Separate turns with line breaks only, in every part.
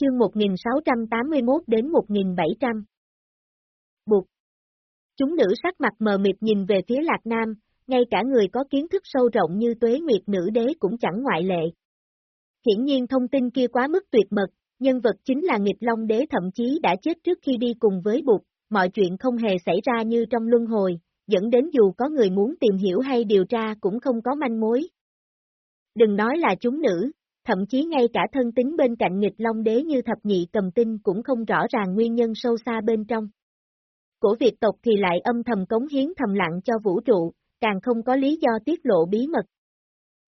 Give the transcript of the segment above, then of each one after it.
Chương 1681 đến 1700 Bụt Chúng nữ sắc mặt mờ mịt nhìn về phía Lạc Nam, ngay cả người có kiến thức sâu rộng như tuế nguyệt nữ đế cũng chẳng ngoại lệ. Hiển nhiên thông tin kia quá mức tuyệt mật, nhân vật chính là nghịch long đế thậm chí đã chết trước khi đi cùng với bụt, mọi chuyện không hề xảy ra như trong luân hồi, dẫn đến dù có người muốn tìm hiểu hay điều tra cũng không có manh mối. Đừng nói là chúng nữ, thậm chí ngay cả thân tính bên cạnh nghịch long đế như thập nhị cầm tinh cũng không rõ ràng nguyên nhân sâu xa bên trong. Cổ Việt tộc thì lại âm thầm cống hiến thầm lặng cho vũ trụ, càng không có lý do tiết lộ bí mật.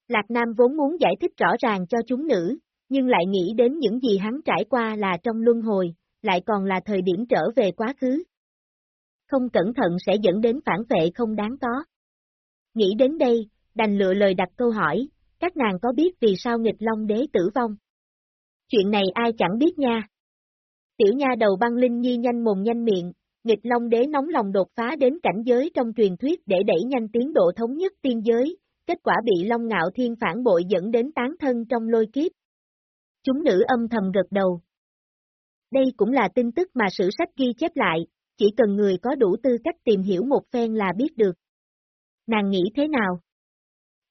Lạc Nam vốn muốn giải thích rõ ràng cho chúng nữ, nhưng lại nghĩ đến những gì hắn trải qua là trong luân hồi, lại còn là thời điểm trở về quá khứ. Không cẩn thận sẽ dẫn đến phản vệ không đáng có. Nghĩ đến đây, đành lựa lời đặt câu hỏi, các nàng có biết vì sao nghịch long đế tử vong? Chuyện này ai chẳng biết nha. Tiểu nha đầu băng linh nhi nhanh mồm nhanh miệng, nghịch long đế nóng lòng đột phá đến cảnh giới trong truyền thuyết để đẩy nhanh tiến độ thống nhất tiên giới, kết quả bị long ngạo thiên phản bội dẫn đến tán thân trong lôi kiếp. Chúng nữ âm thầm gật đầu. Đây cũng là tin tức mà sử sách ghi chép lại, chỉ cần người có đủ tư cách tìm hiểu một phen là biết được. Nàng nghĩ thế nào?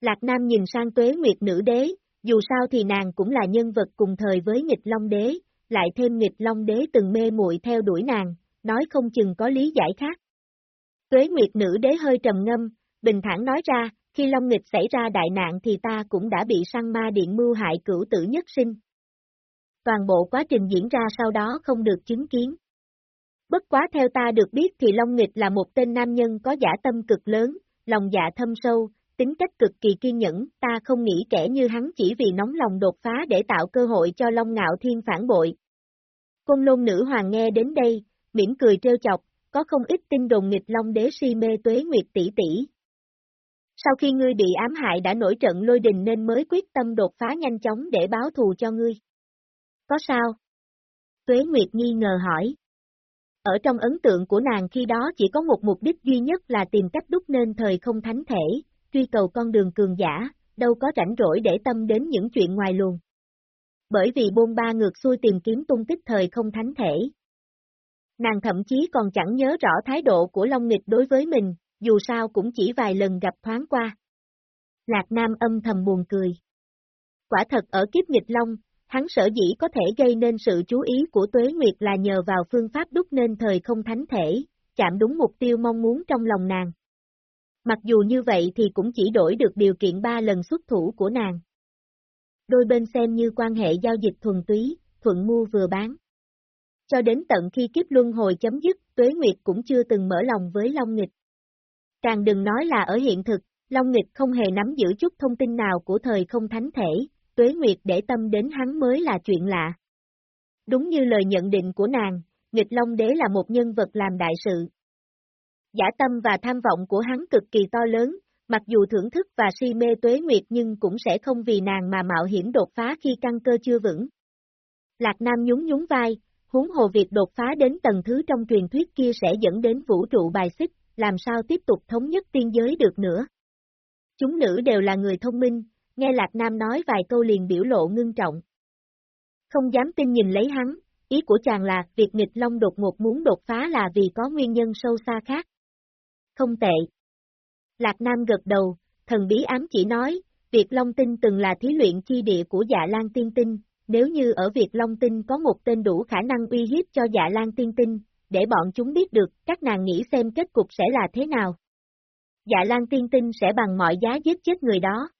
Lạc Nam nhìn sang tuế nguyệt nữ đế, dù sao thì nàng cũng là nhân vật cùng thời với nghịch long đế, lại thêm nghịch long đế từng mê muội theo đuổi nàng, nói không chừng có lý giải khác. Tuế nguyệt nữ đế hơi trầm ngâm, bình thản nói ra, khi long nghịch xảy ra đại nạn thì ta cũng đã bị săn ma điện mưu hại cửu tử nhất sinh. Toàn bộ quá trình diễn ra sau đó không được chứng kiến. Bất quá theo ta được biết thì Long Nghịch là một tên nam nhân có giả tâm cực lớn, lòng dạ thâm sâu, tính cách cực kỳ kiên nhẫn, ta không nghĩ kẻ như hắn chỉ vì nóng lòng đột phá để tạo cơ hội cho Long Ngạo Thiên phản bội. Quân lôn nữ hoàng nghe đến đây, mỉm cười trêu chọc, có không ít tin đồn nghịch Long đế si mê tuế nguyệt tỷ tỷ. Sau khi ngươi bị ám hại đã nổi trận lôi đình nên mới quyết tâm đột phá nhanh chóng để báo thù cho ngươi. Có sao? Tuế Nguyệt nghi ngờ hỏi. Ở trong ấn tượng của nàng khi đó chỉ có một mục đích duy nhất là tìm cách đúc nên thời không thánh thể, truy cầu con đường cường giả, đâu có rảnh rỗi để tâm đến những chuyện ngoài luồng. Bởi vì bôn ba ngược xuôi tìm kiếm tung tích thời không thánh thể. Nàng thậm chí còn chẳng nhớ rõ thái độ của Long Nghịch đối với mình, dù sao cũng chỉ vài lần gặp thoáng qua. Lạc Nam âm thầm buồn cười. Quả thật ở kiếp nghịch Long, hắn sở dĩ có thể gây nên sự chú ý của Tuế Nguyệt là nhờ vào phương pháp đúc nên thời không thánh thể, chạm đúng mục tiêu mong muốn trong lòng nàng. Mặc dù như vậy thì cũng chỉ đổi được điều kiện ba lần xuất thủ của nàng. Đôi bên xem như quan hệ giao dịch thuần túy, thuận mua vừa bán. Cho đến tận khi kiếp luân hồi chấm dứt, Tuế Nguyệt cũng chưa từng mở lòng với Long Nghịch. Càng đừng nói là ở hiện thực, Long Nghịch không hề nắm giữ chút thông tin nào của thời không thánh thể, Tuế Nguyệt để tâm đến hắn mới là chuyện lạ. Đúng như lời nhận định của nàng, Nghịch Long Đế là một nhân vật làm đại sự. Giả tâm và tham vọng của hắn cực kỳ to lớn, mặc dù thưởng thức và si mê Tuế Nguyệt nhưng cũng sẽ không vì nàng mà mạo hiểm đột phá khi căn cơ chưa vững. Lạc Nam nhún nhún vai, huống hồ việc đột phá đến tầng thứ trong truyền thuyết kia sẽ dẫn đến vũ trụ bài xích, làm sao tiếp tục thống nhất tiên giới được nữa. Chúng nữ đều là người thông minh, nghe Lạc Nam nói vài câu liền biểu lộ ngưng trọng. Không dám tin nhìn lấy hắn, ý của chàng là việc nghịch long đột ngột muốn đột phá là vì có nguyên nhân sâu xa khác. Không tệ. Lạc Nam gật đầu, thần bí ám chỉ nói, Việt Long Tinh từng là thí luyện chi địa của dạ Lan Tiên Tinh, nếu như ở Việt Long Tinh có một tên đủ khả năng uy hiếp cho dạ Lan Tiên Tinh, để bọn chúng biết được các nàng nghĩ xem kết cục sẽ là thế nào. Dạ Lan Tiên Tinh sẽ bằng mọi giá giết chết người đó.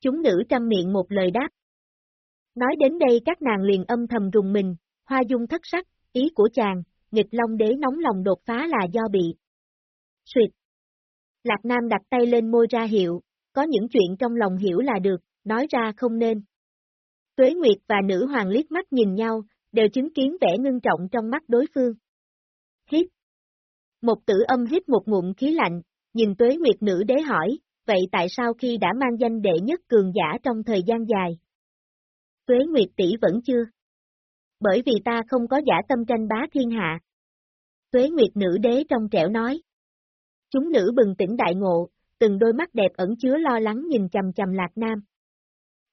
Chúng nữ trăm miệng một lời đáp. Nói đến đây các nàng liền âm thầm rùng mình, hoa dung thất sắc, ý của chàng, nghịch long đế nóng lòng đột phá là do bị. Suyệt. Lạc Nam đặt tay lên môi ra hiệu, có những chuyện trong lòng hiểu là được, nói ra không nên. Tuế Nguyệt và nữ hoàng liếc mắt nhìn nhau, đều chứng kiến vẻ ngưng trọng trong mắt đối phương. Hít. Một tử âm hít một ngụm khí lạnh, nhìn Tuế Nguyệt nữ đế hỏi, vậy tại sao khi đã mang danh đệ nhất cường giả trong thời gian dài? Tuế Nguyệt tỷ vẫn chưa. Bởi vì ta không có giả tâm tranh bá thiên hạ. Tuế Nguyệt nữ đế trong trẻo nói. Chúng nữ bừng tỉnh đại ngộ, từng đôi mắt đẹp ẩn chứa lo lắng nhìn chầm chầm Lạc Nam.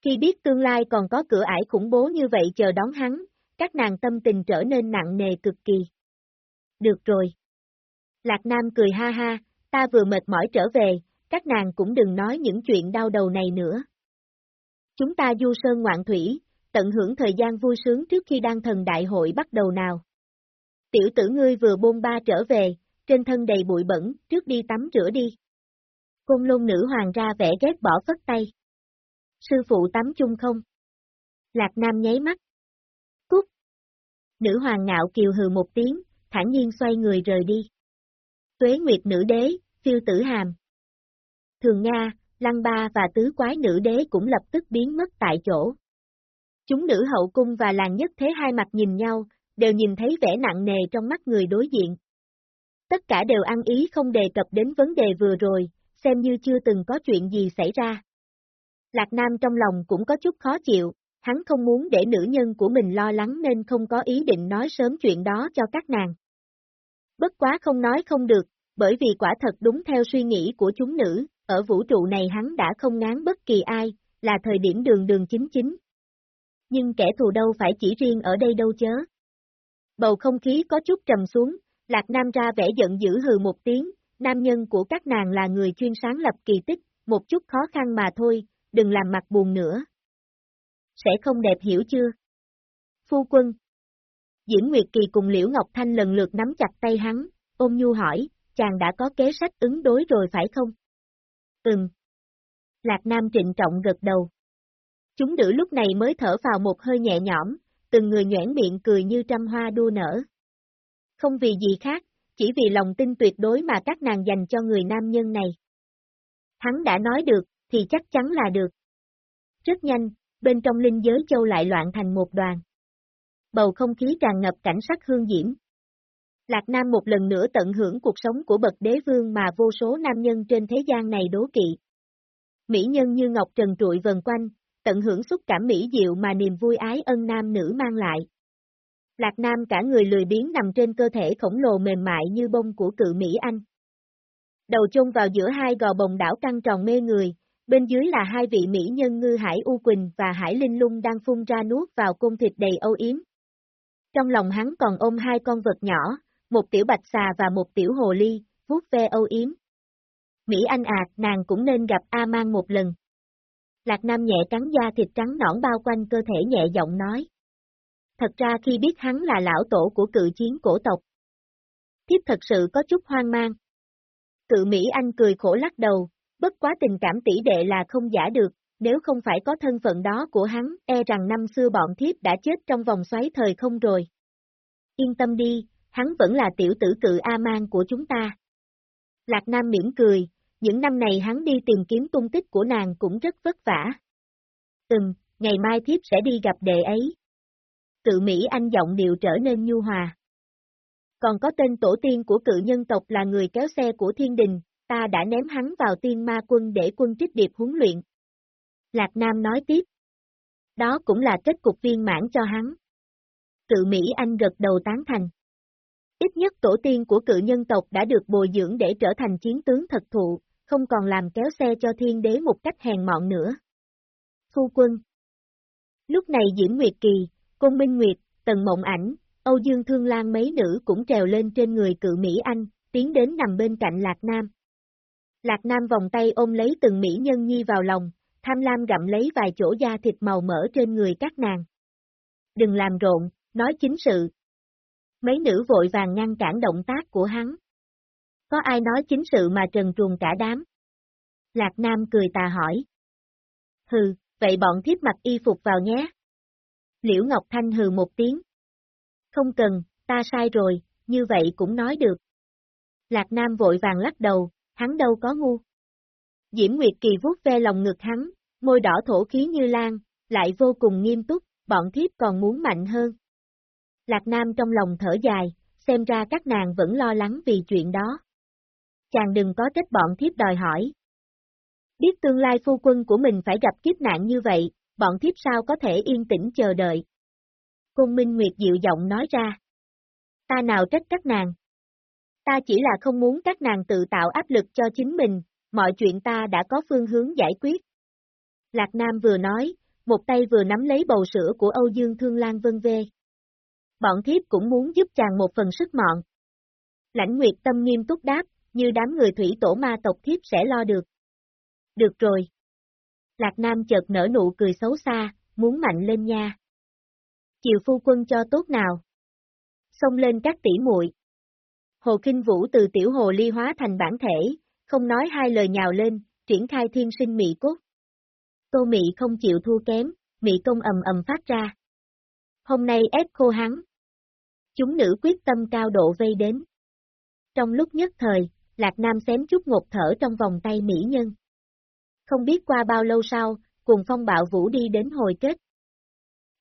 Khi biết tương lai còn có cửa ải khủng bố như vậy chờ đón hắn, các nàng tâm tình trở nên nặng nề cực kỳ. Được rồi. Lạc Nam cười ha ha, ta vừa mệt mỏi trở về, các nàng cũng đừng nói những chuyện đau đầu này nữa. Chúng ta du sơn ngoạn thủy, tận hưởng thời gian vui sướng trước khi đăng thần đại hội bắt đầu nào. Tiểu tử ngươi vừa bôn ba trở về, trên thân đầy bụi bẩn, trước đi tắm rửa đi. Côn lôn nữ hoàng ra vẻ ghét bỏ phất tay. Sư phụ tắm chung không? Lạc Nam nháy mắt. Cút! Nữ hoàng ngạo kiều hừ một tiếng, thản nhiên xoay người rời đi. Tuế Nguyệt nữ đế, phiêu tử hàm. Thường Nga, Lăng Ba và tứ quái nữ đế cũng lập tức biến mất tại chỗ. Chúng nữ hậu cung và làng nhất thế hai mặt nhìn nhau, đều nhìn thấy vẻ nặng nề trong mắt người đối diện. Tất cả đều ăn ý không đề cập đến vấn đề vừa rồi, xem như chưa từng có chuyện gì xảy ra. Lạc Nam trong lòng cũng có chút khó chịu, hắn không muốn để nữ nhân của mình lo lắng nên không có ý định nói sớm chuyện đó cho các nàng. Bất quá không nói không được, bởi vì quả thật đúng theo suy nghĩ của chúng nữ, ở vũ trụ này hắn đã không ngán bất kỳ ai, là thời điểm đường đường chính chính. Nhưng kẻ thù đâu phải chỉ riêng ở đây đâu chớ. Bầu không khí có chút trầm xuống, Lạc Nam ra vẻ giận dữ hừ một tiếng, nam nhân của các nàng là người chuyên sáng lập kỳ tích, một chút khó khăn mà thôi, đừng làm mặt buồn nữa. Sẽ không đẹp hiểu chưa? Phu quân. Diễm Nguyệt Kỳ cùng Liễu Ngọc Thanh lần lượt nắm chặt tay hắn, ôm nhu hỏi, chàng đã có kế sách ứng đối rồi phải không? Ừm. Lạc Nam trịnh trọng gật đầu. Chúng nữ lúc này mới thở vào một hơi nhẹ nhõm, từng người nhoảng miệng cười như trăm hoa đua nở. Không vì gì khác, chỉ vì lòng tin tuyệt đối mà các nàng dành cho người nam nhân này. Hắn đã nói được, thì chắc chắn là được. Rất nhanh, bên trong linh giới châu lại loạn thành một đoàn. Bầu không khí tràn ngập cảnh sắc hương diễm. Lạc Nam một lần nữa tận hưởng cuộc sống của bậc đế vương mà vô số nam nhân trên thế gian này đố kỵ. Mỹ nhân như ngọc trần trụi vần quanh, tận hưởng xúc cảm mỹ diệu mà niềm vui ái ân nam nữ mang lại. Lạc Nam cả người lười biếng nằm trên cơ thể khổng lồ mềm mại như bông của cự Mỹ Anh. Đầu chôn vào giữa hai gò bồng đảo căng tròn mê người, bên dưới là hai vị mỹ nhân ngư Hải U Quỳnh và Hải Linh Lung đang phun ra nuốt vào côn thịt đầy âu yếm. Trong lòng hắn còn ôm hai con vật nhỏ, một tiểu bạch xà và một tiểu hồ ly, vuốt ve âu yếm. Mỹ Anh à, nàng cũng nên gặp A Mang một lần. Lạc Nam nhẹ cắn da thịt trắng nõn bao quanh cơ thể nhẹ giọng nói. Thật ra khi biết hắn là lão tổ của cự chiến cổ tộc, thiếp thật sự có chút hoang mang. Cự Mỹ Anh cười khổ lắc đầu, bất quá tình cảm tỷ đệ là không giả được, nếu không phải có thân phận đó của hắn, e rằng năm xưa bọn thiếp đã chết trong vòng xoáy thời không rồi. Yên tâm đi, hắn vẫn là tiểu tử cự A-man của chúng ta. Lạc Nam mỉm cười, những năm này hắn đi tìm kiếm tung tích của nàng cũng rất vất vả. Ừm, ngày mai thiếp sẽ đi gặp đệ ấy. Cự Mỹ Anh giọng điệu trở nên nhu hòa. Còn có tên tổ tiên của cự nhân tộc là người kéo xe của thiên đình, ta đã ném hắn vào tiên ma quân để quân trích điệp huấn luyện. Lạc Nam nói tiếp. Đó cũng là kết cục viên mãn cho hắn. Cự Mỹ Anh gật đầu tán thành. Ít nhất tổ tiên của cự nhân tộc đã được bồi dưỡng để trở thành chiến tướng thật thụ, không còn làm kéo xe cho thiên đế một cách hèn mọn nữa. Phu quân Lúc này Diễm Nguyệt Kỳ, Côn Minh Nguyệt, Tần Mộng Ảnh, Âu Dương Thương Lan mấy nữ cũng trèo lên trên người cự Mỹ Anh, tiến đến nằm bên cạnh Lạc Nam. Lạc Nam vòng tay ôm lấy từng Mỹ Nhân Nhi vào lòng, tham lam gặm lấy vài chỗ da thịt màu mỡ trên người các nàng. Đừng làm rộn, nói chính sự. Mấy nữ vội vàng ngăn cản động tác của hắn. Có ai nói chính sự mà trần truồng cả đám? Lạc Nam cười tà hỏi. Hừ, vậy bọn thiếp mặc y phục vào nhé. Liễu Ngọc Thanh hừ một tiếng. Không cần, ta sai rồi, như vậy cũng nói được. Lạc Nam vội vàng lắc đầu, hắn đâu có ngu. Diễm Nguyệt Kỳ vuốt ve lòng ngực hắn, môi đỏ thổ khí như lan, lại vô cùng nghiêm túc, bọn thiếp còn muốn mạnh hơn. Lạc Nam trong lòng thở dài, xem ra các nàng vẫn lo lắng vì chuyện đó. Chàng đừng có trách bọn thiếp đòi hỏi. Biết tương lai phu quân của mình phải gặp kiếp nạn như vậy, bọn thiếp sao có thể yên tĩnh chờ đợi. Côn Minh Nguyệt dịu giọng nói ra. Ta nào trách các nàng. Ta chỉ là không muốn các nàng tự tạo áp lực cho chính mình, mọi chuyện ta đã có phương hướng giải quyết. Lạc Nam vừa nói, một tay vừa nắm lấy bầu sữa của Âu Dương Thương Lan Vân Vê. Bọn thiếp cũng muốn giúp chàng một phần sức mọn. Lãnh Nguyệt Tâm nghiêm túc đáp, như đám người thủy tổ ma tộc thiếp sẽ lo được. Được rồi. Lạc Nam chợt nở nụ cười xấu xa, muốn mạnh lên nha. Chiều phu quân cho tốt nào. Xông lên các tỷ muội. Hồ Kinh Vũ từ tiểu hồ ly hóa thành bản thể, không nói hai lời nhào lên, triển khai thiên sinh mị cốt. Tô mị không chịu thua kém, mị công ầm ầm phát ra. Hôm nay ép khô hắn. Chúng nữ quyết tâm cao độ vây đến. Trong lúc nhất thời, Lạc Nam xém chút ngột thở trong vòng tay mỹ nhân. Không biết qua bao lâu sau, cùng phong bạo vũ đi đến hồi kết.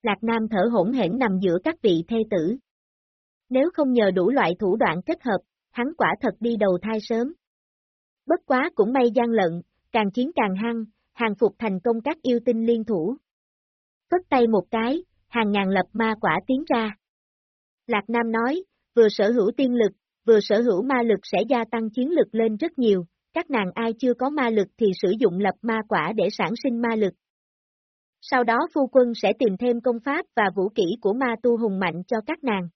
Lạc Nam thở hỗn hển nằm giữa các vị thê tử. Nếu không nhờ đủ loại thủ đoạn kết hợp, hắn quả thật đi đầu thai sớm. Bất quá cũng may gian lận, càng chiến càng hăng, hàng phục thành công các yêu tinh liên thủ. Phất tay một cái, hàng ngàn lập ma quả tiến ra. Lạc Nam nói, vừa sở hữu tiên lực, vừa sở hữu ma lực sẽ gia tăng chiến lực lên rất nhiều, các nàng ai chưa có ma lực thì sử dụng lập ma quả để sản sinh ma lực. Sau đó phu quân sẽ tìm thêm công pháp và vũ kỹ của ma tu hùng mạnh cho các nàng.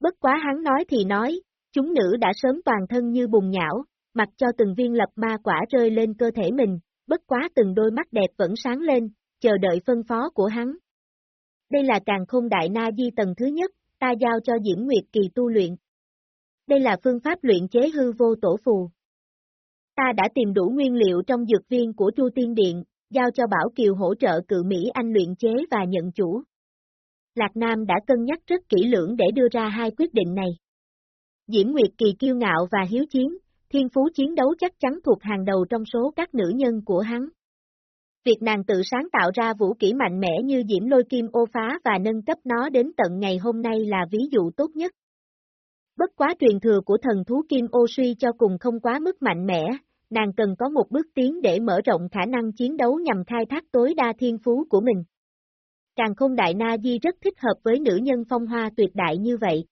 Bất quá hắn nói thì nói, chúng nữ đã sớm toàn thân như bùn nhão, mặc cho từng viên lập ma quả rơi lên cơ thể mình, bất quá từng đôi mắt đẹp vẫn sáng lên, chờ đợi phân phó của hắn. Đây là càng khôn đại na di tầng thứ nhất, ta giao cho Diễm Nguyệt Kỳ tu luyện. Đây là phương pháp luyện chế hư vô tổ phù. Ta đã tìm đủ nguyên liệu trong dược viên của Chu Tiên Điện, giao cho Bảo Kiều hỗ trợ cự Mỹ Anh luyện chế và nhận chủ. Lạc Nam đã cân nhắc rất kỹ lưỡng để đưa ra hai quyết định này. Diễm Nguyệt Kỳ kiêu ngạo và hiếu chiến, thiên phú chiến đấu chắc chắn thuộc hàng đầu trong số các nữ nhân của hắn. Việc nàng tự sáng tạo ra vũ kỹ mạnh mẽ như Diễm Lôi Kim ô phá và nâng cấp nó đến tận ngày hôm nay là ví dụ tốt nhất. Bất quá truyền thừa của thần thú Kim ô suy cho cùng không quá mức mạnh mẽ, nàng cần có một bước tiến để mở rộng khả năng chiến đấu nhằm khai thác tối đa thiên phú của mình. Càng không đại na di rất thích hợp với nữ nhân phong hoa tuyệt đại như vậy.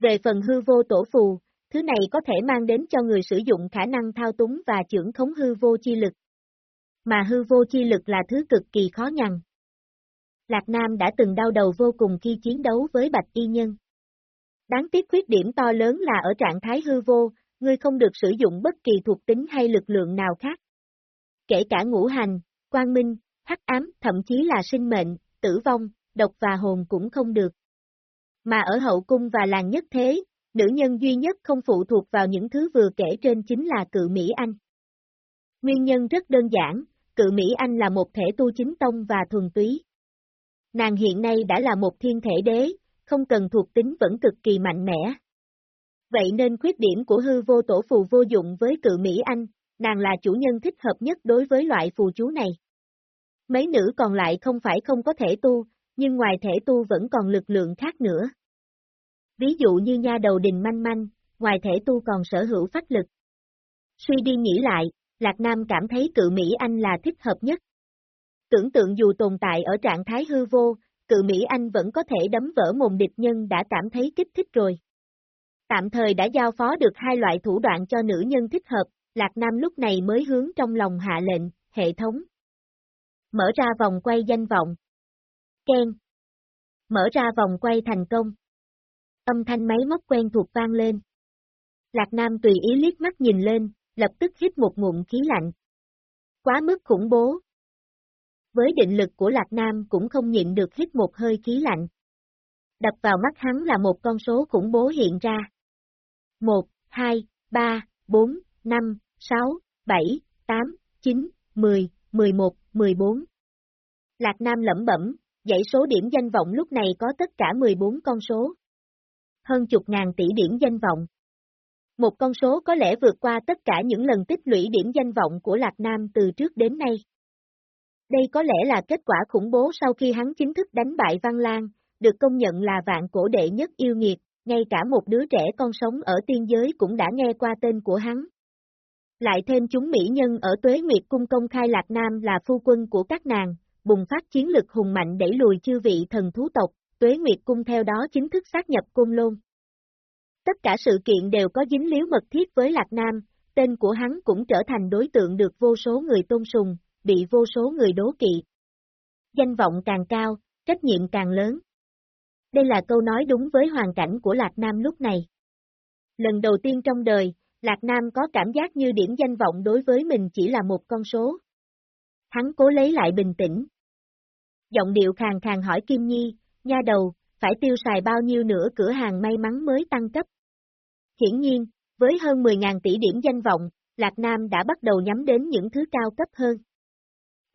Về phần hư vô tổ phù, thứ này có thể mang đến cho người sử dụng khả năng thao túng và trưởng khống hư vô chi lực. Mà hư vô chi lực là thứ cực kỳ khó nhằn. Lạc Nam đã từng đau đầu vô cùng khi chiến đấu với Bạch Y Nhân. Đáng tiếc khuyết điểm to lớn là ở trạng thái hư vô, ngươi không được sử dụng bất kỳ thuộc tính hay lực lượng nào khác. Kể cả ngũ hành, quang minh, hắc ám, thậm chí là sinh mệnh, tử vong, độc và hồn cũng không được. Mà ở hậu cung và làng nhất thế, nữ nhân duy nhất không phụ thuộc vào những thứ vừa kể trên chính là cự Mỹ Anh. Nguyên nhân rất đơn giản, cự Mỹ Anh là một thể tu chính tông và thuần túy. Nàng hiện nay đã là một thiên thể đế, không cần thuộc tính vẫn cực kỳ mạnh mẽ. Vậy nên khuyết điểm của hư vô tổ phù vô dụng với cự Mỹ Anh, nàng là chủ nhân thích hợp nhất đối với loại phù chú này. Mấy nữ còn lại không phải không có thể tu, nhưng ngoài thể tu vẫn còn lực lượng khác nữa. Ví dụ như nha đầu đình manh manh, ngoài thể tu còn sở hữu pháp lực. Suy đi nghĩ lại, Lạc Nam cảm thấy cự Mỹ Anh là thích hợp nhất. Tưởng tượng dù tồn tại ở trạng thái hư vô, cự Mỹ Anh vẫn có thể đấm vỡ mồm địch nhân đã cảm thấy kích thích rồi. Tạm thời đã giao phó được hai loại thủ đoạn cho nữ nhân thích hợp, Lạc Nam lúc này mới hướng trong lòng hạ lệnh, hệ thống. Mở ra vòng quay danh vọng. Ken. Mở ra vòng quay thành công. Âm thanh máy móc quen thuộc vang lên. Lạc Nam tùy ý liếc mắt nhìn lên, lập tức hít một ngụm khí lạnh. Quá mức khủng bố. Với định lực của Lạc Nam cũng không nhịn được hít một hơi khí lạnh. Đập vào mắt hắn là một con số khủng bố hiện ra. 1, 2, 3, 4, 5, 6, 7, 8, 9, 10, 11, 14. Lạc Nam lẩm bẩm, dãy số điểm danh vọng lúc này có tất cả 14 con số. Hơn chục ngàn tỷ điểm danh vọng. Một con số có lẽ vượt qua tất cả những lần tích lũy điểm danh vọng của Lạc Nam từ trước đến nay. Đây có lẽ là kết quả khủng bố sau khi hắn chính thức đánh bại Văn Lan, được công nhận là vạn cổ đệ nhất yêu nghiệt, ngay cả một đứa trẻ con sống ở tiên giới cũng đã nghe qua tên của hắn. Lại thêm chúng mỹ nhân ở Tuế Nguyệt Cung công khai Lạc Nam là phu quân của các nàng, bùng phát chiến lực hùng mạnh đẩy lùi chư vị thần thú tộc, Tuế Nguyệt Cung theo đó chính thức xác nhập cung Lôn. Tất cả sự kiện đều có dính líu mật thiết với Lạc Nam, tên của hắn cũng trở thành đối tượng được vô số người tôn sùng, bị vô số người đố kỵ. Danh vọng càng cao, trách nhiệm càng lớn. Đây là câu nói đúng với hoàn cảnh của Lạc Nam lúc này. Lần đầu tiên trong đời, Lạc Nam có cảm giác như điểm danh vọng đối với mình chỉ là một con số. Hắn cố lấy lại bình tĩnh. Giọng điệu khàn khàn hỏi Kim Nhi, nha đầu, phải tiêu xài bao nhiêu nữa cửa hàng may mắn mới tăng cấp. Hiển nhiên, với hơn 10.000 tỷ điểm danh vọng, Lạc Nam đã bắt đầu nhắm đến những thứ cao cấp hơn.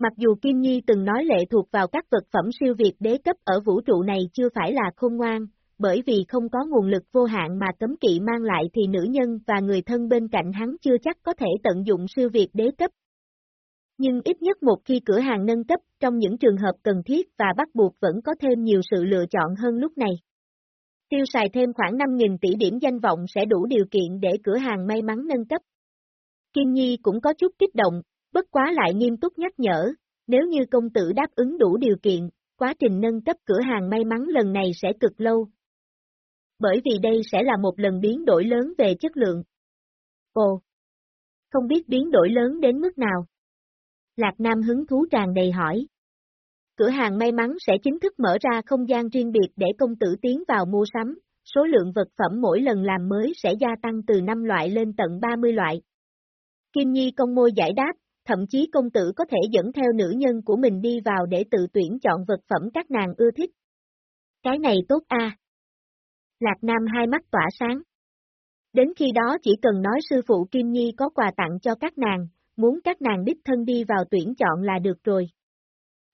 Mặc dù Kim Nhi từng nói lệ thuộc vào các vật phẩm siêu việt đế cấp ở vũ trụ này chưa phải là khôn ngoan, bởi vì không có nguồn lực vô hạn mà cấm kỵ mang lại thì nữ nhân và người thân bên cạnh hắn chưa chắc có thể tận dụng siêu việt đế cấp. Nhưng ít nhất một khi cửa hàng nâng cấp trong những trường hợp cần thiết và bắt buộc vẫn có thêm nhiều sự lựa chọn hơn lúc này. Tiêu xài thêm khoảng 5.000 tỷ điểm danh vọng sẽ đủ điều kiện để cửa hàng may mắn nâng cấp. Kim Nhi cũng có chút kích động, bất quá lại nghiêm túc nhắc nhở, nếu như công tử đáp ứng đủ điều kiện, quá trình nâng cấp cửa hàng may mắn lần này sẽ cực lâu. Bởi vì đây sẽ là một lần biến đổi lớn về chất lượng. Ồ! Không biết biến đổi lớn đến mức nào? Lạc Nam hứng thú tràn đầy hỏi. Cửa hàng may mắn sẽ chính thức mở ra không gian riêng biệt để công tử tiến vào mua sắm, số lượng vật phẩm mỗi lần làm mới sẽ gia tăng từ 5 loại lên tận 30 loại. Kim Nhi công môi giải đáp, thậm chí công tử có thể dẫn theo nữ nhân của mình đi vào để tự tuyển chọn vật phẩm các nàng ưa thích. Cái này tốt a. Lạc Nam hai mắt tỏa sáng. Đến khi đó chỉ cần nói sư phụ Kim Nhi có quà tặng cho các nàng, muốn các nàng đích thân đi vào tuyển chọn là được rồi.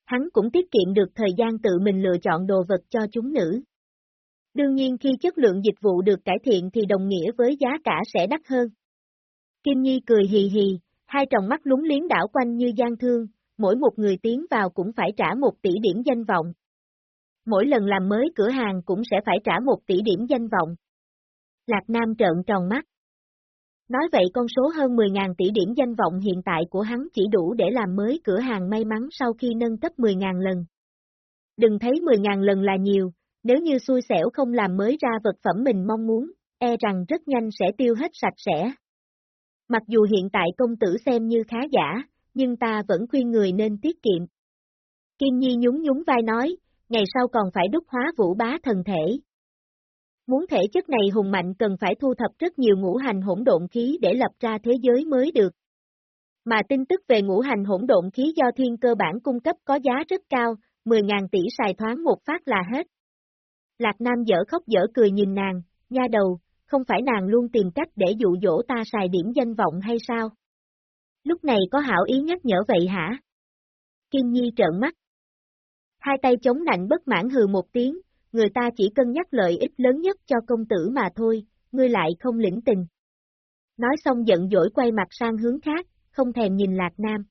Hắn cũng tiết kiệm được thời gian tự mình lựa chọn đồ vật cho chúng nữ. Đương nhiên khi chất lượng dịch vụ được cải thiện thì đồng nghĩa với giá cả sẽ đắt hơn. Kim Nhi cười hì hì, hai tròng mắt lúng liếng đảo quanh như gian thương, mỗi một người tiến vào cũng phải trả một tỷ điểm danh vọng. Mỗi lần làm mới cửa hàng cũng sẽ phải trả một tỷ điểm danh vọng. Lạc Nam trợn tròn mắt. Nói vậy con số hơn 10.000 tỷ điểm danh vọng hiện tại của hắn chỉ đủ để làm mới cửa hàng may mắn sau khi nâng cấp 10.000 lần. Đừng thấy 10.000 lần là nhiều, nếu như xui xẻo không làm mới ra vật phẩm mình mong muốn, e rằng rất nhanh sẽ tiêu hết sạch sẽ. Mặc dù hiện tại công tử xem như khá giả, nhưng ta vẫn khuyên người nên tiết kiệm. Kim Nhi nhún nhún vai nói, ngày sau còn phải đúc hóa vũ bá thần thể. Muốn thể chất này hùng mạnh cần phải thu thập rất nhiều ngũ hành hỗn độn khí để lập ra thế giới mới được. Mà tin tức về ngũ hành hỗn độn khí do thiên cơ bản cung cấp có giá rất cao, 10.000 tỷ xài thoáng một phát là hết. Lạc Nam dở khóc dở cười nhìn nàng, nha đầu, không phải nàng luôn tìm cách để dụ dỗ ta xài điểm danh vọng hay sao? Lúc này có hảo ý nhắc nhở vậy hả? Kim Nhi trợn mắt. Hai tay chống nạnh bất mãn hừ một tiếng, người ta chỉ cân nhắc lợi ích lớn nhất cho công tử mà thôi, ngươi lại không lĩnh tình. Nói xong giận dỗi quay mặt sang hướng khác, không thèm nhìn Lạc Nam.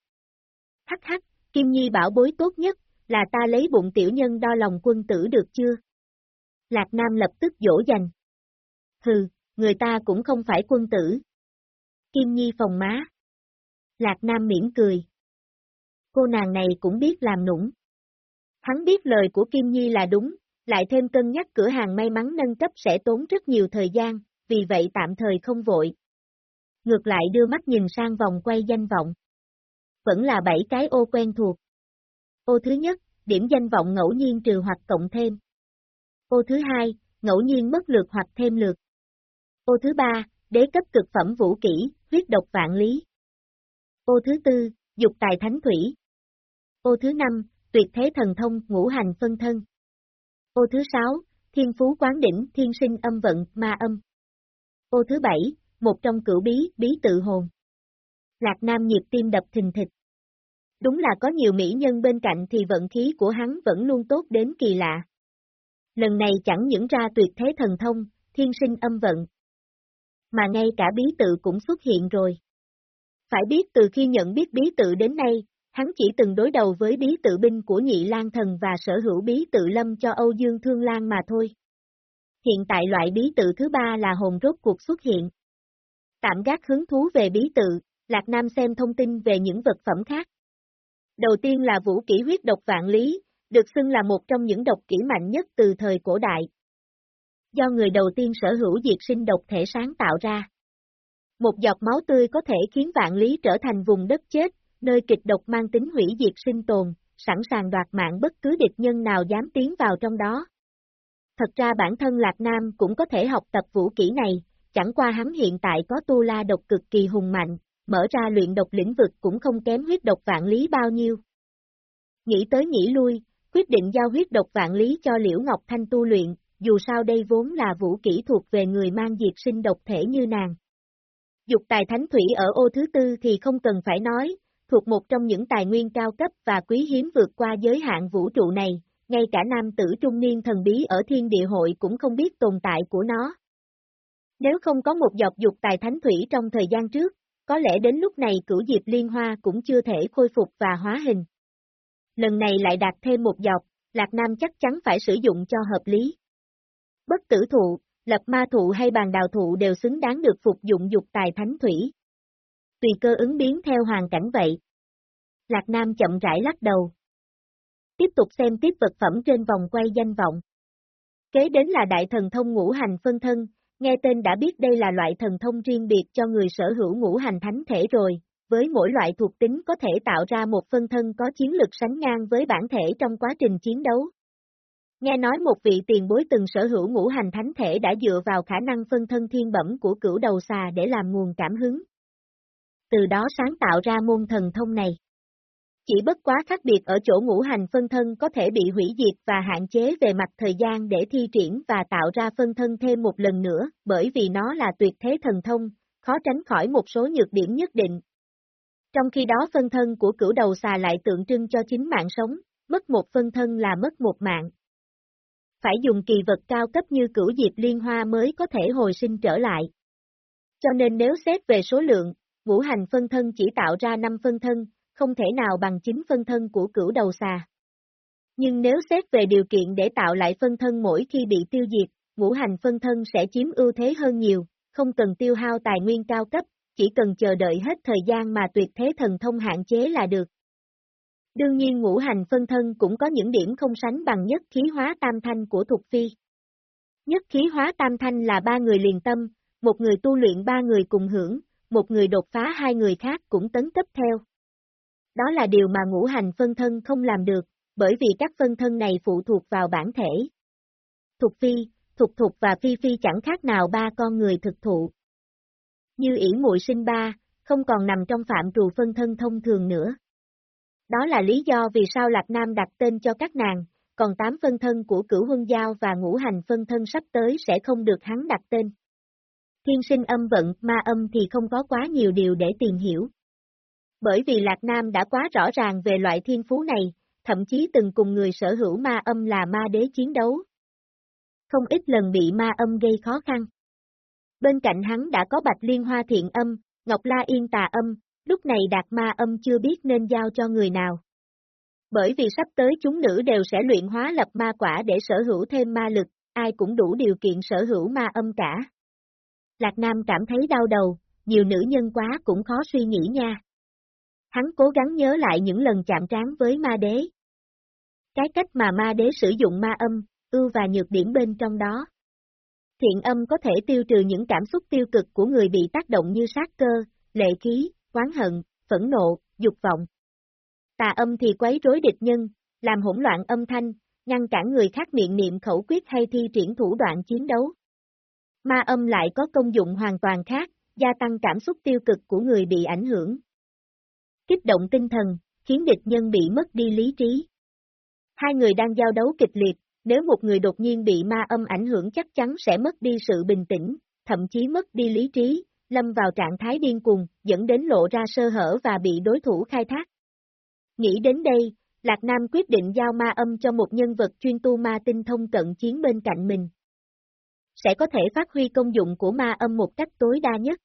Hắc hắc, Kim Nhi bảo bối tốt nhất, là ta lấy bụng tiểu nhân đo lòng quân tử được chưa? Lạc Nam lập tức dỗ dành. Hừ, người ta cũng không phải quân tử. Kim Nhi phòng má. Lạc Nam miễn cười. Cô nàng này cũng biết làm nũng. Hắn biết lời của Kim Nhi là đúng, lại thêm cân nhắc cửa hàng may mắn nâng cấp sẽ tốn rất nhiều thời gian, vì vậy tạm thời không vội. Ngược lại đưa mắt nhìn sang vòng quay danh vọng. Vẫn là bảy cái ô quen thuộc. Ô thứ nhất, điểm danh vọng ngẫu nhiên trừ hoặc cộng thêm. Ô thứ hai, ngẫu nhiên mất lượt hoặc thêm lượt. Ô thứ ba, đế cấp cực phẩm vũ kỹ, huyết độc vạn lý. Ô thứ tư, dục tài thánh thủy. Ô thứ năm, tuyệt thế thần thông, ngũ hành phân thân. Ô thứ sáu, thiên phú quán đỉnh, thiên sinh âm vận, ma âm. Ô thứ bảy, một trong cửu bí, bí tự hồn. Lạc Nam nhịp tim đập thình thịch. Đúng là có nhiều mỹ nhân bên cạnh thì vận khí của hắn vẫn luôn tốt đến kỳ lạ. Lần này chẳng những ra tuyệt thế thần thông, thiên sinh âm vận, mà ngay cả bí tự cũng xuất hiện rồi. Phải biết từ khi nhận biết bí tự đến nay, hắn chỉ từng đối đầu với bí tự binh của nhị lan thần và sở hữu bí tự lâm cho Âu Dương Thương Lan mà thôi. Hiện tại loại bí tự thứ ba là hồn rốt cuộc xuất hiện. Tạm gác hứng thú về bí tự, Lạc Nam xem thông tin về những vật phẩm khác. Đầu tiên là vũ kỹ huyết độc vạn lý, được xưng là một trong những độc kỹ mạnh nhất từ thời cổ đại do người đầu tiên sở hữu diệt sinh độc thể sáng tạo ra. Một giọt máu tươi có thể khiến vạn lý trở thành vùng đất chết, nơi kịch độc mang tính hủy diệt sinh tồn, sẵn sàng đoạt mạng bất cứ địch nhân nào dám tiến vào trong đó. Thật ra bản thân Lạc Nam cũng có thể học tập vũ kỹ này, chẳng qua hắn hiện tại có tu la độc cực kỳ hùng mạnh, mở ra luyện độc lĩnh vực cũng không kém huyết độc vạn lý bao nhiêu. Nghĩ tới nghĩ lui, quyết định giao huyết độc vạn lý cho Liễu Ngọc Thanh tu luyện, dù sao đây vốn là vũ kỹ thuộc về người mang diệt sinh độc thể như nàng. Dục tài thánh thủy ở ô thứ tư thì không cần phải nói, thuộc một trong những tài nguyên cao cấp và quý hiếm vượt qua giới hạn vũ trụ này, ngay cả nam tử trung niên thần bí ở thiên địa hội cũng không biết tồn tại của nó. Nếu không có một giọt dục tài thánh thủy trong thời gian trước, có lẽ đến lúc này cửu diệp liên hoa cũng chưa thể khôi phục và hóa hình. Lần này lại đạt thêm một giọt, Lạc Nam chắc chắn phải sử dụng cho hợp lý. Bất tử thụ, lập ma thụ hay bàn đào thụ đều xứng đáng được phục dụng dục tài thánh thủy. Tùy cơ ứng biến theo hoàn cảnh vậy. Lạc Nam chậm rãi lắc đầu. Tiếp tục xem tiếp vật phẩm trên vòng quay danh vọng. Kế đến là đại thần thông ngũ hành phân thân, nghe tên đã biết đây là loại thần thông riêng biệt cho người sở hữu ngũ hành thánh thể rồi, với mỗi loại thuộc tính có thể tạo ra một phân thân có chiến lực sánh ngang với bản thể trong quá trình chiến đấu. Nghe nói một vị tiền bối từng sở hữu ngũ hành thánh thể đã dựa vào khả năng phân thân thiên bẩm của cửu đầu xà để làm nguồn cảm hứng. Từ đó sáng tạo ra môn thần thông này. Chỉ bất quá khác biệt ở chỗ ngũ hành phân thân có thể bị hủy diệt và hạn chế về mặt thời gian để thi triển và tạo ra phân thân thêm một lần nữa, bởi vì nó là tuyệt thế thần thông, khó tránh khỏi một số nhược điểm nhất định. Trong khi đó phân thân của cửu đầu xà lại tượng trưng cho chính mạng sống, mất một phân thân là mất một mạng phải dùng kỳ vật cao cấp như cửu diệp liên hoa mới có thể hồi sinh trở lại. Cho nên nếu xét về số lượng, ngũ hành phân thân chỉ tạo ra 5 phân thân, không thể nào bằng 9 phân thân của cửu đầu xà. Nhưng nếu xét về điều kiện để tạo lại phân thân mỗi khi bị tiêu diệt, ngũ hành phân thân sẽ chiếm ưu thế hơn nhiều, không cần tiêu hao tài nguyên cao cấp, chỉ cần chờ đợi hết thời gian mà tuyệt thế thần thông hạn chế là được. Đương nhiên ngũ hành phân thân cũng có những điểm không sánh bằng nhất khí hóa tam thanh của Thục Phi. Nhất khí hóa tam thanh là ba người liền tâm, một người tu luyện ba người cùng hưởng, một người đột phá hai người khác cũng tấn cấp theo. Đó là điều mà ngũ hành phân thân không làm được, bởi vì các phân thân này phụ thuộc vào bản thể. Thục Phi, Thục Thục và Phi Phi chẳng khác nào ba con người thực thụ. Như ỉ muội sinh ba, không còn nằm trong phạm trù phân thân thông thường nữa. Đó là lý do vì sao Lạc Nam đặt tên cho các nàng, còn tám phân thân của cửu huân giao và ngũ hành phân thân sắp tới sẽ không được hắn đặt tên. Thiên sinh âm vận, ma âm thì không có quá nhiều điều để tìm hiểu. Bởi vì Lạc Nam đã quá rõ ràng về loại thiên phú này, thậm chí từng cùng người sở hữu ma âm là ma đế chiến đấu. Không ít lần bị ma âm gây khó khăn. Bên cạnh hắn đã có bạch liên hoa thiện âm, ngọc la yên tà âm, lúc này đạt ma âm chưa biết nên giao cho người nào. Bởi vì sắp tới chúng nữ đều sẽ luyện hóa lập ma quả để sở hữu thêm ma lực, ai cũng đủ điều kiện sở hữu ma âm cả. Lạc Nam cảm thấy đau đầu, nhiều nữ nhân quá cũng khó suy nghĩ nha. Hắn cố gắng nhớ lại những lần chạm trán với ma đế. Cái cách mà ma đế sử dụng ma âm, ưu và nhược điểm bên trong đó. Thiện âm có thể tiêu trừ những cảm xúc tiêu cực của người bị tác động như sát cơ, lệ khí, oán hận, phẫn nộ, dục vọng. Tà âm thì quấy rối địch nhân, làm hỗn loạn âm thanh, ngăn cản người khác miệng niệm khẩu quyết hay thi triển thủ đoạn chiến đấu. Ma âm lại có công dụng hoàn toàn khác, gia tăng cảm xúc tiêu cực của người bị ảnh hưởng. Kích động tinh thần, khiến địch nhân bị mất đi lý trí. Hai người đang giao đấu kịch liệt, nếu một người đột nhiên bị ma âm ảnh hưởng chắc chắn sẽ mất đi sự bình tĩnh, thậm chí mất đi lý trí, lâm vào trạng thái điên cuồng, dẫn đến lộ ra sơ hở và bị đối thủ khai thác. Nghĩ đến đây, Lạc Nam quyết định giao ma âm cho một nhân vật chuyên tu ma tinh thông cận chiến bên cạnh mình. Sẽ có thể phát huy công dụng của ma âm một cách tối đa nhất.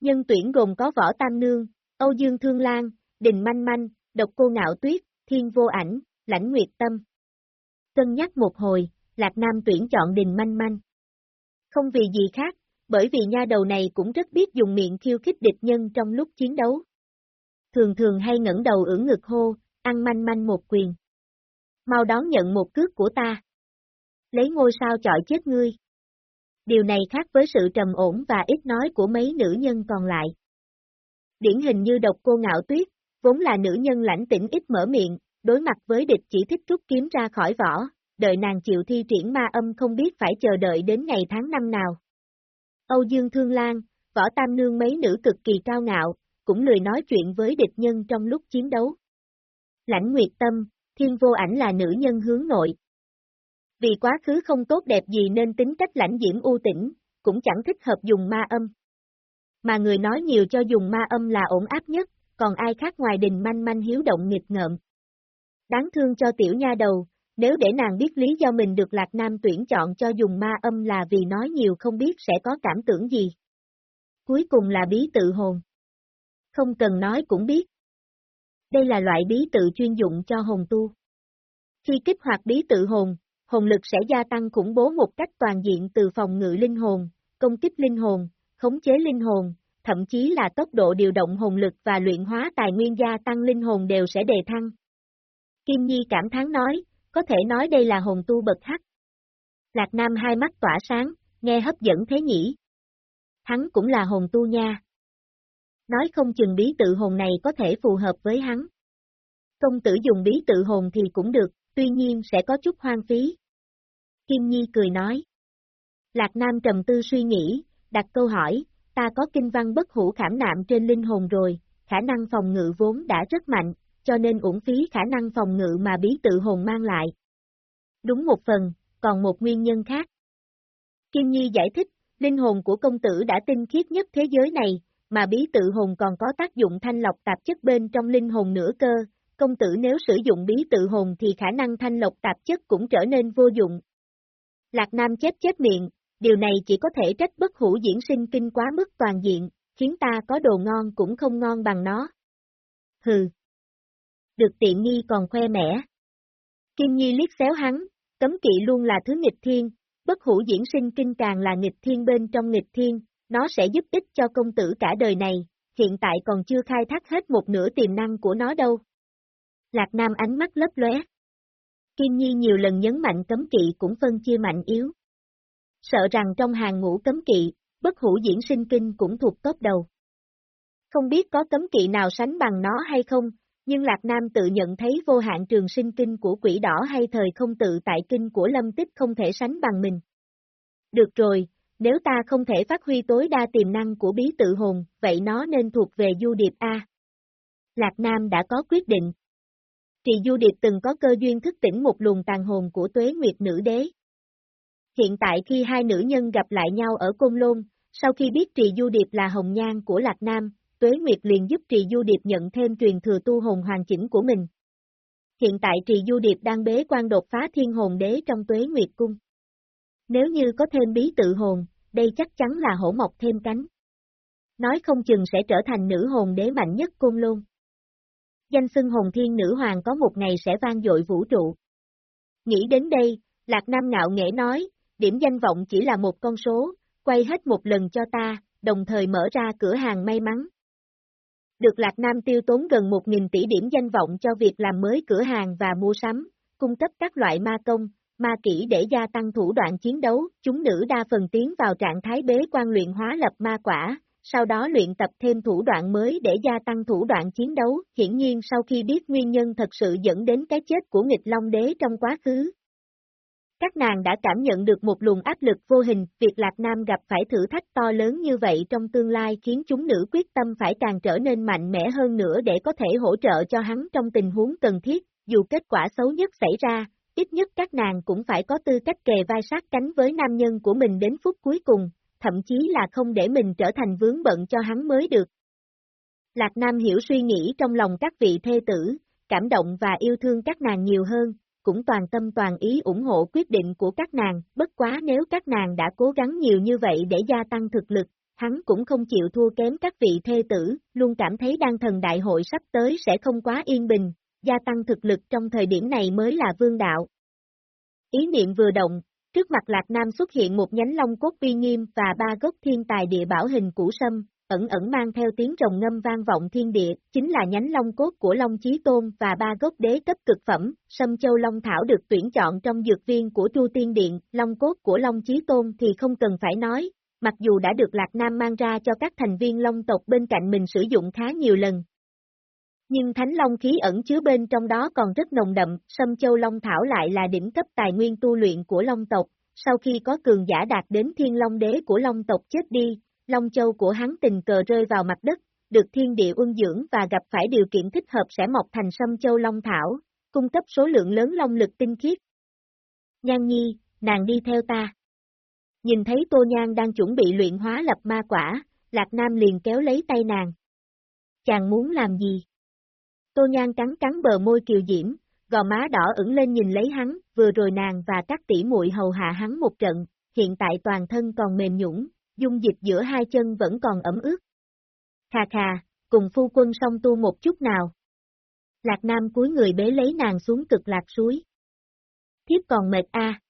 Nhân tuyển gồm có Võ Tam Nương, Âu Dương Thương Lan, Đình Manh Manh, Độc Cô Ngạo Tuyết, Thiên Vô Ảnh, Lãnh Nguyệt Tâm. Cân nhắc một hồi, Lạc Nam tuyển chọn Đình Manh Manh. Không vì gì khác, bởi vì nha đầu này cũng rất biết dùng miệng khiêu khích địch nhân trong lúc chiến đấu. Thường thường hay ngẩng đầu ưỡn ngực hô, ăn manh manh một quyền. Mau đón nhận một cước của ta. Lấy ngôi sao chọi chết ngươi. Điều này khác với sự trầm ổn và ít nói của mấy nữ nhân còn lại. Điển hình như độc cô ngạo tuyết, vốn là nữ nhân lãnh tĩnh ít mở miệng, đối mặt với địch chỉ thích rút kiếm ra khỏi vỏ, đợi nàng chịu thi triển ma âm không biết phải chờ đợi đến ngày tháng năm nào. Âu Dương Thương Lan, võ tam nương mấy nữ cực kỳ cao ngạo, cũng lười nói chuyện với địch nhân trong lúc chiến đấu. Lãnh Nguyệt Tâm, thiên vô ảnh là nữ nhân hướng nội. Vì quá khứ không tốt đẹp gì nên tính cách lãnh diễm u tĩnh, cũng chẳng thích hợp dùng ma âm. Mà người nói nhiều cho dùng ma âm là ổn áp nhất, còn ai khác ngoài đình manh manh hiếu động nghịch ngợm. Đáng thương cho tiểu nha đầu, nếu để nàng biết lý do mình được Lạc Nam tuyển chọn cho dùng ma âm là vì nói nhiều không biết sẽ có cảm tưởng gì. Cuối cùng là bí tự hồn. Không cần nói cũng biết. Đây là loại bí tự chuyên dụng cho hồn tu. Khi kích hoạt bí tự hồn, hồn lực sẽ gia tăng khủng bố một cách toàn diện từ phòng ngự linh hồn, công kích linh hồn, khống chế linh hồn, thậm chí là tốc độ điều động hồn lực và luyện hóa tài nguyên gia tăng linh hồn đều sẽ đề thăng. Kim Nhi cảm thán nói, có thể nói đây là hồn tu bậc hắc. Lạc Nam hai mắt tỏa sáng, nghe hấp dẫn thế nhỉ. Hắn cũng là hồn tu nha. Nói không chừng bí tự hồn này có thể phù hợp với hắn. Công tử dùng bí tự hồn thì cũng được, tuy nhiên sẽ có chút hoang phí. Kim Nhi cười nói. Lạc Nam trầm tư suy nghĩ, đặt câu hỏi, ta có kinh văn bất hủ khảm nạm trên linh hồn rồi, khả năng phòng ngự vốn đã rất mạnh, cho nên uổng phí khả năng phòng ngự mà bí tự hồn mang lại. Đúng một phần, còn một nguyên nhân khác. Kim Nhi giải thích, linh hồn của công tử đã tinh khiết nhất thế giới này, mà bí tự hồn còn có tác dụng thanh lọc tạp chất bên trong linh hồn nữa cơ, công tử nếu sử dụng bí tự hồn thì khả năng thanh lọc tạp chất cũng trở nên vô dụng. Lạc Nam chết chết miệng, điều này chỉ có thể trách bất hủ diễn sinh kinh quá mức toàn diện, khiến ta có đồ ngon cũng không ngon bằng nó. Hừ. Được tiện nghi còn khoe mẽ. Kim Nhi liếc xéo hắn, cấm kỵ luôn là thứ nghịch thiên, bất hủ diễn sinh kinh càng là nghịch thiên bên trong nghịch thiên, nó sẽ giúp ích cho công tử cả đời này, hiện tại còn chưa khai thác hết một nửa tiềm năng của nó đâu. Lạc Nam ánh mắt lấp lóe. Kim Nhi nhiều lần nhấn mạnh cấm kỵ cũng phân chia mạnh yếu. Sợ rằng trong hàng ngũ cấm kỵ, bất hủ diễn sinh kinh cũng thuộc top đầu. Không biết có cấm kỵ nào sánh bằng nó hay không, nhưng Lạc Nam tự nhận thấy vô hạn trường sinh kinh của quỷ đỏ hay thời không tự tại kinh của lâm tích không thể sánh bằng mình. Được rồi, nếu ta không thể phát huy tối đa tiềm năng của bí tự hồn, vậy nó nên thuộc về du điệp A. Lạc Nam đã có quyết định. Trì Du Điệp từng có cơ duyên thức tỉnh một luồng tàn hồn của tuế nguyệt nữ đế. Hiện tại khi hai nữ nhân gặp lại nhau ở Côn Lôn, sau khi biết Trì Du Điệp là hồng nhan của Lạc Nam, Tuế Nguyệt liền giúp Trì Du Điệp nhận thêm truyền thừa tu hồn hoàn chỉnh của mình. Hiện tại Trì Du Điệp đang bế quan đột phá thiên hồn đế trong Tuế Nguyệt Cung. Nếu như có thêm bí tự hồn, đây chắc chắn là hổ mọc thêm cánh. Nói không chừng sẽ trở thành nữ hồn đế mạnh nhất Côn Lôn. Danh xưng hồn thiên nữ hoàng có một ngày sẽ vang dội vũ trụ. Nghĩ đến đây, Lạc Nam ngạo nghễ nói, điểm danh vọng chỉ là một con số, quay hết một lần cho ta, đồng thời mở ra cửa hàng may mắn. Được Lạc Nam tiêu tốn gần 1.000 tỷ điểm danh vọng cho việc làm mới cửa hàng và mua sắm, cung cấp các loại ma công, ma kỹ để gia tăng thủ đoạn chiến đấu, chúng nữ đa phần tiến vào trạng thái bế quan luyện hóa lập ma quả, sau đó luyện tập thêm thủ đoạn mới để gia tăng thủ đoạn chiến đấu, hiển nhiên sau khi biết nguyên nhân thật sự dẫn đến cái chết của nghịch Long Đế trong quá khứ, các nàng đã cảm nhận được một luồng áp lực vô hình, việc Lạc Nam gặp phải thử thách to lớn như vậy trong tương lai khiến chúng nữ quyết tâm phải càng trở nên mạnh mẽ hơn nữa để có thể hỗ trợ cho hắn trong tình huống cần thiết, dù kết quả xấu nhất xảy ra, ít nhất các nàng cũng phải có tư cách kề vai sát cánh với nam nhân của mình đến phút cuối cùng, thậm chí là không để mình trở thành vướng bận cho hắn mới được. Lạc Nam hiểu suy nghĩ trong lòng các vị thê tử, cảm động và yêu thương các nàng nhiều hơn, cũng toàn tâm toàn ý ủng hộ quyết định của các nàng, bất quá nếu các nàng đã cố gắng nhiều như vậy để gia tăng thực lực, hắn cũng không chịu thua kém các vị thê tử, luôn cảm thấy đăng thần đại hội sắp tới sẽ không quá yên bình, gia tăng thực lực trong thời điểm này mới là vương đạo. Ý niệm vừa động, trước mặt Lạc Nam xuất hiện một nhánh long cốt uy nghiêm và ba gốc thiên tài địa bảo hình củ sâm, ẩn ẩn mang theo tiếng rồng ngâm vang vọng thiên địa, chính là nhánh long cốt của Long Chí Tôn và ba gốc đế cấp cực phẩm, Sâm Châu Long Thảo được tuyển chọn trong dược viên của Chu Tiên Điện, long cốt của Long Chí Tôn thì không cần phải nói, mặc dù đã được Lạc Nam mang ra cho các thành viên Long tộc bên cạnh mình sử dụng khá nhiều lần. Nhưng thánh long khí ẩn chứa bên trong đó còn rất nồng đậm, sâm châu long thảo lại là đỉnh cấp tài nguyên tu luyện của long tộc, sau khi có cường giả đạt đến thiên long đế của long tộc chết đi, long châu của hắn tình cờ rơi vào mặt đất, được thiên địa ưng dưỡng và gặp phải điều kiện thích hợp sẽ mọc thành sâm châu long thảo, cung cấp số lượng lớn long lực tinh khiết. Nhan nhi, nàng đi theo ta. Nhìn thấy Tô Nhan đang chuẩn bị luyện hóa lập ma quả, Lạc Nam liền kéo lấy tay nàng. Chàng muốn làm gì? Tô Nhan cắn cắn bờ môi kiều diễm, gò má đỏ ửng lên nhìn lấy hắn, vừa rồi nàng và các tỷ muội hầu hạ hắn một trận, hiện tại toàn thân còn mềm nhũng, dung dịch giữa hai chân vẫn còn ẩm ướt. Khà khà, cùng phu quân song tu một chút nào. Lạc Nam cúi người bế lấy nàng xuống cực lạc suối. Thiếp còn mệt a. À.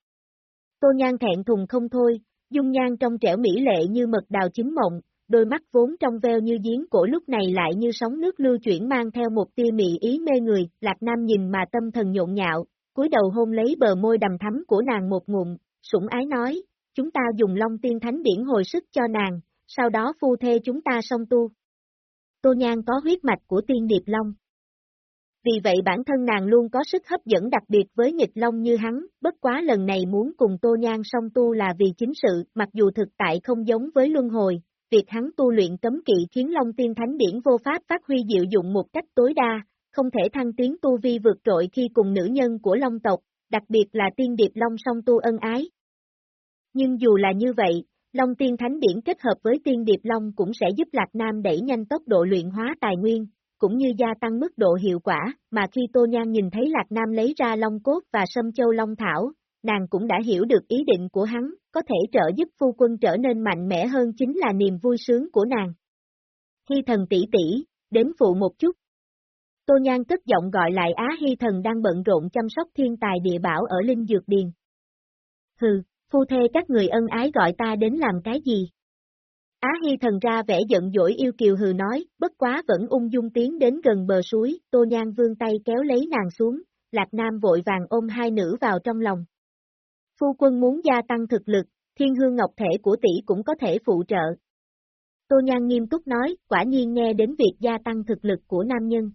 Tô Nhan thẹn thùng không thôi, dung nhan trong trẻo mỹ lệ như mật đào chín mộng, đôi mắt vốn trong veo như giếng cổ lúc này lại như sóng nước lưu chuyển mang theo một tia mị ý mê người, Lạc Nam nhìn mà tâm thần nhộn nhạo, cúi đầu hôn lấy bờ môi đầm thắm của nàng một ngụm, sủng ái nói, chúng ta dùng long tiên thánh điển hồi sức cho nàng, sau đó phu thê chúng ta song tu. Tô Nhan có huyết mạch của tiên điệp long. Vì vậy bản thân nàng luôn có sức hấp dẫn đặc biệt với nghịch long như hắn, bất quá lần này muốn cùng Tô Nhan song tu là vì chính sự, mặc dù thực tại không giống với luân hồi, việc hắn tu luyện cấm kỵ khiến Long Tiên Thánh Điển vô pháp phát huy diệu dụng một cách tối đa, không thể thăng tiến tu vi vượt trội khi cùng nữ nhân của Long tộc, đặc biệt là tiên điệp Long song tu ân ái. Nhưng dù là như vậy, Long Tiên Thánh Điển kết hợp với tiên điệp Long cũng sẽ giúp Lạc Nam đẩy nhanh tốc độ luyện hóa tài nguyên, cũng như gia tăng mức độ hiệu quả, mà khi Tô Nhan nhìn thấy Lạc Nam lấy ra Long Cốt và Sâm Châu Long Thảo, nàng cũng đã hiểu được ý định của hắn, có thể trợ giúp phu quân trở nên mạnh mẽ hơn chính là niềm vui sướng của nàng. Hy thần tỷ tỷ, đến phụ một chút. Tô Nhan cất giọng gọi lại Á Hy thần đang bận rộn chăm sóc thiên tài địa bảo ở Linh Dược Điền. Hừ, phu thê các người ân ái gọi ta đến làm cái gì? Á Hy thần ra vẻ giận dỗi yêu kiều hừ nói, bất quá vẫn ung dung tiến đến gần bờ suối, Tô Nhan vương tay kéo lấy nàng xuống, Lạc Nam vội vàng ôm hai nữ vào trong lòng. Phu quân muốn gia tăng thực lực, thiên hương ngọc thể của tỷ cũng có thể phụ trợ. Tô Nhan nghiêm túc nói, quả nhiên nghe đến việc gia tăng thực lực của nam nhân.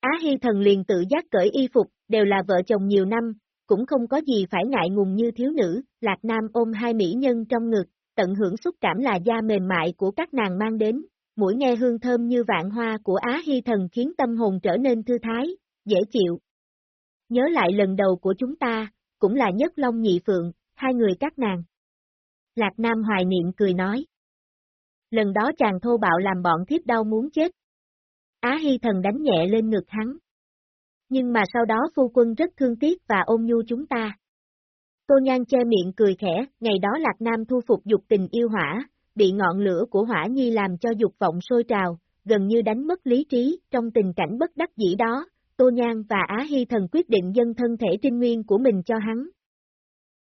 Á Hy thần liền tự giác cởi y phục, đều là vợ chồng nhiều năm, cũng không có gì phải ngại ngùng như thiếu nữ, Lạc Nam ôm hai mỹ nhân trong ngực, tận hưởng xúc cảm là da mềm mại của các nàng mang đến, mũi nghe hương thơm như vạn hoa của Á Hy thần khiến tâm hồn trở nên thư thái, dễ chịu. Nhớ lại lần đầu của chúng ta, cũng là nhất long nhị phượng, hai người các nàng. Lạc Nam hoài niệm cười nói. Lần đó chàng thô bạo làm bọn thiếp đau muốn chết. Á Hy thần đánh nhẹ lên ngực hắn. Nhưng mà sau đó phu quân rất thương tiếc và ôm nhu chúng ta. Tô Nhan che miệng cười khẽ, ngày đó Lạc Nam thu phục dục tình yêu hỏa, bị ngọn lửa của hỏa nhi làm cho dục vọng sôi trào, gần như đánh mất lý trí, trong tình cảnh bất đắc dĩ đó, Tô Nhan và Á Hy Thần quyết định dân thân thể trinh nguyên của mình cho hắn.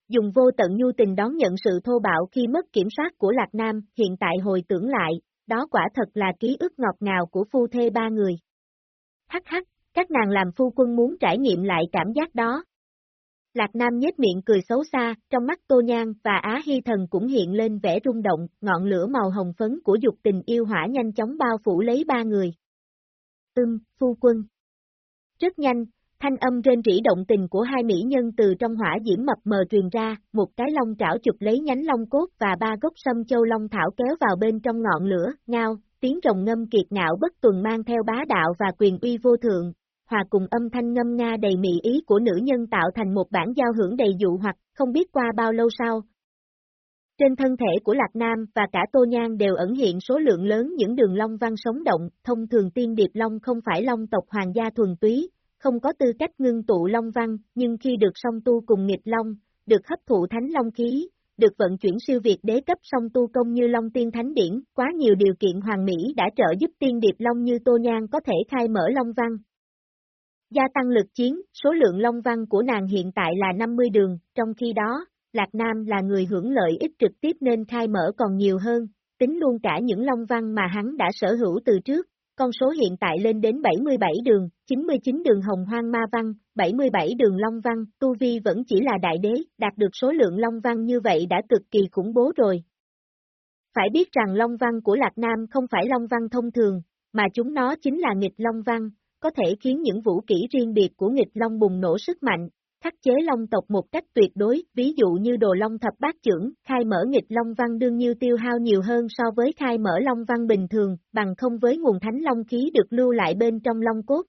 Dùng vô tận nhu tình đón nhận sự thô bạo khi mất kiểm soát của Lạc Nam, hiện tại hồi tưởng lại, đó quả thật là ký ức ngọt ngào của phu thê ba người. Hắc hắc, các nàng làm phu quân muốn trải nghiệm lại cảm giác đó. Lạc Nam nhếch miệng cười xấu xa, trong mắt Tô Nhan và Á Hy Thần cũng hiện lên vẻ rung động, ngọn lửa màu hồng phấn của dục tình yêu hỏa nhanh chóng bao phủ lấy ba người. Ưm, phu quân. Rất nhanh, thanh âm trên rỉ động tình của hai mỹ nhân từ trong hỏa diễm mập mờ truyền ra, một cái long trảo chụp lấy nhánh long cốt và ba gốc sâm châu long thảo kéo vào bên trong ngọn lửa, ngao, tiếng rồng ngâm kiệt ngạo bất tuần mang theo bá đạo và quyền uy vô thượng, hòa cùng âm thanh ngâm nga đầy mị ý của nữ nhân tạo thành một bản giao hưởng đầy dụ hoặc, không biết qua bao lâu sau. Trên thân thể của Lạc Nam và cả Tô Nhan đều ẩn hiện số lượng lớn những đường long văn sống động, thông thường tiên điệp long không phải long tộc hoàng gia thuần túy, không có tư cách ngưng tụ long văn, nhưng khi được song tu cùng nghịch long, được hấp thụ thánh long khí, được vận chuyển siêu việt đế cấp song tu công như long tiên thánh điển, quá nhiều điều kiện hoàng mỹ đã trợ giúp tiên điệp long như Tô Nhan có thể khai mở long văn. Gia tăng lực chiến, số lượng long văn của nàng hiện tại là 50 đường, trong khi đó, Lạc Nam là người hưởng lợi ích trực tiếp nên khai mở còn nhiều hơn, tính luôn cả những long văn mà hắn đã sở hữu từ trước, con số hiện tại lên đến 77 đường, 99 đường hồng hoang ma văn, 77 đường long văn, tu vi vẫn chỉ là đại đế, đạt được số lượng long văn như vậy đã cực kỳ khủng bố rồi. Phải biết rằng long văn của Lạc Nam không phải long văn thông thường, mà chúng nó chính là nghịch long văn, có thể khiến những vũ kỹ riêng biệt của nghịch long bùng nổ sức mạnh, khắc chế long tộc một cách tuyệt đối, ví dụ như đồ long thập bát trưởng, khai mở nghịch long văn đương như tiêu hao nhiều hơn so với khai mở long văn bình thường, bằng không với nguồn thánh long khí được lưu lại bên trong long cốt.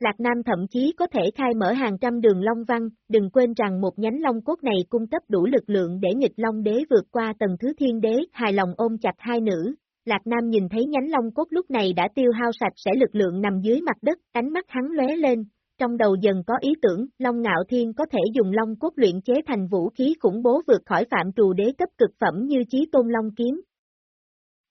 Lạc Nam thậm chí có thể khai mở hàng trăm đường long văn, đừng quên rằng một nhánh long cốt này cung cấp đủ lực lượng để nghịch long đế vượt qua tầng thứ thiên đế, hài lòng ôm chặt hai nữ, Lạc Nam nhìn thấy nhánh long cốt lúc này đã tiêu hao sạch sẽ lực lượng nằm dưới mặt đất, ánh mắt hắn lóe lên, trong đầu dần có ý tưởng, Long Ngạo Thiên có thể dùng long cốt luyện chế thành vũ khí khủng bố vượt khỏi phạm trù đế cấp cực phẩm như chí tôn long kiếm.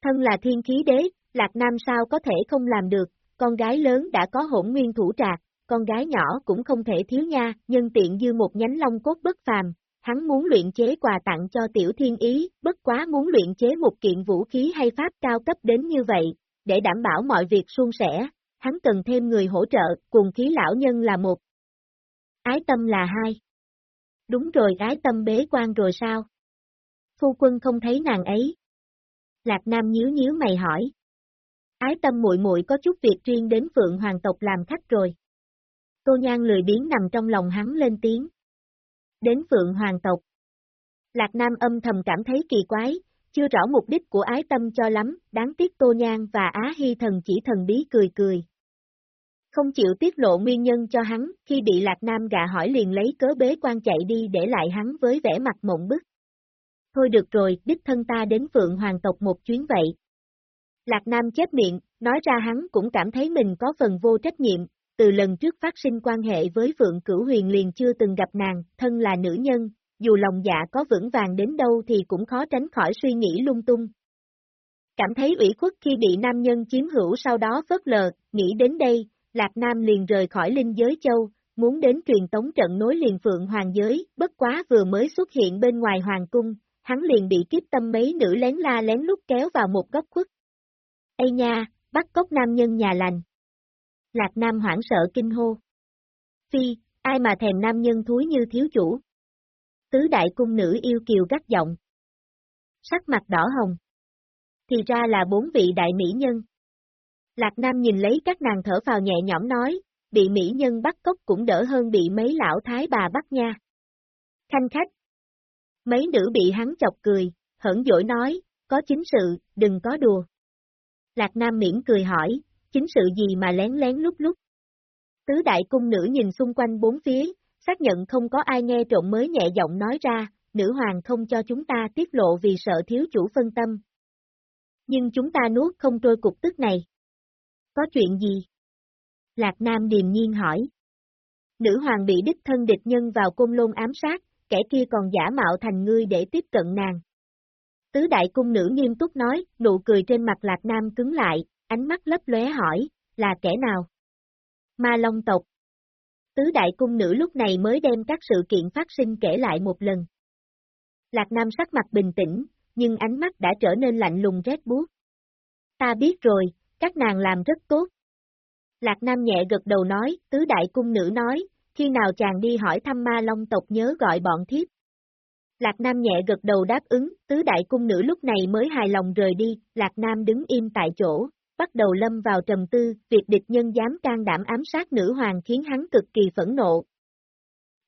Thân là thiên khí đế, Lạc Nam sao có thể không làm được, con gái lớn đã có hỗn nguyên thủ trạc, con gái nhỏ cũng không thể thiếu nha, nhân tiện dư một nhánh long cốt bất phàm, hắn muốn luyện chế quà tặng cho tiểu thiên ý, bất quá muốn luyện chế một kiện vũ khí hay pháp cao cấp đến như vậy, để đảm bảo mọi việc suôn sẻ, hắn cần thêm người hỗ trợ, cùng khí lão nhân là một. Ái tâm là hai. Đúng rồi ái tâm bế quan rồi sao? Phu quân không thấy nàng ấy. Lạc Nam nhíu nhíu mày hỏi. Ái tâm muội muội có chút việc riêng đến Phượng Hoàng tộc làm khách rồi. Tô Nhan lười biến nằm trong lòng hắn lên tiếng. Đến Phượng Hoàng tộc. Lạc Nam âm thầm cảm thấy kỳ quái, chưa rõ mục đích của ái tâm cho lắm, đáng tiếc Tô Nhan và Á Hy thần chỉ thần bí cười cười. Không chịu tiết lộ nguyên nhân cho hắn, khi bị Lạc Nam gạ hỏi liền lấy cớ bế quan chạy đi để lại hắn với vẻ mặt mộng bức. Thôi được rồi, đích thân ta đến Phượng Hoàng tộc một chuyến vậy. Lạc Nam chết miệng, nói ra hắn cũng cảm thấy mình có phần vô trách nhiệm, từ lần trước phát sinh quan hệ với Phượng Cửu Huyền liền chưa từng gặp nàng, thân là nữ nhân, dù lòng dạ có vững vàng đến đâu thì cũng khó tránh khỏi suy nghĩ lung tung. Cảm thấy ủy khuất khi bị nam nhân chiếm hữu sau đó phớt lờ, nghĩ đến đây, Lạc Nam liền rời khỏi linh giới châu, muốn đến truyền tống trận nối liền Phượng Hoàng giới, bất quá vừa mới xuất hiện bên ngoài Hoàng cung, hắn liền bị kiếp tâm mấy nữ lén la lén lút kéo vào một góc khuất. Ây nha, bắt cốc nam nhân nhà lành. Lạc Nam hoảng sợ kinh hô. Phi, ai mà thèm nam nhân thúi như thiếu chủ. Tứ đại cung nữ yêu kiều gắt giọng. Sắc mặt đỏ hồng. Thì ra là bốn vị đại mỹ nhân. Lạc Nam nhìn lấy các nàng thở phào nhẹ nhõm nói, bị mỹ nhân bắt cốc cũng đỡ hơn bị mấy lão thái bà bắt nha. Khanh khách. Mấy nữ bị hắn chọc cười, hỡn dỗi nói, có chính sự, đừng có đùa. Lạc Nam miễn cười hỏi, chính sự gì mà lén lén lúc lúc. Tứ đại cung nữ nhìn xung quanh bốn phía, xác nhận không có ai nghe trộm mới nhẹ giọng nói ra, nữ hoàng không cho chúng ta tiết lộ vì sợ thiếu chủ phân tâm. Nhưng chúng ta nuốt không trôi cục tức này. Có chuyện gì? Lạc Nam điềm nhiên hỏi. Nữ hoàng bị đích thân địch nhân vào côn lôn ám sát, kẻ kia còn giả mạo thành ngươi để tiếp cận nàng. Tứ đại cung nữ nghiêm túc nói, nụ cười trên mặt Lạc Nam cứng lại, ánh mắt lấp lóe hỏi, là kẻ nào? Ma Long tộc. Tứ đại cung nữ lúc này mới đem các sự kiện phát sinh kể lại một lần. Lạc Nam sắc mặt bình tĩnh, nhưng ánh mắt đã trở nên lạnh lùng rét buốt. Ta biết rồi, các nàng làm rất tốt. Lạc Nam nhẹ gật đầu nói, tứ đại cung nữ nói, khi nào chàng đi hỏi thăm ma long tộc nhớ gọi bọn thiếp. Lạc Nam nhẹ gật đầu đáp ứng, tứ đại cung nữ lúc này mới hài lòng rời đi, Lạc Nam đứng im tại chỗ, bắt đầu lâm vào trầm tư, việc địch nhân dám can đảm ám sát nữ hoàng khiến hắn cực kỳ phẫn nộ.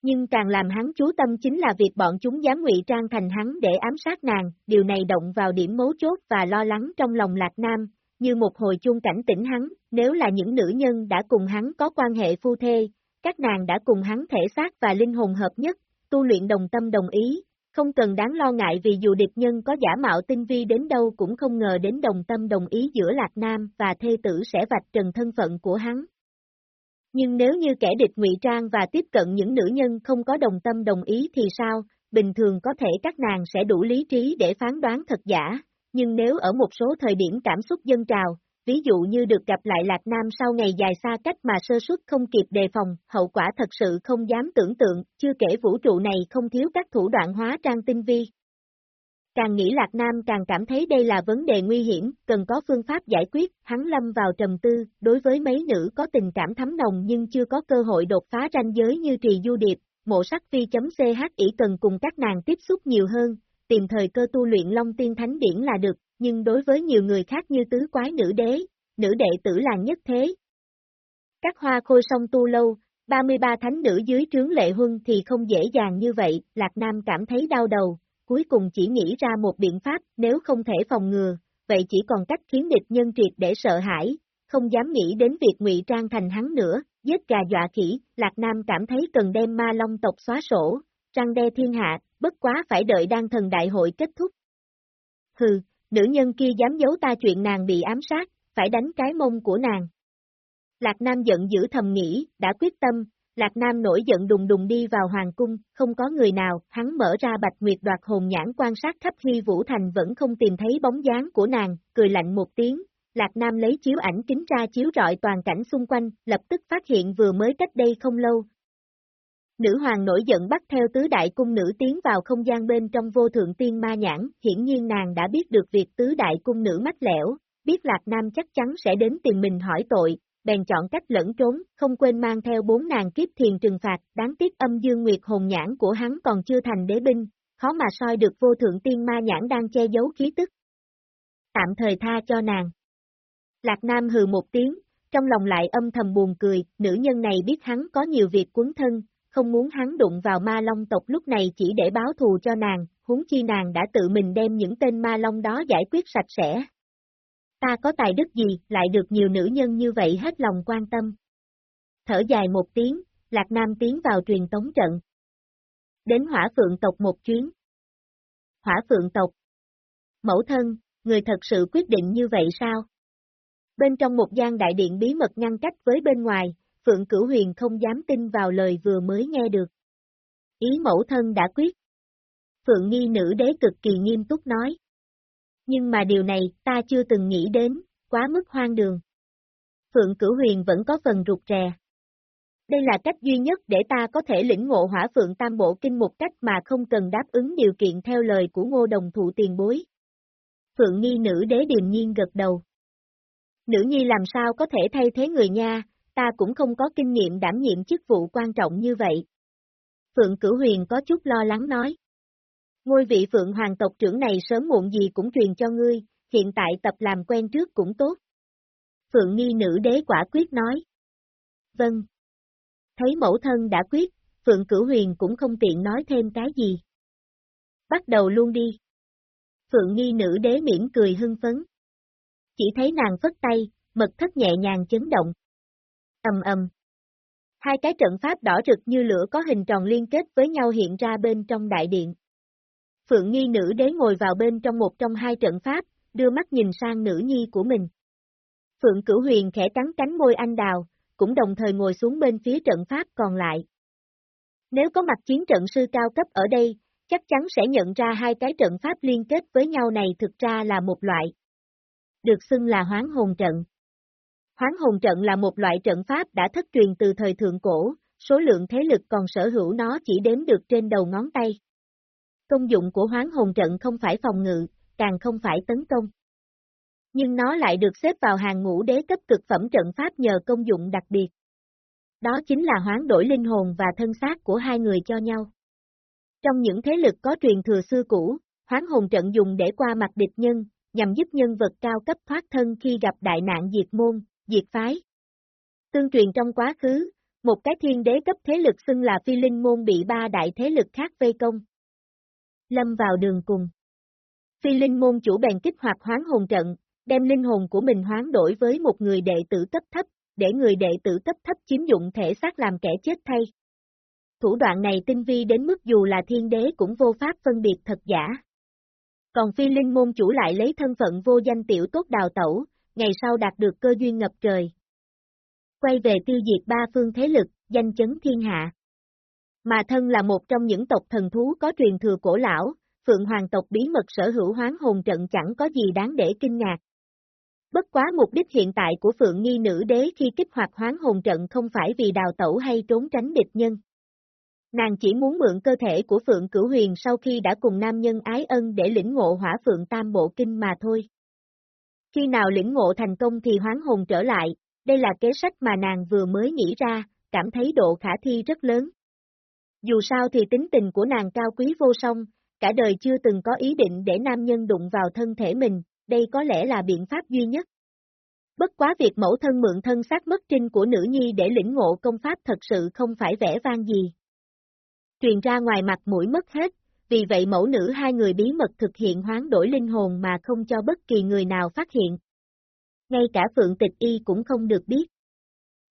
Nhưng càng làm hắn chú tâm chính là việc bọn chúng dám ngụy trang thành hắn để ám sát nàng, điều này động vào điểm mấu chốt và lo lắng trong lòng Lạc Nam, như một hồi chuông cảnh tỉnh hắn, nếu là những nữ nhân đã cùng hắn có quan hệ phu thê, các nàng đã cùng hắn thể xác và linh hồn hợp nhất, tu luyện đồng tâm đồng ý, không cần đáng lo ngại vì dù địch nhân có giả mạo tinh vi đến đâu cũng không ngờ đến đồng tâm đồng ý giữa Lạc Nam và thê tử sẽ vạch trần thân phận của hắn. Nhưng nếu như kẻ địch ngụy trang và tiếp cận những nữ nhân không có đồng tâm đồng ý thì sao, bình thường có thể các nàng sẽ đủ lý trí để phán đoán thật giả, nhưng nếu ở một số thời điểm cảm xúc dân trào, ví dụ như được gặp lại Lạc Nam sau ngày dài xa cách mà sơ suất không kịp đề phòng, hậu quả thật sự không dám tưởng tượng, chưa kể vũ trụ này không thiếu các thủ đoạn hóa trang tinh vi. Càng nghĩ Lạc Nam càng cảm thấy đây là vấn đề nguy hiểm, cần có phương pháp giải quyết, hắn lâm vào trầm tư, đối với mấy nữ có tình cảm thấm nồng nhưng chưa có cơ hội đột phá ranh giới như trì du điệp, mộ sắc phi.ch ý cần cùng các nàng tiếp xúc nhiều hơn, tìm thời cơ tu luyện Long Tiên Thánh Điển là được, nhưng đối với nhiều người khác như tứ quái nữ đế, nữ đệ tử làng nhất thế. Các hoa khôi song tu lâu, 33 thánh nữ dưới trướng lệ huân thì không dễ dàng như vậy, Lạc Nam cảm thấy đau đầu, cuối cùng chỉ nghĩ ra một biện pháp, nếu không thể phòng ngừa, vậy chỉ còn cách khiến địch nhân triệt để sợ hãi, không dám nghĩ đến việc ngụy trang thành hắn nữa, giết gà dọa khỉ, Lạc Nam cảm thấy cần đem ma long tộc xóa sổ, răng đe thiên hạ, bất quá phải đợi đan thần đại hội kết thúc. Hừ, nữ nhân kia dám giấu ta chuyện nàng bị ám sát, phải đánh cái mông của nàng. Lạc Nam giận dữ thầm nghĩ, đã quyết tâm, Lạc Nam nổi giận đùng đùng đi vào hoàng cung, không có người nào, hắn mở ra bạch nguyệt đoạt hồn nhãn quan sát khắp Hy Vũ Thành vẫn không tìm thấy bóng dáng của nàng, cười lạnh một tiếng, Lạc Nam lấy chiếu ảnh kính ra chiếu rọi toàn cảnh xung quanh, lập tức phát hiện vừa mới cách đây không lâu. Nữ hoàng nổi giận bắt theo tứ đại cung nữ tiến vào không gian bên trong vô thượng tiên ma nhãn, hiển nhiên nàng đã biết được việc tứ đại cung nữ mách lẻo, biết Lạc Nam chắc chắn sẽ đến tìm mình hỏi tội, bèn chọn cách lẫn trốn, không quên mang theo bốn nàng kiếp thiền trừng phạt, đáng tiếc âm dương nguyệt hồn nhãn của hắn còn chưa thành đế binh, khó mà soi được vô thượng tiên ma nhãn đang che giấu khí tức. Tạm thời tha cho nàng. Lạc Nam hừ một tiếng, trong lòng lại âm thầm buồn cười, nữ nhân này biết hắn có nhiều việc cuốn thân, không muốn hắn đụng vào ma long tộc lúc này chỉ để báo thù cho nàng, huống chi nàng đã tự mình đem những tên ma long đó giải quyết sạch sẽ. Ta có tài đức gì, lại được nhiều nữ nhân như vậy hết lòng quan tâm. Thở dài một tiếng, Lạc Nam tiến vào truyền tống trận. Đến hỏa phượng tộc một chuyến. Hỏa phượng tộc. Mẫu thân, người thật sự quyết định như vậy sao? Bên trong một gian đại điện bí mật ngăn cách với bên ngoài, Phượng Cửu Huyền không dám tin vào lời vừa mới nghe được. Ý mẫu thân đã quyết. Phượng Nghi nữ đế cực kỳ nghiêm túc nói. Nhưng mà điều này ta chưa từng nghĩ đến, quá mức hoang đường. Phượng Cửu Huyền vẫn có phần rụt rè. Đây là cách duy nhất để ta có thể lĩnh ngộ hỏa Phượng Tam Bộ Kinh một cách mà không cần đáp ứng điều kiện theo lời của ngô đồng thụ tiền bối. Phượng Nghi nữ đế điềm nhiên gật đầu. Nữ nhi làm sao có thể thay thế người nha, ta cũng không có kinh nghiệm đảm nhiệm chức vụ quan trọng như vậy. Phượng Cửu Huyền có chút lo lắng nói. Ngôi vị Phượng Hoàng tộc trưởng này sớm muộn gì cũng truyền cho ngươi, hiện tại tập làm quen trước cũng tốt. Phượng Nghi nữ đế quả quyết nói. Vâng. Thấy mẫu thân đã quyết, Phượng Cửu Huyền cũng không tiện nói thêm cái gì. Bắt đầu luôn đi. Phượng Nghi nữ đế mỉm cười hưng phấn. Chỉ thấy nàng phất tay, mật thất nhẹ nhàng chấn động. Ầm ầm. Hai cái trận pháp đỏ rực như lửa có hình tròn liên kết với nhau hiện ra bên trong đại điện. Phượng Nghi nữ đế ngồi vào bên trong một trong hai trận pháp, đưa mắt nhìn sang nữ nhi của mình. Phượng Cửu Huyền khẽ cắn cánh môi anh đào, cũng đồng thời ngồi xuống bên phía trận pháp còn lại. Nếu có mặt chiến trận sư cao cấp ở đây, chắc chắn sẽ nhận ra hai cái trận pháp liên kết với nhau này thực ra là một loại. Được xưng là hoán hồn trận. Hoán hồn trận là một loại trận pháp đã thất truyền từ thời thượng cổ, số lượng thế lực còn sở hữu nó chỉ đếm được trên đầu ngón tay. Công dụng của hoán hồn trận không phải phòng ngự, càng không phải tấn công. Nhưng nó lại được xếp vào hàng ngũ đế cấp cực phẩm trận pháp nhờ công dụng đặc biệt. Đó chính là hoán đổi linh hồn và thân xác của hai người cho nhau. Trong những thế lực có truyền thừa xưa cũ, hoán hồn trận dùng để qua mặt địch nhân, nhằm giúp nhân vật cao cấp thoát thân khi gặp đại nạn diệt môn, diệt phái. Tương truyền trong quá khứ, một cái thiên đế cấp thế lực xưng là phi linh môn bị ba đại thế lực khác vây công. Lâm vào đường cùng. Phi linh môn chủ bèn kích hoạt hoán hồn trận, đem linh hồn của mình hoán đổi với một người đệ tử cấp thấp, để người đệ tử cấp thấp chiếm dụng thể xác làm kẻ chết thay. Thủ đoạn này tinh vi đến mức dù là thiên đế cũng vô pháp phân biệt thật giả. Còn phi linh môn chủ lại lấy thân phận vô danh tiểu tốt đào tẩu, ngày sau đạt được cơ duyên ngập trời. Quay về tiêu diệt ba phương thế lực, danh chấn thiên hạ. Mà thân là một trong những tộc thần thú có truyền thừa cổ lão, Phượng Hoàng tộc bí mật sở hữu hoán hồn trận chẳng có gì đáng để kinh ngạc. Bất quá mục đích hiện tại của Phượng Nghi Nữ Đế khi kích hoạt hoán hồn trận không phải vì đào tẩu hay trốn tránh địch nhân. Nàng chỉ muốn mượn cơ thể của Phượng Cửu Huyền sau khi đã cùng nam nhân ái ân để lĩnh ngộ hỏa Phượng Tam Bộ Kinh mà thôi. Khi nào lĩnh ngộ thành công thì hoán hồn trở lại, đây là kế sách mà nàng vừa mới nghĩ ra, cảm thấy độ khả thi rất lớn. Dù sao thì tính tình của nàng cao quý vô song, cả đời chưa từng có ý định để nam nhân đụng vào thân thể mình, đây có lẽ là biện pháp duy nhất. Bất quá việc mẫu thân mượn thân xác mất trinh của nữ nhi để lĩnh ngộ công pháp thật sự không phải vẻ vang gì. Truyền ra ngoài mặt mũi mất hết, vì vậy mẫu nữ hai người bí mật thực hiện hoán đổi linh hồn mà không cho bất kỳ người nào phát hiện. Ngay cả Phượng Tịch Y cũng không được biết.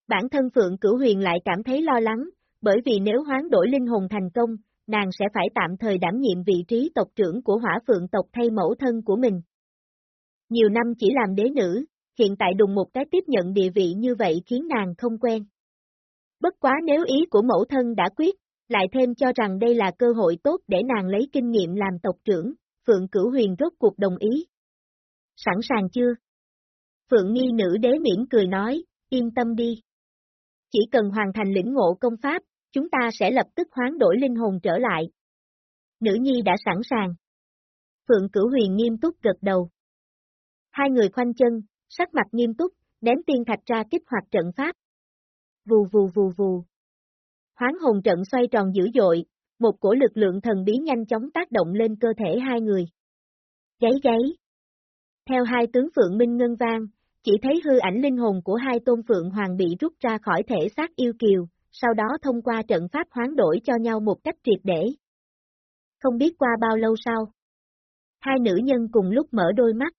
Bản thân Phượng Cửu Huyền lại cảm thấy lo lắng, bởi vì nếu hoán đổi linh hồn thành công, nàng sẽ phải tạm thời đảm nhiệm vị trí tộc trưởng của hỏa phượng tộc thay mẫu thân của mình. Nhiều năm chỉ làm đế nữ, hiện tại đùng một cái tiếp nhận địa vị như vậy khiến nàng không quen. Bất quá nếu ý của mẫu thân đã quyết, lại thêm cho rằng đây là cơ hội tốt để nàng lấy kinh nghiệm làm tộc trưởng, Phượng Cửu Huyền rốt cuộc đồng ý. Sẵn sàng chưa? Phượng Nghi nữ đế mỉm cười nói, yên tâm đi. Chỉ cần hoàn thành lĩnh ngộ công pháp, chúng ta sẽ lập tức hoán đổi linh hồn trở lại. Nữ nhi đã sẵn sàng. Phượng Cửu Huyền nghiêm túc gật đầu. Hai người khoanh chân, sắc mặt nghiêm túc, ném tiên thạch ra kích hoạt trận pháp. Vù vù vù vù. Hoán hồn trận xoay tròn dữ dội, một cổ lực lượng thần bí nhanh chóng tác động lên cơ thể hai người. Gáy gáy. Theo hai tướng Phượng Minh Ngân vang, chỉ thấy hư ảnh linh hồn của hai tôn Phượng Hoàng bị rút ra khỏi thể xác yêu kiều, sau đó thông qua trận pháp hoán đổi cho nhau một cách triệt để. Không biết qua bao lâu sau. Hai nữ nhân cùng lúc mở đôi mắt.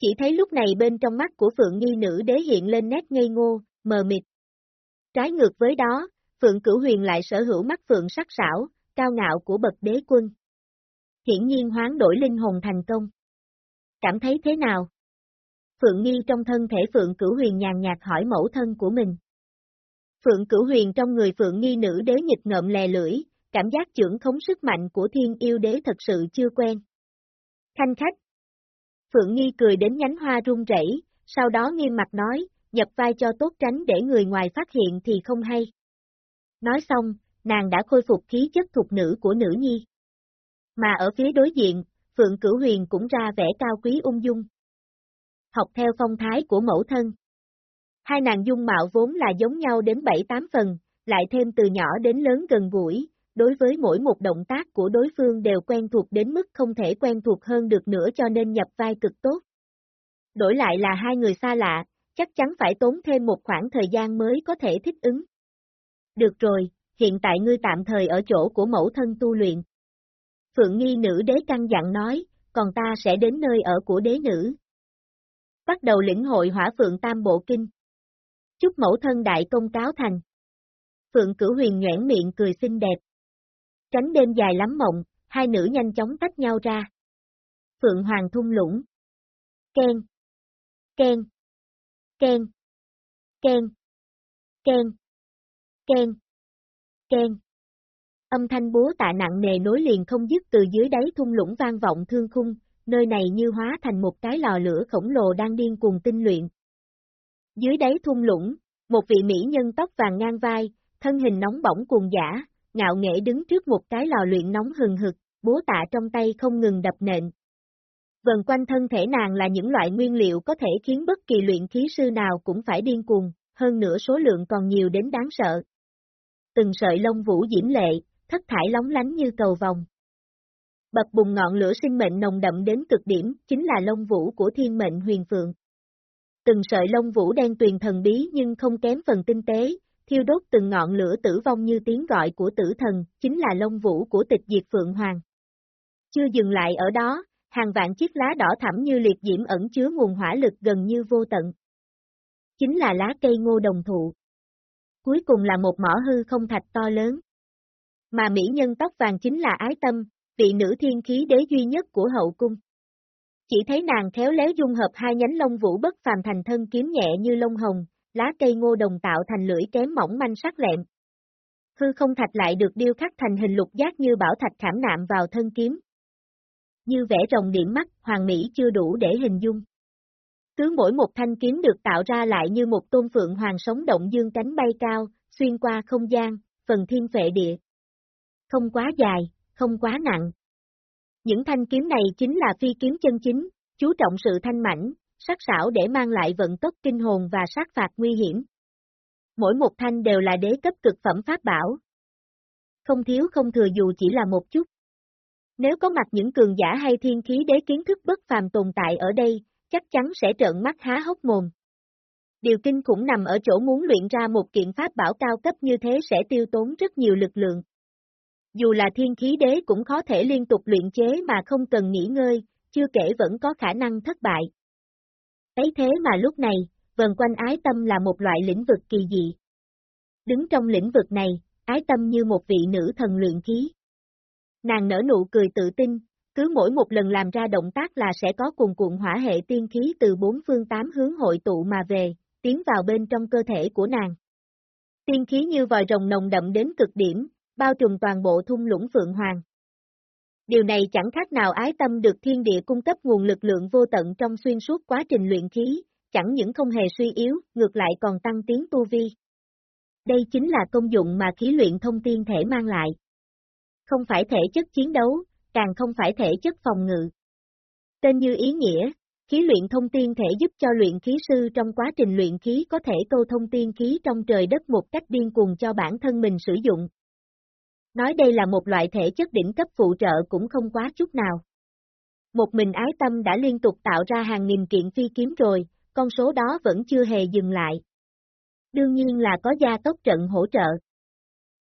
Chỉ thấy lúc này bên trong mắt của Phượng Nghi nữ đế hiện lên nét ngây ngô, mờ mịt. Trái ngược với đó, Phượng Cửu Huyền lại sở hữu mắt Phượng sắc sảo, cao ngạo của bậc đế quân. Hiển nhiên hoán đổi linh hồn thành công. Cảm thấy thế nào? Phượng Nghi trong thân thể Phượng Cửu Huyền nhàn nhạt hỏi mẫu thân của mình. Phượng Cửu Huyền trong người Phượng Nghi nữ đế nhịch ngợm lè lưỡi, cảm giác trưởng khống sức mạnh của thiên yêu đế thật sự chưa quen. Khanh khách. Phượng Nghi cười đến nhánh hoa run rẩy, sau đó nghiêm mặt nói, nhập vai cho tốt tránh để người ngoài phát hiện thì không hay. Nói xong, nàng đã khôi phục khí chất thuộc nữ của nữ nhi. Mà ở phía đối diện, Phượng Cửu Huyền cũng ra vẻ cao quý ung dung. Học theo phong thái của mẫu thân. Hai nàng dung mạo vốn là giống nhau đến 7-8 phần, lại thêm từ nhỏ đến lớn gần gũi, đối với mỗi một động tác của đối phương đều quen thuộc đến mức không thể quen thuộc hơn được nữa cho nên nhập vai cực tốt. Đổi lại là hai người xa lạ, chắc chắn phải tốn thêm một khoảng thời gian mới có thể thích ứng. Được rồi, hiện tại ngươi tạm thời ở chỗ của mẫu thân tu luyện. Phượng nghi nữ đế căng dặn nói, còn ta sẽ đến nơi ở của đế nữ. Bắt đầu lĩnh hội hỏa phượng tam bộ kinh. Chúc mẫu thân đại công cáo thành. Phượng cửu huyền nhoảng miệng cười xinh đẹp. Tránh đêm dài lắm mộng, hai nữ nhanh chóng tách nhau ra. Phượng hoàng thung lũng. Ken. Ken. Ken. Ken. Ken. Ken. Ken. Âm thanh búa tạ nặng nề nối liền không dứt từ dưới đáy thung lũng vang vọng thương khung, nơi này như hóa thành một cái lò lửa khổng lồ đang điên cuồng tinh luyện. Dưới đáy thung lũng, một vị mỹ nhân tóc vàng ngang vai, thân hình nóng bỏng cuồng giả, ngạo nghệ đứng trước một cái lò luyện nóng hừng hực, búa tạ trong tay không ngừng đập nện. Vần quanh thân thể nàng là những loại nguyên liệu có thể khiến bất kỳ luyện khí sư nào cũng phải điên cuồng, hơn nữa số lượng còn nhiều đến đáng sợ. Từng sợi lông vũ diễm lệ, thất thải lóng lánh như cầu vòng. Bật bùng ngọn lửa sinh mệnh nồng đậm đến cực điểm, chính là lông vũ của thiên mệnh huyền phượng. Từng sợi lông vũ đen tuyền thần bí nhưng không kém phần tinh tế, thiêu đốt từng ngọn lửa tử vong như tiếng gọi của tử thần, chính là lông vũ của tịch diệt Phượng Hoàng. Chưa dừng lại ở đó, hàng vạn chiếc lá đỏ thẳm như liệt diễm ẩn chứa nguồn hỏa lực gần như vô tận. Chính là lá cây ngô đồng thụ. Cuối cùng là một mỏ hư không thạch to lớn. Mà mỹ nhân tóc vàng chính là ái tâm, vị nữ thiên khí đế duy nhất của hậu cung. Chỉ thấy nàng khéo léo dung hợp hai nhánh lông vũ bất phàm thành thân kiếm nhẹ như lông hồng, lá cây ngô đồng tạo thành lưỡi kém mỏng manh sắc lẹm. Hư không thạch lại được điêu khắc thành hình lục giác như bảo thạch khảm nạm vào thân kiếm. Như vẽ rồng điểm mắt, hoàng mỹ chưa đủ để hình dung. Cứ mỗi một thanh kiếm được tạo ra lại như một tôn phượng hoàng sống động dương cánh bay cao, xuyên qua không gian, phần thiên vệ địa. Không quá dài, không quá nặng. Những thanh kiếm này chính là phi kiếm chân chính, chú trọng sự thanh mảnh, sắc sảo để mang lại vận tốc kinh hồn và sát phạt nguy hiểm. Mỗi một thanh đều là đế cấp cực phẩm pháp bảo. Không thiếu không thừa dù chỉ là một chút. Nếu có mặt những cường giả hay thiên khí đế kiến thức bất phàm tồn tại ở đây, chắc chắn sẽ trợn mắt há hốc mồm, Điều kinh khủng nằm ở chỗ muốn luyện ra một kiện pháp bảo cao cấp như thế sẽ tiêu tốn rất nhiều lực lượng. Dù là thiên khí đế cũng khó thể liên tục luyện chế mà không cần nghỉ ngơi, chưa kể vẫn có khả năng thất bại. Ấy thế mà lúc này, vần quanh ái tâm là một loại lĩnh vực kỳ dị. Đứng trong lĩnh vực này, ái tâm như một vị nữ thần luyện khí. Nàng nở nụ cười tự tin, cứ mỗi một lần làm ra động tác là sẽ có cùng cuộn hỏa hệ tiên khí từ bốn phương tám hướng hội tụ mà về, tiến vào bên trong cơ thể của nàng. Tiên khí như vòi rồng nồng đậm đến cực điểm, bao trùm toàn bộ thung lũng Phượng Hoàng. Điều này chẳng khác nào ái tâm được thiên địa cung cấp nguồn lực lượng vô tận trong xuyên suốt quá trình luyện khí, chẳng những không hề suy yếu, ngược lại còn tăng tiến tu vi. Đây chính là công dụng mà khí luyện thông tiên thể mang lại. Không phải thể chất chiến đấu, càng không phải thể chất phòng ngự. Tên như ý nghĩa, khí luyện thông tiên thể giúp cho luyện khí sư trong quá trình luyện khí có thể câu thông tiên khí trong trời đất một cách điên cuồng cho bản thân mình sử dụng. Nói đây là một loại thể chất đỉnh cấp phụ trợ cũng không quá chút nào. Một mình ái tâm đã liên tục tạo ra hàng nghìn kiện phi kiếm rồi, con số đó vẫn chưa hề dừng lại. Đương nhiên là có gia tốc trận hỗ trợ.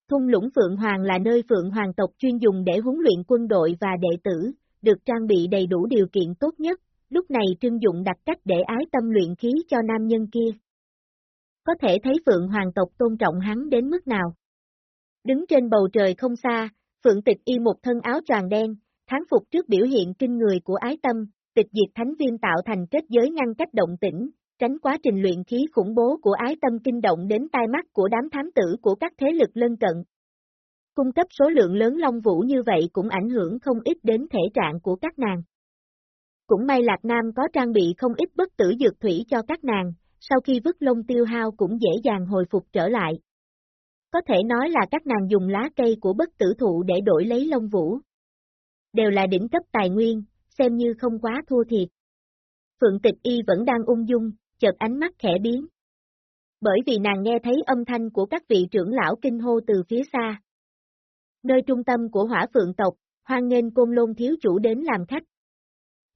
Thung lũng Phượng Hoàng là nơi Phượng Hoàng tộc chuyên dùng để huấn luyện quân đội và đệ tử, được trang bị đầy đủ điều kiện tốt nhất, lúc này Trương Dụng đặt cách để ái tâm luyện khí cho nam nhân kia. Có thể thấy Phượng Hoàng tộc tôn trọng hắn đến mức nào. Đứng trên bầu trời không xa, Phượng Tịch y một thân áo tràn đen, tháng phục trước biểu hiện kinh người của ái tâm, tịch diệt thánh viêm tạo thành kết giới ngăn cách động tĩnh, tránh quá trình luyện khí khủng bố của ái tâm kinh động đến tai mắt của đám thám tử của các thế lực lân cận. Cung cấp số lượng lớn long vũ như vậy cũng ảnh hưởng không ít đến thể trạng của các nàng. Cũng may Lạc Nam có trang bị không ít bất tử dược thủy cho các nàng, sau khi vứt lông tiêu hao cũng dễ dàng hồi phục trở lại. Có thể nói là các nàng dùng lá cây của bất tử thụ để đổi lấy lông vũ. Đều là đỉnh cấp tài nguyên, xem như không quá thua thiệt. Phượng tịch y vẫn đang ung dung, chợt ánh mắt khẽ biến. Bởi vì nàng nghe thấy âm thanh của các vị trưởng lão kinh hô từ phía xa. Nơi trung tâm của hỏa phượng tộc, hoan nghênh côn lôn thiếu chủ đến làm khách.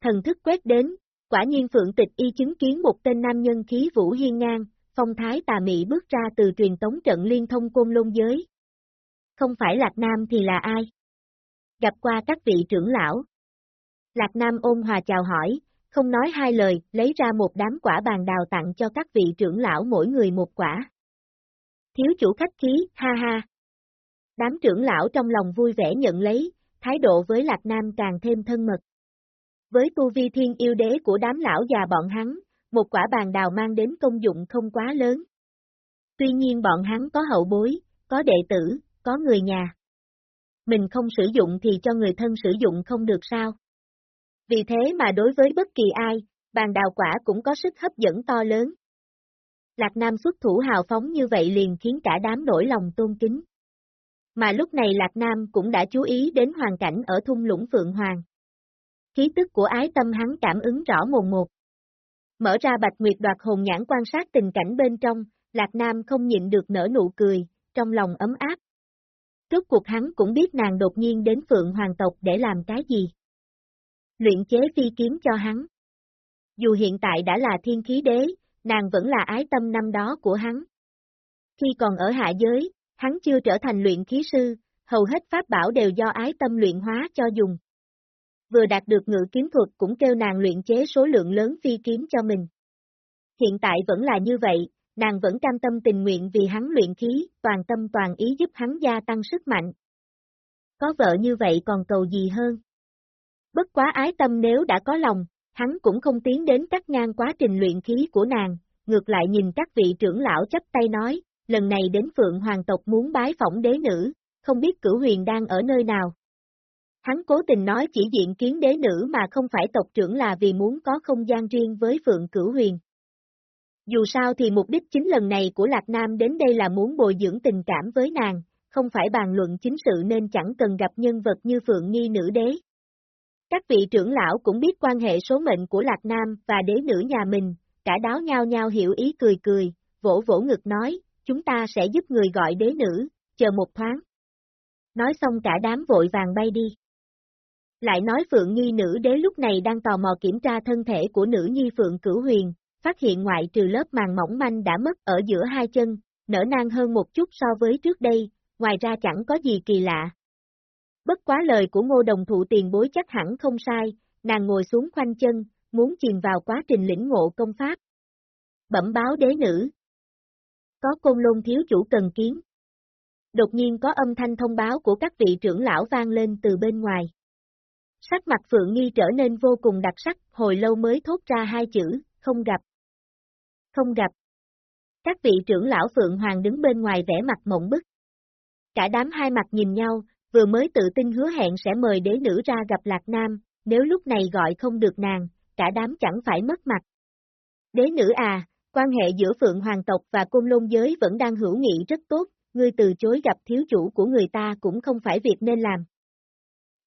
Thần thức quét đến, quả nhiên phượng tịch y chứng kiến một tên nam nhân khí vũ hiên ngang, phong thái tà mị bước ra từ truyền tống trận liên thông côn lôn giới. Không phải Lạc Nam thì là ai? Gặp qua các vị trưởng lão. Lạc Nam ôn hòa chào hỏi, không nói hai lời, lấy ra một đám quả bàn đào tặng cho các vị trưởng lão mỗi người một quả. Thiếu chủ khách khí, ha ha. Đám trưởng lão trong lòng vui vẻ nhận lấy, thái độ với Lạc Nam càng thêm thân mật. Với tu vi thiên yêu đế của đám lão già bọn hắn, một quả bàn đào mang đến công dụng không quá lớn. Tuy nhiên bọn hắn có hậu bối, có đệ tử, có người nhà. Mình không sử dụng thì cho người thân sử dụng không được sao? Vì thế mà đối với bất kỳ ai, bàn đào quả cũng có sức hấp dẫn to lớn. Lạc Nam xuất thủ hào phóng như vậy liền khiến cả đám nổi lòng tôn kính. Mà lúc này Lạc Nam cũng đã chú ý đến hoàn cảnh ở thung lũng Phượng Hoàng. Khí tức của ái tâm hắn cảm ứng rõ mồn một. Mở ra bạch nguyệt đoạt hồn nhãn quan sát tình cảnh bên trong, Lạc Nam không nhịn được nở nụ cười, trong lòng ấm áp. Rốt cuộc hắn cũng biết nàng đột nhiên đến Phượng Hoàng tộc để làm cái gì luyện chế phi kiếm cho hắn. Dù hiện tại đã là thiên khí đế, nàng vẫn là ái tâm năm đó của hắn. Khi còn ở hạ giới, hắn chưa trở thành luyện khí sư, hầu hết pháp bảo đều do ái tâm luyện hóa cho dùng. Vừa đạt được ngự kiếm thuật cũng kêu nàng luyện chế số lượng lớn phi kiếm cho mình. Hiện tại vẫn là như vậy, nàng vẫn cam tâm tình nguyện vì hắn luyện khí, toàn tâm toàn ý giúp hắn gia tăng sức mạnh. Có vợ như vậy còn cầu gì hơn? Bất quá ái tâm nếu đã có lòng, hắn cũng không tiến đến cắt ngang quá trình luyện khí của nàng, ngược lại nhìn các vị trưởng lão chấp tay nói, lần này đến Phượng Hoàng tộc muốn bái phỏng đế nữ, không biết cửu huyền đang ở nơi nào. Hắn cố tình nói chỉ diện kiến đế nữ mà không phải tộc trưởng là vì muốn có không gian riêng với Phượng cửu huyền. Dù sao thì mục đích chính lần này của Lạc Nam đến đây là muốn bồi dưỡng tình cảm với nàng, không phải bàn luận chính sự nên chẳng cần gặp nhân vật như Phượng Nghi nữ đế. Các vị trưởng lão cũng biết quan hệ số mệnh của Lạc Nam và đế nữ nhà mình, cả đáo nhau nhau hiểu ý cười cười, vỗ vỗ ngực nói, chúng ta sẽ giúp người gọi đế nữ, chờ một thoáng. Nói xong cả đám vội vàng bay đi. Lại nói Phượng Nhi nữ đế lúc này đang tò mò kiểm tra thân thể của nữ nhi Phượng Cửu Huyền, phát hiện ngoại trừ lớp màng mỏng manh đã mất ở giữa hai chân, nở nang hơn một chút so với trước đây, ngoài ra chẳng có gì kỳ lạ. Bất quá lời của ngô đồng thụ tiền bối chắc hẳn không sai, nàng ngồi xuống khoanh chân, muốn chìm vào quá trình lĩnh ngộ công pháp. Bẩm báo đế nữ. Có côn lôn thiếu chủ cần kiến. Đột nhiên có âm thanh thông báo của các vị trưởng lão vang lên từ bên ngoài. Sắc mặt Phượng Nghi trở nên vô cùng đặc sắc, hồi lâu mới thốt ra hai chữ, không gặp. Không gặp. Các vị trưởng lão Phượng Hoàng đứng bên ngoài vẻ mặt mộng bức. Cả đám hai mặt nhìn nhau, vừa mới tự tin hứa hẹn sẽ mời đế nữ ra gặp Lạc Nam, nếu lúc này gọi không được nàng, cả đám chẳng phải mất mặt. Đế nữ à, quan hệ giữa Phượng Hoàng tộc và Côn Lôn giới vẫn đang hữu nghị rất tốt, ngươi từ chối gặp thiếu chủ của người ta cũng không phải việc nên làm.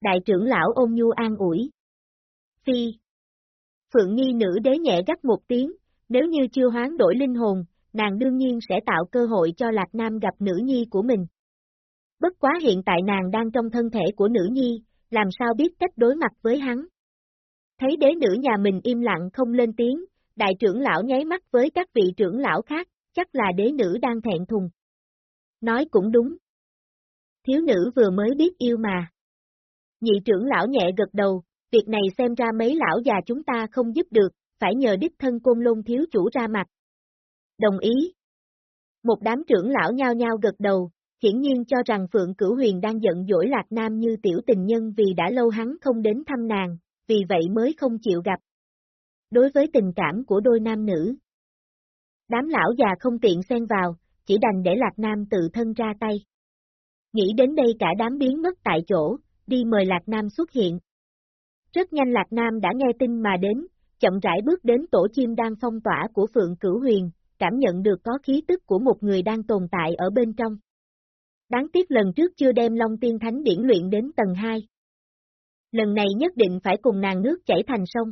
Đại trưởng lão ôn nhu an ủi. Phi. Phượng nhi nữ đế nhẹ gắt một tiếng, nếu như chưa hoán đổi linh hồn, nàng đương nhiên sẽ tạo cơ hội cho Lạc Nam gặp nữ nhi của mình. Bất quá hiện tại nàng đang trong thân thể của nữ nhi, làm sao biết cách đối mặt với hắn. Thấy đế nữ nhà mình im lặng không lên tiếng, đại trưởng lão nháy mắt với các vị trưởng lão khác, chắc là đế nữ đang thẹn thùng. Nói cũng đúng. Thiếu nữ vừa mới biết yêu mà. Nhị trưởng lão nhẹ gật đầu, việc này xem ra mấy lão già chúng ta không giúp được, phải nhờ đích thân côn lôn thiếu chủ ra mặt. Đồng ý. Một đám trưởng lão nhao nhao gật đầu, hiển nhiên cho rằng Phượng Cửu Huyền đang giận dỗi Lạc Nam như tiểu tình nhân vì đã lâu hắn không đến thăm nàng, vì vậy mới không chịu gặp. Đối với tình cảm của đôi nam nữ, đám lão già không tiện xen vào, chỉ đành để Lạc Nam tự thân ra tay. Nghĩ đến đây cả đám biến mất tại chỗ, đi mời Lạc Nam xuất hiện. Rất nhanh Lạc Nam đã nghe tin mà đến, chậm rãi bước đến tổ chim đang phong tỏa của Phượng Cửu Huyền, cảm nhận được có khí tức của một người đang tồn tại ở bên trong. Đáng tiếc lần trước chưa đem Long Tiên Thánh điển luyện đến tầng 2. Lần này nhất định phải cùng nàng nước chảy thành sông.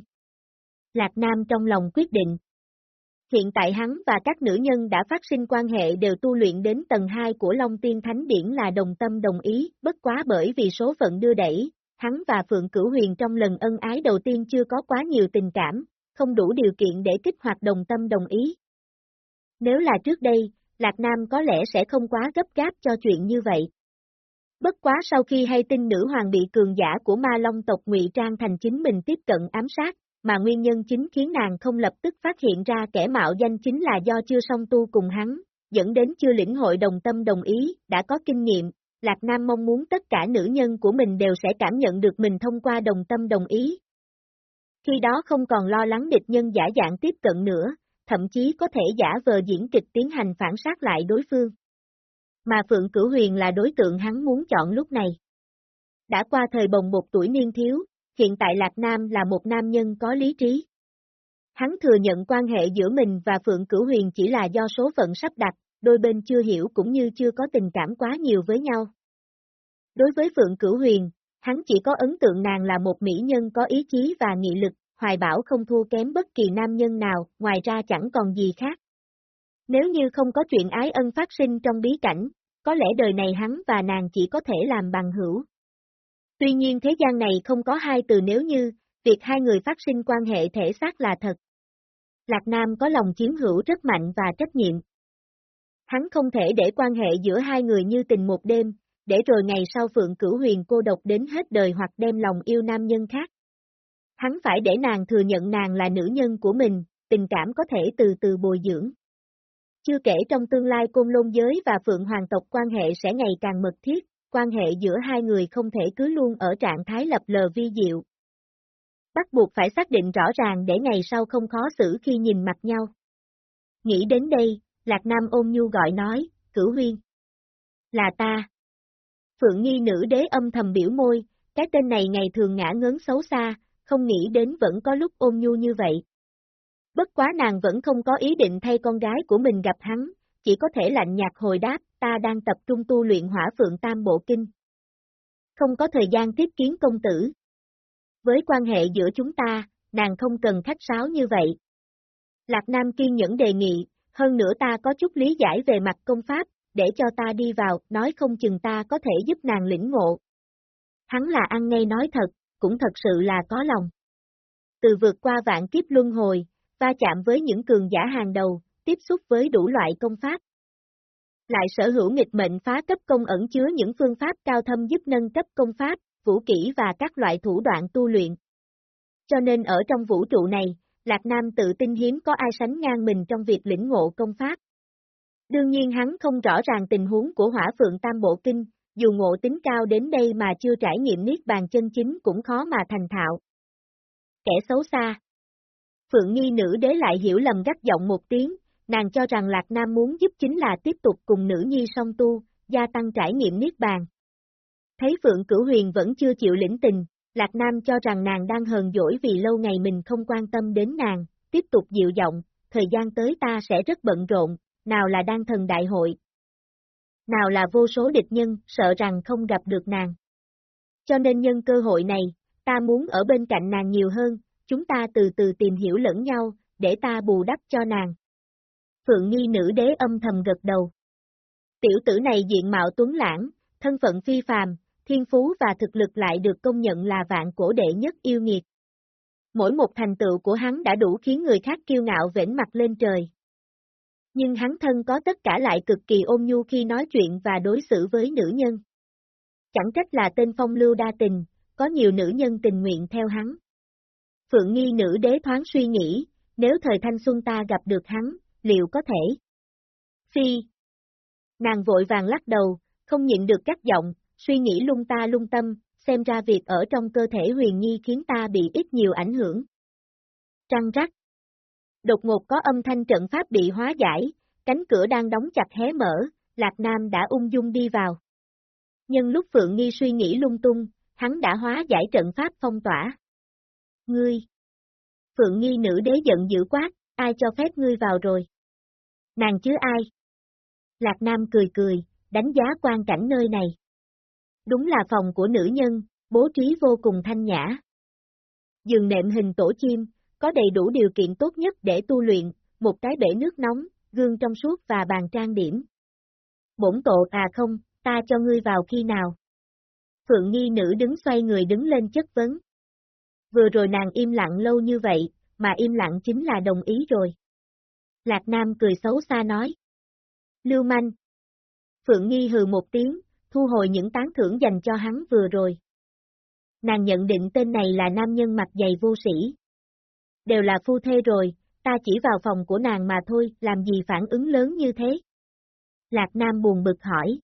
Lạc Nam trong lòng quyết định. Hiện tại hắn và các nữ nhân đã phát sinh quan hệ đều tu luyện đến tầng 2 của Long Tiên Thánh Điển là đồng tâm đồng ý, bất quá bởi vì số phận đưa đẩy, hắn và Phượng Cửu Huyền trong lần ân ái đầu tiên chưa có quá nhiều tình cảm, không đủ điều kiện để kích hoạt đồng tâm đồng ý. Nếu là trước đây, Lạc Nam có lẽ sẽ không quá gấp gáp cho chuyện như vậy. Bất quá sau khi hay tin nữ hoàng bị cường giả của ma long tộc ngụy trang thành chính mình tiếp cận ám sát, mà nguyên nhân chính khiến nàng không lập tức phát hiện ra kẻ mạo danh chính là do chưa song tu cùng hắn, dẫn đến chưa lĩnh hội đồng tâm đồng ý, đã có kinh nghiệm, Lạc Nam mong muốn tất cả nữ nhân của mình đều sẽ cảm nhận được mình thông qua đồng tâm đồng ý. Khi đó không còn lo lắng địch nhân giả dạng tiếp cận nữa, thậm chí có thể giả vờ diễn kịch tiến hành phản sát lại đối phương. Mà Phượng Cửu Huyền là đối tượng hắn muốn chọn lúc này. Đã qua thời bồng một tuổi niên thiếu, hiện tại Lạc Nam là một nam nhân có lý trí. Hắn thừa nhận quan hệ giữa mình và Phượng Cửu Huyền chỉ là do số phận sắp đặt, đôi bên chưa hiểu cũng như chưa có tình cảm quá nhiều với nhau. Đối với Phượng Cửu Huyền, hắn chỉ có ấn tượng nàng là một mỹ nhân có ý chí và nghị lực, hoài bảo không thua kém bất kỳ nam nhân nào, ngoài ra chẳng còn gì khác. Nếu như không có chuyện ái ân phát sinh trong bí cảnh, có lẽ đời này hắn và nàng chỉ có thể làm bằng hữu. Tuy nhiên thế gian này không có hai từ nếu như, việc hai người phát sinh quan hệ thể xác là thật. Lạc Nam có lòng chiếm hữu rất mạnh và trách nhiệm. Hắn không thể để quan hệ giữa hai người như tình một đêm, để rồi ngày sau Phượng Cửu Huyền cô độc đến hết đời hoặc đem lòng yêu nam nhân khác. Hắn phải để nàng thừa nhận nàng là nữ nhân của mình, tình cảm có thể từ từ bồi dưỡng. Chưa kể trong tương lai côn lôn giới và Phượng Hoàng tộc quan hệ sẽ ngày càng mật thiết, quan hệ giữa hai người không thể cứ luôn ở trạng thái lập lờ vi diệu. Bắt buộc phải xác định rõ ràng để ngày sau không khó xử khi nhìn mặt nhau. Nghĩ đến đây, Lạc Nam ôm nhu gọi nói, cửu huyên. Là ta. Phượng nghi nữ đế âm thầm biểu môi, cái tên này ngày thường ngã ngớn xấu xa, không nghĩ đến vẫn có lúc ôm nhu như vậy. Bất quá nàng vẫn không có ý định thay con gái của mình gặp hắn, chỉ có thể lạnh nhạt hồi đáp, ta đang tập trung tu luyện hỏa phượng tam bộ kinh. Không có thời gian tiếp kiến công tử. Với quan hệ giữa chúng ta, nàng không cần khách sáo như vậy. Lạc Nam kiên nhẫn đề nghị, hơn nữa ta có chút lý giải về mặt công pháp, để cho ta đi vào, nói không chừng ta có thể giúp nàng lĩnh ngộ. Hắn là ăn ngay nói thật, cũng thật sự là có lòng. Từ vượt qua vạn kiếp luân hồi, va chạm với những cường giả hàng đầu, tiếp xúc với đủ loại công pháp. Lại sở hữu nghịch mệnh phá cấp công ẩn chứa những phương pháp cao thâm giúp nâng cấp công pháp, vũ kỹ và các loại thủ đoạn tu luyện. Cho nên ở trong vũ trụ này, Lạc Nam tự tin hiếm có ai sánh ngang mình trong việc lĩnh ngộ công pháp. Đương nhiên hắn không rõ ràng tình huống của hỏa phượng tam bộ kinh, dù ngộ tính cao đến đây mà chưa trải nghiệm niết bàn chân chính cũng khó mà thành thạo. Kẻ xấu xa Phượng nghi nữ đế lại hiểu lầm gắt giọng một tiếng, nàng cho rằng Lạc Nam muốn giúp chính là tiếp tục cùng nữ nhi song tu, gia tăng trải nghiệm niết bàn. Thấy Phượng Cửu Huyền vẫn chưa chịu lĩnh tình, Lạc Nam cho rằng nàng đang hờn dỗi vì lâu ngày mình không quan tâm đến nàng, tiếp tục dịu giọng, thời gian tới ta sẽ rất bận rộn, nào là đang thần đại hội, nào là vô số địch nhân, sợ rằng không gặp được nàng. Cho nên nhân cơ hội này, ta muốn ở bên cạnh nàng nhiều hơn, chúng ta từ từ tìm hiểu lẫn nhau, để ta bù đắp cho nàng. Phượng nghi nữ đế âm thầm gật đầu. Tiểu tử này diện mạo tuấn lãng, thân phận phi phàm, thiên phú và thực lực lại được công nhận là vạn cổ đệ nhất yêu nghiệt. Mỗi một thành tựu của hắn đã đủ khiến người khác kiêu ngạo vểnh mặt lên trời. Nhưng hắn thân có tất cả lại cực kỳ ôn nhu khi nói chuyện và đối xử với nữ nhân. Chẳng trách là tên phong lưu đa tình, có nhiều nữ nhân tình nguyện theo hắn. Phượng nghi nữ đế thoáng suy nghĩ, nếu thời thanh xuân ta gặp được hắn, liệu có thể? Phi. Nàng vội vàng lắc đầu, không nhịn được các giọng, suy nghĩ lung ta lung tâm, xem ra việc ở trong cơ thể huyền nhi khiến ta bị ít nhiều ảnh hưởng. Trăng rắc. Đột ngột có âm thanh trận pháp bị hóa giải, cánh cửa đang đóng chặt hé mở, Lạc Nam đã ung dung đi vào. Nhân lúc Phượng Nghi suy nghĩ lung tung, hắn đã hóa giải trận pháp phong tỏa. Ngươi! Phượng Nghi nữ đế giận dữ quát, ai cho phép ngươi vào rồi? Nàng chứ ai? Lạc Nam cười cười, đánh giá quan cảnh nơi này. Đúng là phòng của nữ nhân, bố trí vô cùng thanh nhã. Giường nệm hình tổ chim, có đầy đủ điều kiện tốt nhất để tu luyện, một cái bể nước nóng, gương trong suốt và bàn trang điểm. Bổn tộ à không, ta cho ngươi vào khi nào? Phượng nghi nữ đứng xoay người đứng lên chất vấn. Vừa rồi nàng im lặng lâu như vậy, mà im lặng chính là đồng ý rồi. Lạc Nam cười xấu xa nói. Lưu manh. Phượng nghi hừ một tiếng, thu hồi những tán thưởng dành cho hắn vừa rồi. Nàng nhận định tên này là nam nhân mặt dày vô sĩ. Đều là phu thê rồi, ta chỉ vào phòng của nàng mà thôi, làm gì phản ứng lớn như thế? Lạc Nam buồn bực hỏi.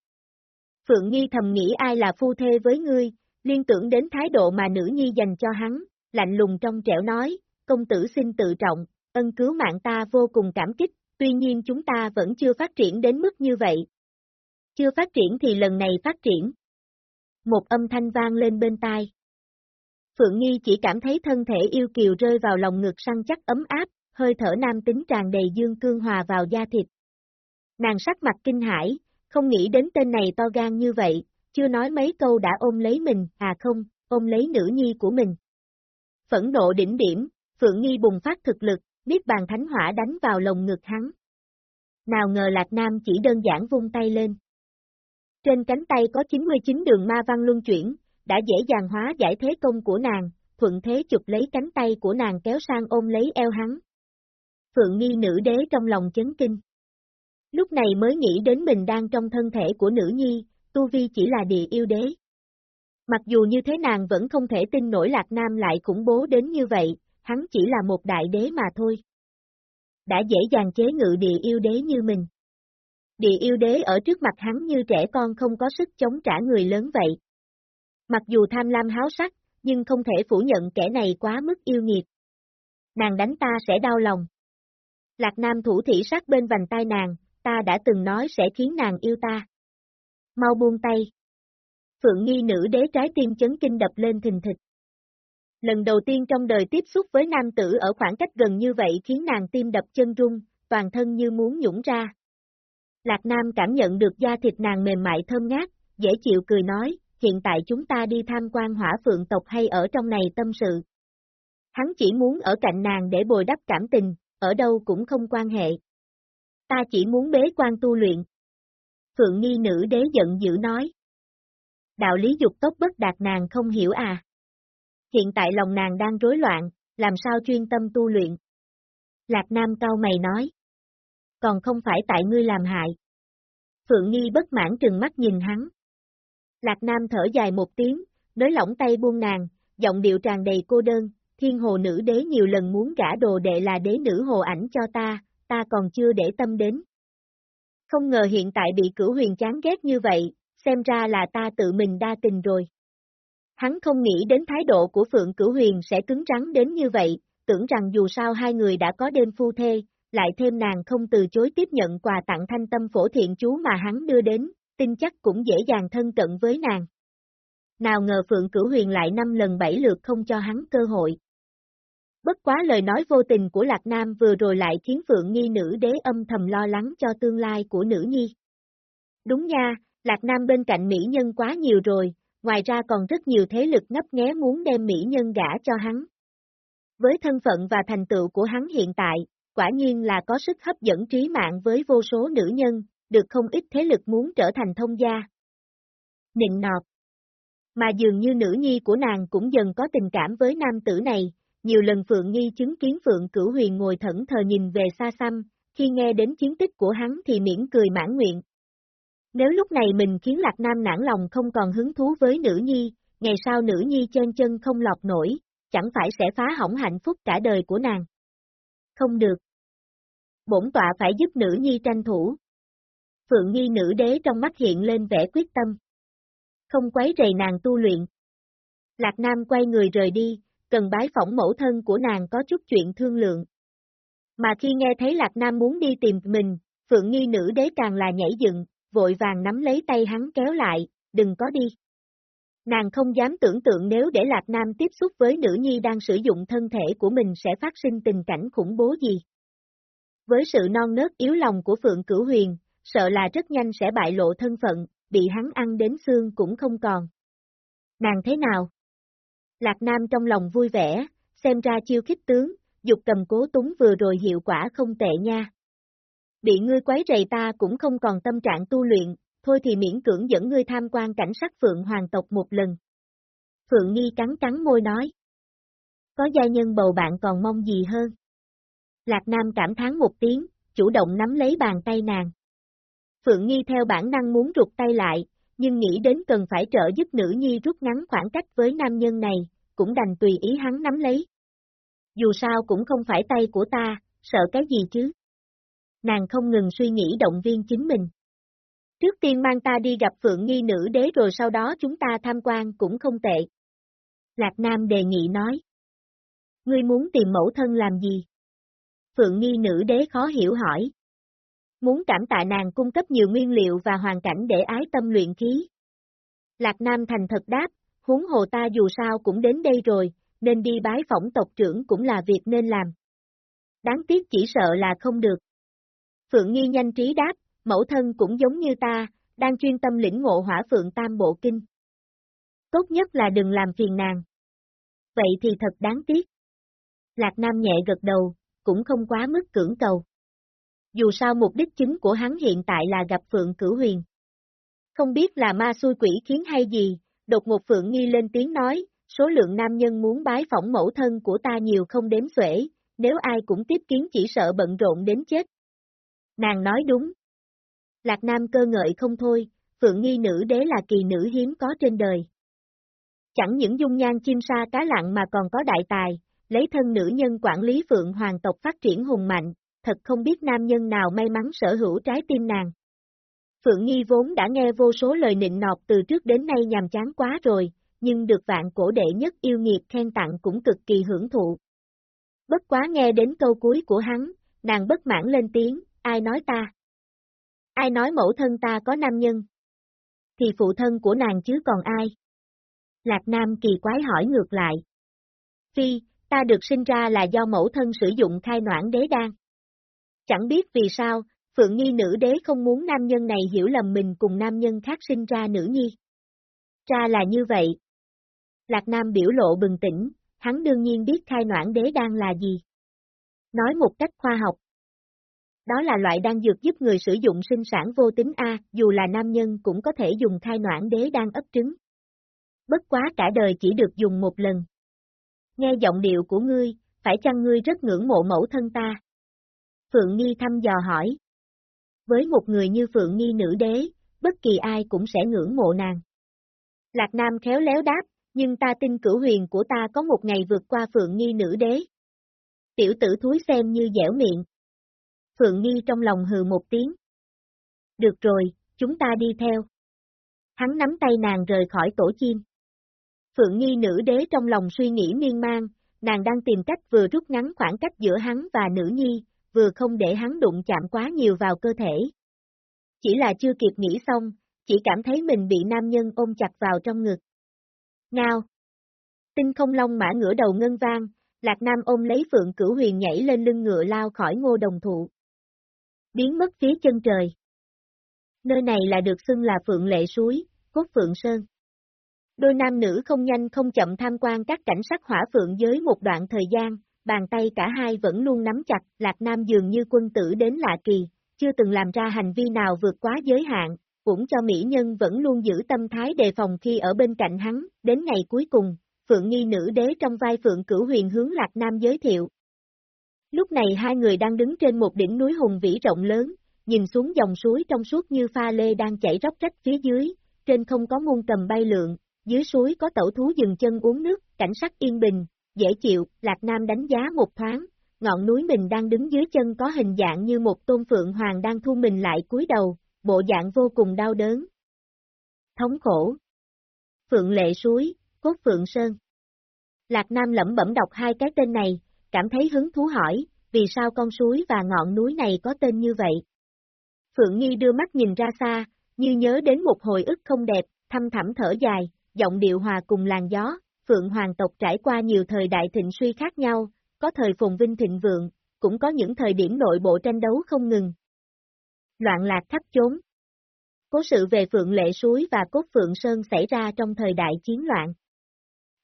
Phượng Nghi thầm nghĩ ai là phu thê với ngươi, liên tưởng đến thái độ mà nữ nhi dành cho hắn, lạnh lùng trong trẻo nói, công tử xin tự trọng, ân cứu mạng ta vô cùng cảm kích, tuy nhiên chúng ta vẫn chưa phát triển đến mức như vậy. Chưa phát triển thì lần này phát triển. Một âm thanh vang lên bên tai. Phượng Nghi chỉ cảm thấy thân thể yêu kiều rơi vào lòng ngực săn chắc ấm áp, hơi thở nam tính tràn đầy dương cương hòa vào da thịt. Nàng sắc mặt kinh hãi, không nghĩ đến tên này to gan như vậy, chưa nói mấy câu đã ôm lấy mình, à không, ôm lấy nữ nhi của mình. Phẫn nộ đỉnh điểm, Phượng Nghi bùng phát thực lực, biết bàn thánh hỏa đánh vào lồng ngực hắn. Nào ngờ Lạc Nam chỉ đơn giản vung tay lên. Trên cánh tay có 99 đường ma văn luân chuyển, đã dễ dàng hóa giải thế công của nàng, thuận thế chụp lấy cánh tay của nàng kéo sang ôm lấy eo hắn. Phượng nghi nữ đế trong lòng chấn kinh. Lúc này mới nghĩ đến mình đang trong thân thể của nữ nhi, tu vi chỉ là địa yêu đế. Mặc dù như thế nàng vẫn không thể tin nổi Lạc Nam lại khủng bố đến như vậy, hắn chỉ là một đại đế mà thôi. Đã dễ dàng chế ngự địa yêu đế như mình. Địa yêu đế ở trước mặt hắn như trẻ con không có sức chống trả người lớn vậy. Mặc dù tham lam háo sắc, nhưng không thể phủ nhận kẻ này quá mức yêu nghiệt. Nàng đánh ta sẽ đau lòng. Lạc Nam thủ thỉ sát bên vành tai nàng, ta đã từng nói sẽ khiến nàng yêu ta. Mau buông tay. Phượng nghi nữ đế trái tim chấn kinh đập lên thình thịch. Lần đầu tiên trong đời tiếp xúc với nam tử ở khoảng cách gần như vậy khiến nàng tim đập chân rung, toàn thân như muốn nhũng ra. Lạc Nam cảm nhận được da thịt nàng mềm mại thơm ngát, dễ chịu cười nói, hiện tại chúng ta đi tham quan hỏa phượng tộc hay ở trong này tâm sự. Hắn chỉ muốn ở cạnh nàng để bồi đắp cảm tình, ở đâu cũng không quan hệ. Ta chỉ muốn bế quan tu luyện. Phượng nghi nữ đế giận dữ nói. Đạo lý dục tốc bất đạt nàng không hiểu à. Hiện tại lòng nàng đang rối loạn, làm sao chuyên tâm tu luyện. Lạc Nam cao mày nói. Còn không phải tại ngươi làm hại. Phượng Nghi bất mãn trừng mắt nhìn hắn. Lạc Nam thở dài một tiếng, nới lỏng tay buông nàng, giọng điệu tràn đầy cô đơn, thiên hồ nữ đế nhiều lần muốn gả đồ đệ là đế nữ hồ ảnh cho ta, ta còn chưa để tâm đến. Không ngờ hiện tại bị cửu huyền chán ghét như vậy, xem ra là ta tự mình đa tình rồi. Hắn không nghĩ đến thái độ của Phượng Cửu Huyền sẽ cứng rắn đến như vậy, tưởng rằng dù sao hai người đã có đêm phu thê, lại thêm nàng không từ chối tiếp nhận quà tặng thanh tâm phổ thiện chú mà hắn đưa đến, tin chắc cũng dễ dàng thân cận với nàng. Nào ngờ Phượng Cửu Huyền lại năm lần bảy lượt không cho hắn cơ hội. Bất quá lời nói vô tình của Lạc Nam vừa rồi lại khiến Phượng Nhi nữ đế âm thầm lo lắng cho tương lai của nữ nhi. Đúng nha, Lạc Nam bên cạnh mỹ nhân quá nhiều rồi, ngoài ra còn rất nhiều thế lực ngấp nghé muốn đem mỹ nhân gả cho hắn. Với thân phận và thành tựu của hắn hiện tại, quả nhiên là có sức hấp dẫn trí mạng với vô số nữ nhân, được không ít thế lực muốn trở thành thông gia. Nịnh nọt Mà dường như nữ nhi của nàng cũng dần có tình cảm với nam tử này, nhiều lần Phượng Nhi chứng kiến Phượng Cửu Huyền ngồi thẫn thờ nhìn về xa xăm, khi nghe đến chiến tích của hắn thì miễn cười mãn nguyện. Nếu lúc này mình khiến Lạc Nam nản lòng không còn hứng thú với nữ nhi, ngày sau nữ nhi chân chân không lọt nổi, chẳng phải sẽ phá hỏng hạnh phúc cả đời của nàng. Không được. Bổn tọa phải giúp nữ nhi tranh thủ. Phượng Nhi nữ đế trong mắt hiện lên vẻ quyết tâm. Không quấy rầy nàng tu luyện. Lạc Nam quay người rời đi, cần bái phỏng mẫu thân của nàng có chút chuyện thương lượng. Mà khi nghe thấy Lạc Nam muốn đi tìm mình, Phượng Nghi nữ đế càng là nhảy dựng, vội vàng nắm lấy tay hắn kéo lại, đừng có đi. Nàng không dám tưởng tượng nếu để Lạc Nam tiếp xúc với nữ nhi đang sử dụng thân thể của mình sẽ phát sinh tình cảnh khủng bố gì. Với sự non nớt yếu lòng của Phượng Cửu Huyền, sợ là rất nhanh sẽ bại lộ thân phận, bị hắn ăn đến xương cũng không còn. Nàng thế nào? Lạc Nam trong lòng vui vẻ, xem ra chiêu khích tướng, dục cầm cố túng vừa rồi hiệu quả không tệ nha. Bị ngươi quấy rầy ta cũng không còn tâm trạng tu luyện, thôi thì miễn cưỡng dẫn ngươi tham quan cảnh sắc Phượng Hoàng tộc một lần. Phượng Nhi cắn cắn môi nói. Có gia nhân bầu bạn còn mong gì hơn? Lạc Nam cảm thán một tiếng, chủ động nắm lấy bàn tay nàng. Phượng Nhi theo bản năng muốn rụt tay lại, nhưng nghĩ đến cần phải trợ giúp nữ nhi rút ngắn khoảng cách với nam nhân này, cũng đành tùy ý hắn nắm lấy. Dù sao cũng không phải tay của ta, sợ cái gì chứ? Nàng không ngừng suy nghĩ động viên chính mình. Trước tiên mang ta đi gặp Phượng Nghi nữ đế rồi sau đó chúng ta tham quan cũng không tệ. Lạc Nam đề nghị nói. Ngươi muốn tìm mẫu thân làm gì? Phượng Nghi nữ đế khó hiểu hỏi. Muốn cảm tạ nàng cung cấp nhiều nguyên liệu và hoàn cảnh để ái tâm luyện khí. Lạc Nam thành thật đáp, huống hồ ta dù sao cũng đến đây rồi, nên đi bái phỏng tộc trưởng cũng là việc nên làm. Đáng tiếc chỉ sợ là không được. Phượng Nghi nhanh trí đáp, mẫu thân cũng giống như ta, đang chuyên tâm lĩnh ngộ hỏa phượng tam bộ kinh. Tốt nhất là đừng làm phiền nàng. Vậy thì thật đáng tiếc. Lạc Nam nhẹ gật đầu, cũng không quá mức cưỡng cầu. Dù sao mục đích chính của hắn hiện tại là gặp Phượng Cửu Huyền. Không biết là ma xui quỷ khiến hay gì, đột ngột Phượng Nghi lên tiếng nói, số lượng nam nhân muốn bái phỏng mẫu thân của ta nhiều không đếm xuể, nếu ai cũng tiếp kiến chỉ sợ bận rộn đến chết. Nàng nói đúng. Lạc Nam cơ ngợi không thôi, Phượng Nghi nữ đế là kỳ nữ hiếm có trên đời. Chẳng những dung nhan chim sa cá lặng mà còn có đại tài, lấy thân nữ nhân quản lý Phượng Hoàng tộc phát triển hùng mạnh, thật không biết nam nhân nào may mắn sở hữu trái tim nàng. Phượng Nghi vốn đã nghe vô số lời nịnh nọt từ trước đến nay nhàm chán quá rồi, nhưng được vạn cổ đệ nhất yêu nghiệt khen tặng cũng cực kỳ hưởng thụ. Bất quá nghe đến câu cuối của hắn, nàng bất mãn lên tiếng, ai nói ta? Ai nói mẫu thân ta có nam nhân? Thì phụ thân của nàng chứ còn ai? Lạc Nam kỳ quái hỏi ngược lại. Phi, ta được sinh ra là do mẫu thân sử dụng khai noãn đế đan. Chẳng biết vì sao, Phượng Nghi nữ đế không muốn nam nhân này hiểu lầm mình cùng nam nhân khác sinh ra nữ nhi. Ra là như vậy. Lạc Nam biểu lộ bừng tỉnh, hắn đương nhiên biết khai noãn đế đang là gì. Nói một cách khoa học. Đó là loại đan dược giúp người sử dụng sinh sản vô tính A, dù là nam nhân cũng có thể dùng khai noãn đế đang ấp trứng. Bất quá cả đời chỉ được dùng một lần. Nghe giọng điệu của ngươi, phải chăng ngươi rất ngưỡng mộ mẫu thân ta? Phượng Nghi thăm dò hỏi. Với một người như Phượng Nghi nữ đế, bất kỳ ai cũng sẽ ngưỡng mộ nàng. Lạc Nam khéo léo đáp, nhưng ta tin cửu huyền của ta có một ngày vượt qua Phượng Nghi nữ đế. Tiểu tử thúi xem như dẻo miệng. Phượng Nghi trong lòng hừ một tiếng. Được rồi, chúng ta đi theo. Hắn nắm tay nàng rời khỏi tổ chim. Phượng Nghi nữ đế trong lòng suy nghĩ miên man, nàng đang tìm cách vừa rút ngắn khoảng cách giữa hắn và nữ nhi, vừa không để hắn đụng chạm quá nhiều vào cơ thể. Chỉ là chưa kịp nghĩ xong, chỉ cảm thấy mình bị nam nhân ôm chặt vào trong ngực. Ngao! Tinh không long mã ngửa đầu ngân vang, Lạc Nam ôm lấy Phượng Cửu Huyền nhảy lên lưng ngựa lao khỏi ngô đồng thụ. Biến mất phía chân trời. Nơi này là được xưng là Phượng Lệ Suối, Cốt Phượng Sơn. Đôi nam nữ không nhanh không chậm tham quan các cảnh sắc hỏa phượng giới một đoạn thời gian, bàn tay cả hai vẫn luôn nắm chặt, Lạc Nam dường như quân tử đến lạ kỳ, chưa từng làm ra hành vi nào vượt quá giới hạn, cũng cho mỹ nhân vẫn luôn giữ tâm thái đề phòng khi ở bên cạnh hắn, đến ngày cuối cùng, Phượng Nghi nữ đế trong vai Phượng Cửu Huyền hướng Lạc Nam giới thiệu. Lúc này hai người đang đứng trên một đỉnh núi hùng vĩ rộng lớn, nhìn xuống dòng suối trong suốt như pha lê đang chảy róc rách phía dưới, trên không có muôn cầm bay lượn, dưới suối có tẩu thú dừng chân uống nước, cảnh sắc yên bình, dễ chịu, Lạc Nam đánh giá một thoáng, ngọn núi mình đang đứng dưới chân có hình dạng như một tôn phượng hoàng đang thu mình lại cúi đầu, bộ dạng vô cùng đau đớn. Thống khổ. Phượng lệ suối, cốt phượng sơn. Lạc Nam lẩm bẩm đọc hai cái tên này, cảm thấy hứng thú hỏi, vì sao con suối và ngọn núi này có tên như vậy? Phượng Nghi đưa mắt nhìn ra xa, như nhớ đến một hồi ức không đẹp, thăm thẳm thở dài, giọng điệu hòa cùng làn gió, Phượng Hoàng tộc trải qua nhiều thời đại thịnh suy khác nhau, có thời phồn vinh thịnh vượng, cũng có những thời điểm nội bộ tranh đấu không ngừng. Loạn lạc khắp chốn. Cố sự về Phượng Lệ Suối và Cốt Phượng Sơn xảy ra trong thời đại chiến loạn.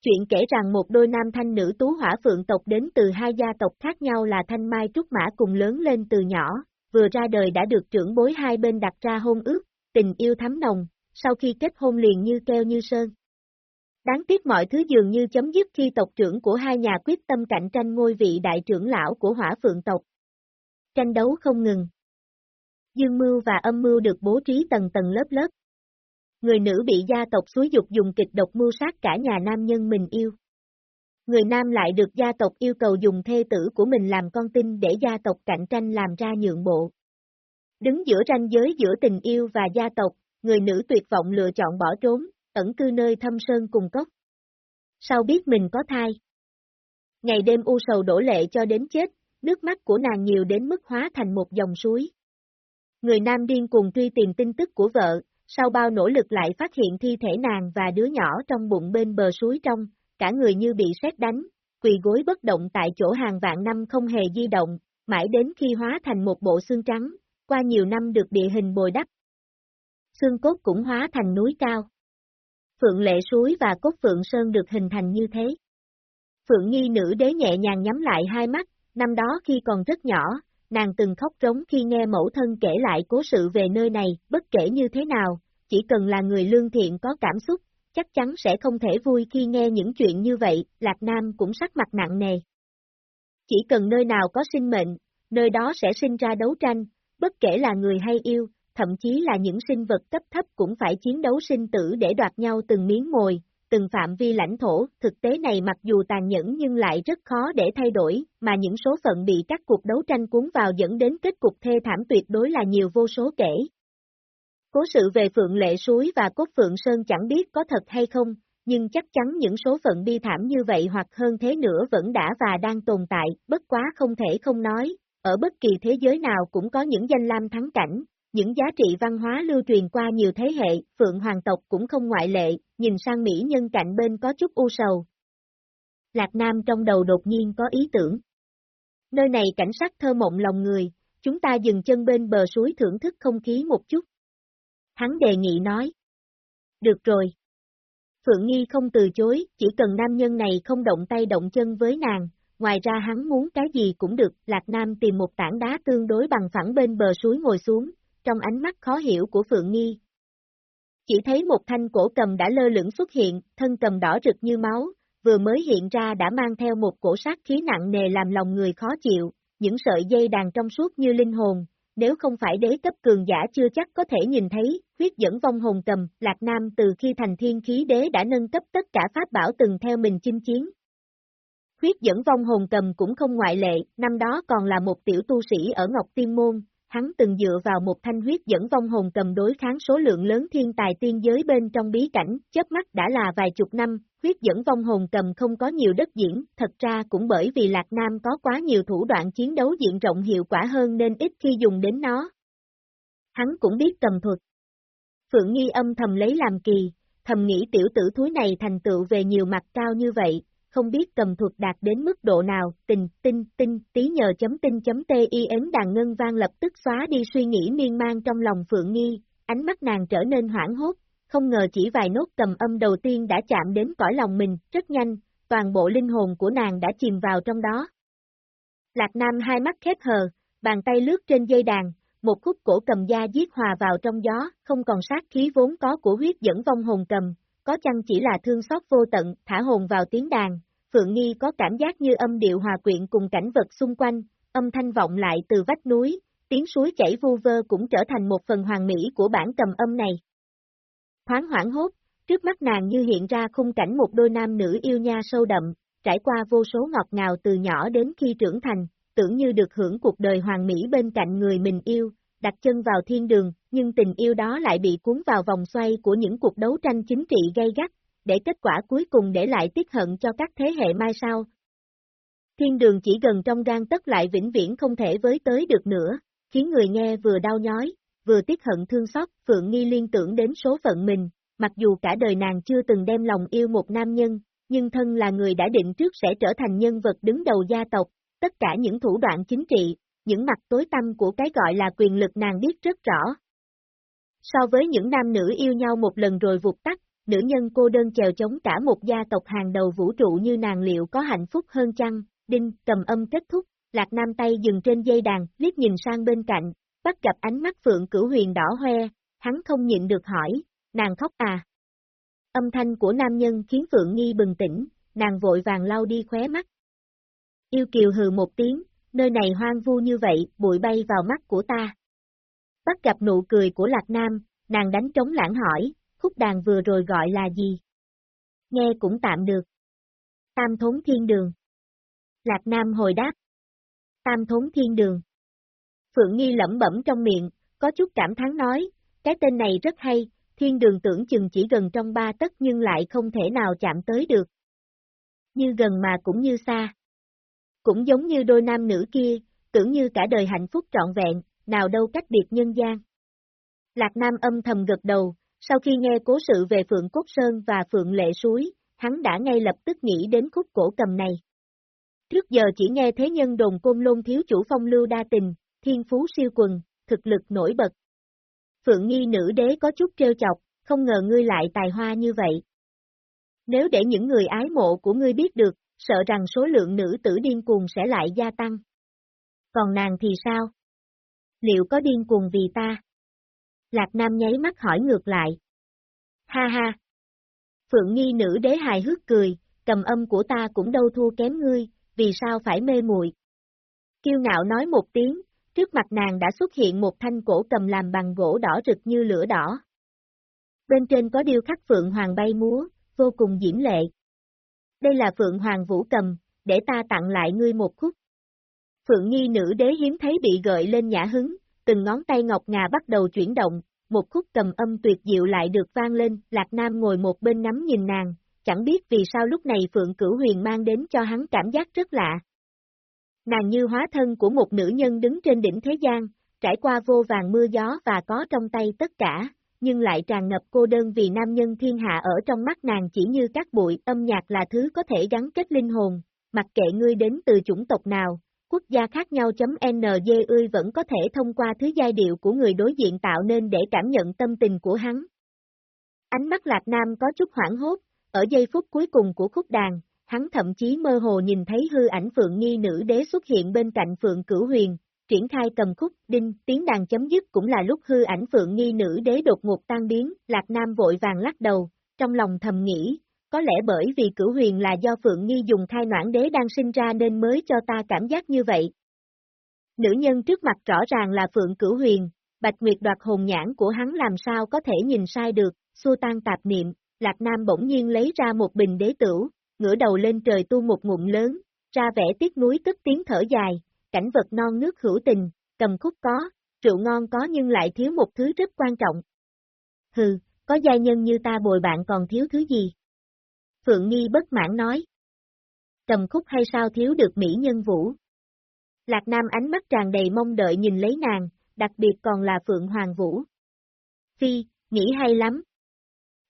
Chuyện kể rằng một đôi nam thanh nữ tú hỏa phượng tộc đến từ hai gia tộc khác nhau là Thanh Mai Trúc Mã cùng lớn lên từ nhỏ, vừa ra đời đã được trưởng bối hai bên đặt ra hôn ước, tình yêu thắm nồng, sau khi kết hôn liền như keo như sơn. Đáng tiếc mọi thứ dường như chấm dứt khi tộc trưởng của hai nhà quyết tâm cạnh tranh ngôi vị đại trưởng lão của hỏa phượng tộc. Tranh đấu không ngừng. Dương mưu và âm mưu được bố trí tầng tầng lớp lớp. Người nữ bị gia tộc xúi dục dùng kịch độc mưu sát cả nhà nam nhân mình yêu. Người nam lại được gia tộc yêu cầu dùng thê tử của mình làm con tin để gia tộc cạnh tranh làm ra nhượng bộ. Đứng giữa ranh giới giữa tình yêu và gia tộc, người nữ tuyệt vọng lựa chọn bỏ trốn, ẩn cư nơi thâm sơn cùng cốc. Sau biết mình có thai. Ngày đêm u sầu đổ lệ cho đến chết, nước mắt của nàng nhiều đến mức hóa thành một dòng suối. Người nam điên cùng truy tìm tin tức của vợ, sau bao nỗ lực lại phát hiện thi thể nàng và đứa nhỏ trong bụng bên bờ suối trong, cả người như bị sét đánh, quỳ gối bất động tại chỗ hàng vạn năm không hề di động, mãi đến khi hóa thành một bộ xương trắng, qua nhiều năm được địa hình bồi đắp. Xương cốt cũng hóa thành núi cao. Phượng Lệ Suối và Cốt Phượng Sơn được hình thành như thế. Phượng Nghi nữ đế nhẹ nhàng nhắm lại hai mắt, năm đó khi còn rất nhỏ, nàng từng khóc trống khi nghe mẫu thân kể lại cố sự về nơi này, bất kể như thế nào, chỉ cần là người lương thiện có cảm xúc, chắc chắn sẽ không thể vui khi nghe những chuyện như vậy, Lạc Nam cũng sắc mặt nặng nề. Chỉ cần nơi nào có sinh mệnh, nơi đó sẽ sinh ra đấu tranh, bất kể là người hay yêu, thậm chí là những sinh vật cấp thấp cũng phải chiến đấu sinh tử để đoạt nhau từng miếng mồi, từng phạm vi lãnh thổ, thực tế này mặc dù tàn nhẫn nhưng lại rất khó để thay đổi, mà những số phận bị các cuộc đấu tranh cuốn vào dẫn đến kết cục thê thảm tuyệt đối là nhiều vô số kể. Cố sự về Phượng Lệ Suối và Cốt Phượng Sơn chẳng biết có thật hay không, nhưng chắc chắn những số phận bi thảm như vậy hoặc hơn thế nữa vẫn đã và đang tồn tại, bất quá không thể không nói, ở bất kỳ thế giới nào cũng có những danh lam thắng cảnh, những giá trị văn hóa lưu truyền qua nhiều thế hệ, Phượng Hoàng tộc cũng không ngoại lệ, nhìn sang Mỹ nhân cạnh bên có chút u sầu. Lạc Nam trong đầu đột nhiên có ý tưởng. Nơi này cảnh sắc thơ mộng lòng người, chúng ta dừng chân bên bờ suối thưởng thức không khí một chút. Hắn đề nghị nói. Được rồi. Phượng Nghi không từ chối, chỉ cần nam nhân này không động tay động chân với nàng, ngoài ra hắn muốn cái gì cũng được, Lạc Nam tìm một tảng đá tương đối bằng phẳng bên bờ suối ngồi xuống, trong ánh mắt khó hiểu của Phượng Nghi. Chỉ thấy một thanh cổ cầm đã lơ lửng xuất hiện, thân cầm đỏ rực như máu, vừa mới hiện ra đã mang theo một cổ sát khí nặng nề làm lòng người khó chịu, những sợi dây đàn trong suốt như linh hồn, nếu không phải đế cấp cường giả chưa chắc có thể nhìn thấy, huyết dẫn vong hồn cầm, Lạc Nam từ khi thành thiên khí đế đã nâng cấp tất cả pháp bảo từng theo mình chinh chiến. Huyết dẫn vong hồn cầm cũng không ngoại lệ, năm đó còn là một tiểu tu sĩ ở Ngọc Tiên Môn, hắn từng dựa vào một thanh huyết dẫn vong hồn cầm đối kháng số lượng lớn thiên tài tiên giới bên trong bí cảnh, chớp mắt đã là vài chục năm, huyết dẫn vong hồn cầm không có nhiều đất diễn, thật ra cũng bởi vì Lạc Nam có quá nhiều thủ đoạn chiến đấu diện rộng hiệu quả hơn nên ít khi dùng đến nó. Hắn cũng biết cầm thuật. Phượng Nghi âm thầm lấy làm kỳ, thầm nghĩ tiểu tử thúi này thành tựu về nhiều mặt cao như vậy, không biết cầm thuật đạt đến mức độ nào, tình, tinh, tinh, tí nhờ chấm tinh chấm ti ấn đàn ngân vang lập tức xóa đi suy nghĩ miên man trong lòng Phượng Nghi, ánh mắt nàng trở nên hoảng hốt, không ngờ chỉ vài nốt cầm âm đầu tiên đã chạm đến cõi lòng mình, rất nhanh, toàn bộ linh hồn của nàng đã chìm vào trong đó. Lạc Nam hai mắt khép hờ, bàn tay lướt trên dây đàn, một khúc cổ cầm da giết hòa vào trong gió, không còn sát khí vốn có của huyết dẫn vong hồn cầm, có chăng chỉ là thương xót vô tận, thả hồn vào tiếng đàn, Phượng Nghi có cảm giác như âm điệu hòa quyện cùng cảnh vật xung quanh, âm thanh vọng lại từ vách núi, tiếng suối chảy vu vơ cũng trở thành một phần hoàn mỹ của bản cầm âm này. Thoáng hoảng hốt, trước mắt nàng như hiện ra khung cảnh một đôi nam nữ yêu nha sâu đậm, trải qua vô số ngọt ngào từ nhỏ đến khi trưởng thành, tưởng như được hưởng cuộc đời hoàn mỹ bên cạnh người mình yêu, đặt chân vào thiên đường, nhưng tình yêu đó lại bị cuốn vào vòng xoay của những cuộc đấu tranh chính trị gay gắt, để kết quả cuối cùng để lại tiếc hận cho các thế hệ mai sau. Thiên đường chỉ gần trong gan tất lại vĩnh viễn không thể với tới được nữa, khiến người nghe vừa đau nhói, vừa tiếc hận thương xót, Phượng Nghi liên tưởng đến số phận mình, mặc dù cả đời nàng chưa từng đem lòng yêu một nam nhân, nhưng thân là người đã định trước sẽ trở thành nhân vật đứng đầu gia tộc, tất cả những thủ đoạn chính trị, những mặt tối tăm của cái gọi là quyền lực nàng biết rất rõ. So với những nam nữ yêu nhau một lần rồi vụt tắt, nữ nhân cô đơn chèo chống cả một gia tộc hàng đầu vũ trụ như nàng liệu có hạnh phúc hơn chăng, đinh, cầm âm kết thúc, lạc nam tay dừng trên dây đàn, liếc nhìn sang bên cạnh, bắt gặp ánh mắt phượng cửu huyền đỏ hoe, hắn không nhịn được hỏi, nàng khóc à. Âm thanh của nam nhân khiến Phượng Nghi bừng tỉnh, nàng vội vàng lau đi khóe mắt. Yêu kiều hừ một tiếng, nơi này hoang vu như vậy, bụi bay vào mắt của ta. Bắt gặp nụ cười của Lạc Nam, nàng đánh trống lãng hỏi, khúc đàn vừa rồi gọi là gì? Nghe cũng tạm được. Tam thốn thiên đường. Lạc Nam hồi đáp. Tam thốn thiên đường. Phượng Nghi lẩm bẩm trong miệng, có chút cảm thán nói, cái tên này rất hay, thiên đường tưởng chừng chỉ gần trong ba tấc nhưng lại không thể nào chạm tới được. Như gần mà cũng như xa. Cũng giống như đôi nam nữ kia, tưởng như cả đời hạnh phúc trọn vẹn, nào đâu cách biệt nhân gian. Lạc Nam âm thầm gật đầu, sau khi nghe cố sự về Phượng Cốt Sơn và Phượng Lệ Suối, hắn đã ngay lập tức nghĩ đến khúc cổ cầm này. Trước giờ chỉ nghe thế nhân đồn côn lôn thiếu chủ phong lưu đa tình, thiên phú siêu quần, thực lực nổi bật. Phượng nghi nữ đế có chút trêu chọc, không ngờ ngươi lại tài hoa như vậy. Nếu để những người ái mộ của ngươi biết được, sợ rằng số lượng nữ tử điên cuồng sẽ lại gia tăng. Còn nàng thì sao? Liệu có điên cuồng vì ta? Lạc Nam nháy mắt hỏi ngược lại. Ha ha! Phượng nghi nữ đế hài hước cười, cầm âm của ta cũng đâu thua kém ngươi, vì sao phải mê muội? Kiêu ngạo nói một tiếng, trước mặt nàng đã xuất hiện một thanh cổ cầm làm bằng gỗ đỏ rực như lửa đỏ. Bên trên có điêu khắc Phượng Hoàng bay múa, vô cùng diễm lệ. Đây là Phượng Hoàng vũ cầm, để ta tặng lại ngươi một khúc. Phượng nhi nữ đế hiếm thấy bị gợi lên nhã hứng, từng ngón tay ngọc ngà bắt đầu chuyển động, một khúc cầm âm tuyệt diệu lại được vang lên, Lạc Nam ngồi một bên nắm nhìn nàng, chẳng biết vì sao lúc này Phượng Cửu Huyền mang đến cho hắn cảm giác rất lạ. Nàng như hóa thân của một nữ nhân đứng trên đỉnh thế gian, trải qua vô vàng mưa gió và có trong tay tất cả, nhưng lại tràn ngập cô đơn vì nam nhân thiên hạ ở trong mắt nàng chỉ như các bụi, âm nhạc là thứ có thể gắn kết linh hồn, mặc kệ ngươi đến từ chủng tộc nào, quốc gia khác nhau NG ươi vẫn có thể thông qua thứ giai điệu của người đối diện tạo nên để cảm nhận tâm tình của hắn. Ánh mắt Lạc Nam có chút hoảng hốt, ở giây phút cuối cùng của khúc đàn, hắn thậm chí mơ hồ nhìn thấy hư ảnh Phượng Nghi nữ đế xuất hiện bên cạnh Phượng Cửu Huyền, triển khai cầm khúc, đinh, tiếng đàn chấm dứt cũng là lúc hư ảnh Phượng Nghi nữ đế đột ngột tan biến, Lạc Nam vội vàng lắc đầu, trong lòng thầm nghĩ, có lẽ bởi vì cửu huyền là do Phượng Nghi dùng thai noãn đế đang sinh ra nên mới cho ta cảm giác như vậy. Nữ nhân trước mặt rõ ràng là Phượng Cửu Huyền, Bạch Nguyệt đoạt hồn nhãn của hắn làm sao có thể nhìn sai được, xua tan tạp niệm, Lạc Nam bỗng nhiên lấy ra một bình đế tửu, ngửa đầu lên trời tu một ngụm lớn, ra vẻ tiếc núi cất tiếng thở dài, cảnh vật non nước hữu tình, cầm khúc có, rượu ngon có nhưng lại thiếu một thứ rất quan trọng. Hừ, có gia nhân như ta bồi bạn còn thiếu thứ gì? Phượng Nghi bất mãn nói. Cầm khúc hay sao thiếu được mỹ nhân vũ? Lạc Nam ánh mắt tràn đầy mong đợi nhìn lấy nàng, đặc biệt còn là Phượng Hoàng Vũ. Phi, nghĩ hay lắm.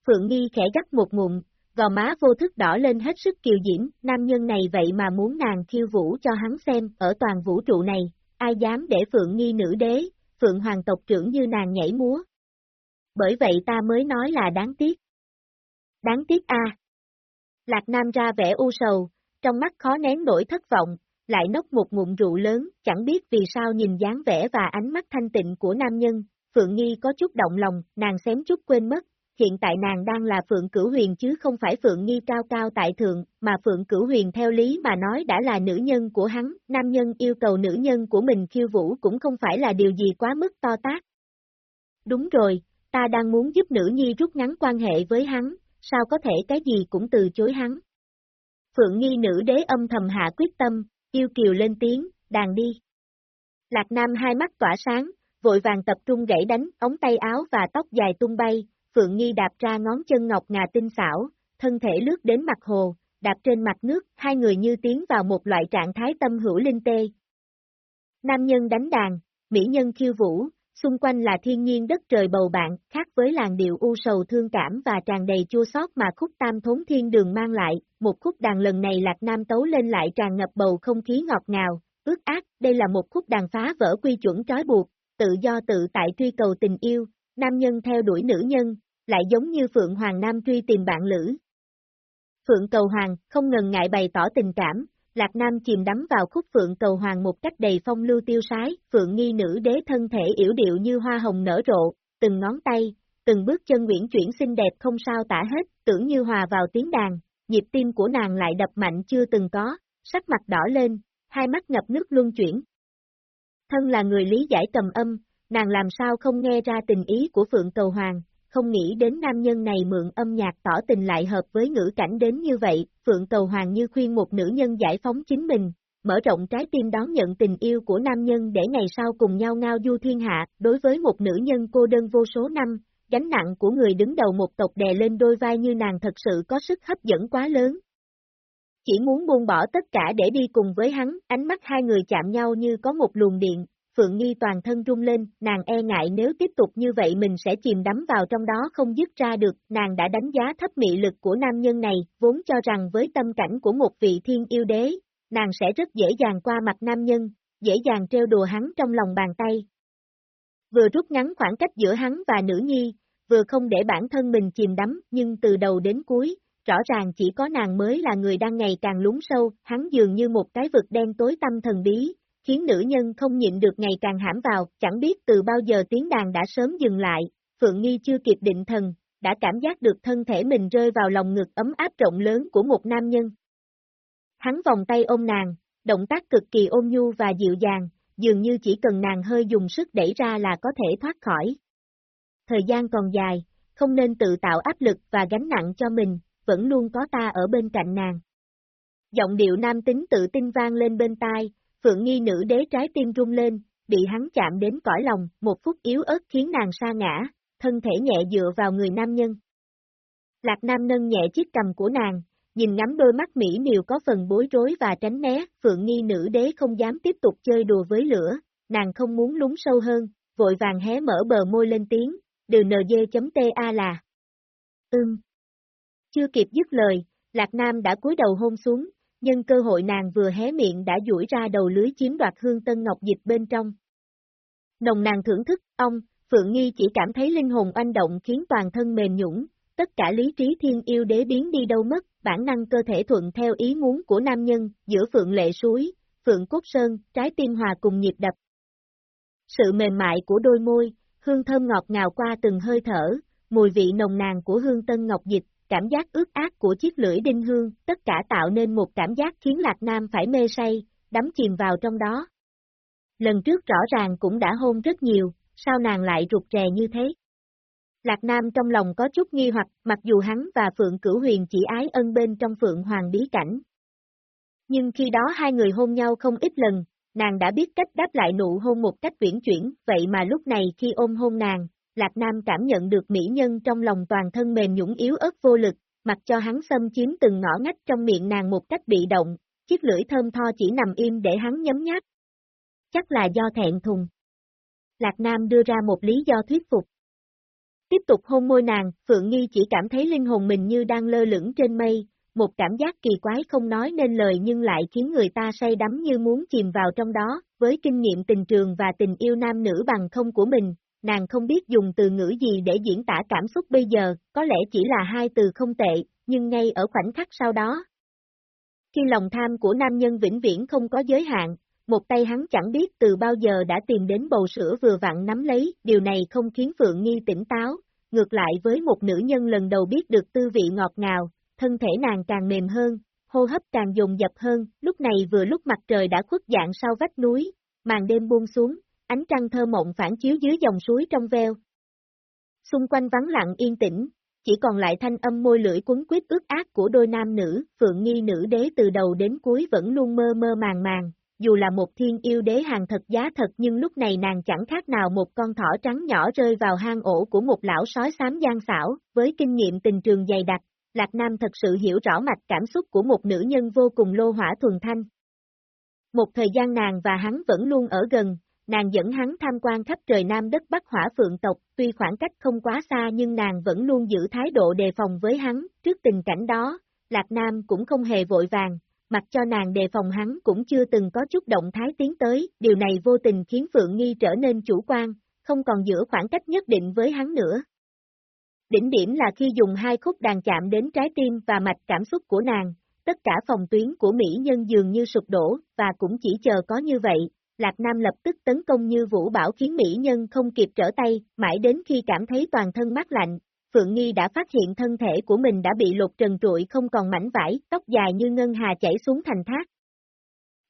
Phượng Nghi khẽ gắt một ngụm, gò má vô thức đỏ lên hết sức kiều diễm, nam nhân này vậy mà muốn nàng khiêu vũ cho hắn xem, ở toàn vũ trụ này, ai dám để Phượng Nghi nữ đế, Phượng Hoàng tộc trưởng như nàng nhảy múa. Bởi vậy ta mới nói là đáng tiếc. Đáng tiếc a. Lạc Nam ra vẻ u sầu, trong mắt khó nén nổi thất vọng, lại nốc một ngụm rượu lớn, chẳng biết vì sao nhìn dáng vẻ và ánh mắt thanh tịnh của nam nhân, Phượng Nghi có chút động lòng, nàng xém chút quên mất, hiện tại nàng đang là Phượng Cửu Huyền chứ không phải Phượng Nghi cao cao tại thượng, mà Phượng Cửu Huyền theo lý mà nói đã là nữ nhân của hắn, nam nhân yêu cầu nữ nhân của mình khiêu vũ cũng không phải là điều gì quá mức to tác. Đúng rồi, ta đang muốn giúp nữ nhi rút ngắn quan hệ với hắn, sao có thể cái gì cũng từ chối hắn. Phượng Nghi nữ đế âm thầm hạ quyết tâm, yêu kiều lên tiếng, đàn đi. Lạc Nam hai mắt tỏa sáng, vội vàng tập trung gãy đánh, ống tay áo và tóc dài tung bay, Phượng Nghi đạp ra ngón chân ngọc ngà tinh xảo, thân thể lướt đến mặt hồ, đạp trên mặt nước, hai người như tiến vào một loại trạng thái tâm hữu linh tê. Nam nhân đánh đàn, mỹ nhân khiêu vũ, xung quanh là thiên nhiên đất trời bầu bạn, khác với làng điệu u sầu thương cảm và tràn đầy chua xót mà khúc tam thốn thiên đường mang lại, một khúc đàn lần này Lạc Nam tấu lên lại tràn ngập bầu không khí ngọt ngào, ước ác, đây là một khúc đàn phá vỡ quy chuẩn trói buộc, tự do tự tại truy cầu tình yêu, nam nhân theo đuổi nữ nhân, lại giống như Phượng Hoàng Nam truy tìm bạn lữ. Phượng Cầu Hoàng không ngần ngại bày tỏ tình cảm, Lạc Nam chìm đắm vào khúc Phượng Cầu Hoàng một cách đầy phong lưu tiêu sái, Phượng nghi nữ đế thân thể yểu điệu như hoa hồng nở rộ, từng ngón tay, từng bước chân nguyễn chuyển xinh đẹp không sao tả hết, tưởng như hòa vào tiếng đàn, nhịp tim của nàng lại đập mạnh chưa từng có, sắc mặt đỏ lên, hai mắt ngập nước luân chuyển. Thân là người lý giải cầm âm, nàng làm sao không nghe ra tình ý của Phượng Cầu Hoàng, không nghĩ đến nam nhân này mượn âm nhạc tỏ tình lại hợp với ngữ cảnh đến như vậy, Phượng Cầu Hoàng như khuyên một nữ nhân giải phóng chính mình, mở rộng trái tim đón nhận tình yêu của nam nhân để ngày sau cùng nhau ngao du thiên hạ, đối với một nữ nhân cô đơn vô số năm, gánh nặng của người đứng đầu một tộc đè lên đôi vai như nàng thật sự có sức hấp dẫn quá lớn. Chỉ muốn buông bỏ tất cả để đi cùng với hắn, ánh mắt hai người chạm nhau như có một luồng điện, Phượng Nghi toàn thân rung lên, nàng e ngại nếu tiếp tục như vậy mình sẽ chìm đắm vào trong đó không dứt ra được, nàng đã đánh giá thấp mị lực của nam nhân này, vốn cho rằng với tâm cảnh của một vị thiên yêu đế, nàng sẽ rất dễ dàng qua mặt nam nhân, dễ dàng treo đùa hắn trong lòng bàn tay. Vừa rút ngắn khoảng cách giữa hắn và nữ nhi, vừa không để bản thân mình chìm đắm, nhưng từ đầu đến cuối, rõ ràng chỉ có nàng mới là người đang ngày càng lún sâu, hắn dường như một cái vực đen tối tâm thần bí, khiến nữ nhân không nhịn được ngày càng hãm vào, chẳng biết từ bao giờ tiếng đàn đã sớm dừng lại, Phượng Nghi chưa kịp định thần, đã cảm giác được thân thể mình rơi vào lòng ngực ấm áp rộng lớn của một nam nhân. Hắn vòng tay ôm nàng, động tác cực kỳ ôn nhu và dịu dàng, dường như chỉ cần nàng hơi dùng sức đẩy ra là có thể thoát khỏi. Thời gian còn dài, không nên tự tạo áp lực và gánh nặng cho mình, vẫn luôn có ta ở bên cạnh nàng. Giọng điệu nam tính tự tin vang lên bên tai, Phượng nghi nữ đế trái tim rung lên, bị hắn chạm đến cõi lòng, một phút yếu ớt khiến nàng sa ngã, thân thể nhẹ dựa vào người nam nhân. Lạc Nam nâng nhẹ chiếc cầm của nàng, nhìn ngắm đôi mắt mỹ miều có phần bối rối và tránh né, Phượng nghi nữ đế không dám tiếp tục chơi đùa với lửa, nàng không muốn lúng sâu hơn, vội vàng hé mở bờ môi lên tiếng, từ nd.ta là. Ừm. Chưa kịp dứt lời, Lạc Nam đã cúi đầu hôn xuống, nhân cơ hội nàng vừa hé miệng đã duỗi ra đầu lưới chiếm đoạt hương tân ngọc dịch bên trong. Nồng nàng thưởng thức, ông, Phượng Nghi chỉ cảm thấy linh hồn oanh động khiến toàn thân mềm nhũng, tất cả lý trí thiên yêu đế biến đi đâu mất, bản năng cơ thể thuận theo ý muốn của nam nhân, giữa Phượng lệ suối, Phượng cốt sơn, trái tim hòa cùng nhịp đập. Sự mềm mại của đôi môi, hương thơm ngọt ngào qua từng hơi thở, mùi vị nồng nàn của hương tân ngọc dịch, cảm giác ướt át của chiếc lưỡi đinh hương, tất cả tạo nên một cảm giác khiến Lạc Nam phải mê say, đắm chìm vào trong đó. lần trước rõ ràng cũng đã hôn rất nhiều, sao nàng lại rụt rè như thế? Lạc Nam trong lòng có chút nghi hoặc, mặc dù hắn và Phượng Cửu Huyền chỉ ái ân bên trong Phượng Hoàng bí cảnh. Nhưng khi đó hai người hôn nhau không ít lần, nàng đã biết cách đáp lại nụ hôn một cách uyển chuyển, vậy mà lúc này khi ôm hôn nàng, Lạc Nam cảm nhận được mỹ nhân trong lòng toàn thân mềm nhũng yếu ớt vô lực, mặc cho hắn xâm chiếm từng ngõ ngách trong miệng nàng một cách bị động, chiếc lưỡi thơm tho chỉ nằm im để hắn nhấm nháp. Chắc là do thẹn thùng. Lạc Nam đưa ra một lý do thuyết phục. Tiếp tục hôn môi nàng, Phượng Nghi chỉ cảm thấy linh hồn mình như đang lơ lửng trên mây, một cảm giác kỳ quái không nói nên lời nhưng lại khiến người ta say đắm như muốn chìm vào trong đó, với kinh nghiệm tình trường và tình yêu nam nữ bằng không của mình, nàng không biết dùng từ ngữ gì để diễn tả cảm xúc bây giờ, có lẽ chỉ là hai từ không tệ, nhưng ngay ở khoảnh khắc sau đó. Khi lòng tham của nam nhân vĩnh viễn không có giới hạn, một tay hắn chẳng biết từ bao giờ đã tìm đến bầu sữa vừa vặn nắm lấy, điều này không khiến Phượng Nghi tỉnh táo, ngược lại với một nữ nhân lần đầu biết được tư vị ngọt ngào, thân thể nàng càng mềm hơn, hô hấp càng dồn dập hơn, lúc này vừa lúc mặt trời đã khuất dạng sau vách núi, màn đêm buông xuống, ánh trăng thơ mộng phản chiếu dưới dòng suối trong veo. Xung quanh vắng lặng yên tĩnh, chỉ còn lại thanh âm môi lưỡi cuốn quyết ước ác của đôi nam nữ, phượng nghi nữ đế từ đầu đến cuối vẫn luôn mơ mơ màng màng, dù là một thiên yêu đế hàng thật giá thật nhưng lúc này nàng chẳng khác nào một con thỏ trắng nhỏ rơi vào hang ổ của một lão sói xám gian xảo, với kinh nghiệm tình trường dày đặc, Lạc Nam thật sự hiểu rõ mạch cảm xúc của một nữ nhân vô cùng lô hỏa thuần thanh. Một thời gian nàng và hắn vẫn luôn ở gần, nàng dẫn hắn tham quan khắp trời Nam đất Bắc hỏa phượng tộc, tuy khoảng cách không quá xa nhưng nàng vẫn luôn giữ thái độ đề phòng với hắn, trước tình cảnh đó, Lạc Nam cũng không hề vội vàng, mặc cho nàng đề phòng hắn cũng chưa từng có chút động thái tiến tới, điều này vô tình khiến Phượng Nghi trở nên chủ quan, không còn giữ khoảng cách nhất định với hắn nữa. Đỉnh điểm là khi dùng hai khúc đàn chạm đến trái tim và mạch cảm xúc của nàng, tất cả phòng tuyến của Mỹ nhân dường như sụp đổ, và cũng chỉ chờ có như vậy, Lạc Nam lập tức tấn công như vũ bảo khiến Mỹ nhân không kịp trở tay, mãi đến khi cảm thấy toàn thân mát lạnh, Phượng Nghi đã phát hiện thân thể của mình đã bị lột trần trụi không còn mảnh vải, tóc dài như ngân hà chảy xuống thành thác.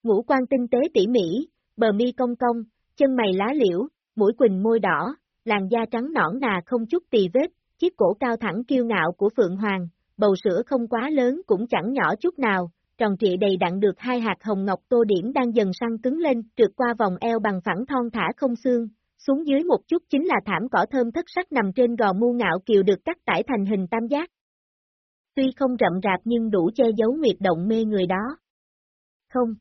Ngũ quan tinh tế tỉ mỉ, bờ mi cong cong, chân mày lá liễu, mũi quỳnh môi đỏ, làn da trắng nõn nà không chút tì vết, chiếc cổ cao thẳng kiêu ngạo của Phượng Hoàng, bầu sữa không quá lớn cũng chẳng nhỏ chút nào, tròn trịa đầy đặn được hai hạt hồng ngọc tô điểm đang dần săn cứng lên, trượt qua vòng eo bằng phẳng thon thả không xương, xuống dưới một chút chính là thảm cỏ thơm thất sắc nằm trên gò mu ngạo kiều được cắt tải thành hình tam giác. Tuy không rậm rạp nhưng đủ che giấu nguyệt động mê người đó. Không.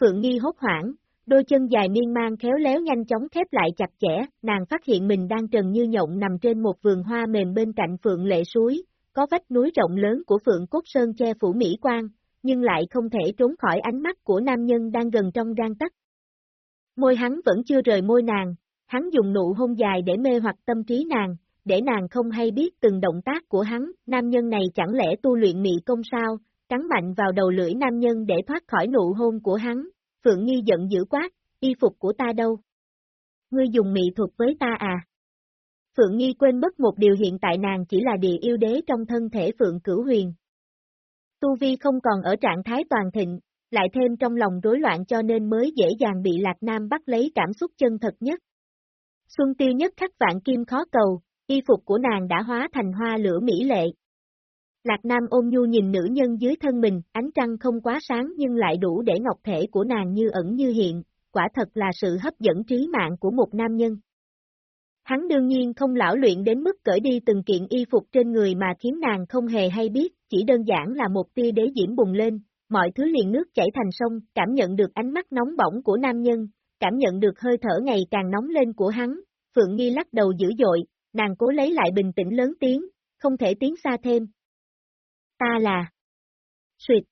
Phượng Nghi hốt hoảng, đôi chân dài miên man khéo léo nhanh chóng khép lại chặt chẽ, nàng phát hiện mình đang trần như nhộng nằm trên một vườn hoa mềm bên cạnh Phượng lệ suối, có vách núi rộng lớn của Phượng Cốt Sơn che phủ mỹ quan, nhưng lại không thể trốn khỏi ánh mắt của nam nhân đang gần trong gan tắc. Môi hắn vẫn chưa rời môi nàng, hắn dùng nụ hôn dài để mê hoặc tâm trí nàng, để nàng không hay biết từng động tác của hắn, nam nhân này chẳng lẽ tu luyện mị công sao, cắn mạnh vào đầu lưỡi nam nhân để thoát khỏi nụ hôn của hắn, Phượng Nghi giận dữ quát, y phục của ta đâu? Ngươi dùng mị thuật với ta à? Phượng Nghi quên mất một điều hiện tại nàng chỉ là địa yêu đế trong thân thể Phượng Cửu Huyền. Tu Vi không còn ở trạng thái toàn thịnh, lại thêm trong lòng rối loạn cho nên mới dễ dàng bị Lạc Nam bắt lấy cảm xúc chân thật nhất. Xuân tiêu nhất khắc vạn kim khó cầu, y phục của nàng đã hóa thành hoa lửa mỹ lệ. Lạc Nam ôm nhu nhìn nữ nhân dưới thân mình, ánh trăng không quá sáng nhưng lại đủ để ngọc thể của nàng như ẩn như hiện, quả thật là sự hấp dẫn trí mạng của một nam nhân. Hắn đương nhiên không lão luyện đến mức cởi đi từng kiện y phục trên người mà khiến nàng không hề hay biết, chỉ đơn giản là một tia đế diễm bùng lên, mọi thứ liền nước chảy thành sông, cảm nhận được ánh mắt nóng bỏng của nam nhân, cảm nhận được hơi thở ngày càng nóng lên của hắn, Phượng Nghi lắc đầu dữ dội, nàng cố lấy lại bình tĩnh lớn tiếng, không thể tiến xa thêm. Ta là... Xuyệt.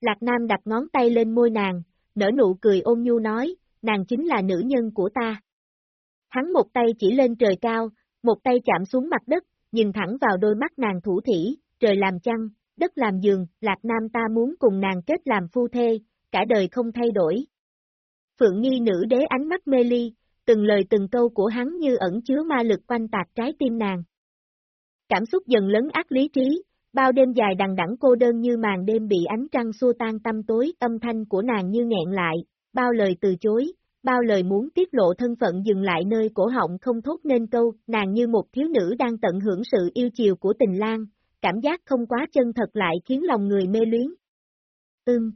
Lạc Nam đặt ngón tay lên môi nàng, nở nụ cười ôn nhu nói, nàng chính là nữ nhân của ta. Hắn một tay chỉ lên trời cao, một tay chạm xuống mặt đất, nhìn thẳng vào đôi mắt nàng thủ thỉ, trời làm chăn, đất làm giường, Lạc Nam ta muốn cùng nàng kết làm phu thê, cả đời không thay đổi. Phượng nghi nữ đế ánh mắt mê ly, từng lời từng câu của hắn như ẩn chứa ma lực quanh tạc trái tim nàng. Cảm xúc dần lấn ác lý trí, bao đêm dài đằng đẵng cô đơn như màn đêm bị ánh trăng xua tan tâm tối, âm thanh của nàng như nghẹn lại, bao lời từ chối, bao lời muốn tiết lộ thân phận dừng lại nơi cổ họng không thốt nên câu, nàng như một thiếu nữ đang tận hưởng sự yêu chiều của tình lang, cảm giác không quá chân thật lại khiến lòng người mê luyến. Ưm.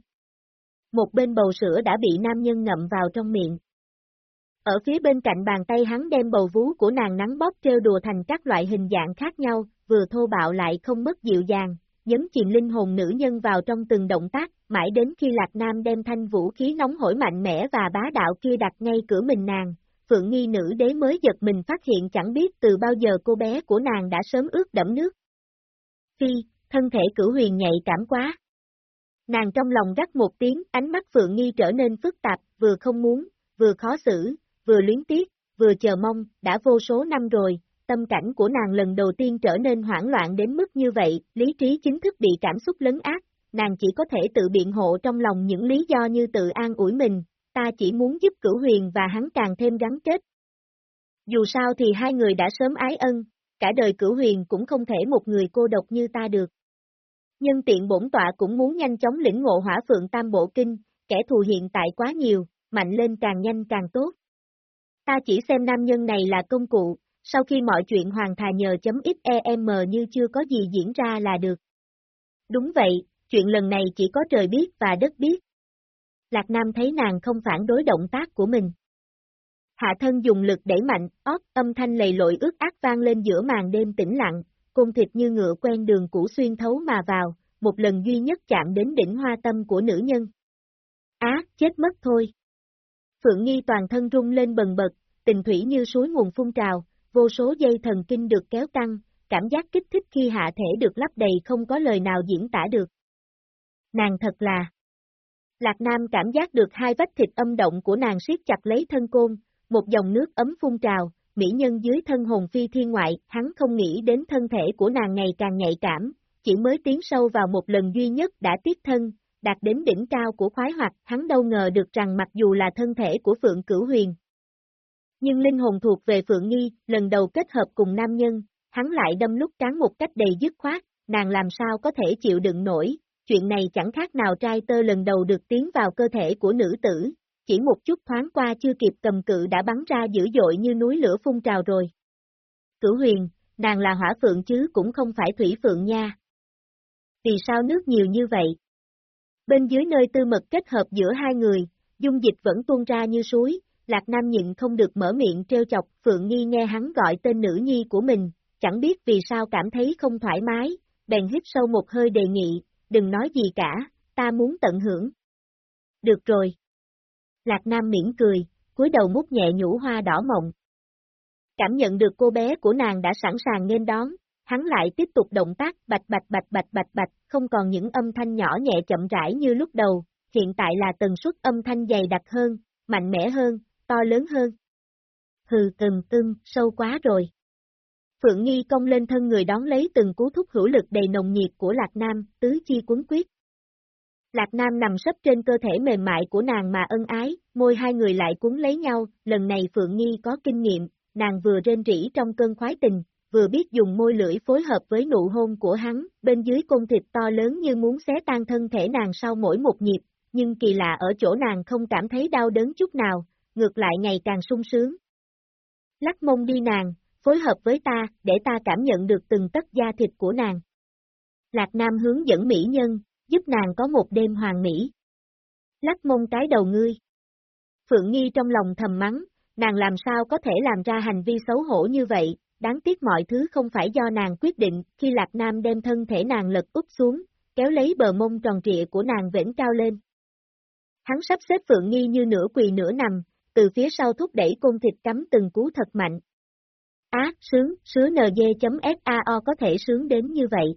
Một bên bầu sữa đã bị nam nhân ngậm vào trong miệng. Ở phía bên cạnh bàn tay hắn đem bầu vú của nàng nắng bóp trêu đùa thành các loại hình dạng khác nhau, vừa thô bạo lại không mất dịu dàng, nhấn chìm linh hồn nữ nhân vào trong từng động tác, mãi đến khi Lạc Nam đem thanh vũ khí nóng hổi mạnh mẽ và bá đạo kia đặt ngay cửa mình nàng, Phượng Nghi nữ đế mới giật mình phát hiện chẳng biết từ bao giờ cô bé của nàng đã sớm ướt đẫm nước. Phi, thân thể cửu huyền nhạy cảm quá. Nàng trong lòng gắt một tiếng, ánh mắt Phượng Nghi trở nên phức tạp, vừa không muốn, vừa khó xử, vừa luyến tiếc, vừa chờ mong, đã vô số năm rồi, tâm cảnh của nàng lần đầu tiên trở nên hoảng loạn đến mức như vậy, lý trí chính thức bị cảm xúc lấn ác, nàng chỉ có thể tự biện hộ trong lòng những lý do như tự an ủi mình, ta chỉ muốn giúp cửu huyền và hắn càng thêm gắn kết. Dù sao thì hai người đã sớm ái ân, cả đời cửu huyền cũng không thể một người cô độc như ta được. Nhân tiện bổn tọa cũng muốn nhanh chóng lĩnh ngộ hỏa phượng tam bộ kinh, kẻ thù hiện tại quá nhiều, mạnh lên càng nhanh càng tốt. Ta chỉ xem nam nhân này là công cụ, sau khi mọi chuyện hoàn thà nhờ chấm XEM như chưa có gì diễn ra là được. Đúng vậy, chuyện lần này chỉ có trời biết và đất biết. Lạc Nam thấy nàng không phản đối động tác của mình. Hạ thân dùng lực đẩy mạnh, ót, âm thanh lầy lội ướt ác vang lên giữa màn đêm tĩnh lặng, côn thịt như ngựa quen đường cũ xuyên thấu mà vào, một lần duy nhất chạm đến đỉnh hoa tâm của nữ nhân. Á, chết mất thôi. Phượng Nghi toàn thân rung lên bần bật, tình thủy như suối nguồn phun trào, vô số dây thần kinh được kéo căng, cảm giác kích thích khi hạ thể được lắp đầy không có lời nào diễn tả được. Nàng thật là... Lạc Nam cảm giác được hai vách thịt âm động của nàng siết chặt lấy thân côn, một dòng nước ấm phun trào, mỹ nhân dưới thân hồn phi thiên ngoại, hắn không nghĩ đến thân thể của nàng ngày càng nhạy cảm, chỉ mới tiến sâu vào một lần duy nhất đã tiết thân, đạt đến đỉnh cao của khoái hoạt, hắn đâu ngờ được rằng mặc dù là thân thể của Phượng Cửu Huyền, nhưng linh hồn thuộc về Phượng Nghi, lần đầu kết hợp cùng nam nhân, hắn lại đâm lúc cán một cách đầy dứt khoát, nàng làm sao có thể chịu đựng nổi, chuyện này chẳng khác nào trai tơ lần đầu được tiến vào cơ thể của nữ tử, chỉ một chút thoáng qua chưa kịp cầm cự đã bắn ra dữ dội như núi lửa phun trào rồi. Cửu huyền, nàng là hỏa phượng chứ cũng không phải thủy phượng nha. Vì sao nước nhiều như vậy? Bên dưới nơi tư mật kết hợp giữa hai người, dung dịch vẫn tuôn ra như suối, Lạc Nam nhịn không được mở miệng treo chọc, Phượng Nghi nghe hắn gọi tên nữ nhi của mình, chẳng biết vì sao cảm thấy không thoải mái, bèn hít sâu một hơi đề nghị, đừng nói gì cả, ta muốn tận hưởng. Được rồi. Lạc Nam miễn cười, cúi đầu mút nhẹ nhũ hoa đỏ mộng. Cảm nhận được cô bé của nàng đã sẵn sàng nên đón, hắn lại tiếp tục động tác bạch bạch bạch bạch bạch bạch, không còn những âm thanh nhỏ nhẹ chậm rãi như lúc đầu, hiện tại là tần suất âm thanh dày đặc hơn, mạnh mẽ hơn, to lớn hơn. Hừ từng tưng, sâu quá rồi. Phượng Nghi công lên thân người đón lấy từng cú thúc hữu lực đầy nồng nhiệt của Lạc Nam, tứ chi cuốn quyết. Lạc Nam nằm sấp trên cơ thể mềm mại của nàng mà ân ái, môi hai người lại cuốn lấy nhau, lần này Phượng Nghi có kinh nghiệm, nàng vừa rên rỉ trong cơn khoái tình, vừa biết dùng môi lưỡi phối hợp với nụ hôn của hắn, bên dưới cung thịt to lớn như muốn xé tan thân thể nàng sau mỗi một nhịp, nhưng kỳ lạ ở chỗ nàng không cảm thấy đau đớn chút nào, ngược lại ngày càng sung sướng. Lắc mông đi nàng, phối hợp với ta, để ta cảm nhận được từng tất da thịt của nàng. Lạc Nam hướng dẫn mỹ nhân, giúp nàng có một đêm hoàng mỹ. Lắc mông cái đầu ngươi. Phượng Nghi trong lòng thầm mắng, nàng làm sao có thể làm ra hành vi xấu hổ như vậy, đáng tiếc mọi thứ không phải do nàng quyết định, khi Lạc Nam đem thân thể nàng lật úp xuống, kéo lấy bờ mông tròn trịa của nàng vĩnh cao lên. Hắn sắp xếp Phượng Nghi như nửa quỳ nửa nằm, từ phía sau thúc đẩy côn thịt cắm từng cú thật mạnh. Á, sướng, sứa nd.sao có thể sướng đến như vậy.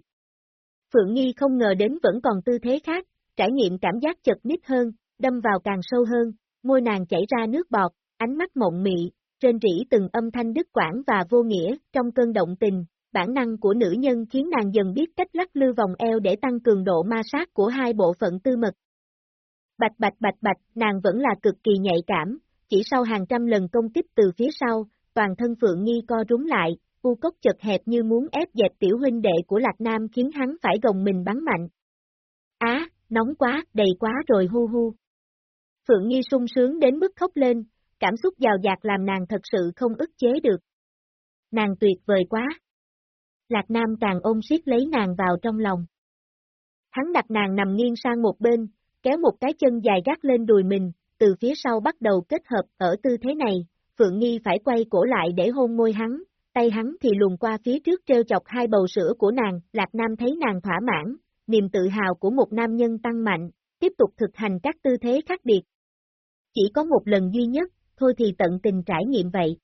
Phượng Nghi không ngờ đến vẫn còn tư thế khác, trải nghiệm cảm giác chật nít hơn, đâm vào càng sâu hơn, môi nàng chảy ra nước bọt, ánh mắt mộng mị, trên rỉ từng âm thanh đứt quảng và vô nghĩa, trong cơn động tình, bản năng của nữ nhân khiến nàng dần biết cách lắc lư vòng eo để tăng cường độ ma sát của hai bộ phận tư mật. Bạch bạch bạch bạch, nàng vẫn là cực kỳ nhạy cảm, chỉ sau hàng trăm lần công kích từ phía sau, toàn thân Phượng Nghi co rúng lại, u cốc chật hẹp như muốn ép dẹp tiểu huynh đệ của Lạc Nam khiến hắn phải gồng mình bắn mạnh. Á, nóng quá, đầy quá rồi hu hu. Phượng Nghi sung sướng đến mức khóc lên, cảm xúc giàu dạt làm nàng thật sự không ức chế được. Nàng tuyệt vời quá. Lạc Nam càng ôm siết lấy nàng vào trong lòng. Hắn đặt nàng nằm nghiêng sang một bên, kéo một cái chân dài gác lên đùi mình, từ phía sau bắt đầu kết hợp ở tư thế này, Phượng Nghi phải quay cổ lại để hôn môi hắn, tay hắn thì luồn qua phía trước treo chọc hai bầu sữa của nàng, Lạc Nam thấy nàng thỏa mãn, niềm tự hào của một nam nhân tăng mạnh, tiếp tục thực hành các tư thế khác biệt. Chỉ có một lần duy nhất, thôi thì tận tình trải nghiệm vậy.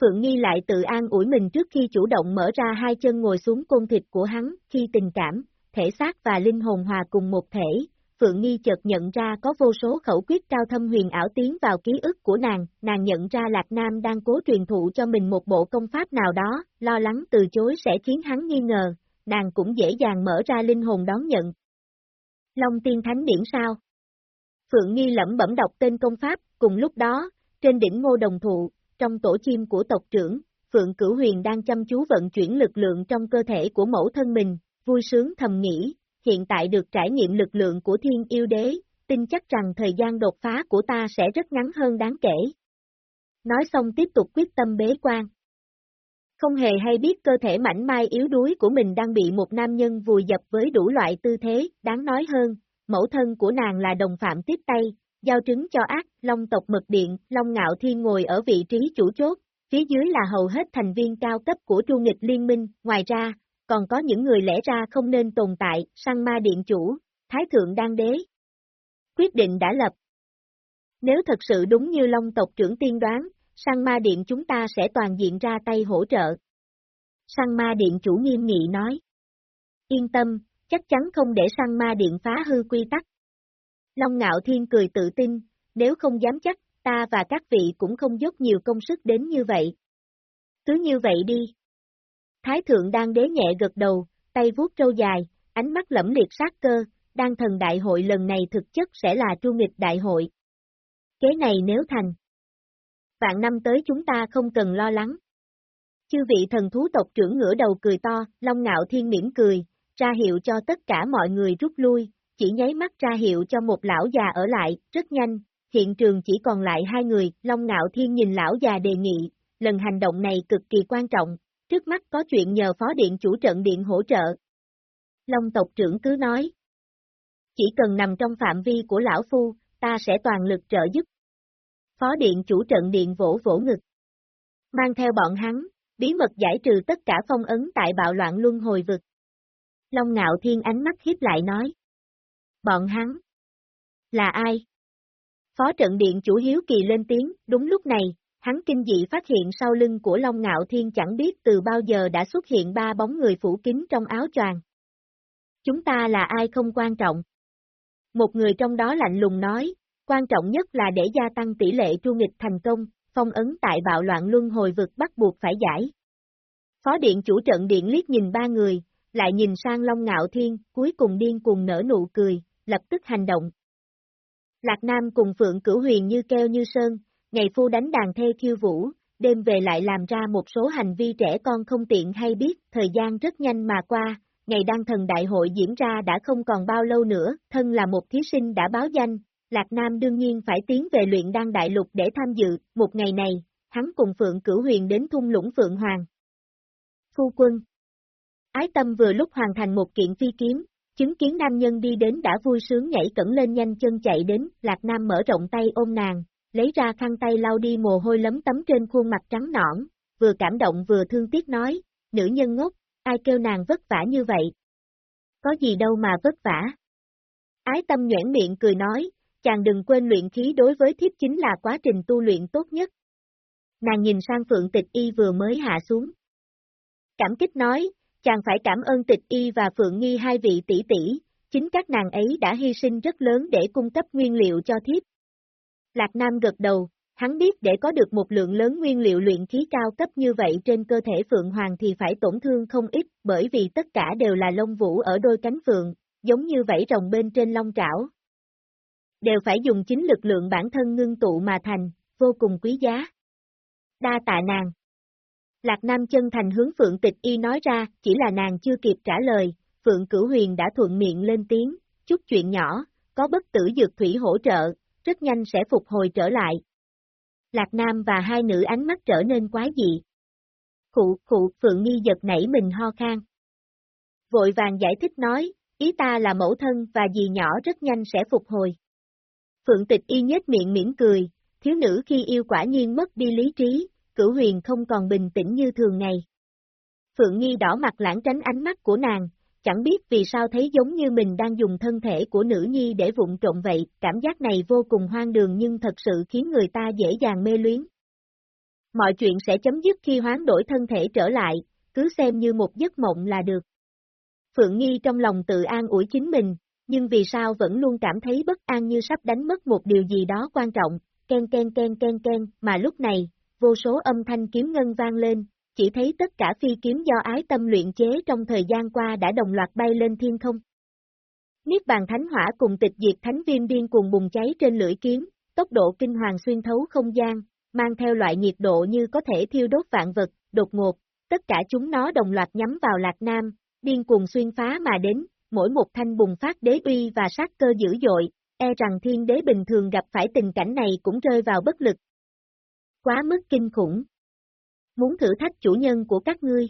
Phượng Nghi lại tự an ủi mình trước khi chủ động mở ra hai chân ngồi xuống côn thịt của hắn, khi tình cảm, thể xác và linh hồn hòa cùng một thể, Phượng Nghi chợt nhận ra có vô số khẩu quyết cao thâm huyền ảo tiến vào ký ức của nàng, nàng nhận ra Lạc Nam đang cố truyền thụ cho mình một bộ công pháp nào đó, lo lắng từ chối sẽ khiến hắn nghi ngờ, nàng cũng dễ dàng mở ra linh hồn đón nhận. Long tiên thánh điển sao? Phượng Nghi lẩm bẩm đọc tên công pháp, cùng lúc đó, trên đỉnh ngô đồng thụ, trong tổ chim của tộc trưởng, Phượng Cửu Huyền đang chăm chú vận chuyển lực lượng trong cơ thể của mẫu thân mình, vui sướng thầm nghĩ, hiện tại được trải nghiệm lực lượng của thiên yêu đế, tin chắc rằng thời gian đột phá của ta sẽ rất ngắn hơn đáng kể. Nói xong tiếp tục quyết tâm bế quan. Không hề hay biết cơ thể mảnh mai yếu đuối của mình đang bị một nam nhân vùi dập với đủ loại tư thế, đáng nói hơn, mẫu thân của nàng là đồng phạm tiếp tay, giao trứng cho ác, long tộc mực điện, long ngạo thiên ngồi ở vị trí chủ chốt, phía dưới là hầu hết thành viên cao cấp của tru nghịch liên minh, ngoài ra, còn có những người lẽ ra không nên tồn tại, sang ma điện chủ, thái thượng đan đế. Quyết định đã lập. Nếu thật sự đúng như Long tộc trưởng tiên đoán, sang ma điện chúng ta sẽ toàn diện ra tay hỗ trợ. Sang ma điện chủ nghiêm nghị nói. Yên tâm, chắc chắn không để sang ma điện phá hư quy tắc. Long ngạo thiên cười tự tin, nếu không dám chắc, ta và các vị cũng không dốc nhiều công sức đến như vậy. Cứ như vậy đi. Thái thượng đang đế nhẹ gật đầu, tay vuốt trâu dài, ánh mắt lẫm liệt sát cơ, đang thần đại hội lần này thực chất sẽ là tru nghịch đại hội. Kế này nếu thành. Vạn năm tới chúng ta không cần lo lắng. Chư vị thần thú tộc trưởng ngửa đầu cười to, Long Ngạo Thiên mỉm cười, ra hiệu cho tất cả mọi người rút lui, chỉ nháy mắt ra hiệu cho một lão già ở lại, rất nhanh, hiện trường chỉ còn lại hai người, Long Ngạo Thiên nhìn lão già đề nghị, lần hành động này cực kỳ quan trọng, trước mắt có chuyện nhờ phó điện chủ trận điện hỗ trợ. Long tộc trưởng cứ nói. Chỉ cần nằm trong phạm vi của lão phu, ta sẽ toàn lực trợ giúp. Phó điện chủ trận điện vỗ vỗ ngực. Mang theo bọn hắn, bí mật giải trừ tất cả phong ấn tại bạo loạn luân hồi vực. Long ngạo thiên ánh mắt hiếp lại nói. Bọn hắn. Là ai? Phó trận điện chủ hiếu kỳ lên tiếng, đúng lúc này, hắn kinh dị phát hiện sau lưng của Long Ngạo Thiên chẳng biết từ bao giờ đã xuất hiện ba bóng người phủ kín trong áo choàng. Chúng ta là ai không quan trọng. Một người trong đó lạnh lùng nói, quan trọng nhất là để gia tăng tỷ lệ tru nghịch thành công, phong ấn tại bạo loạn luân hồi vực bắt buộc phải giải. Phó điện chủ trận điện liếc nhìn ba người, lại nhìn sang Long Ngạo Thiên, cuối cùng điên cùng nở nụ cười, lập tức hành động. Lạc Nam cùng Phượng Cửu Huyền như keo như sơn, ngày phu đánh đàn thê khiêu vũ, đêm về lại làm ra một số hành vi trẻ con không tiện hay biết, thời gian rất nhanh mà qua, ngày đăng thần đại hội diễn ra đã không còn bao lâu nữa, thân là một thí sinh đã báo danh, Lạc Nam đương nhiên phải tiến về luyện đăng đại lục để tham dự, một ngày này, hắn cùng Phượng Cửu Huyền đến thung lũng Phượng Hoàng. Phu quân Ái tâm vừa lúc hoàn thành một kiện phi kiếm, chứng kiến nam nhân đi đến đã vui sướng nhảy cẩn lên nhanh chân chạy đến, Lạc Nam mở rộng tay ôm nàng, lấy ra khăn tay lau đi mồ hôi lấm tấm trên khuôn mặt trắng nõn, vừa cảm động vừa thương tiếc nói, nữ nhân ngốc, ai kêu nàng vất vả như vậy? Có gì đâu mà vất vả. Ái tâm nhoảng miệng cười nói, chàng đừng quên luyện khí đối với thiếp chính là quá trình tu luyện tốt nhất. Nàng nhìn sang phượng tịch y vừa mới hạ xuống. Cảm kích nói, chàng phải cảm ơn tịch y và phượng nghi hai vị tỷ tỷ, chính các nàng ấy đã hy sinh rất lớn để cung cấp nguyên liệu cho thiếp, Lạc Nam gật đầu, hắn biết để có được một lượng lớn nguyên liệu luyện khí cao cấp như vậy trên cơ thể Phượng Hoàng thì phải tổn thương không ít, bởi vì tất cả đều là lông vũ ở đôi cánh Phượng, giống như vảy rồng bên trên Long trảo. Đều phải dùng chính lực lượng bản thân ngưng tụ mà thành, vô cùng quý giá. Đa tạ nàng. Lạc Nam chân thành hướng Phượng Tịch Y nói ra, chỉ là nàng chưa kịp trả lời, Phượng Cửu Huyền đã thuận miệng lên tiếng, chút chuyện nhỏ, có bất tử dược thủy hỗ trợ, rất nhanh sẽ phục hồi trở lại. Lạc Nam và hai nữ ánh mắt trở nên quái dị. Khụ, khụ, Phượng Nghi giật nảy mình ho khan. Vội vàng giải thích nói, ý ta là mẫu thân và dì nhỏ rất nhanh sẽ phục hồi. Phượng tịch y nhếch miệng mỉm cười, thiếu nữ khi yêu quả nhiên mất đi lý trí, cửu huyền không còn bình tĩnh như thường ngày. Phượng Nghi đỏ mặt lãng tránh ánh mắt của nàng, chẳng biết vì sao thấy giống như mình đang dùng thân thể của nữ nhi để vụng trộn vậy, cảm giác này vô cùng hoang đường nhưng thật sự khiến người ta dễ dàng mê luyến. Mọi chuyện sẽ chấm dứt khi hoán đổi thân thể trở lại, cứ xem như một giấc mộng là được. Phượng Nghi trong lòng tự an ủi chính mình, nhưng vì sao vẫn luôn cảm thấy bất an như sắp đánh mất một điều gì đó quan trọng, ken ken ken ken ken, mà lúc này, vô số âm thanh kiếm ngân vang lên, chỉ thấy tất cả phi kiếm do ái tâm luyện chế trong thời gian qua đã đồng loạt bay lên thiên không. Niết bàn thánh hỏa cùng tịch diệt thánh viêm điên cuồng bùng cháy trên lưỡi kiếm, tốc độ kinh hoàng xuyên thấu không gian, mang theo loại nhiệt độ như có thể thiêu đốt vạn vật, đột ngột, tất cả chúng nó đồng loạt nhắm vào Lạc Nam, điên cuồng xuyên phá mà đến, mỗi một thanh bùng phát đế uy và sát cơ dữ dội, e rằng thiên đế bình thường gặp phải tình cảnh này cũng rơi vào bất lực. Quá mức kinh khủng. Muốn thử thách chủ nhân của các ngươi.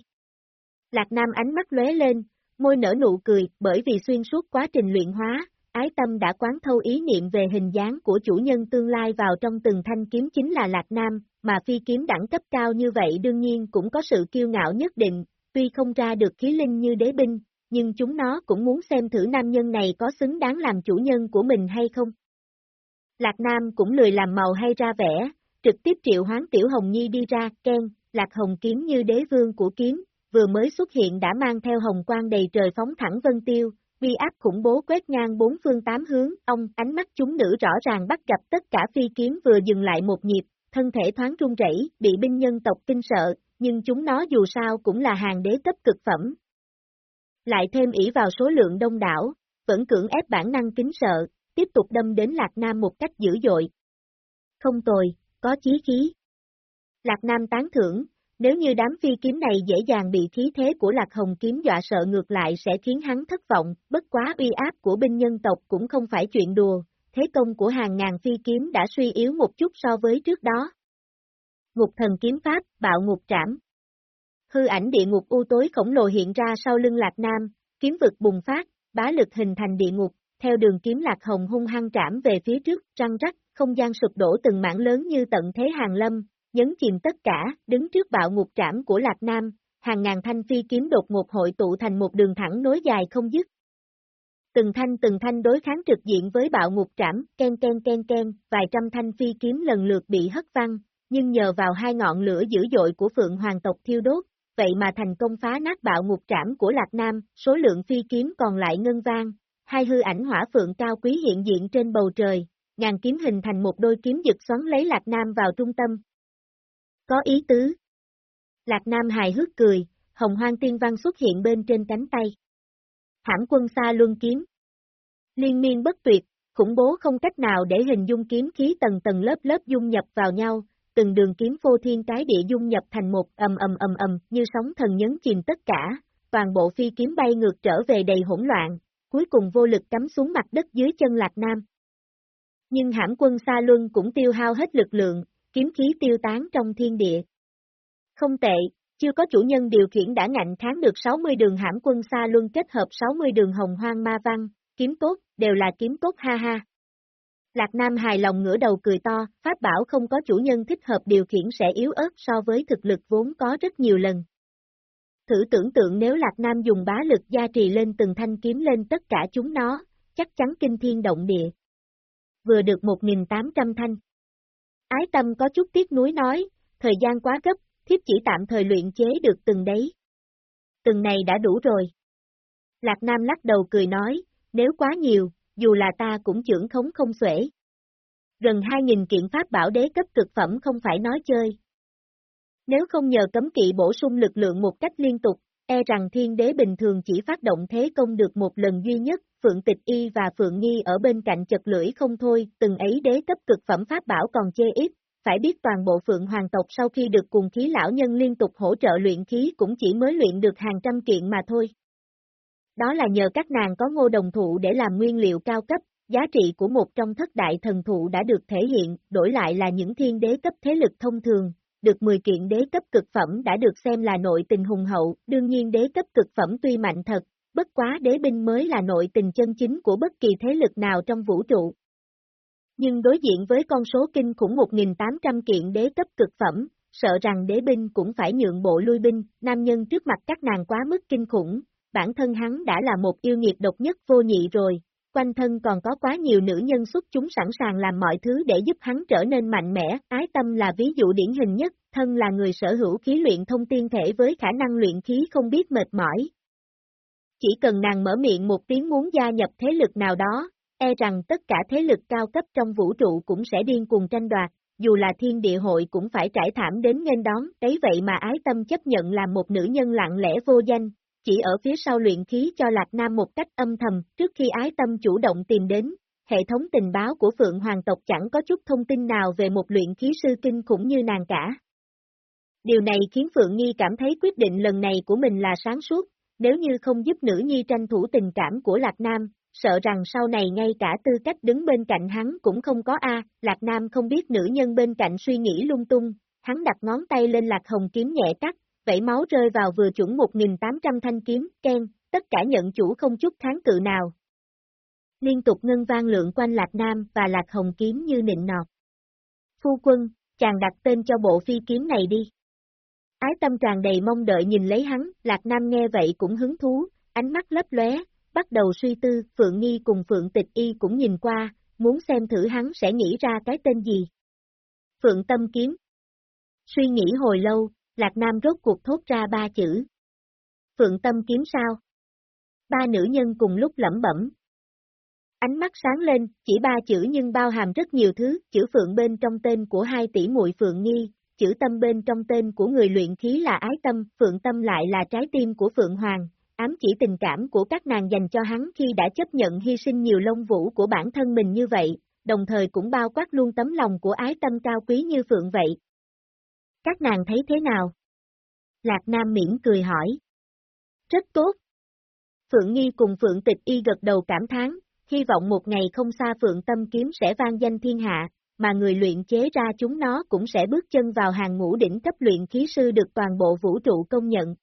Lạc Nam ánh mắt lóe lên, môi nở nụ cười, bởi vì xuyên suốt quá trình luyện hóa, ái tâm đã quán thâu ý niệm về hình dáng của chủ nhân tương lai vào trong từng thanh kiếm chính là Lạc Nam, mà phi kiếm đẳng cấp cao như vậy đương nhiên cũng có sự kiêu ngạo nhất định, tuy không ra được khí linh như đế binh, nhưng chúng nó cũng muốn xem thử nam nhân này có xứng đáng làm chủ nhân của mình hay không. Lạc Nam cũng lười làm màu hay ra vẻ, trực tiếp triệu hoán Tiểu Hồng Nhi đi ra, ken, Lạc Hồng kiếm như đế vương của kiếm, vừa mới xuất hiện đã mang theo hồng quang đầy trời phóng thẳng vân tiêu, uy áp khủng bố quét ngang bốn phương tám hướng, ông, ánh mắt chúng nữ rõ ràng bắt gặp tất cả phi kiếm vừa dừng lại một nhịp, thân thể thoáng run rẩy, bị binh nhân tộc kinh sợ, nhưng chúng nó dù sao cũng là hàng đế cấp cực phẩm. Lại thêm ỷ vào số lượng đông đảo, vẫn cưỡng ép bản năng kính sợ, tiếp tục đâm đến Lạc Nam một cách dữ dội. Không tồi, có chí khí. Lạc Nam tán thưởng, nếu như đám phi kiếm này dễ dàng bị khí thế của Lạc Hồng kiếm dọa sợ ngược lại sẽ khiến hắn thất vọng, bất quá uy áp của binh nhân tộc cũng không phải chuyện đùa, thế công của hàng ngàn phi kiếm đã suy yếu một chút so với trước đó. Ngục thần kiếm pháp, bạo ngục trảm. Hư ảnh địa ngục u tối khổng lồ hiện ra sau lưng Lạc Nam, kiếm vực bùng phát, bá lực hình thành địa ngục, theo đường kiếm Lạc Hồng hung hăng trảm về phía trước, răng rắc, không gian sụp đổ từng mảng lớn như tận thế hàng lâm, nhấn chìm tất cả, đứng trước bạo ngục trảm của Lạc Nam, hàng ngàn thanh phi kiếm đột ngột hội tụ thành một đường thẳng nối dài không dứt. Từng thanh từng thanh đối kháng trực diện với bạo ngục trảm, ken ken ken ken, vài trăm thanh phi kiếm lần lượt bị hất văng, nhưng nhờ vào hai ngọn lửa dữ dội của Phượng Hoàng tộc thiêu đốt, vậy mà thành công phá nát bạo ngục trảm của Lạc Nam, số lượng phi kiếm còn lại ngân vang, hai hư ảnh hỏa phượng cao quý hiện diện trên bầu trời, ngàn kiếm hình thành một đôi kiếm giật xoắn lấy Lạc Nam vào trung tâm. Có ý tứ. Lạc Nam hài hước cười, hồng hoang tiên văn xuất hiện bên trên cánh tay. Hãng quân xa luân kiếm. Liên miên bất tuyệt, khủng bố không cách nào để hình dung kiếm khí tầng tầng lớp lớp dung nhập vào nhau, từng đường kiếm phô thiên cái địa dung nhập thành một ầm ầm ầm ầm như sóng thần nhấn chìm tất cả, toàn bộ phi kiếm bay ngược trở về đầy hỗn loạn, cuối cùng vô lực cắm xuống mặt đất dưới chân Lạc Nam. Nhưng hãm quân Sa Luân cũng tiêu hao hết lực lượng, kiếm khí tiêu tán trong thiên địa. Không tệ, chưa có chủ nhân điều khiển đã ngạnh kháng được 60 đường hãm quân xa Luân kết hợp 60 đường hồng hoang ma văn, kiếm tốt, đều là kiếm tốt ha ha. Lạc Nam hài lòng ngửa đầu cười to, pháp bảo không có chủ nhân thích hợp điều khiển sẽ yếu ớt so với thực lực vốn có rất nhiều lần. Thử tưởng tượng nếu Lạc Nam dùng bá lực gia trì lên từng thanh kiếm lên tất cả chúng nó, chắc chắn kinh thiên động địa. Vừa được 1.800 thanh. Ái tâm có chút tiếc nuối nói, thời gian quá gấp, thiếp chỉ tạm thời luyện chế được từng đấy. Từng này đã đủ rồi. Lạc Nam lắc đầu cười nói, nếu quá nhiều, dù là ta cũng trưởng khống không xuể. Gần 2.000 kiện pháp bảo đế cấp cực phẩm không phải nói chơi. Nếu không nhờ cấm kỵ bổ sung lực lượng một cách liên tục, e rằng thiên đế bình thường chỉ phát động thế công được một lần duy nhất, Phượng Tịch Y và Phượng Nghi ở bên cạnh chật lưỡi không thôi, từng ấy đế cấp cực phẩm pháp bảo còn chê ít, phải biết toàn bộ Phượng Hoàng tộc sau khi được cùng khí lão nhân liên tục hỗ trợ luyện khí cũng chỉ mới luyện được hàng trăm kiện mà thôi. Đó là nhờ các nàng có ngô đồng thụ để làm nguyên liệu cao cấp, giá trị của một trong thất đại thần thụ đã được thể hiện, đổi lại là những thiên đế cấp thế lực thông thường, được 10 kiện đế cấp cực phẩm đã được xem là nội tình hùng hậu, đương nhiên đế cấp cực phẩm tuy mạnh thật, bất quá đế binh mới là nội tình chân chính của bất kỳ thế lực nào trong vũ trụ. Nhưng đối diện với con số kinh khủng 1.800 kiện đế cấp cực phẩm, sợ rằng đế binh cũng phải nhượng bộ lui binh, nam nhân trước mặt các nàng quá mức kinh khủng, bản thân hắn đã là một yêu nghiệt độc nhất vô nhị rồi, quanh thân còn có quá nhiều nữ nhân xuất chúng sẵn sàng làm mọi thứ để giúp hắn trở nên mạnh mẽ, ái tâm là ví dụ điển hình nhất, thân là người sở hữu khí luyện thông tiên thể với khả năng luyện khí không biết mệt mỏi. Chỉ cần nàng mở miệng một tiếng muốn gia nhập thế lực nào đó, e rằng tất cả thế lực cao cấp trong vũ trụ cũng sẽ điên cùng tranh đoạt, dù là thiên địa hội cũng phải trải thảm đến nghênh đón, ấy vậy mà ái tâm chấp nhận làm một nữ nhân lặng lẽ vô danh, chỉ ở phía sau luyện khí cho Lạc Nam một cách âm thầm, trước khi ái tâm chủ động tìm đến, hệ thống tình báo của Phượng Hoàng tộc chẳng có chút thông tin nào về một luyện khí sư kinh khủng như nàng cả. Điều này khiến Phượng Nhi cảm thấy quyết định lần này của mình là sáng suốt, nếu như không giúp nữ nhi tranh thủ tình cảm của Lạc Nam, sợ rằng sau này ngay cả tư cách đứng bên cạnh hắn cũng không có A, Lạc Nam không biết nữ nhân bên cạnh suy nghĩ lung tung, hắn đặt ngón tay lên Lạc Hồng kiếm nhẹ cắt, vẫy máu rơi vào vừa chuẩn 1.800 thanh kiếm, khen, tất cả nhận chủ không chút kháng cự nào. Liên tục ngân vang lượng quanh Lạc Nam và Lạc Hồng kiếm như nịnh nọt. Phu quân, chàng đặt tên cho bộ phi kiếm này đi. Ái tâm tràn đầy mong đợi nhìn lấy hắn, Lạc Nam nghe vậy cũng hứng thú, ánh mắt lấp lóe, bắt đầu suy tư, Phượng Nghi cùng Phượng Tịch Y cũng nhìn qua, muốn xem thử hắn sẽ nghĩ ra cái tên gì. Phượng Tâm Kiếm Suy nghĩ hồi lâu, Lạc Nam rốt cuộc thốt ra ba chữ. Phượng Tâm Kiếm sao? Ba nữ nhân cùng lúc lẩm bẩm. Ánh mắt sáng lên, chỉ ba chữ nhưng bao hàm rất nhiều thứ, chữ Phượng bên trong tên của hai tỷ muội Phượng Nghi, chữ tâm bên trong tên của người luyện khí là ái tâm, Phượng Tâm lại là trái tim của Phượng Hoàng, ám chỉ tình cảm của các nàng dành cho hắn khi đã chấp nhận hy sinh nhiều lông vũ của bản thân mình như vậy, đồng thời cũng bao quát luôn tấm lòng của ái tâm cao quý như Phượng vậy. Các nàng thấy thế nào? Lạc Nam miễn cười hỏi. Rất tốt. Phượng Nghi cùng Phượng Tịch Y gật đầu cảm thán, hy vọng một ngày không xa Phượng Tâm Kiếm sẽ vang danh thiên hạ, mà người luyện chế ra chúng nó cũng sẽ bước chân vào hàng ngũ đỉnh cấp luyện khí sư được toàn bộ vũ trụ công nhận.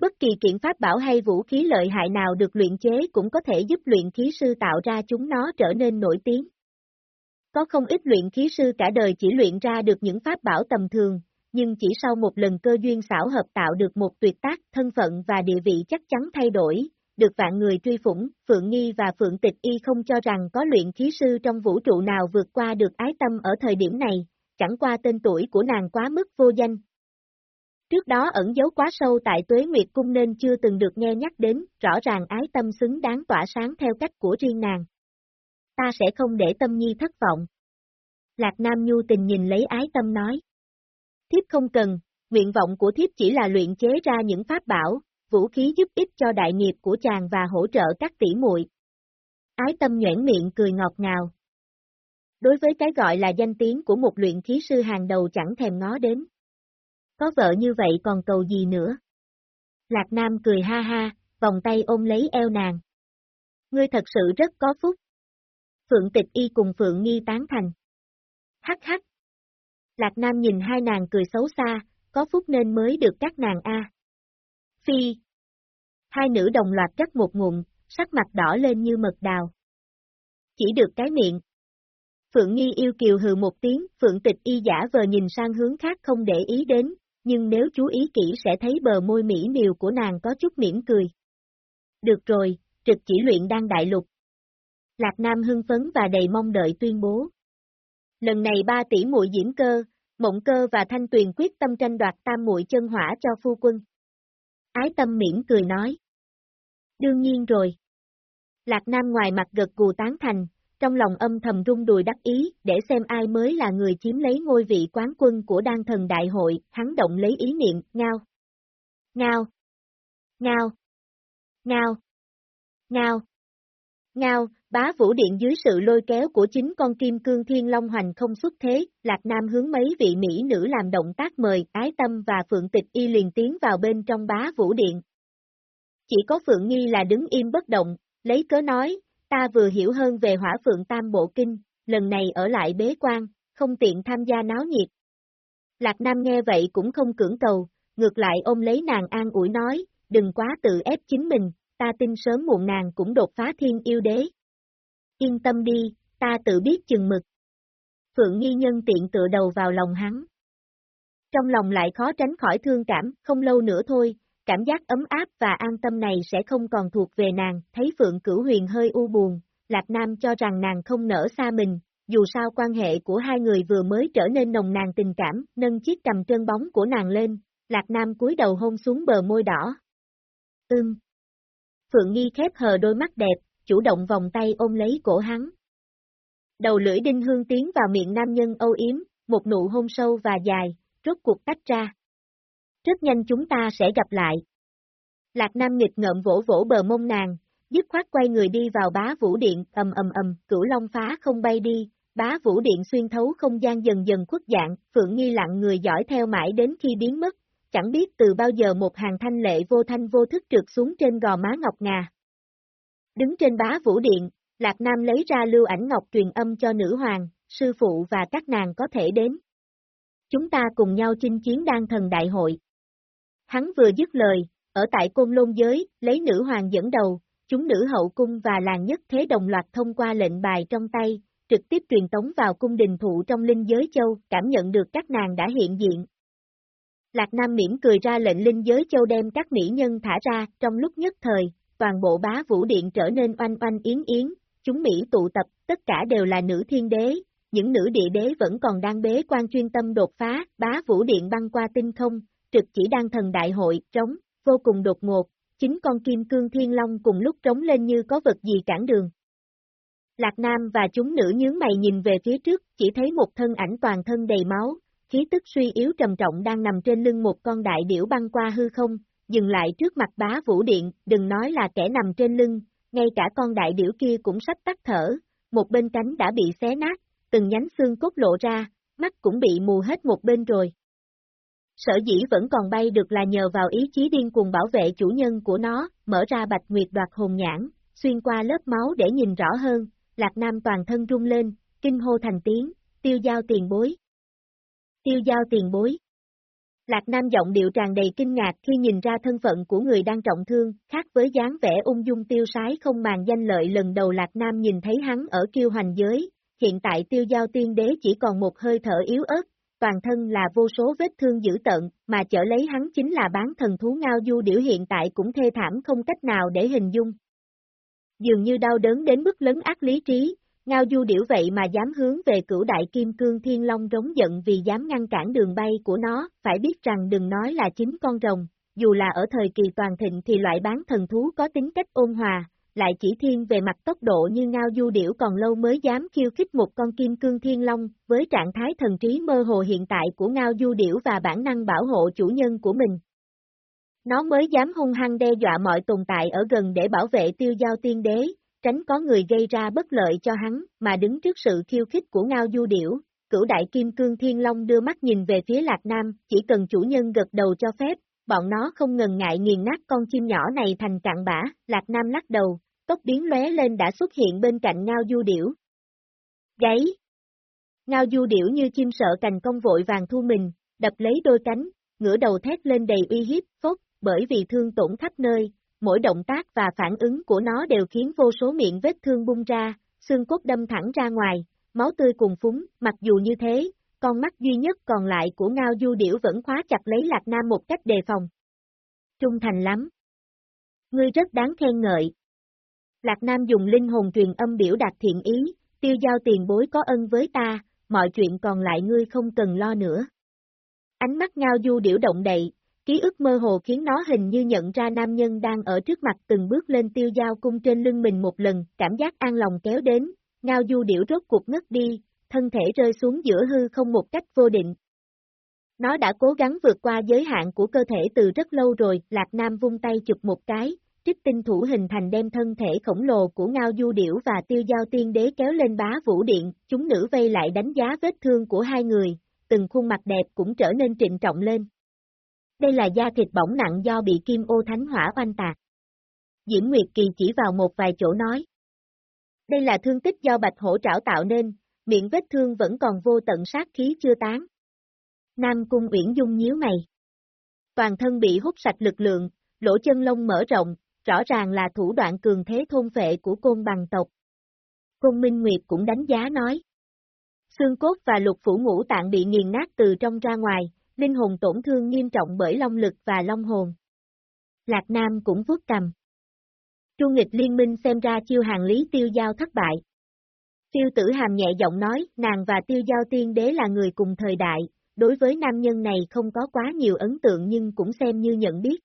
Bất kỳ kiện pháp bảo hay vũ khí lợi hại nào được luyện chế cũng có thể giúp luyện khí sư tạo ra chúng nó trở nên nổi tiếng. Có không ít luyện khí sư cả đời chỉ luyện ra được những pháp bảo tầm thường, nhưng chỉ sau một lần cơ duyên xảo hợp tạo được một tuyệt tác, thân phận và địa vị chắc chắn thay đổi, được vạn người truy phủng, Phượng Nghi và Phượng Tịch Y không cho rằng có luyện khí sư trong vũ trụ nào vượt qua được ái tâm ở thời điểm này, chẳng qua tên tuổi của nàng quá mức vô danh. Trước đó ẩn dấu quá sâu tại Tuế Nguyệt Cung nên chưa từng được nghe nhắc đến, rõ ràng ái tâm xứng đáng tỏa sáng theo cách của riêng nàng. Ta sẽ không để tâm nhi thất vọng. Lạc Nam Nhu tình nhìn lấy ái tâm nói. Thiếp không cần, nguyện vọng của thiếp chỉ là luyện chế ra những pháp bảo, vũ khí giúp ích cho đại nghiệp của chàng và hỗ trợ các tỷ muội. Ái tâm nhoảng miệng cười ngọt ngào. Đối với cái gọi là danh tiếng của một luyện khí sư hàng đầu chẳng thèm ngó đến. Có vợ như vậy còn cầu gì nữa? Lạc Nam cười ha ha, vòng tay ôm lấy eo nàng. Ngươi thật sự rất có phúc. Phượng tịch y cùng Phượng nghi tán thành. Hắc hắc. Lạc Nam nhìn hai nàng cười xấu xa, có phúc nên mới được các nàng a. Phi. Hai nữ đồng loạt cắt một ngụm, sắc mặt đỏ lên như mật đào. Chỉ được cái miệng. Phượng Nghi yêu kiều hừ một tiếng, Phượng tịch y giả vờ nhìn sang hướng khác không để ý đến, nhưng nếu chú ý kỹ sẽ thấy bờ môi mỹ miều của nàng có chút mỉm cười. Được rồi, trực chỉ luyện đang đại lục. Lạc Nam hưng phấn và đầy mong đợi tuyên bố. Lần này ba tỷ muội diễm cơ, mộng cơ và thanh tuyền quyết tâm tranh đoạt tam muội chân hỏa cho phu quân. Ái tâm miễn cười nói. Đương nhiên rồi. Lạc Nam ngoài mặt gật gù tán thành, trong lòng âm thầm rung đùi đắc ý, để xem ai mới là người chiếm lấy ngôi vị quán quân của đan thần đại hội, hắn động lấy ý niệm, ngao. Ngao. Ngao. Ngao. Ngao. Ngao, bá vũ điện dưới sự lôi kéo của chính con kim cương thiên long hoành không xuất thế, Lạc Nam hướng mấy vị mỹ nữ làm động tác mời, ái tâm và Phượng Tịch Y liền tiến vào bên trong bá vũ điện. Chỉ có Phượng Nghi là đứng im bất động, lấy cớ nói, ta vừa hiểu hơn về hỏa phượng tam bộ kinh, lần này ở lại bế quan, không tiện tham gia náo nhiệt. Lạc Nam nghe vậy cũng không cưỡng cầu, ngược lại ôm lấy nàng an ủi nói, đừng quá tự ép chính mình, ta tin sớm muộn nàng cũng đột phá thiên yêu đế. Yên tâm đi, ta tự biết chừng mực. Phượng nghi nhân tiện tựa đầu vào lòng hắn. Trong lòng lại khó tránh khỏi thương cảm, không lâu nữa thôi, cảm giác ấm áp và an tâm này sẽ không còn thuộc về nàng, thấy Phượng Cửu Huyền hơi u buồn, Lạc Nam cho rằng nàng không nở xa mình, dù sao quan hệ của hai người vừa mới trở nên nồng nàn tình cảm, nâng chiếc cầm trơn bóng của nàng lên, Lạc Nam cúi đầu hôn xuống bờ môi đỏ. Ưm. Phượng Nghi khép hờ đôi mắt đẹp, chủ động vòng tay ôm lấy cổ hắn. Đầu lưỡi đinh hương tiến vào miệng nam nhân âu yếm, một nụ hôn sâu và dài, rốt cuộc tách ra. Rất nhanh chúng ta sẽ gặp lại. Lạc Nam nghịch ngợm vỗ vỗ bờ mông nàng, dứt khoát quay người đi vào bá vũ điện, ầm ầm ầm, cửu long phá không bay đi, bá vũ điện xuyên thấu không gian dần dần khuất dạng, Phượng Nghi lặng người dõi theo mãi đến khi biến mất, chẳng biết từ bao giờ một hàng thanh lệ vô thanh vô thức trượt xuống trên gò má ngọc ngà. Đứng trên bá vũ điện, Lạc Nam lấy ra lưu ảnh ngọc truyền âm cho nữ hoàng, sư phụ và các nàng có thể đến. Chúng ta cùng nhau chinh chiến đan thần đại hội. Hắn vừa dứt lời, ở tại côn lôn giới, lấy nữ hoàng dẫn đầu, chúng nữ hậu cung và làng nhất thế đồng loạt thông qua lệnh bài trong tay, trực tiếp truyền tống vào cung đình thụ trong linh giới châu, cảm nhận được các nàng đã hiện diện. Lạc Nam miễn cười ra lệnh linh giới châu đem các mỹ nhân thả ra, trong lúc nhất thời, toàn bộ bá vũ điện trở nên oanh oanh yến yến, chúng Mỹ tụ tập, tất cả đều là nữ thiên đế, những nữ địa đế vẫn còn đang bế quan chuyên tâm đột phá, bá vũ điện băng qua tinh không, trực chỉ đang thần đại hội, trống, vô cùng đột ngột, chính con kim cương thiên long cùng lúc trống lên như có vật gì cản đường. Lạc Nam và chúng nữ nhướng mày nhìn về phía trước, chỉ thấy một thân ảnh toàn thân đầy máu, khí tức suy yếu trầm trọng đang nằm trên lưng một con đại điểu băng qua hư không, dừng lại trước mặt bá vũ điện, đừng nói là kẻ nằm trên lưng, ngay cả con đại điểu kia cũng sắp tắt thở, một bên cánh đã bị xé nát, từng nhánh xương cốt lộ ra, mắt cũng bị mù hết một bên rồi. Sở dĩ vẫn còn bay được là nhờ vào ý chí điên cuồng bảo vệ chủ nhân của nó, mở ra bạch nguyệt đoạt hồn nhãn, xuyên qua lớp máu để nhìn rõ hơn, Lạc Nam toàn thân rung lên, kinh hô thành tiếng, tiêu giao tiền bối. Tiêu giao tiền bối. Lạc Nam giọng điệu tràn đầy kinh ngạc khi nhìn ra thân phận của người đang trọng thương, khác với dáng vẻ ung dung tiêu sái không màng danh lợi lần đầu Lạc Nam nhìn thấy hắn ở kiêu hoành giới, hiện tại tiêu giao tiên đế chỉ còn một hơi thở yếu ớt, toàn thân là vô số vết thương dữ tợn, mà chở lấy hắn chính là bán thần thú ngao du điểu hiện tại cũng thê thảm không cách nào để hình dung. Dường như đau đớn đến mức lấn ác lý trí, ngao du điểu vậy mà dám hướng về cửu đại kim cương thiên long rống giận vì dám ngăn cản đường bay của nó, phải biết rằng đừng nói là chính con rồng, dù là ở thời kỳ toàn thịnh thì loại bán thần thú có tính cách ôn hòa, lại chỉ thiên về mặt tốc độ như ngao du điểu còn lâu mới dám khiêu khích một con kim cương thiên long, với trạng thái thần trí mơ hồ hiện tại của ngao du điểu và bản năng bảo hộ chủ nhân của mình. Nó mới dám hung hăng đe dọa mọi tồn tại ở gần để bảo vệ tiêu giao tiên đế, tránh có người gây ra bất lợi cho hắn, mà đứng trước sự khiêu khích của ngao du điểu. Cửu đại kim cương thiên long đưa mắt nhìn về phía lạc nam, chỉ cần chủ nhân gật đầu cho phép, bọn nó không ngần ngại nghiền nát con chim nhỏ này thành cạn bã, Lạc Nam lắc đầu, tốc biến lóe lên đã xuất hiện bên cạnh ngao du điểu. Gáy! Ngao du điểu như chim sợ cành công vội vàng thu mình, đập lấy đôi cánh, ngửa đầu thét lên đầy uy hiếp, phốt, bởi vì thương tổn khắp nơi, mỗi động tác và phản ứng của nó đều khiến vô số miệng vết thương bung ra, xương cốt đâm thẳng ra ngoài, máu tươi cùng phúng, mặc dù như thế, con mắt duy nhất còn lại của Ngao Du Điểu vẫn khóa chặt lấy Lạc Nam một cách đề phòng. Trung thành lắm. Ngươi rất đáng khen ngợi. Lạc Nam dùng linh hồn truyền âm biểu đạt thiện ý, tiêu giao tiền bối có ân với ta, mọi chuyện còn lại ngươi không cần lo nữa. Ánh mắt Ngao Du Điểu động đậy, ký ức mơ hồ khiến nó hình như nhận ra nam nhân đang ở trước mặt từng bước lên tiêu giao cung trên lưng mình một lần, cảm giác an lòng kéo đến, Ngao Du Điểu rốt cuộc ngất đi, thân thể rơi xuống giữa hư không một cách vô định. Nó đã cố gắng vượt qua giới hạn của cơ thể từ rất lâu rồi, Lạc Nam vung tay chụp một cái, trích tinh thủ hình thành đem thân thể khổng lồ của Ngao Du Điểu và Tiêu Giao Tiên Đế kéo lên bá vũ điện, chúng nữ vây lại đánh giá vết thương của hai người, từng khuôn mặt đẹp cũng trở nên trịnh trọng lên. Đây là da thịt bỏng nặng do bị kim ô thánh hỏa oanh tạc. Diễm Nguyệt Kỳ chỉ vào một vài chỗ nói. Đây là thương tích do bạch hổ trảo tạo nên, miệng vết thương vẫn còn vô tận sát khí chưa tán. Nam Cung Uyển Dung nhíu mày. Toàn thân bị hút sạch lực lượng, lỗ chân lông mở rộng, rõ ràng là thủ đoạn cường thế thôn vệ của côn bằng tộc. Côn Minh Nguyệt cũng đánh giá nói. Xương cốt và lục phủ ngũ tạng bị nghiền nát từ trong ra ngoài, linh hồn tổn thương nghiêm trọng bởi long lực và long hồn. Lạc Nam cũng vuốt cầm. chu nghịch liên minh xem ra chiêu hàng lý tiêu giao thất bại. Tiêu tử hàm nhẹ giọng nói, nàng và tiêu giao tiên đế là người cùng thời đại, đối với nam nhân này không có quá nhiều ấn tượng nhưng cũng xem như nhận biết.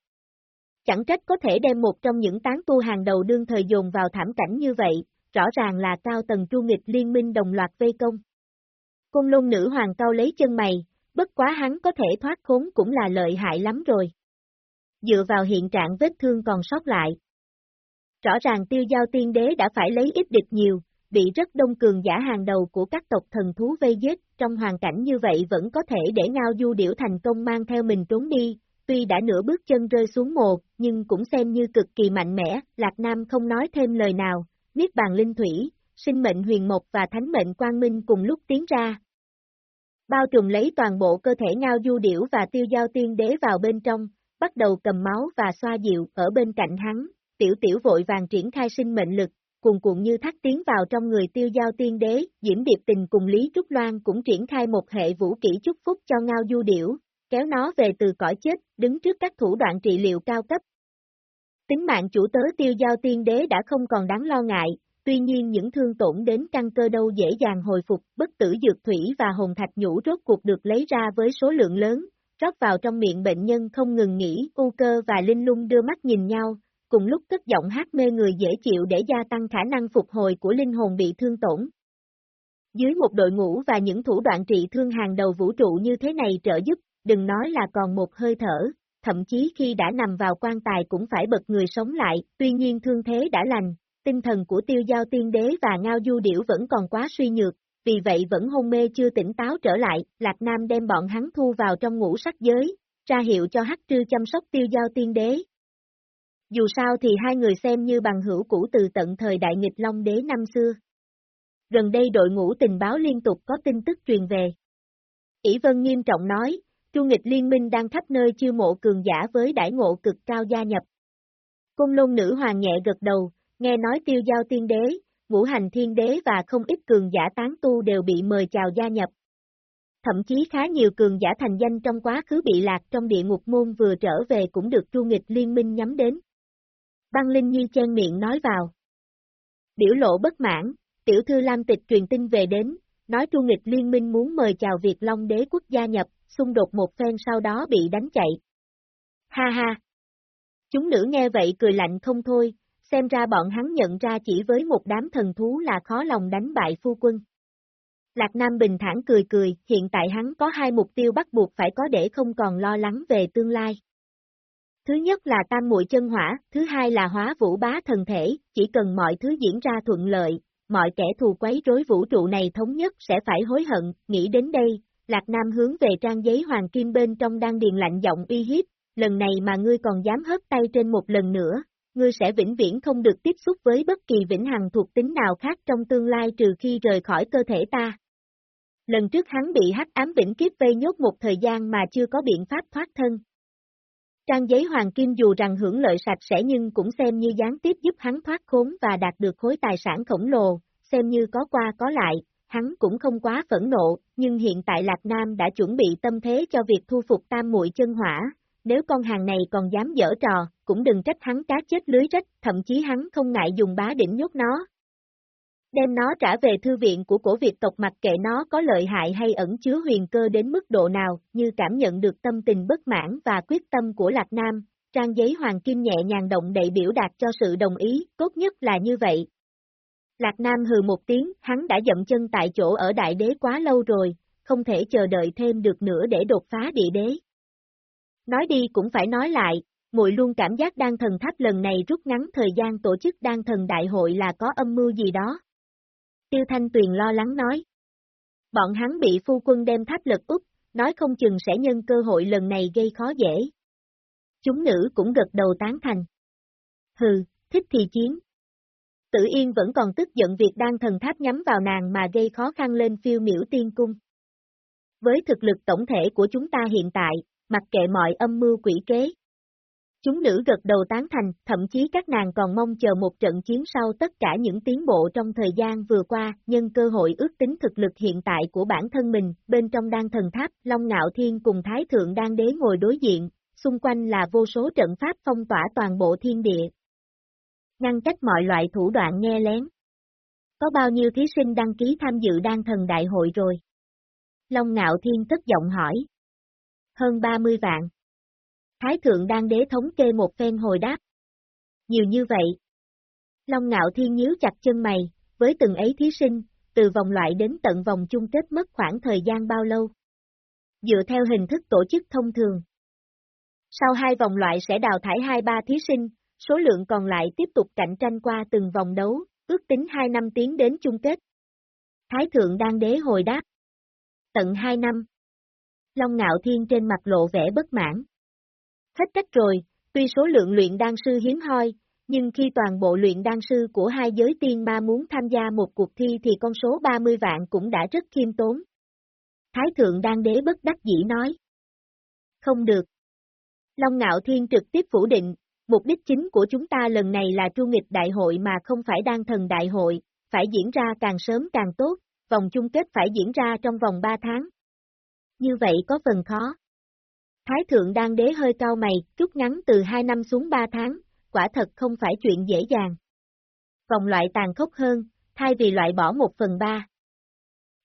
Chẳng trách có thể đem một trong những tán tu hàng đầu đương thời dồn vào thảm cảnh như vậy, rõ ràng là cao tầng chu nghịch liên minh đồng loạt vây công. Côn lôn nữ hoàng cao lấy chân mày, bất quá hắn có thể thoát khốn cũng là lợi hại lắm rồi. Dựa vào hiện trạng vết thương còn sót lại. Rõ ràng tiêu giao tiên đế đã phải lấy ít địch nhiều, bị rất đông cường giả hàng đầu của các tộc thần thú vây giết, trong hoàn cảnh như vậy vẫn có thể để ngao du điểu thành công mang theo mình trốn đi, tuy đã nửa bước chân rơi xuống mồ, nhưng cũng xem như cực kỳ mạnh mẽ, Lạc Nam không nói thêm lời nào, Niết bàn linh thủy, sinh mệnh huyền mộc và thánh mệnh quang minh cùng lúc tiến ra. Bao trùm lấy toàn bộ cơ thể ngao du điểu và tiêu giao tiên đế vào bên trong, bắt đầu cầm máu và xoa dịu ở bên cạnh hắn, tiểu tiểu vội vàng triển khai sinh mệnh lực, cuồn cuộn như thắt tiến vào trong người tiêu giao tiên đế, Diễm Điệp Tình cùng Lý Trúc Loan cũng triển khai một hệ vũ kỹ chúc phúc cho ngao du điểu, kéo nó về từ cõi chết, đứng trước các thủ đoạn trị liệu cao cấp. Tính mạng chủ tớ tiêu giao tiên đế đã không còn đáng lo ngại, tuy nhiên những thương tổn đến căn cơ đâu dễ dàng hồi phục, bất tử dược thủy và hồn thạch nhũ rốt cuộc được lấy ra với số lượng lớn, rót vào trong miệng bệnh nhân không ngừng nghỉ, u cơ và linh lung đưa mắt nhìn nhau, cùng lúc cất giọng hát mê người dễ chịu để gia tăng khả năng phục hồi của linh hồn bị thương tổn. Dưới một đội ngũ và những thủ đoạn trị thương hàng đầu vũ trụ như thế này trợ giúp, đừng nói là còn một hơi thở, thậm chí khi đã nằm vào quan tài cũng phải bật người sống lại, tuy nhiên thương thế đã lành, tinh thần của tiêu giao tiên đế và ngao du điểu vẫn còn quá suy nhược, vì vậy vẫn hôn mê chưa tỉnh táo trở lại, Lạc Nam đem bọn hắn thu vào trong ngũ sắc giới, ra hiệu cho hắc trư chăm sóc tiêu giao tiên đế. Dù sao thì hai người xem như bằng hữu cũ từ tận thời đại nghịch Long đế năm xưa. Gần đây đội ngũ tình báo liên tục có tin tức truyền về. ỷ Vân nghiêm trọng nói, Chu nghịch liên minh đang khắp nơi chiêu mộ cường giả với đãi ngộ cực cao gia nhập. Cung lôn nữ hoàng nhẹ gật đầu, nghe nói tiêu giao tiên đế, ngũ hành thiên đế và không ít cường giả tán tu đều bị mời chào gia nhập. Thậm chí khá nhiều cường giả thành danh trong quá khứ bị lạc trong địa ngục môn vừa trở về cũng được Chu nghịch liên minh nhắm đến. Băng Linh Nhi chen miệng nói vào. Biểu lộ bất mãn, tiểu thư Lam Tịch truyền tin về đến, nói Chu nghịch liên minh muốn mời chào Việt Long đế quốc gia nhập, xung đột một phen sau đó bị đánh chạy. Ha ha! Chúng nữ nghe vậy cười lạnh không thôi, xem ra bọn hắn nhận ra chỉ với một đám thần thú là khó lòng đánh bại phu quân. Lạc Nam bình thản cười cười, hiện tại hắn có hai mục tiêu bắt buộc phải có để không còn lo lắng về tương lai. Thứ nhất là tam muội chân hỏa, thứ hai là hóa vũ bá thần thể, chỉ cần mọi thứ diễn ra thuận lợi, mọi kẻ thù quấy rối vũ trụ này thống nhất sẽ phải hối hận, nghĩ đến đây, Lạc Nam hướng về trang giấy hoàng kim bên trong đang điền lạnh giọng uy hiếp, lần này mà ngươi còn dám hớt tay trên một lần nữa, ngươi sẽ vĩnh viễn không được tiếp xúc với bất kỳ vĩnh hằng thuộc tính nào khác trong tương lai trừ khi rời khỏi cơ thể ta. Lần trước hắn bị hắc ám vĩnh kiếp vây nhốt một thời gian mà chưa có biện pháp thoát thân. Trang giấy hoàng kim dù rằng hưởng lợi sạch sẽ nhưng cũng xem như gián tiếp giúp hắn thoát khốn và đạt được khối tài sản khổng lồ, xem như có qua có lại, hắn cũng không quá phẫn nộ, nhưng hiện tại Lạc Nam đã chuẩn bị tâm thế cho việc thu phục tam muội chân hỏa, nếu con hàng này còn dám dở trò, cũng đừng trách hắn cá chết lưới rách, thậm chí hắn không ngại dùng bá đỉnh nhốt nó. Đem nó trả về thư viện của cổ Việt tộc mặc kệ nó có lợi hại hay ẩn chứa huyền cơ đến mức độ nào, như cảm nhận được tâm tình bất mãn và quyết tâm của Lạc Nam, trang giấy hoàng kim nhẹ nhàng động đậy biểu đạt cho sự đồng ý, tốt nhất là như vậy, Lạc Nam hừ một tiếng, hắn đã dậm chân tại chỗ ở đại đế quá lâu rồi, không thể chờ đợi thêm được nữa để đột phá địa đế. Nói đi cũng phải nói lại, muội luôn cảm giác đan thần tháp lần này rút ngắn thời gian tổ chức đan thần đại hội là có âm mưu gì đó. Tiêu Thanh Tuyền lo lắng nói. Bọn hắn bị phu quân đem tháp lực úp, nói không chừng sẽ nhân cơ hội lần này gây khó dễ. Chúng nữ cũng gật đầu tán thành. Hừ, thích thì chiến, Tử Yên vẫn còn tức giận việc đan thần tháp nhắm vào nàng mà gây khó khăn lên phiêu miểu tiên cung. Với thực lực tổng thể của chúng ta hiện tại, mặc kệ mọi âm mưu quỷ kế. Chúng nữ gật đầu tán thành, thậm chí các nàng còn mong chờ một trận chiến sau tất cả những tiến bộ trong thời gian vừa qua, nhân cơ hội ước tính thực lực hiện tại của bản thân mình, bên trong đan thần tháp, Long Ngạo Thiên cùng Thái Thượng Đan Đế ngồi đối diện, xung quanh là vô số trận pháp phong tỏa toàn bộ thiên địa. Ngăn cách mọi loại thủ đoạn nghe lén. Có bao nhiêu thí sinh đăng ký tham dự đan thần đại hội rồi? Long Ngạo Thiên cất giọng hỏi. Hơn 30 vạn. Thái thượng đang đế thống kê một phen hồi đáp. Nhiều như vậy. Long Ngạo Thiên nhíu chặt chân mày, với từng ấy thí sinh, từ vòng loại đến tận vòng chung kết mất khoảng thời gian bao lâu. Dựa theo hình thức tổ chức thông thường. Sau hai vòng loại sẽ đào thải hai ba thí sinh, số lượng còn lại tiếp tục cạnh tranh qua từng vòng đấu, ước tính 2 năm tiến đến chung kết. Thái thượng đang đế hồi đáp. Tận 2 năm. Long ngạo thiên trên mặt lộ vẻ bất mãn. Hết cách rồi, tuy số lượng luyện đan sư hiếm hoi, nhưng khi toàn bộ luyện đan sư của hai giới tiên ma muốn tham gia một cuộc thi thì con số 30 vạn cũng đã rất khiêm tốn. Thái thượng đan đế bất đắc dĩ nói. Không được. Long ngạo thiên trực tiếp phủ định, mục đích chính của chúng ta lần này là tru nghịch đại hội mà không phải đan thần đại hội, phải diễn ra càng sớm càng tốt, vòng chung kết phải diễn ra trong vòng 3 tháng. Như vậy có phần khó. Thái thượng đang đế hơi cao mày, rút ngắn từ 2 năm xuống 3 tháng, quả thật không phải chuyện dễ dàng. Vòng loại tàn khốc hơn, thay vì loại bỏ 1 phần 3.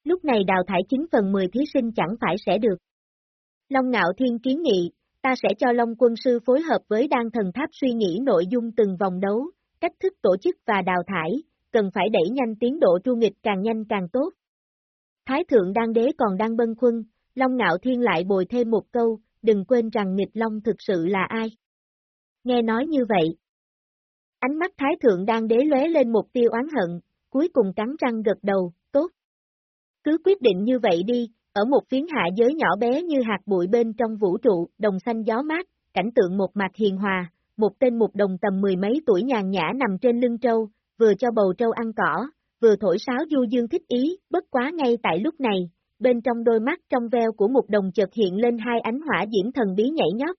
Lúc này đào thải 9 phần 10 thí sinh chẳng phải sẽ được. Long Ngạo Thiên kiến nghị, ta sẽ cho Long quân sư phối hợp với đan thần tháp suy nghĩ nội dung từng vòng đấu, cách thức tổ chức và đào thải, cần phải đẩy nhanh tiến độ tru nghịch càng nhanh càng tốt. Thái thượng đan đế còn đang bân khuân, Long Ngạo Thiên lại bồi thêm một câu, đừng quên rằng nghịch Long thực sự là ai. Nghe nói như vậy. Ánh mắt Thái thượng đang đế lóe lên một tiêu oán hận, cuối cùng cắn răng gật đầu, tốt. Cứ quyết định như vậy đi, ở một phiến hạ giới nhỏ bé như hạt bụi bên trong vũ trụ, đồng xanh gió mát, cảnh tượng một mặt hiền hòa, một tên một đồng tầm mười mấy tuổi nhàn nhã nằm trên lưng trâu, vừa cho bầu trâu ăn cỏ, vừa thổi sáo du dương thích ý, bất quá ngay tại lúc này, bên trong đôi mắt trong veo của một đồng chợt hiện lên hai ánh hỏa diễm thần bí nhảy nhót.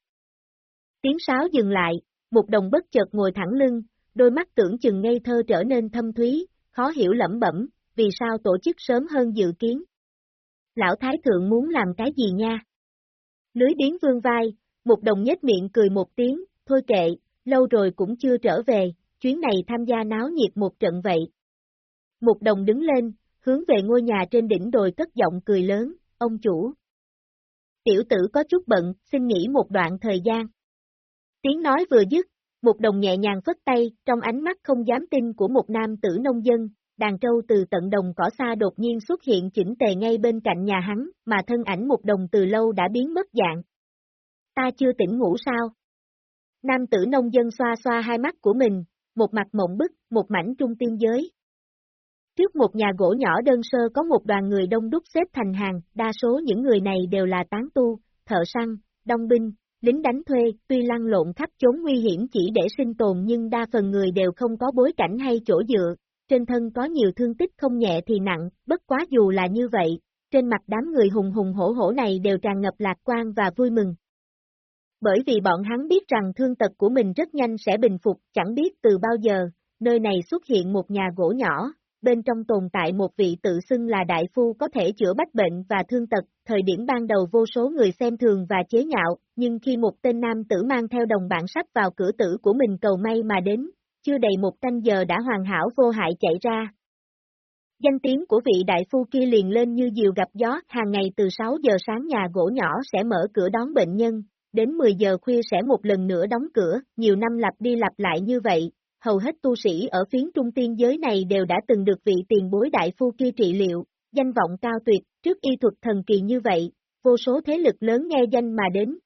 Tiếng sáo dừng lại, một đồng bất chợt ngồi thẳng lưng, đôi mắt tưởng chừng ngây thơ trở nên thâm thúy, khó hiểu lẩm bẩm, vì sao tổ chức sớm hơn dự kiến. Lão Thái Thượng muốn làm cái gì nha? Lưới biến vương vai, một đồng nhếch miệng cười một tiếng, thôi kệ, lâu rồi cũng chưa trở về, chuyến này tham gia náo nhiệt một trận vậy. Một đồng đứng lên, hướng về ngôi nhà trên đỉnh đồi cất giọng cười lớn, ông chủ. Tiểu tử có chút bận, xin nghỉ một đoạn thời gian. Tiếng nói vừa dứt, một đồng nhẹ nhàng phất tay, trong ánh mắt không dám tin của một nam tử nông dân, đàn trâu từ tận đồng cỏ xa đột nhiên xuất hiện chỉnh tề ngay bên cạnh nhà hắn, mà thân ảnh một đồng từ lâu đã biến mất dạng. Ta chưa tỉnh ngủ sao? Nam tử nông dân xoa xoa hai mắt của mình, một mặt mộng bức, một mảnh trung tiên giới. Trước một nhà gỗ nhỏ đơn sơ có một đoàn người đông đúc xếp thành hàng, đa số những người này đều là tán tu, thợ săn, đông binh, lính đánh thuê, tuy lăn lộn khắp chốn nguy hiểm chỉ để sinh tồn nhưng đa phần người đều không có bối cảnh hay chỗ dựa, trên thân có nhiều thương tích không nhẹ thì nặng, bất quá dù là như vậy, trên mặt đám người hùng hùng hổ hổ này đều tràn ngập lạc quan và vui mừng. Bởi vì bọn hắn biết rằng thương tật của mình rất nhanh sẽ bình phục, chẳng biết từ bao giờ, nơi này xuất hiện một nhà gỗ nhỏ, bên trong tồn tại một vị tự xưng là đại phu có thể chữa bách bệnh và thương tật, thời điểm ban đầu vô số người xem thường và chế nhạo, nhưng khi một tên nam tử mang theo đồng bản sách vào cửa tử của mình cầu may mà đến, chưa đầy một canh giờ đã hoàn hảo vô hại chạy ra. Danh tiếng của vị đại phu kia liền lên như diều gặp gió, hàng ngày từ 6 giờ sáng nhà gỗ nhỏ sẽ mở cửa đón bệnh nhân, đến 10 giờ khuya sẽ một lần nữa đóng cửa, nhiều năm lặp đi lặp lại như vậy, hầu hết tu sĩ ở phiến trung tiên giới này đều đã từng được vị tiền bối đại phu kia trị liệu, danh vọng cao tuyệt, trước y thuật thần kỳ như vậy, vô số thế lực lớn nghe danh mà đến.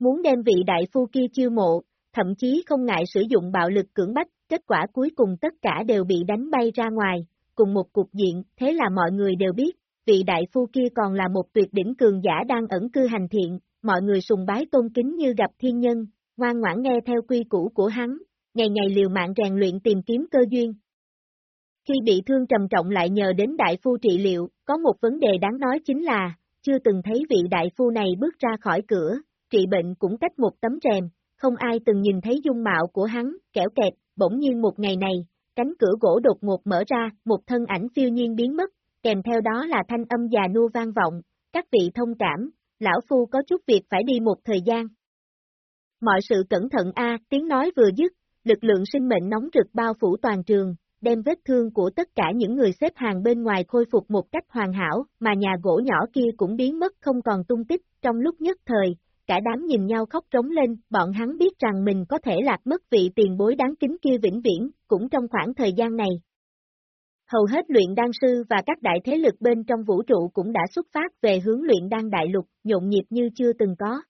Muốn đem vị đại phu kia chiêu mộ, thậm chí không ngại sử dụng bạo lực cưỡng bách, kết quả cuối cùng tất cả đều bị đánh bay ra ngoài, cùng một cục diện, thế là mọi người đều biết, vị đại phu kia còn là một tuyệt đỉnh cường giả đang ẩn cư hành thiện, mọi người sùng bái tôn kính như gặp thiên nhân, ngoan ngoãn nghe theo quy củ của hắn, ngày ngày liều mạng rèn luyện tìm kiếm cơ duyên. Khi bị thương trầm trọng lại nhờ đến đại phu trị liệu, có một vấn đề đáng nói chính là, chưa từng thấy vị đại phu này bước ra khỏi cửa, trị bệnh cũng cách một tấm rèm, không ai từng nhìn thấy dung mạo của hắn, kẻo kẹt, bỗng nhiên một ngày này, cánh cửa gỗ đột ngột mở ra, một thân ảnh phiêu nhiên biến mất, kèm theo đó là thanh âm già nua vang vọng, các vị thông cảm, lão phu có chút việc phải đi một thời gian. Mọi sự cẩn thận a, tiếng nói vừa dứt, lực lượng sinh mệnh nóng rực bao phủ toàn trường, đem vết thương của tất cả những người xếp hàng bên ngoài khôi phục một cách hoàn hảo, mà nhà gỗ nhỏ kia cũng biến mất không còn tung tích, trong lúc nhất thời, cả đám nhìn nhau khóc trống lên, bọn hắn biết rằng mình có thể lạc mất vị tiền bối đáng kính kia vĩnh viễn, cũng trong khoảng thời gian này. Hầu hết luyện đan sư và các đại thế lực bên trong vũ trụ cũng đã xuất phát về hướng luyện đan đại lục, nhộn nhịp như chưa từng có.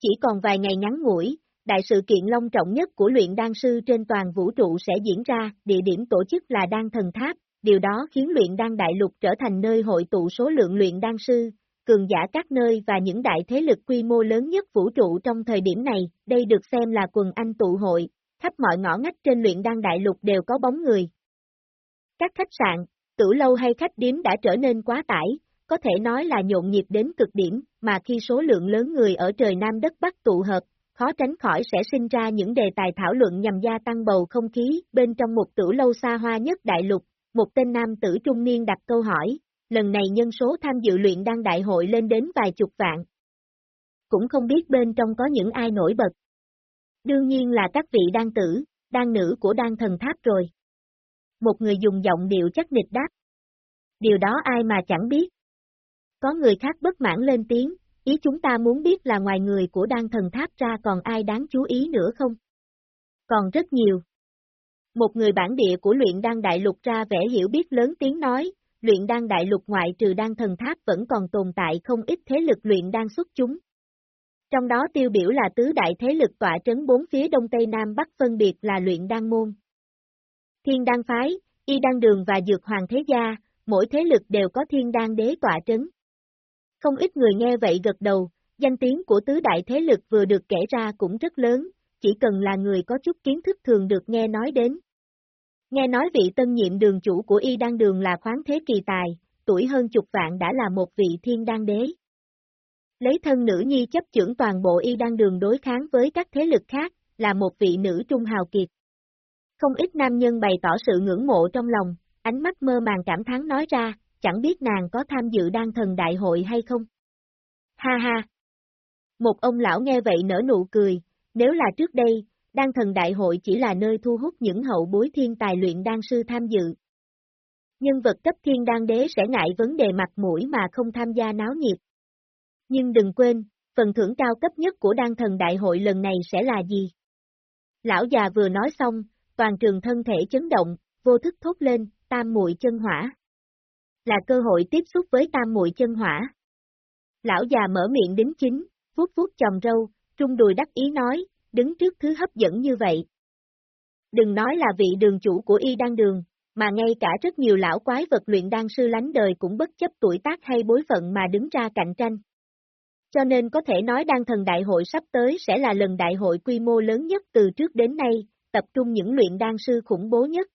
Chỉ còn vài ngày ngắn ngủi, đại sự kiện long trọng nhất của luyện đan sư trên toàn vũ trụ sẽ diễn ra, địa điểm tổ chức là đan thần tháp, điều đó khiến luyện đan đại lục trở thành nơi hội tụ số lượng luyện đan sư, cường giả các nơi và những đại thế lực quy mô lớn nhất vũ trụ trong thời điểm này, đây được xem là quần anh tụ hội, khắp mọi ngõ ngách trên luyện đan đại lục đều có bóng người. Các khách sạn, tử lâu hay khách điếm đã trở nên quá tải, có thể nói là nhộn nhịp đến cực điểm, mà khi số lượng lớn người ở trời Nam đất Bắc tụ hợp, khó tránh khỏi sẽ sinh ra những đề tài thảo luận nhằm gia tăng bầu không khí, bên trong một tử lâu xa hoa nhất đại lục, một tên nam tử trung niên đặt câu hỏi, lần này nhân số tham dự luyện đan đại hội lên đến vài chục vạn. Cũng không biết bên trong có những ai nổi bật. Đương nhiên là các vị đan tử, đan nữ của đan thần tháp rồi. Một người dùng giọng điệu chắc nịch đáp. Điều đó ai mà chẳng biết. Có người khác bất mãn lên tiếng, ý chúng ta muốn biết là ngoài người của đan thần tháp ra còn ai đáng chú ý nữa không? Còn rất nhiều. Một người bản địa của luyện đan đại lục ra vẻ hiểu biết lớn tiếng nói, luyện đan đại lục ngoại trừ đan thần tháp vẫn còn tồn tại không ít thế lực luyện đan xuất chúng. Trong đó tiêu biểu là tứ đại thế lực tọa trấn bốn phía đông tây nam bắc phân biệt là luyện đan môn. Thiên đan phái, y đan đường và dược hoàng thế gia, mỗi thế lực đều có thiên đan đế tọa trấn. Không ít người nghe vậy gật đầu, danh tiếng của tứ đại thế lực vừa được kể ra cũng rất lớn, chỉ cần là người có chút kiến thức thường được nghe nói đến. Nghe nói vị tân nhiệm đường chủ của y đan đường là khoáng thế kỳ tài, tuổi hơn chục vạn đã là một vị thiên đan đế. Lấy thân nữ nhi chấp trưởng toàn bộ y đan đường đối kháng với các thế lực khác, là một vị nữ trung hào kiệt. Không ít nam nhân bày tỏ sự ngưỡng mộ trong lòng, ánh mắt mơ màng cảm thán nói ra, chẳng biết nàng có tham dự đan thần đại hội hay không. Ha ha! Một ông lão nghe vậy nở nụ cười, nếu là trước đây, đan thần đại hội chỉ là nơi thu hút những hậu bối thiên tài luyện đan sư tham dự. Nhân vật cấp thiên đan đế sẽ ngại vấn đề mặt mũi mà không tham gia náo nhiệt. Nhưng đừng quên, phần thưởng cao cấp nhất của đan thần đại hội lần này sẽ là gì? Lão già vừa nói xong, toàn trường thân thể chấn động, vô thức thốt lên, tam muội chân hỏa. Là cơ hội tiếp xúc với tam muội chân hỏa. Lão già mở miệng đính chính, vuốt vuốt chòm râu, trung đùi đắc ý nói, đứng trước thứ hấp dẫn như vậy. Đừng nói là vị đường chủ của y đang đường, mà ngay cả rất nhiều lão quái vật luyện đan sư lánh đời cũng bất chấp tuổi tác hay bối phận mà đứng ra cạnh tranh. Cho nên có thể nói đan thần đại hội sắp tới sẽ là lần đại hội quy mô lớn nhất từ trước đến nay, tập trung những luyện đan sư khủng bố nhất.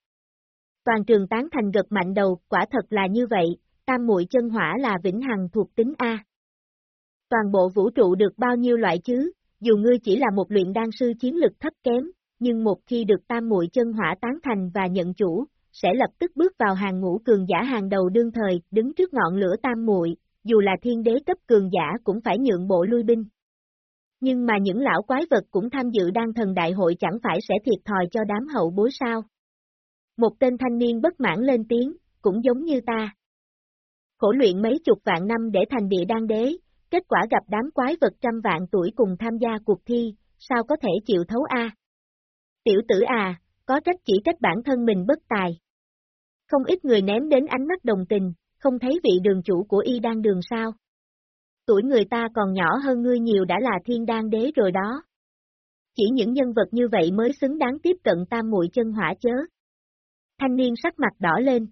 Toàn trường tán thành gật mạnh đầu, quả thật là như vậy, tam muội chân hỏa là vĩnh hằng thuộc tính A. Toàn bộ vũ trụ được bao nhiêu loại chứ, dù ngươi chỉ là một luyện đan sư chiến lực thấp kém, nhưng một khi được tam muội chân hỏa tán thành và nhận chủ, sẽ lập tức bước vào hàng ngũ cường giả hàng đầu đương thời, đứng trước ngọn lửa tam muội, dù là thiên đế cấp cường giả cũng phải nhượng bộ lui binh. Nhưng mà những lão quái vật cũng tham dự đan thần đại hội chẳng phải sẽ thiệt thòi cho đám hậu bối sao. Một tên thanh niên bất mãn lên tiếng, cũng giống như ta. Khổ luyện mấy chục vạn năm để thành địa đan đế, kết quả gặp đám quái vật trăm vạn tuổi cùng tham gia cuộc thi, sao có thể chịu thấu a? Tiểu tử à, có trách chỉ trách bản thân mình bất tài. Không ít người ném đến ánh mắt đồng tình, không thấy vị đường chủ của y đang đường sao. Tuổi người ta còn nhỏ hơn ngươi nhiều đã là thiên đan đế rồi đó. Chỉ những nhân vật như vậy mới xứng đáng tiếp cận tam muội chân hỏa chớ. Thanh niên sắc mặt đỏ lên.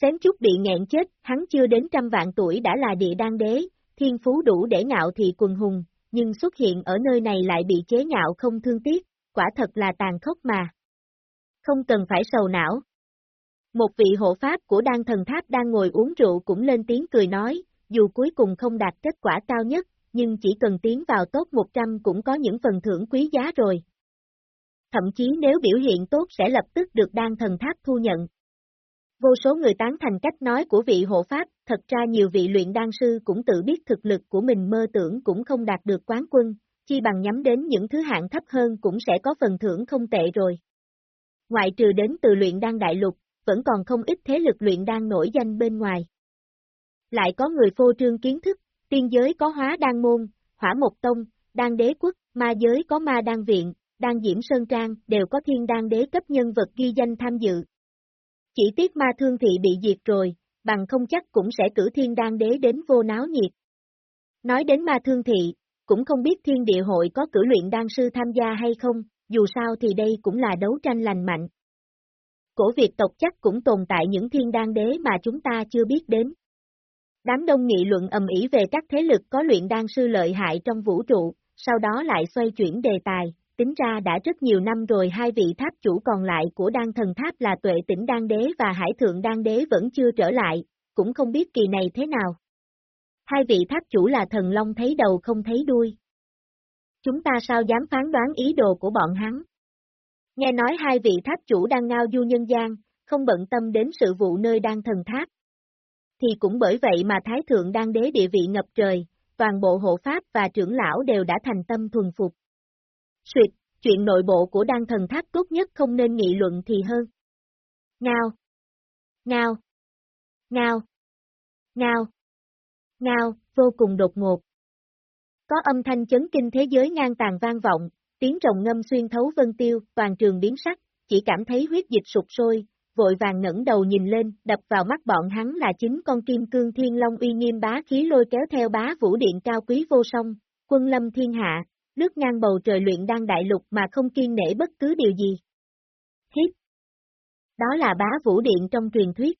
Xém chút bị nghẹn chết, hắn chưa đến trăm vạn tuổi đã là địa đan đế, thiên phú đủ để ngạo thì quần hùng, nhưng xuất hiện ở nơi này lại bị chế ngạo không thương tiếc, quả thật là tàn khốc mà. Không cần phải sầu não. Một vị hộ pháp của đan thần tháp đang ngồi uống rượu cũng lên tiếng cười nói, dù cuối cùng không đạt kết quả cao nhất, nhưng chỉ cần tiến vào top 100 cũng có những phần thưởng quý giá rồi. Thậm chí nếu biểu hiện tốt sẽ lập tức được đan thần tháp thu nhận. Vô số người tán thành cách nói của vị hộ pháp, thật ra nhiều vị luyện đan sư cũng tự biết thực lực của mình mơ tưởng cũng không đạt được quán quân, chi bằng nhắm đến những thứ hạng thấp hơn cũng sẽ có phần thưởng không tệ rồi. Ngoại trừ đến từ luyện đan đại lục, vẫn còn không ít thế lực luyện đan nổi danh bên ngoài. Lại có người phô trương kiến thức, tiên giới có hóa đan môn, hỏa mộc tông, đan đế quốc, ma giới có ma đan viện, đan diễm sơn trang, đều có thiên đan đế cấp nhân vật ghi danh tham dự. Chỉ tiếc ma thương thị bị diệt rồi, bằng không chắc cũng sẽ cử thiên đan đế đến vô náo nhiệt. Nói đến ma thương thị, cũng không biết thiên địa hội có cử luyện đan sư tham gia hay không, dù sao thì đây cũng là đấu tranh lành mạnh. Cổ Việt tộc chắc cũng tồn tại những thiên đan đế mà chúng ta chưa biết đến. Đám đông nghị luận ầm ĩ về các thế lực có luyện đan sư lợi hại trong vũ trụ, sau đó lại xoay chuyển đề tài, tính ra đã rất nhiều năm rồi hai vị tháp chủ còn lại của đan thần tháp là tuệ tỉnh đan đế và hải thượng đan đế vẫn chưa trở lại, cũng không biết kỳ này thế nào. Hai vị tháp chủ là thần long thấy đầu không thấy đuôi. Chúng ta sao dám phán đoán ý đồ của bọn hắn? Nghe nói hai vị tháp chủ đang ngao du nhân gian, không bận tâm đến sự vụ nơi Đan thần tháp. Thì cũng bởi vậy mà Thái Thượng Đan đế địa vị ngập trời, toàn bộ hộ pháp và trưởng lão đều đã thành tâm thuần phục. Suyệt, chuyện nội bộ của đan thần tháp tốt nhất không nên nghị luận thì hơn. Ngao. Ngao. Ngao. Ngao. Ngao, vô cùng đột ngột. Có âm thanh chấn kinh thế giới ngang tàn vang vọng, tiếng rồng ngâm xuyên thấu vân tiêu, toàn trường biến sắc, chỉ cảm thấy huyết dịch sụt sôi, vội vàng ngẩng đầu nhìn lên, đập vào mắt bọn hắn là chính con kim cương thiên long uy nghiêm bá khí lôi kéo theo bá vũ điện cao quý vô song, quân lâm thiên hạ, lướt ngang bầu trời luyện đan đại lục mà không kiên nể bất cứ điều gì. Hiếp! Đó là bá vũ điện trong truyền thuyết.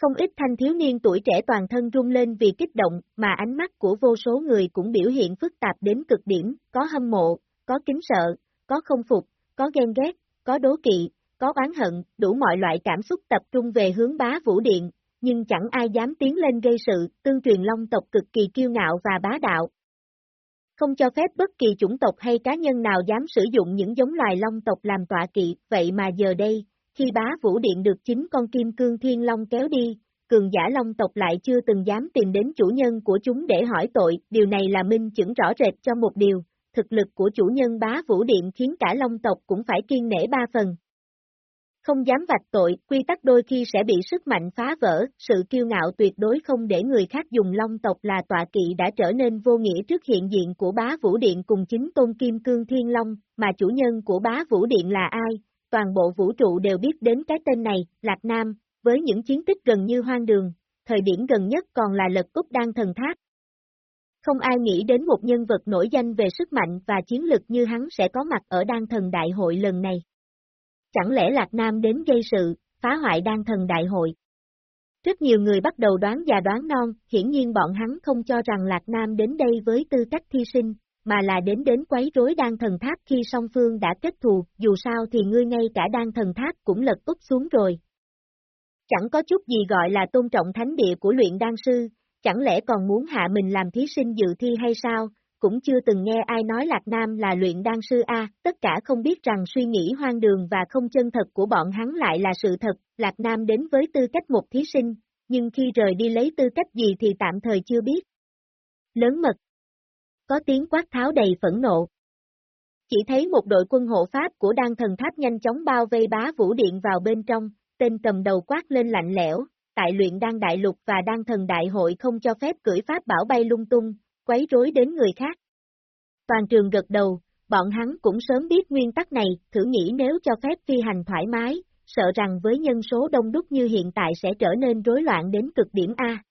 Không ít thanh thiếu niên tuổi trẻ toàn thân rung lên vì kích động, mà ánh mắt của vô số người cũng biểu hiện phức tạp đến cực điểm, có hâm mộ, có kính sợ, có không phục, có ghen ghét, có đố kỵ, có oán hận, đủ mọi loại cảm xúc tập trung về hướng bá vũ điện, nhưng chẳng ai dám tiến lên gây sự, tương truyền long tộc cực kỳ kiêu ngạo và bá đạo. Không cho phép bất kỳ chủng tộc hay cá nhân nào dám sử dụng những giống loài long tộc làm tọa kỵ, vậy mà giờ đây, khi bá vũ điện được chính con kim cương thiên long kéo đi, cường giả long tộc lại chưa từng dám tìm đến chủ nhân của chúng để hỏi tội, điều này là minh chứng rõ rệt cho một điều, thực lực của chủ nhân bá vũ điện khiến cả long tộc cũng phải kiên nể ba phần. Không dám vạch tội, quy tắc đôi khi sẽ bị sức mạnh phá vỡ, sự kiêu ngạo tuyệt đối không để người khác dùng long tộc là tọa kỵ đã trở nên vô nghĩa trước hiện diện của bá vũ điện cùng chính tôn kim cương thiên long, mà chủ nhân của bá vũ điện là ai, toàn bộ vũ trụ đều biết đến cái tên này, Lạc Nam, với những chiến tích gần như hoang đường, thời điểm gần nhất còn là lật cúc đang thần tháp. Không ai nghĩ đến một nhân vật nổi danh về sức mạnh và chiến lực như hắn sẽ có mặt ở đan thần đại hội lần này. Chẳng lẽ Lạc Nam đến gây sự, phá hoại đan thần đại hội? Rất nhiều người bắt đầu đoán già đoán non, hiển nhiên bọn hắn không cho rằng Lạc Nam đến đây với tư cách thi sinh, mà là đến đến quấy rối đan thần tháp khi song phương đã kết thù, dù sao thì ngươi ngay cả đan thần tháp cũng lật úp xuống rồi. Chẳng có chút gì gọi là tôn trọng thánh địa của luyện đan sư, chẳng lẽ còn muốn hạ mình làm thí sinh dự thi hay sao, cũng chưa từng nghe ai nói Lạc Nam là luyện đan sư A, tất cả không biết rằng suy nghĩ hoang đường và không chân thật của bọn hắn lại là sự thật, Lạc Nam đến với tư cách một thí sinh, nhưng khi rời đi lấy tư cách gì thì tạm thời chưa biết. Lớn mật. Có tiếng quát tháo đầy phẫn nộ. Chỉ thấy một đội quân hộ Pháp của đan thần tháp nhanh chóng bao vây bá vũ điện vào bên trong, tên cầm đầu quát lên lạnh lẽo, tại luyện đan đại lục và đan thần đại hội không cho phép cưỡi Pháp bảo bay lung tung, quấy rối đến người khác. Toàn trường gật đầu, bọn hắn cũng sớm biết nguyên tắc này, thử nghĩ nếu cho phép phi hành thoải mái, sợ rằng với nhân số đông đúc như hiện tại sẽ trở nên rối loạn đến cực điểm A.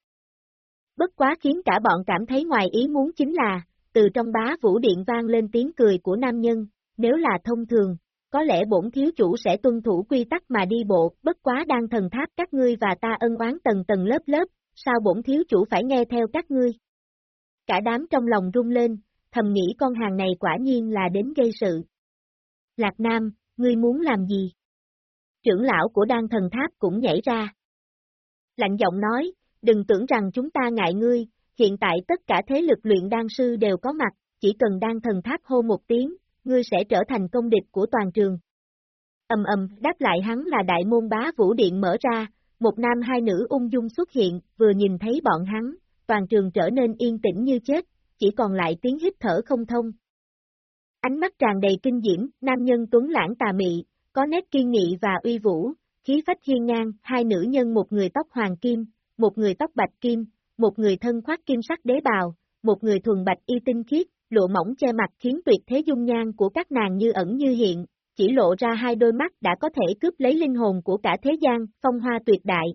Bất quá khiến cả bọn cảm thấy ngoài ý muốn chính là, từ trong bá vũ điện vang lên tiếng cười của nam nhân, nếu là thông thường, có lẽ bổn thiếu chủ sẽ tuân thủ quy tắc mà đi bộ, bất quá đang thần tháp các ngươi và ta ân oán tầng tầng lớp lớp, sao bổn thiếu chủ phải nghe theo các ngươi? Cả đám trong lòng rung lên, thầm nghĩ con hàng này quả nhiên là đến gây sự. Lạc Nam, ngươi muốn làm gì? Trưởng lão của đan thần tháp cũng nhảy ra. Lạnh giọng nói, đừng tưởng rằng chúng ta ngại ngươi, hiện tại tất cả thế lực luyện đan sư đều có mặt, chỉ cần đan thần tháp hô một tiếng, ngươi sẽ trở thành công địch của toàn trường. Ầm ầm, đáp lại hắn là đại môn bá vũ điện mở ra, một nam hai nữ ung dung xuất hiện, vừa nhìn thấy bọn hắn, toàn trường trở nên yên tĩnh như chết, chỉ còn lại tiếng hít thở không thông. Ánh mắt tràn đầy kinh diễm, nam nhân tuấn lãng tà mị, có nét kiên nghị và uy vũ, khí phách hiên ngang, hai nữ nhân một người tóc hoàng kim, một người tóc bạch kim, một người thân khoác kim sắc đế bào, một người thuần bạch y tinh khiết, lụa mỏng che mặt khiến tuyệt thế dung nhan của các nàng như ẩn như hiện, chỉ lộ ra hai đôi mắt đã có thể cướp lấy linh hồn của cả thế gian, phong hoa tuyệt đại.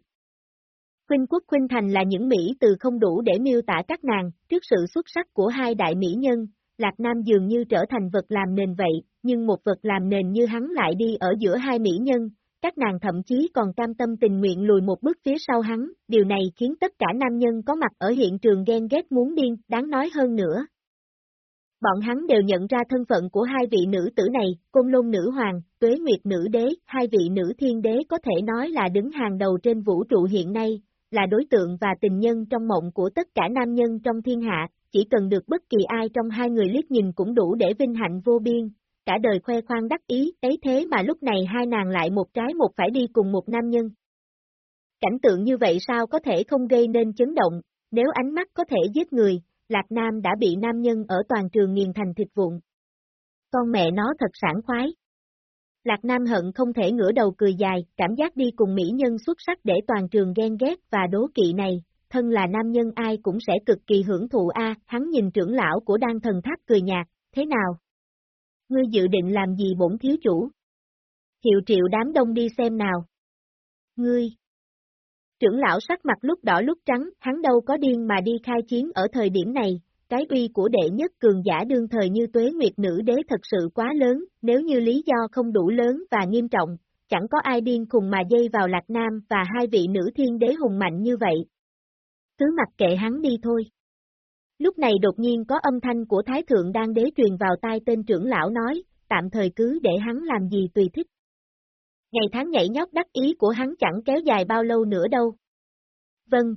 Khuynh quốc khuynh thành là những Mỹ từ không đủ để miêu tả các nàng, trước sự xuất sắc của hai đại mỹ nhân, Lạc Nam dường như trở thành vật làm nền vậy, nhưng một vật làm nền như hắn lại đi ở giữa hai mỹ nhân, các nàng thậm chí còn cam tâm tình nguyện lùi một bước phía sau hắn, điều này khiến tất cả nam nhân có mặt ở hiện trường ghen ghét muốn điên, đáng nói hơn nữa, bọn hắn đều nhận ra thân phận của hai vị nữ tử này, côn lôn nữ hoàng, tuế nguyệt nữ đế, hai vị nữ thiên đế có thể nói là đứng hàng đầu trên vũ trụ hiện nay, là đối tượng và tình nhân trong mộng của tất cả nam nhân trong thiên hạ, chỉ cần được bất kỳ ai trong hai người liếc nhìn cũng đủ để vinh hạnh vô biên, cả đời khoe khoang đắc ý, ấy thế mà lúc này hai nàng lại một trái một phải đi cùng một nam nhân. Cảnh tượng như vậy sao có thể không gây nên chấn động, nếu ánh mắt có thể giết người, Lạc Nam đã bị nam nhân ở toàn trường nghiền thành thịt vụn. Con mẹ nó thật sảng khoái. Lạc Nam hận không thể ngửa đầu cười dài, cảm giác đi cùng mỹ nhân xuất sắc để toàn trường ghen ghét và đố kỵ này, thân là nam nhân ai cũng sẽ cực kỳ hưởng thụ a. hắn nhìn trưởng lão của đan thần tháp cười nhạt, thế nào? Ngươi dự định làm gì bổn thiếu chủ? Hiệu triệu đám đông đi xem nào. Ngươi, Trưởng lão sắc mặt lúc đỏ lúc trắng, hắn đâu có điên mà đi khai chiến ở thời điểm này, cái uy của đệ nhất cường giả đương thời như tuế nguyệt nữ đế thật sự quá lớn, nếu như lý do không đủ lớn và nghiêm trọng, chẳng có ai điên cùng mà dây vào Lạc Nam và hai vị nữ thiên đế hùng mạnh như vậy. Cứ mặc kệ hắn đi thôi. Lúc này đột nhiên có âm thanh của Thái Thượng đang đế truyền vào tai tên trưởng lão nói, tạm thời cứ để hắn làm gì tùy thích ngày tháng nhảy nhót đắc ý của hắn chẳng kéo dài bao lâu nữa đâu. Vâng.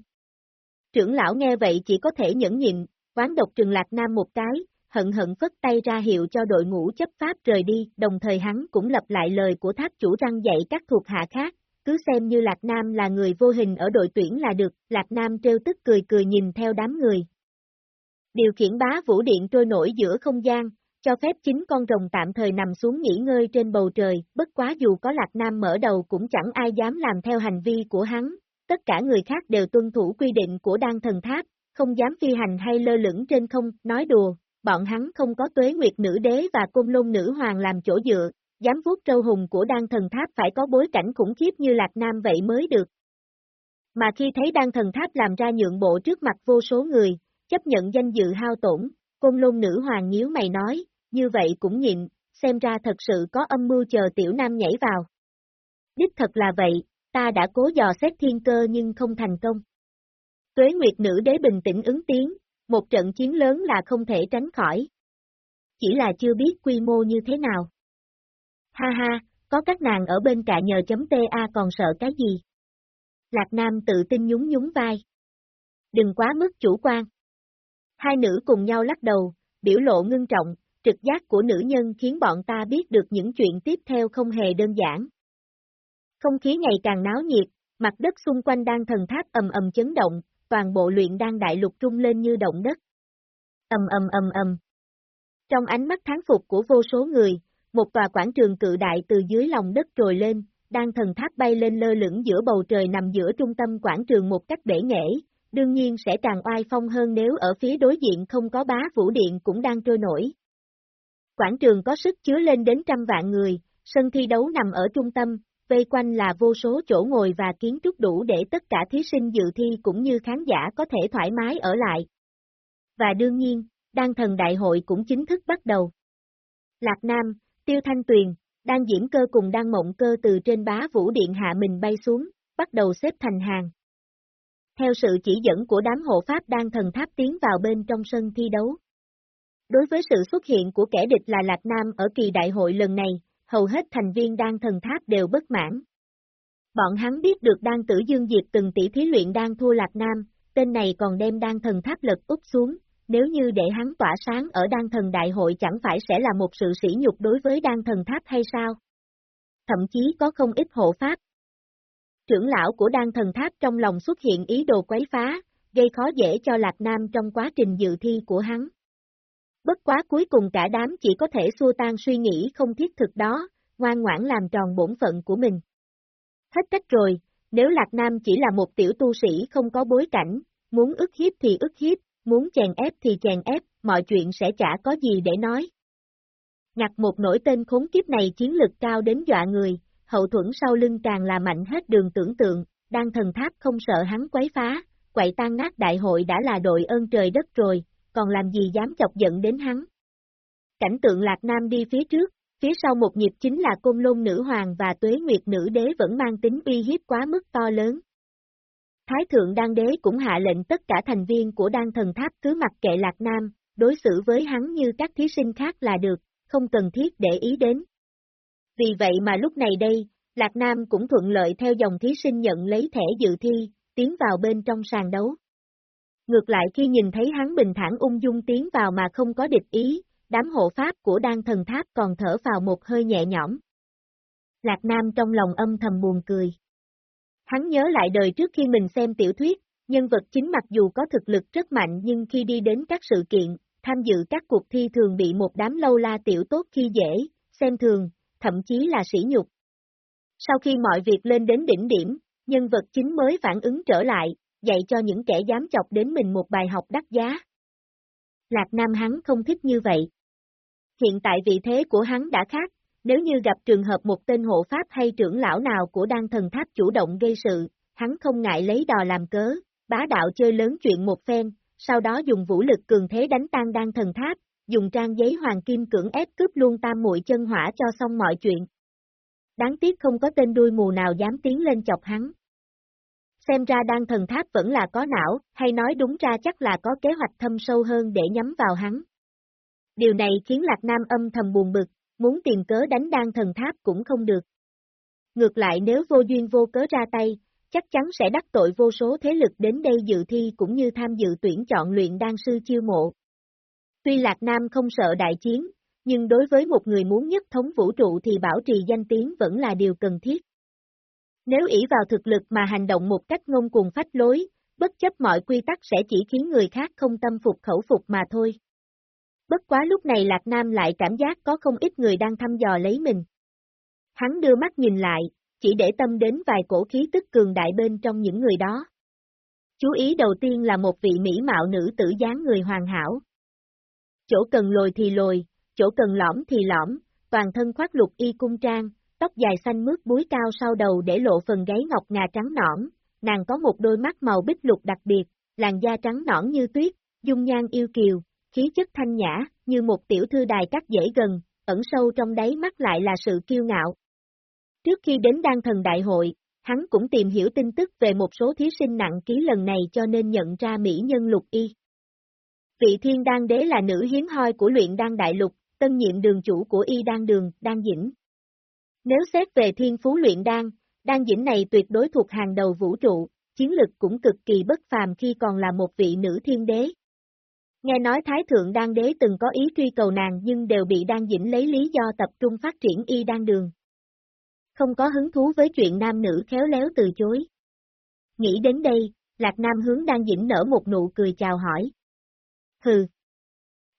Trưởng lão nghe vậy chỉ có thể nhẫn nhịn, quán độc trừng lạc nam một cái, hận hận phất tay ra hiệu cho đội ngũ chấp pháp rời đi, đồng thời hắn cũng lập lại lời của tháp chủ răng dạy các thuộc hạ khác, cứ xem như Lạc Nam là người vô hình ở đội tuyển là được, Lạc Nam trêu tức cười cười nhìn theo đám người. Điều khiển bá vũ điện trôi nổi giữa không gian, cho phép chính con rồng tạm thời nằm xuống nghỉ ngơi trên bầu trời, bất quá dù có Lạc Nam mở đầu cũng chẳng ai dám làm theo hành vi của hắn, tất cả người khác đều tuân thủ quy định của đan thần tháp, không dám phi hành hay lơ lửng trên không, nói đùa, bọn hắn không có tuế nguyệt nữ đế và côn lôn nữ hoàng làm chỗ dựa, dám vuốt trâu hùng của đan thần tháp phải có bối cảnh khủng khiếp như Lạc Nam vậy mới được. Mà khi thấy đan thần tháp làm ra nhượng bộ trước mặt vô số người, chấp nhận danh dự hao tổn, côn lôn nữ hoàng nhíu mày nói, như vậy cũng nhịn, xem ra thật sự có âm mưu chờ tiểu nam nhảy vào. Đích thật là vậy, ta đã cố dò xét thiên cơ nhưng không thành công. Tuế Nguyệt Nữ Đế bình tĩnh ứng tiếng, một trận chiến lớn là không thể tránh khỏi. Chỉ là chưa biết quy mô như thế nào. Ha ha, có các nàng ở bên cạnh nhờ chấm TA còn sợ cái gì? Lạc Nam tự tin nhún nhún vai. Đừng quá mức chủ quan. Hai nữ cùng nhau lắc đầu, biểu lộ ngưng trọng, trực giác của nữ nhân khiến bọn ta biết được những chuyện tiếp theo không hề đơn giản. Không khí ngày càng náo nhiệt, mặt đất xung quanh đang thần tháp ầm ầm chấn động, toàn bộ luyện đang đại lục trung lên như động đất. Ầm ầm ầm ầm. Trong ánh mắt tháng phục của vô số người, một tòa quảng trường cự đại từ dưới lòng đất trồi lên, đang thần tháp bay lên lơ lửng giữa bầu trời nằm giữa trung tâm quảng trường một cách bể nghệ, đương nhiên sẽ càng oai phong hơn nếu ở phía đối diện không có bá vũ điện cũng đang trôi nổi. Quảng trường có sức chứa lên đến trăm vạn người, sân thi đấu nằm ở trung tâm, vây quanh là vô số chỗ ngồi và kiến trúc đủ để tất cả thí sinh dự thi cũng như khán giả có thể thoải mái ở lại. Và đương nhiên, Đan thần đại hội cũng chính thức bắt đầu. Lạc Nam, Tiêu Thanh Tuyền, Đan diễm cơ cùng Đan mộng cơ từ trên bá vũ điện hạ mình bay xuống, bắt đầu xếp thành hàng. Theo sự chỉ dẫn của đám hộ pháp Đan thần tháp tiến vào bên trong sân thi đấu. Đối với sự xuất hiện của kẻ địch là Lạc Nam ở kỳ đại hội lần này, hầu hết thành viên đan thần tháp đều bất mãn. Bọn hắn biết được đan tử Dương Diệp từng tỷ thí luyện đan thua Lạc Nam, tên này còn đem đan thần tháp lật úp xuống, nếu như để hắn tỏa sáng ở đan thần đại hội chẳng phải sẽ là một sự sỉ nhục đối với đan thần tháp hay sao? Thậm chí có không ít hộ pháp. Trưởng lão của đan thần tháp trong lòng xuất hiện ý đồ quấy phá, gây khó dễ cho Lạc Nam trong quá trình dự thi của hắn. Bất quá cuối cùng cả đám chỉ có thể xua tan suy nghĩ không thiết thực đó, ngoan ngoãn làm tròn bổn phận của mình. Hết cách rồi, nếu Lạc Nam chỉ là một tiểu tu sĩ không có bối cảnh, muốn ức hiếp thì ức hiếp, muốn chèn ép thì chèn ép, mọi chuyện sẽ chả có gì để nói. Ngặt một nổi tên khốn kiếp này chiến lực cao đến dọa người, hậu thuẫn sau lưng càng là mạnh hết đường tưởng tượng, đang thần tháp không sợ hắn quấy phá, quậy tan nát đại hội đã là đội ơn trời đất rồi, còn làm gì dám chọc giận đến hắn. Cảnh tượng Lạc Nam đi phía trước, phía sau một nhịp chính là côn lôn nữ hoàng và tuế nguyệt nữ đế vẫn mang tính uy hiếp quá mức to lớn. Thái thượng đan đế cũng hạ lệnh tất cả thành viên của đan thần tháp cứ mặc kệ Lạc Nam, đối xử với hắn như các thí sinh khác là được, không cần thiết để ý đến. Vì vậy mà lúc này đây, Lạc Nam cũng thuận lợi theo dòng thí sinh nhận lấy thẻ dự thi, tiến vào bên trong sàn đấu. Ngược lại khi nhìn thấy hắn bình thản ung dung tiến vào mà không có địch ý, đám hộ pháp của đan thần tháp còn thở vào một hơi nhẹ nhõm. Lạc Nam trong lòng âm thầm buồn cười. Hắn nhớ lại đời trước khi mình xem tiểu thuyết, nhân vật chính mặc dù có thực lực rất mạnh nhưng khi đi đến các sự kiện, tham dự các cuộc thi thường bị một đám lâu la tiểu tốt khi dễ, xem thường, thậm chí là sỉ nhục. Sau khi mọi việc lên đến đỉnh điểm, nhân vật chính mới phản ứng trở lại, dạy cho những kẻ dám chọc đến mình một bài học đắt giá. Lạc Nam hắn không thích như vậy. Hiện tại vị thế của hắn đã khác, nếu như gặp trường hợp một tên hộ pháp hay trưởng lão nào của đan thần tháp chủ động gây sự, hắn không ngại lấy đò làm cớ, bá đạo chơi lớn chuyện một phen, sau đó dùng vũ lực cường thế đánh tan đan thần tháp, dùng trang giấy hoàng kim cưỡng ép cướp luôn tam muội chân hỏa cho xong mọi chuyện. Đáng tiếc không có tên đuôi mù nào dám tiến lên chọc hắn. Xem ra đan thần tháp vẫn là có não, hay nói đúng ra chắc là có kế hoạch thâm sâu hơn để nhắm vào hắn. Điều này khiến Lạc Nam âm thầm buồn bực, muốn tìm cớ đánh đan thần tháp cũng không được. Ngược lại nếu vô duyên vô cớ ra tay, chắc chắn sẽ đắc tội vô số thế lực đến đây dự thi cũng như tham dự tuyển chọn luyện đan sư chiêu mộ. Tuy Lạc Nam không sợ đại chiến, nhưng đối với một người muốn nhất thống vũ trụ thì bảo trì danh tiếng vẫn là điều cần thiết. Nếu ỷ vào thực lực mà hành động một cách ngông cuồng phách lối, bất chấp mọi quy tắc sẽ chỉ khiến người khác không tâm phục khẩu phục mà thôi. Bất quá lúc này Lạc Nam lại cảm giác có không ít người đang thăm dò lấy mình. Hắn đưa mắt nhìn lại, chỉ để tâm đến vài cổ khí tức cường đại bên trong những người đó. Chú ý đầu tiên là một vị mỹ mạo nữ tử dáng người hoàn hảo. Chỗ cần lồi thì lồi, chỗ cần lõm thì lõm, toàn thân khoác lục y cung trang, tóc dài xanh mướt búi cao sau đầu để lộ phần gáy ngọc ngà trắng nõn, nàng có một đôi mắt màu bích lục đặc biệt, làn da trắng nõn như tuyết, dung nhan yêu kiều, khí chất thanh nhã, như một tiểu thư đài cắt dễ gần, ẩn sâu trong đáy mắt lại là sự kiêu ngạo. Trước khi đến đan thần đại hội, hắn cũng tìm hiểu tin tức về một số thí sinh nặng ký lần này cho nên nhận ra mỹ nhân lục y. Vị thiên đan đế là nữ hiếm hoi của luyện đan đại lục, tân nhiệm đường chủ của y đan đường, đan dĩnh. Nếu xét về thiên phú luyện đan, đan dĩnh này tuyệt đối thuộc hàng đầu vũ trụ, chiến lực cũng cực kỳ bất phàm khi còn là một vị nữ thiên đế. Nghe nói Thái Thượng Đan Đế từng có ý truy cầu nàng nhưng đều bị Đan Dĩnh lấy lý do tập trung phát triển y đan đường. Không có hứng thú với chuyện nam nữ khéo léo từ chối. Nghĩ đến đây, Lạc Nam hướng Đan Dĩnh nở một nụ cười chào hỏi. Hừ.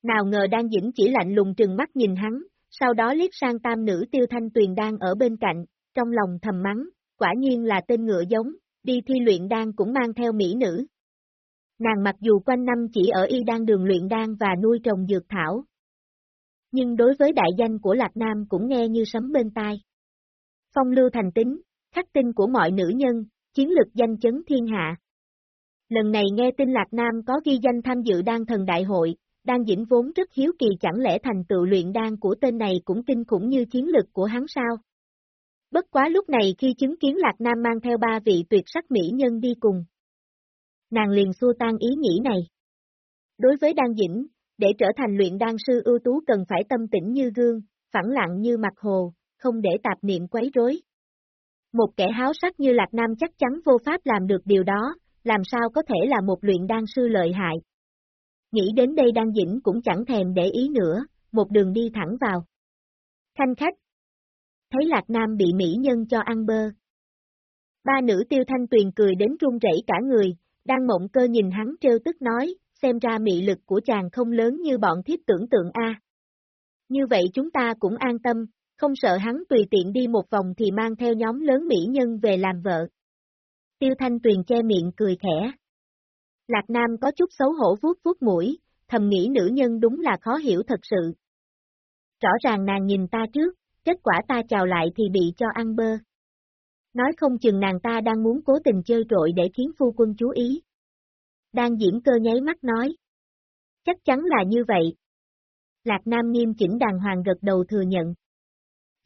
Nào ngờ Đan Dĩnh chỉ lạnh lùng trừng mắt nhìn hắn, sau đó liếc sang tam nữ tiêu thanh tuyền đang ở bên cạnh, trong lòng thầm mắng, quả nhiên là tên ngựa giống, đi thi luyện đan cũng mang theo mỹ nữ. Nàng mặc dù quanh năm chỉ ở y đan đường luyện đan và nuôi trồng dược thảo. Nhưng đối với đại danh của Lạc Nam cũng nghe như sấm bên tai. Phong lưu thành tính, khắc tinh của mọi nữ nhân, chiến lực danh chấn thiên hạ. Lần này nghe tin Lạc Nam có ghi danh tham dự đan thần đại hội, đan dĩnh vốn rất hiếu kỳ chẳng lẽ thành tựu luyện đan của tên này cũng kinh khủng như chiến lực của hắn sao? Bất quá lúc này khi chứng kiến Lạc Nam mang theo ba vị tuyệt sắc mỹ nhân đi cùng. Nàng liền xua tan ý nghĩ này. Đối với đan dĩnh, để trở thành luyện đan sư ưu tú cần phải tâm tĩnh như gương, phẳng lặng như mặt hồ, không để tạp niệm quấy rối. Một kẻ háo sắc như Lạc Nam chắc chắn vô pháp làm được điều đó, làm sao có thể là một luyện đan sư lợi hại. Nghĩ đến đây đan dĩnh cũng chẳng thèm để ý nữa, một đường đi thẳng vào. Khanh khách. Thấy Lạc Nam bị mỹ nhân cho ăn bơ. Ba nữ tiêu thanh tuyền cười đến run rẩy cả người, đang mộng cơ nhìn hắn trêu tức nói, xem ra mị lực của chàng không lớn như bọn thiếp tưởng tượng a. Như vậy chúng ta cũng an tâm, không sợ hắn tùy tiện đi một vòng thì mang theo nhóm lớn mỹ nhân về làm vợ. Tiêu Thanh Tuyền che miệng cười khẽ. Lạc Nam có chút xấu hổ vuốt vuốt mũi, thầm nghĩ nữ nhân đúng là khó hiểu thật sự. Rõ ràng nàng nhìn ta trước, kết quả ta chào lại thì bị cho ăn bơ. Nói không chừng nàng ta đang muốn cố tình chơi trội để khiến phu quân chú ý. Đang diễn cơ nháy mắt nói. Chắc chắn là như vậy. Lạc Nam nghiêm chỉnh đàng hoàng gật đầu thừa nhận.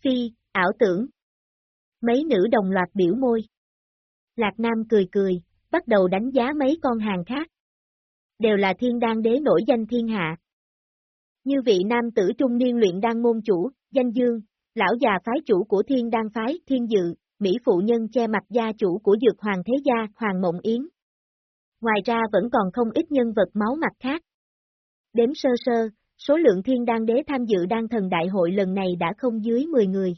Phi, ảo tưởng. Mấy nữ đồng loạt biểu môi. Lạc Nam cười cười, bắt đầu đánh giá mấy con hàng khác. Đều là thiên đan đế nổi danh thiên hạ. Như vị nam tử trung niên luyện đan môn chủ, danh dương, lão già phái chủ của thiên đan phái, thiên dự, Mỹ phụ nhân che mặt gia chủ của dược hoàng thế gia, Hoàng Mộng Yến. Ngoài ra vẫn còn không ít nhân vật máu mặt khác. Đếm sơ sơ, số lượng thiên đan đế tham dự đan thần đại hội lần này đã không dưới 10 người.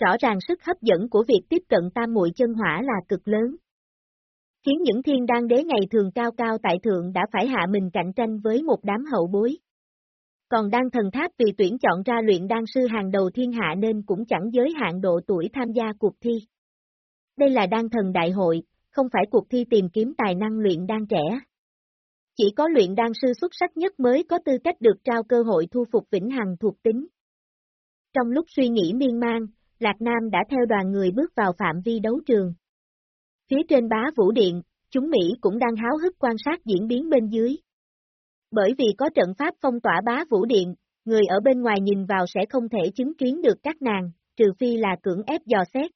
Rõ ràng sức hấp dẫn của việc tiếp cận tam muội chân hỏa là cực lớn. Khiến những thiên đan đế ngày thường cao cao tại thượng đã phải hạ mình cạnh tranh với một đám hậu bối. Còn đan thần tháp vì tuyển chọn ra luyện đan sư hàng đầu thiên hạ nên cũng chẳng giới hạn độ tuổi tham gia cuộc thi. Đây là đan thần đại hội, không phải cuộc thi tìm kiếm tài năng luyện đan trẻ. Chỉ có luyện đan sư xuất sắc nhất mới có tư cách được trao cơ hội thu phục vĩnh hằng thuộc tính. Trong lúc suy nghĩ miên man, Lạc Nam đã theo đoàn người bước vào phạm vi đấu trường. Phía trên bá vũ điện, chúng Mỹ cũng đang háo hức quan sát diễn biến bên dưới. Bởi vì có trận pháp phong tỏa bá vũ điện, người ở bên ngoài nhìn vào sẽ không thể chứng kiến được các nàng, trừ phi là cưỡng ép dò xét.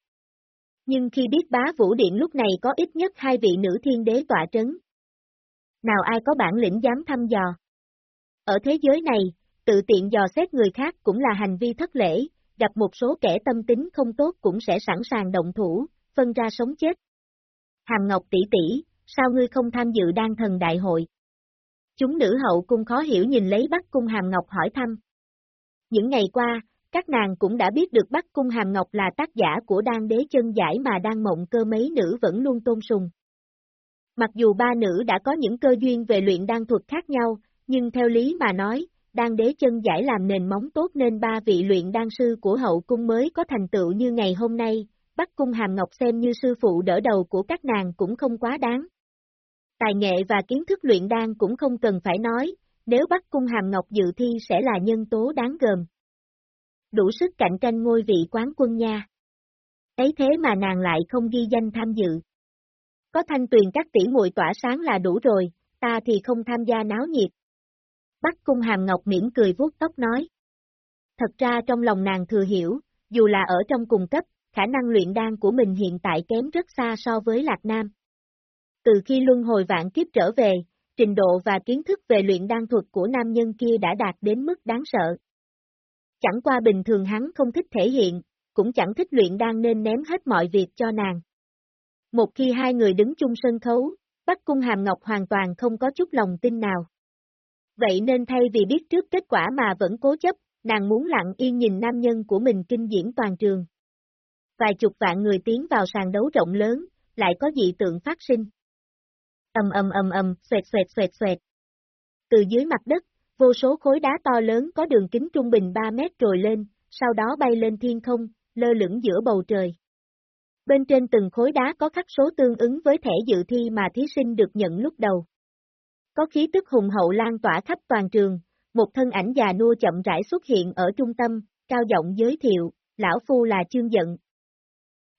Nhưng khi biết bá vũ điện lúc này có ít nhất hai vị nữ thiên đế tọa trấn. Nào ai có bản lĩnh dám thăm dò? Ở thế giới này, tự tiện dò xét người khác cũng là hành vi thất lễ, gặp một số kẻ tâm tính không tốt cũng sẽ sẵn sàng động thủ, phân ra sống chết. Hàm Ngọc tỷ tỷ, sao ngươi không tham dự đan thần đại hội? Chúng nữ hậu cung khó hiểu nhìn lấy Bắc Cung Hàm Ngọc hỏi thăm. Những ngày qua, các nàng cũng đã biết được Bắc Cung Hàm Ngọc là tác giả của đan đế chân giải mà đang mộng cơ mấy nữ vẫn luôn tôn sùng. Mặc dù ba nữ đã có những cơ duyên về luyện đan thuật khác nhau, nhưng theo lý mà nói, đan đế chân giải làm nền móng tốt nên ba vị luyện đan sư của hậu cung mới có thành tựu như ngày hôm nay, Bắc Cung Hàm Ngọc xem như sư phụ đỡ đầu của các nàng cũng không quá đáng. Tài nghệ và kiến thức luyện đan cũng không cần phải nói, nếu Bắc Cung Hàm Ngọc dự thi sẽ là nhân tố đáng gờm. Đủ sức cạnh tranh ngôi vị quán quân nha. Ấy thế mà nàng lại không ghi danh tham dự. Có thanh tuyền các tỷ muội tỏa sáng là đủ rồi, ta thì không tham gia náo nhiệt. Bắc Cung Hàm Ngọc mỉm cười vuốt tóc nói. Thật ra trong lòng nàng thừa hiểu, dù là ở trong cùng cấp, khả năng luyện đan của mình hiện tại kém rất xa so với Lạc Nam. Từ khi luân hồi vạn kiếp trở về, trình độ và kiến thức về luyện đan thuật của nam nhân kia đã đạt đến mức đáng sợ. Chẳng qua bình thường hắn không thích thể hiện, cũng chẳng thích luyện đan nên ném hết mọi việc cho nàng. Một khi hai người đứng chung sân khấu, Bắc Cung Hàm Ngọc hoàn toàn không có chút lòng tin nào. Vậy nên thay vì biết trước kết quả mà vẫn cố chấp, nàng muốn lặng yên nhìn nam nhân của mình kinh diễn toàn trường. Vài chục vạn người tiến vào sàn đấu rộng lớn, lại có dị tượng phát sinh. Âm âm âm âm, xoẹt xoẹt xoẹt xoẹt. Từ dưới mặt đất, vô số khối đá to lớn có đường kính trung bình 3 mét trồi lên, sau đó bay lên thiên không, lơ lửng giữa bầu trời. Bên trên từng khối đá có khắc số tương ứng với thẻ dự thi mà thí sinh được nhận lúc đầu. Có khí tức hùng hậu lan tỏa khắp toàn trường, một thân ảnh già nua chậm rãi xuất hiện ở trung tâm, cao giọng giới thiệu, lão phu là chương giận.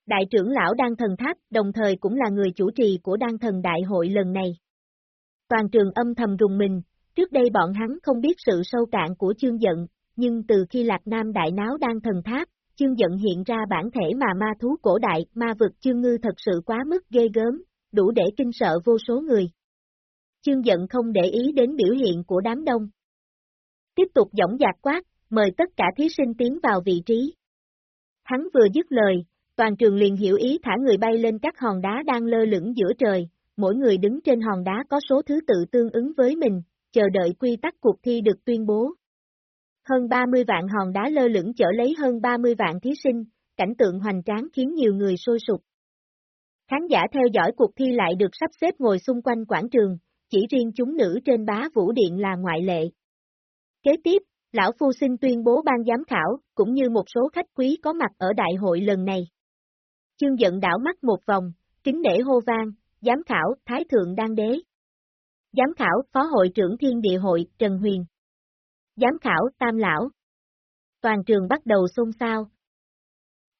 Đại trưởng lão Đan Thần Tháp đồng thời cũng là người chủ trì của Đan Thần Đại hội lần này. Toàn trường âm thầm rùng mình, trước đây bọn hắn không biết sự sâu cạn của chương giận, nhưng từ khi Lạc Nam đại náo Đan Thần Tháp, chương giận hiện ra bản thể mà ma thú cổ đại, ma vực chương ngư thật sự quá mức ghê gớm, đủ để kinh sợ vô số người. Chương giận không để ý đến biểu hiện của đám đông. Tiếp tục giọng dạc quát, mời tất cả thí sinh tiến vào vị trí. Hắn vừa dứt lời, toàn trường liền hiểu ý thả người bay lên các hòn đá đang lơ lửng giữa trời, mỗi người đứng trên hòn đá có số thứ tự tương ứng với mình, chờ đợi quy tắc cuộc thi được tuyên bố. Hơn 30 vạn hòn đá lơ lửng chở lấy hơn 30 vạn thí sinh, cảnh tượng hoành tráng khiến nhiều người sôi sục. Khán giả theo dõi cuộc thi lại được sắp xếp ngồi xung quanh quảng trường, chỉ riêng chúng nữ trên bá vũ điện là ngoại lệ. Kế tiếp, Lão Phu xin tuyên bố ban giám khảo, cũng như một số khách quý có mặt ở đại hội lần này. Chương giận đảo mắt một vòng, kính để hô vang, giám khảo, Thái Thượng Đan Đế. Giám khảo, Phó hội trưởng Thiên Địa Hội, Trần Huyền. Giám khảo, Tam Lão. Toàn trường bắt đầu xôn xao.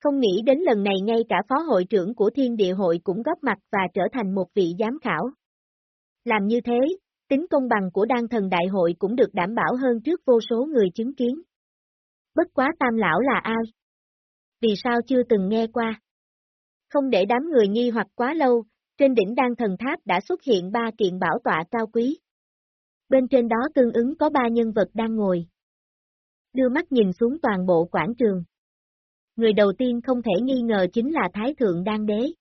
Không nghĩ đến lần này ngay cả Phó hội trưởng của Thiên Địa Hội cũng góp mặt và trở thành một vị giám khảo. Làm như thế, tính công bằng của đan thần đại hội cũng được đảm bảo hơn trước vô số người chứng kiến. Bất quá tam lão là ai? Vì sao chưa từng nghe qua? Không để đám người nghi hoặc quá lâu, trên đỉnh đan thần tháp đã xuất hiện ba kiện bảo tọa cao quý. Bên trên đó tương ứng có ba nhân vật đang ngồi. Đưa mắt nhìn xuống toàn bộ quảng trường. Người đầu tiên không thể nghi ngờ chính là Thái Thượng Đan Đế.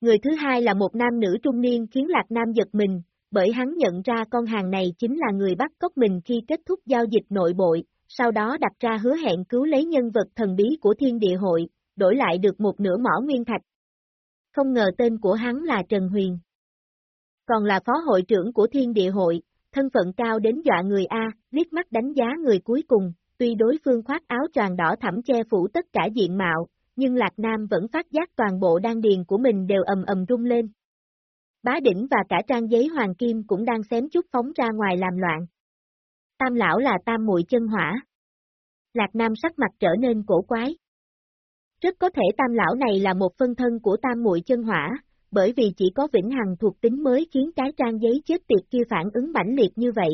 Người thứ hai là một nam nữ trung niên khiến Lạc Nam giật mình, bởi hắn nhận ra con hàng này chính là người bắt cóc mình khi kết thúc giao dịch nội bội, sau đó đặt ra hứa hẹn cứu lấy nhân vật thần bí của thiên địa hội, đổi lại được một nửa mỏ nguyên thạch. Không ngờ tên của hắn là Trần Huyền. Còn là phó hội trưởng của thiên địa hội, thân phận cao đến dọa người A, liếc mắt đánh giá người cuối cùng, tuy đối phương khoác áo choàng đỏ thẳm che phủ tất cả diện mạo, nhưng Lạc Nam vẫn phát giác toàn bộ đan điền của mình đều ầm ầm rung lên, Bá đỉnh và cả trang giấy hoàng kim cũng đang xém chút phóng ra ngoài làm loạn. Tam lão là tam muội chân hỏa. Lạc Nam sắc mặt trở nên cổ quái. Rất có thể tam lão này là một phân thân của tam muội chân hỏa, bởi vì chỉ có vĩnh hằng thuộc tính mới khiến cái trang giấy chết tiệt kia phản ứng mãnh liệt như vậy.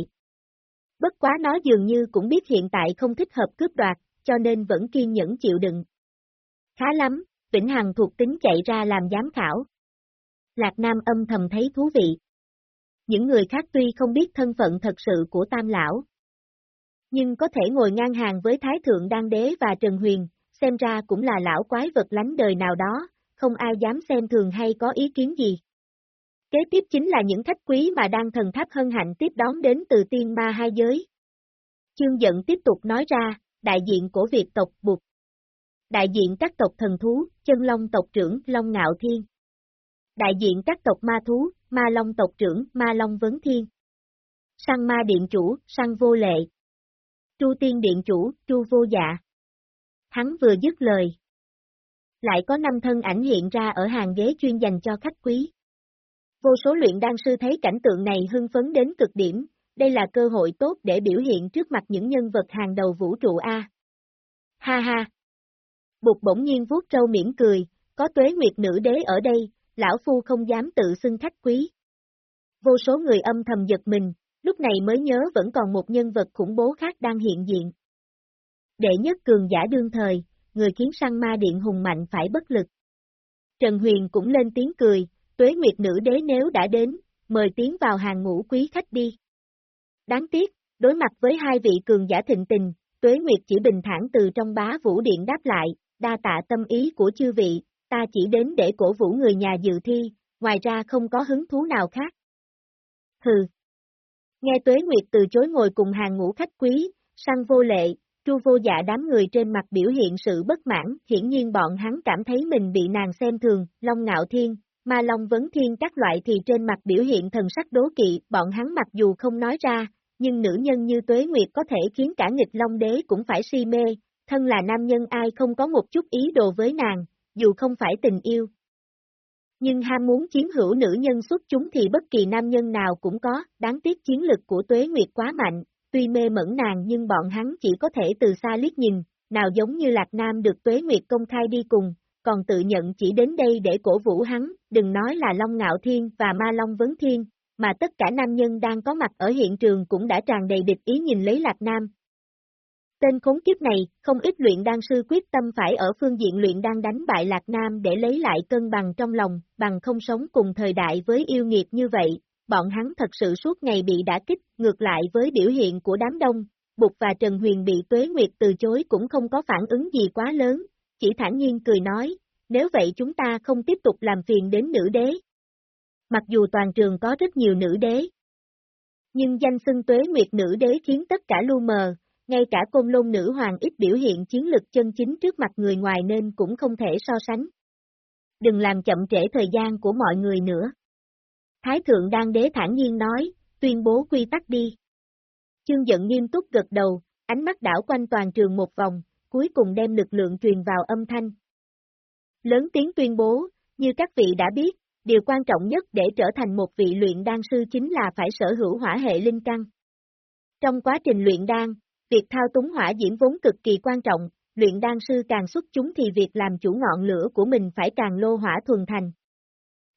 Bất quá nó dường như cũng biết hiện tại không thích hợp cướp đoạt, cho nên vẫn kiên nhẫn chịu đựng. Khá lắm, Vĩnh Hằng thuộc tính chạy ra làm giám khảo. Lạc Nam âm thầm thấy thú vị. Những người khác tuy không biết thân phận thật sự của Tam Lão, nhưng có thể ngồi ngang hàng với Thái Thượng Đan Đế và Trần Huyền, xem ra cũng là lão quái vật lánh đời nào đó, không ai dám xem thường hay có ý kiến gì. Kế tiếp chính là những khách quý mà đang thần tháp hân hạnh tiếp đón đến từ tiên ma hai giới. Chương giận tiếp tục nói ra, đại diện của Việt tộc Bụt. Đại diện các tộc thần thú, chân long tộc trưởng Long Ngạo Thiên. Đại diện các tộc ma thú, ma long tộc trưởng, ma long vấn thiên. Sang ma điện chủ, sang vô lệ. Chu tiên điện chủ, chu vô dạ. Hắn vừa dứt lời. Lại có năm thân ảnh hiện ra ở hàng ghế chuyên dành cho khách quý. Vô số luyện đan sư thấy cảnh tượng này hưng phấn đến cực điểm, đây là cơ hội tốt để biểu hiện trước mặt những nhân vật hàng đầu vũ trụ A. Ha ha! Bụt bỗng nhiên vuốt trâu mỉm cười, có tuế nguyệt nữ đế ở đây, lão phu không dám tự xưng khách quý. Vô số người âm thầm giật mình, lúc này mới nhớ vẫn còn một nhân vật khủng bố khác đang hiện diện. Đệ nhất cường giả đương thời, người khiến săn ma điện hùng mạnh phải bất lực. Trần Huyền cũng lên tiếng cười, tuế nguyệt nữ đế nếu đã đến, mời tiến vào hàng ngũ quý khách đi. Đáng tiếc, đối mặt với hai vị cường giả thịnh tình, tuế nguyệt chỉ bình thản từ trong bá vũ điện đáp lại, đa tạ tâm ý của chư vị, ta chỉ đến để cổ vũ người nhà dự thi, ngoài ra không có hứng thú nào khác. Hừ. Nghe Tuế Nguyệt từ chối ngồi cùng hàng ngũ khách quý, săn vô lệ, chu vô dạ đám người trên mặt biểu hiện sự bất mãn, hiển nhiên bọn hắn cảm thấy mình bị nàng xem thường, Long Ngạo Thiên, Ma Long Vấn Thiên các loại thì trên mặt biểu hiện thần sắc đố kỵ, bọn hắn mặc dù không nói ra, nhưng nữ nhân như Tuế Nguyệt có thể khiến cả nghịch Long Đế cũng phải si mê, thân là nam nhân ai không có một chút ý đồ với nàng, dù không phải tình yêu. Nhưng ham muốn chiếm hữu nữ nhân xuất chúng thì bất kỳ nam nhân nào cũng có, đáng tiếc chiến lực của Tuế Nguyệt quá mạnh, tuy mê mẫn nàng nhưng bọn hắn chỉ có thể từ xa liếc nhìn, nào giống như Lạc Nam được Tuế Nguyệt công khai đi cùng, còn tự nhận chỉ đến đây để cổ vũ hắn, đừng nói là Long Ngạo Thiên và Ma Long Vấn Thiên, mà tất cả nam nhân đang có mặt ở hiện trường cũng đã tràn đầy địch ý nhìn lấy Lạc Nam, Tên khốn kiếp này, không ít luyện đan sư quyết tâm phải ở phương diện luyện đan đánh bại Lạc Nam để lấy lại cân bằng trong lòng, bằng không sống cùng thời đại với yêu nghiệt như vậy, bọn hắn thật sự suốt ngày bị đả kích, ngược lại với biểu hiện của đám đông, Bục và Trần Huyền bị Tuế Nguyệt từ chối cũng không có phản ứng gì quá lớn, chỉ thản nhiên cười nói, nếu vậy chúng ta không tiếp tục làm phiền đến nữ đế. Mặc dù toàn trường có rất nhiều nữ đế, nhưng danh xưng tuế nguyệt nữ đế khiến tất cả lu mờ, ngay cả côn lôn nữ hoàng ít biểu hiện chiến lực chân chính trước mặt người ngoài nên cũng không thể so sánh. Đừng làm chậm trễ thời gian của mọi người nữa. Thái thượng đang đế thản nhiên nói, tuyên bố quy tắc đi. Chương giận nghiêm túc gật đầu, ánh mắt đảo quanh toàn trường một vòng, cuối cùng đem lực lượng truyền vào âm thanh. Lớn tiếng tuyên bố, như các vị đã biết, điều quan trọng nhất để trở thành một vị luyện đan sư chính là phải sở hữu hỏa hệ linh căn. Trong quá trình luyện đan, việc thao túng hỏa diễm vốn cực kỳ quan trọng, luyện đan sư càng xuất chúng thì việc làm chủ ngọn lửa của mình phải càng lô hỏa thuần thành.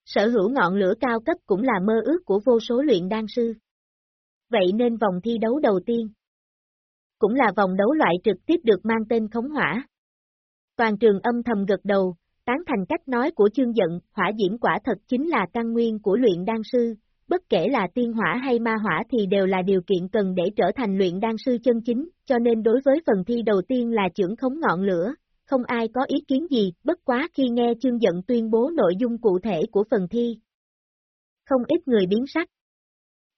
Sở hữu ngọn lửa cao cấp cũng là mơ ước của vô số luyện đan sư. Vậy nên vòng thi đấu đầu tiên cũng là vòng đấu loại trực tiếp được mang tên khống hỏa. Toàn trường âm thầm gật đầu, tán thành cách nói của chương giận, hỏa diễm quả thật chính là căn nguyên của luyện đan sư, bất kể là tiên hỏa hay ma hỏa thì đều là điều kiện cần để trở thành luyện đan sư chân chính, cho nên đối với phần thi đầu tiên là trưởng khống ngọn lửa, không ai có ý kiến gì, bất quá khi nghe chương giận tuyên bố nội dung cụ thể của phần thi. Không ít người biến sắc.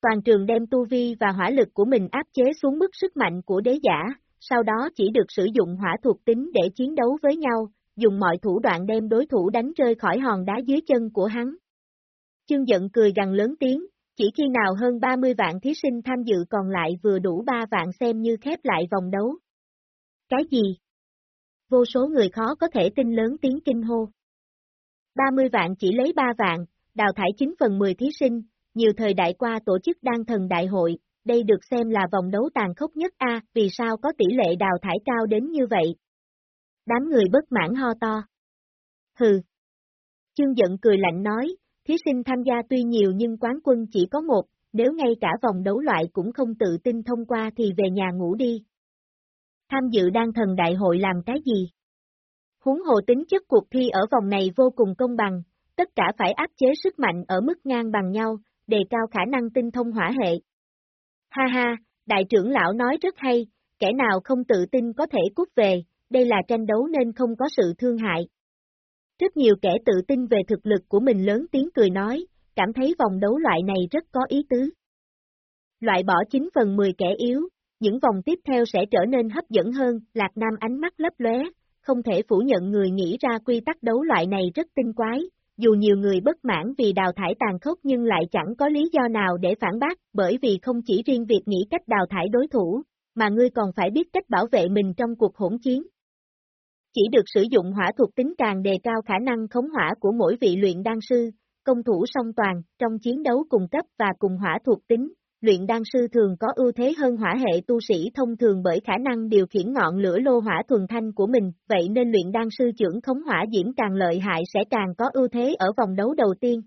Toàn trường đem tu vi và hỏa lực của mình áp chế xuống mức sức mạnh của đế giả, sau đó chỉ được sử dụng hỏa thuộc tính để chiến đấu với nhau, dùng mọi thủ đoạn đem đối thủ đánh rơi khỏi hòn đá dưới chân của hắn. Chương giận cười gằn lớn tiếng, chỉ khi nào hơn 30 vạn thí sinh tham dự còn lại vừa đủ 3 vạn xem như khép lại vòng đấu. Cái gì? Vô số người khó có thể tin lớn tiếng kinh hô. 30 vạn chỉ lấy 3 vạn, đào thải 9 phần 10 thí sinh, nhiều thời đại qua tổ chức đăng thần đại hội, đây được xem là vòng đấu tàn khốc nhất a, vì sao có tỷ lệ đào thải cao đến như vậy? Đám người bất mãn ho to. Hừ. Chương giận cười lạnh nói, thí sinh tham gia tuy nhiều nhưng quán quân chỉ có một, nếu ngay cả vòng đấu loại cũng không tự tin thông qua thì về nhà ngủ đi. Tham dự đan thần đại hội làm cái gì? Huống hồ tính chất cuộc thi ở vòng này vô cùng công bằng, tất cả phải áp chế sức mạnh ở mức ngang bằng nhau, đề cao khả năng tinh thông hỏa hệ. Ha ha, đại trưởng lão nói rất hay, kẻ nào không tự tin có thể cút về, đây là tranh đấu nên không có sự thương hại. Rất nhiều kẻ tự tin về thực lực của mình lớn tiếng cười nói, cảm thấy vòng đấu loại này rất có ý tứ. Loại bỏ 9 phần 10 kẻ yếu, những vòng tiếp theo sẽ trở nên hấp dẫn hơn, Lạc Nam ánh mắt lấp lóe, không thể phủ nhận người nghĩ ra quy tắc đấu loại này rất tinh quái, dù nhiều người bất mãn vì đào thải tàn khốc nhưng lại chẳng có lý do nào để phản bác, bởi vì không chỉ riêng việc nghĩ cách đào thải đối thủ, mà ngươi còn phải biết cách bảo vệ mình trong cuộc hỗn chiến. Chỉ được sử dụng hỏa thuộc tính càng đề cao khả năng khống hỏa của mỗi vị luyện đan sư, công thủ song toàn, trong chiến đấu cùng cấp và cùng hỏa thuộc tính, luyện đan sư thường có ưu thế hơn hỏa hệ tu sĩ thông thường bởi khả năng điều khiển ngọn lửa lô hỏa thuần thanh của mình, vậy nên luyện đan sư trưởng khống hỏa diễm càng lợi hại sẽ càng có ưu thế ở vòng đấu đầu tiên.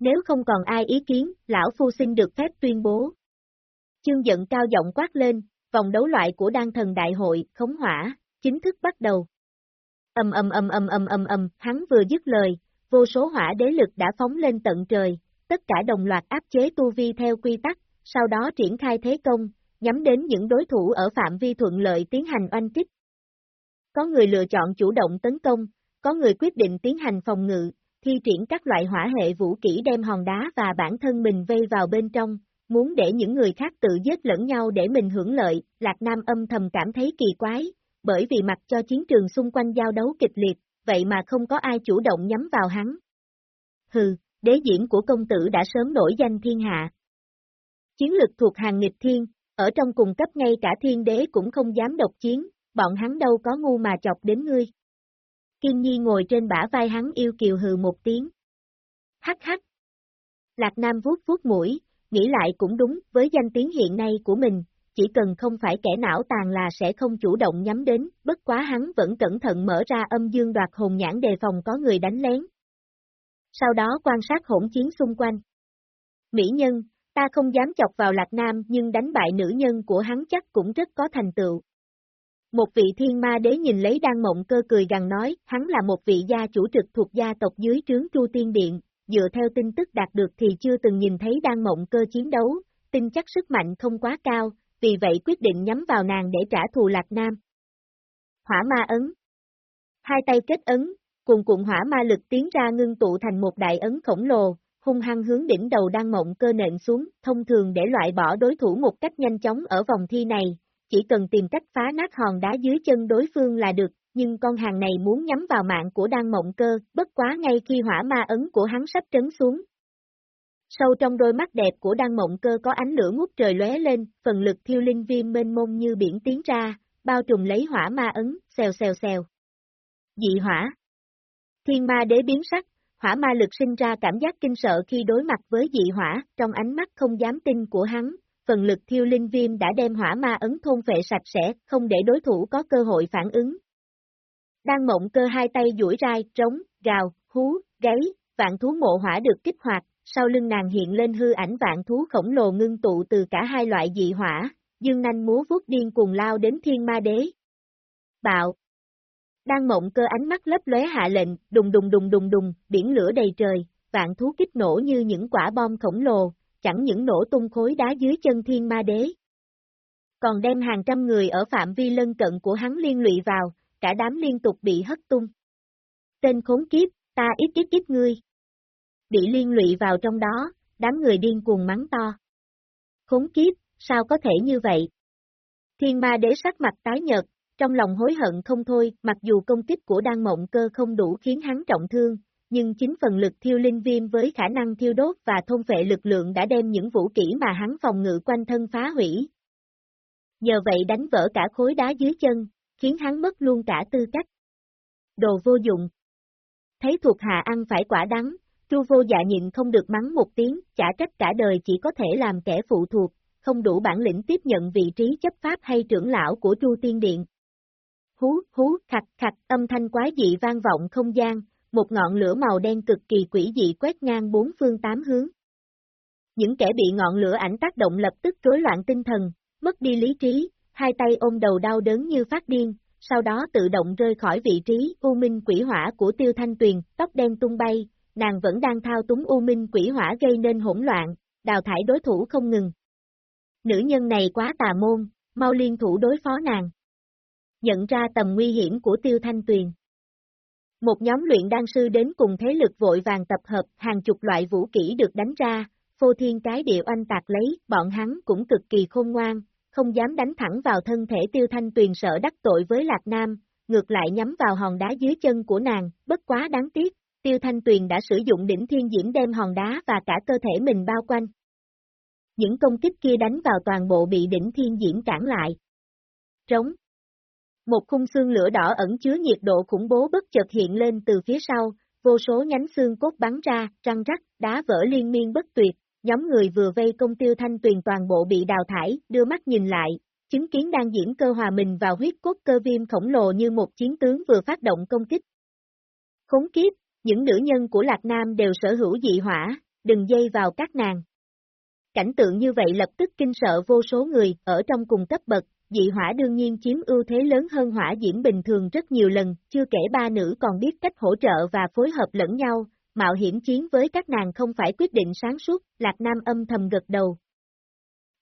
Nếu không còn ai ý kiến, lão phu xin được phép tuyên bố. Chương giận cao giọng quát lên, vòng đấu loại của đan thần đại hội, khống hỏa, chính thức bắt đầu. Âm âm âm âm âm âm âm, hắn vừa dứt lời, vô số hỏa đế lực đã phóng lên tận trời, tất cả đồng loạt áp chế tu vi theo quy tắc, sau đó triển khai thế công, nhắm đến những đối thủ ở phạm vi thuận lợi tiến hành oanh kích. Có người lựa chọn chủ động tấn công, có người quyết định tiến hành phòng ngự, thi triển các loại hỏa hệ vũ kỹ đem hòn đá và bản thân mình vây vào bên trong, muốn để những người khác tự giết lẫn nhau để mình hưởng lợi, Lạc Nam âm thầm cảm thấy kỳ quái, bởi vì mặc cho chiến trường xung quanh giao đấu kịch liệt, vậy mà không có ai chủ động nhắm vào hắn. Hừ, đế diễn của công tử đã sớm nổi danh thiên hạ. Chiến lực thuộc hàng nghịch thiên, ở trong cùng cấp ngay cả thiên đế cũng không dám độc chiến, bọn hắn đâu có ngu mà chọc đến ngươi. Kim Nhi ngồi trên bả vai hắn yêu kiều hừ một tiếng. Hắc hắc. Lạc Nam vuốt vuốt mũi, nghĩ lại cũng đúng, với danh tiếng hiện nay của mình, chỉ cần không phải kẻ não tàn là sẽ không chủ động nhắm đến, bất quá hắn vẫn cẩn thận mở ra âm dương đoạt hồn nhãn đề phòng có người đánh lén. Sau đó quan sát hỗn chiến xung quanh. Mỹ nhân, ta không dám chọc vào Lạc Nam nhưng đánh bại nữ nhân của hắn chắc cũng rất có thành tựu. Một vị thiên ma đế nhìn lấy đan mộng cơ cười gằn nói, hắn là một vị gia chủ trực thuộc gia tộc dưới trướng chu Tiên Điện, dựa theo tin tức đạt được thì chưa từng nhìn thấy đan mộng cơ chiến đấu, tin chắc sức mạnh không quá cao, vì vậy quyết định nhắm vào nàng để trả thù Lạc Nam. Hỏa ma ấn Hai tay kết ấn, cùng cuộn hỏa ma lực tiến ra ngưng tụ thành một đại ấn khổng lồ, hung hăng hướng đỉnh đầu đang mộng cơ nện xuống, thông thường để loại bỏ đối thủ một cách nhanh chóng ở vòng thi này, chỉ cần tìm cách phá nát hòn đá dưới chân đối phương là được, nhưng con hàng này muốn nhắm vào mạng của đan mộng cơ, bất quá ngay khi hỏa ma ấn của hắn sắp trấn xuống. Sâu trong đôi mắt đẹp của đan mộng cơ có ánh lửa ngút trời lóe lên, phần lực thiêu linh viêm mênh mông như biển tiến ra, bao trùm lấy hỏa ma ấn, xèo xèo xèo. Dị hỏa Thiên ma đế biến sắc, hỏa ma lực sinh ra cảm giác kinh sợ khi đối mặt với dị hỏa, trong ánh mắt không dám tin của hắn, phần lực thiêu linh viêm đã đem hỏa ma ấn thôn vệ sạch sẽ, không để đối thủ có cơ hội phản ứng. Đang mộng cơ hai tay duỗi rai, trống, gào, hú, gáy, vạn thú mộ hỏa được kích hoạt, sau lưng nàng hiện lên hư ảnh vạn thú khổng lồ ngưng tụ từ cả hai loại dị hỏa, dương nanh múa vuốt điên cuồng lao đến thiên ma đế. Bạo, đang mộng cơ ánh mắt lấp lóe hạ lệnh, đùng đùng đùng đùng đùng, biển lửa đầy trời, vạn thú kích nổ như những quả bom khổng lồ, chẳng những nổ tung khối đá dưới chân thiên ma đế. Còn đem hàng trăm người ở phạm vi lân cận của hắn liên lụy vào, cả đám liên tục bị hất tung. Tên khốn kiếp, ta ít kiếp kiếp ngươi. Bị liên lụy vào trong đó, đám người điên cuồng mắng to. Khốn kiếp, sao có thể như vậy? Thiên ma đế sắc mặt tái nhợt, trong lòng hối hận không thôi, mặc dù công kích của đan mộng cơ không đủ khiến hắn trọng thương, nhưng chính phần lực thiêu linh viêm với khả năng thiêu đốt và thôn vệ lực lượng đã đem những vũ kỹ mà hắn phòng ngự quanh thân phá hủy. Nhờ vậy đánh vỡ cả khối đá dưới chân, khiến hắn mất luôn cả tư cách. Đồ vô dụng. Thấy thuộc hạ ăn phải quả đắng, Chu vô dạ nhịn không được mắng một tiếng, chả trách cả đời chỉ có thể làm kẻ phụ thuộc, không đủ bản lĩnh tiếp nhận vị trí chấp pháp hay trưởng lão của Chu Tiên Điện hú, hú, khạch khạch âm thanh quái dị vang vọng không gian, một ngọn lửa màu đen cực kỳ quỷ dị quét ngang bốn phương tám hướng. Những kẻ bị ngọn lửa ảnh tác động lập tức rối loạn tinh thần, mất đi lý trí, hai tay ôm đầu đau đớn như phát điên, sau đó tự động rơi khỏi vị trí u minh quỷ hỏa của tiêu thanh tuyền, tóc đen tung bay, nàng vẫn đang thao túng u minh quỷ hỏa gây nên hỗn loạn, đào thải đối thủ không ngừng. Nữ nhân này quá tà môn, mau liên thủ đối phó nàng nhận ra tầm nguy hiểm của tiêu thanh tuyền. Một nhóm luyện đan sư đến cùng thế lực vội vàng tập hợp, hàng chục loại vũ kỹ được đánh ra, phô thiên cái địa oanh tạc lấy, bọn hắn cũng cực kỳ khôn ngoan, không dám đánh thẳng vào thân thể tiêu thanh tuyền sợ đắc tội với Lạc Nam, ngược lại nhắm vào hòn đá dưới chân của nàng, bất quá đáng tiếc, tiêu thanh tuyền đã sử dụng đỉnh thiên diễm đem hòn đá và cả cơ thể mình bao quanh. Những công kích kia đánh vào toàn bộ bị đỉnh thiên diễm cản lại. Trống, một khung xương lửa đỏ ẩn chứa nhiệt độ khủng bố bất chợt hiện lên từ phía sau, vô số nhánh xương cốt bắn ra, răng rắc, đá vỡ liên miên bất tuyệt, nhóm người vừa vây công tiêu thanh tuyền toàn bộ bị đào thải, đưa mắt nhìn lại, chứng kiến đang diễn cơ hòa mình vào huyết cốt cơ viêm khổng lồ như một chiến tướng vừa phát động công kích. Khốn kiếp, những nữ nhân của Lạc Nam đều sở hữu dị hỏa, đừng dây vào các nàng. Cảnh tượng như vậy lập tức kinh sợ vô số người, ở trong cùng cấp bậc, dị hỏa đương nhiên chiếm ưu thế lớn hơn hỏa diễm bình thường rất nhiều lần, chưa kể ba nữ còn biết cách hỗ trợ và phối hợp lẫn nhau, mạo hiểm chiến với các nàng không phải quyết định sáng suốt, Lạc Nam âm thầm gật đầu.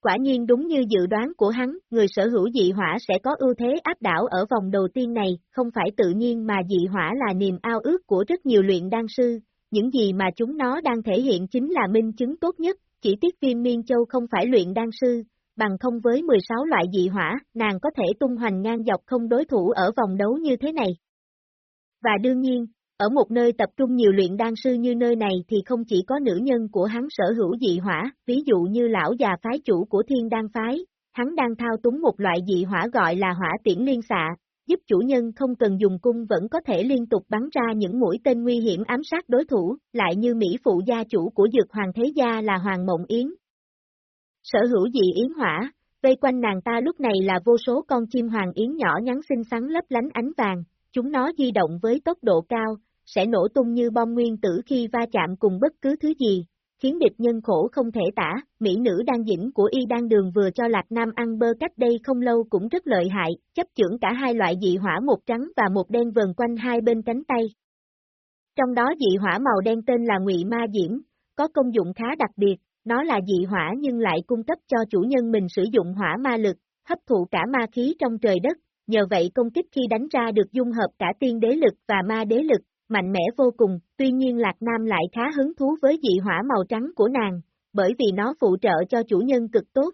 Quả nhiên đúng như dự đoán của hắn, người sở hữu dị hỏa sẽ có ưu thế áp đảo ở vòng đầu tiên này, không phải tự nhiên mà dị hỏa là niềm ao ước của rất nhiều luyện đan sư, những gì mà chúng nó đang thể hiện chính là minh chứng tốt nhất, chỉ tiếc viêm miên châu không phải luyện đan sư, bằng không với 16 loại dị hỏa, nàng có thể tung hoành ngang dọc không đối thủ ở vòng đấu như thế này. Và đương nhiên, ở một nơi tập trung nhiều luyện đan sư như nơi này thì không chỉ có nữ nhân của hắn sở hữu dị hỏa, ví dụ như lão già phái chủ của thiên đan phái, hắn đang thao túng một loại dị hỏa gọi là hỏa tiễn liên xạ, giúp chủ nhân không cần dùng cung vẫn có thể liên tục bắn ra những mũi tên nguy hiểm ám sát đối thủ, lại như Mỹ phụ gia chủ của dược hoàng thế gia là Hoàng Mộng Yến, Sở hữu dị yến hỏa, vây quanh nàng ta lúc này là vô số con chim hoàng yến nhỏ nhắn xinh xắn lấp lánh ánh vàng, chúng nó di động với tốc độ cao, sẽ nổ tung như bom nguyên tử khi va chạm cùng bất cứ thứ gì, khiến địch nhân khổ không thể tả, mỹ nữ đang dĩnh của y đan đường vừa cho Lạc Nam ăn bơ cách đây không lâu cũng rất lợi hại, chấp trưởng cả hai loại dị hỏa một trắng và một đen vần quanh hai bên cánh tay. Trong đó dị hỏa màu đen tên là Ngụy Ma Diễm, có công dụng khá đặc biệt, nó là dị hỏa nhưng lại cung cấp cho chủ nhân mình sử dụng hỏa ma lực, hấp thụ cả ma khí trong trời đất, nhờ vậy công kích khi đánh ra được dung hợp cả tiên đế lực và ma đế lực, mạnh mẽ vô cùng, tuy nhiên Lạc Nam lại khá hứng thú với dị hỏa màu trắng của nàng, bởi vì nó phụ trợ cho chủ nhân cực tốt.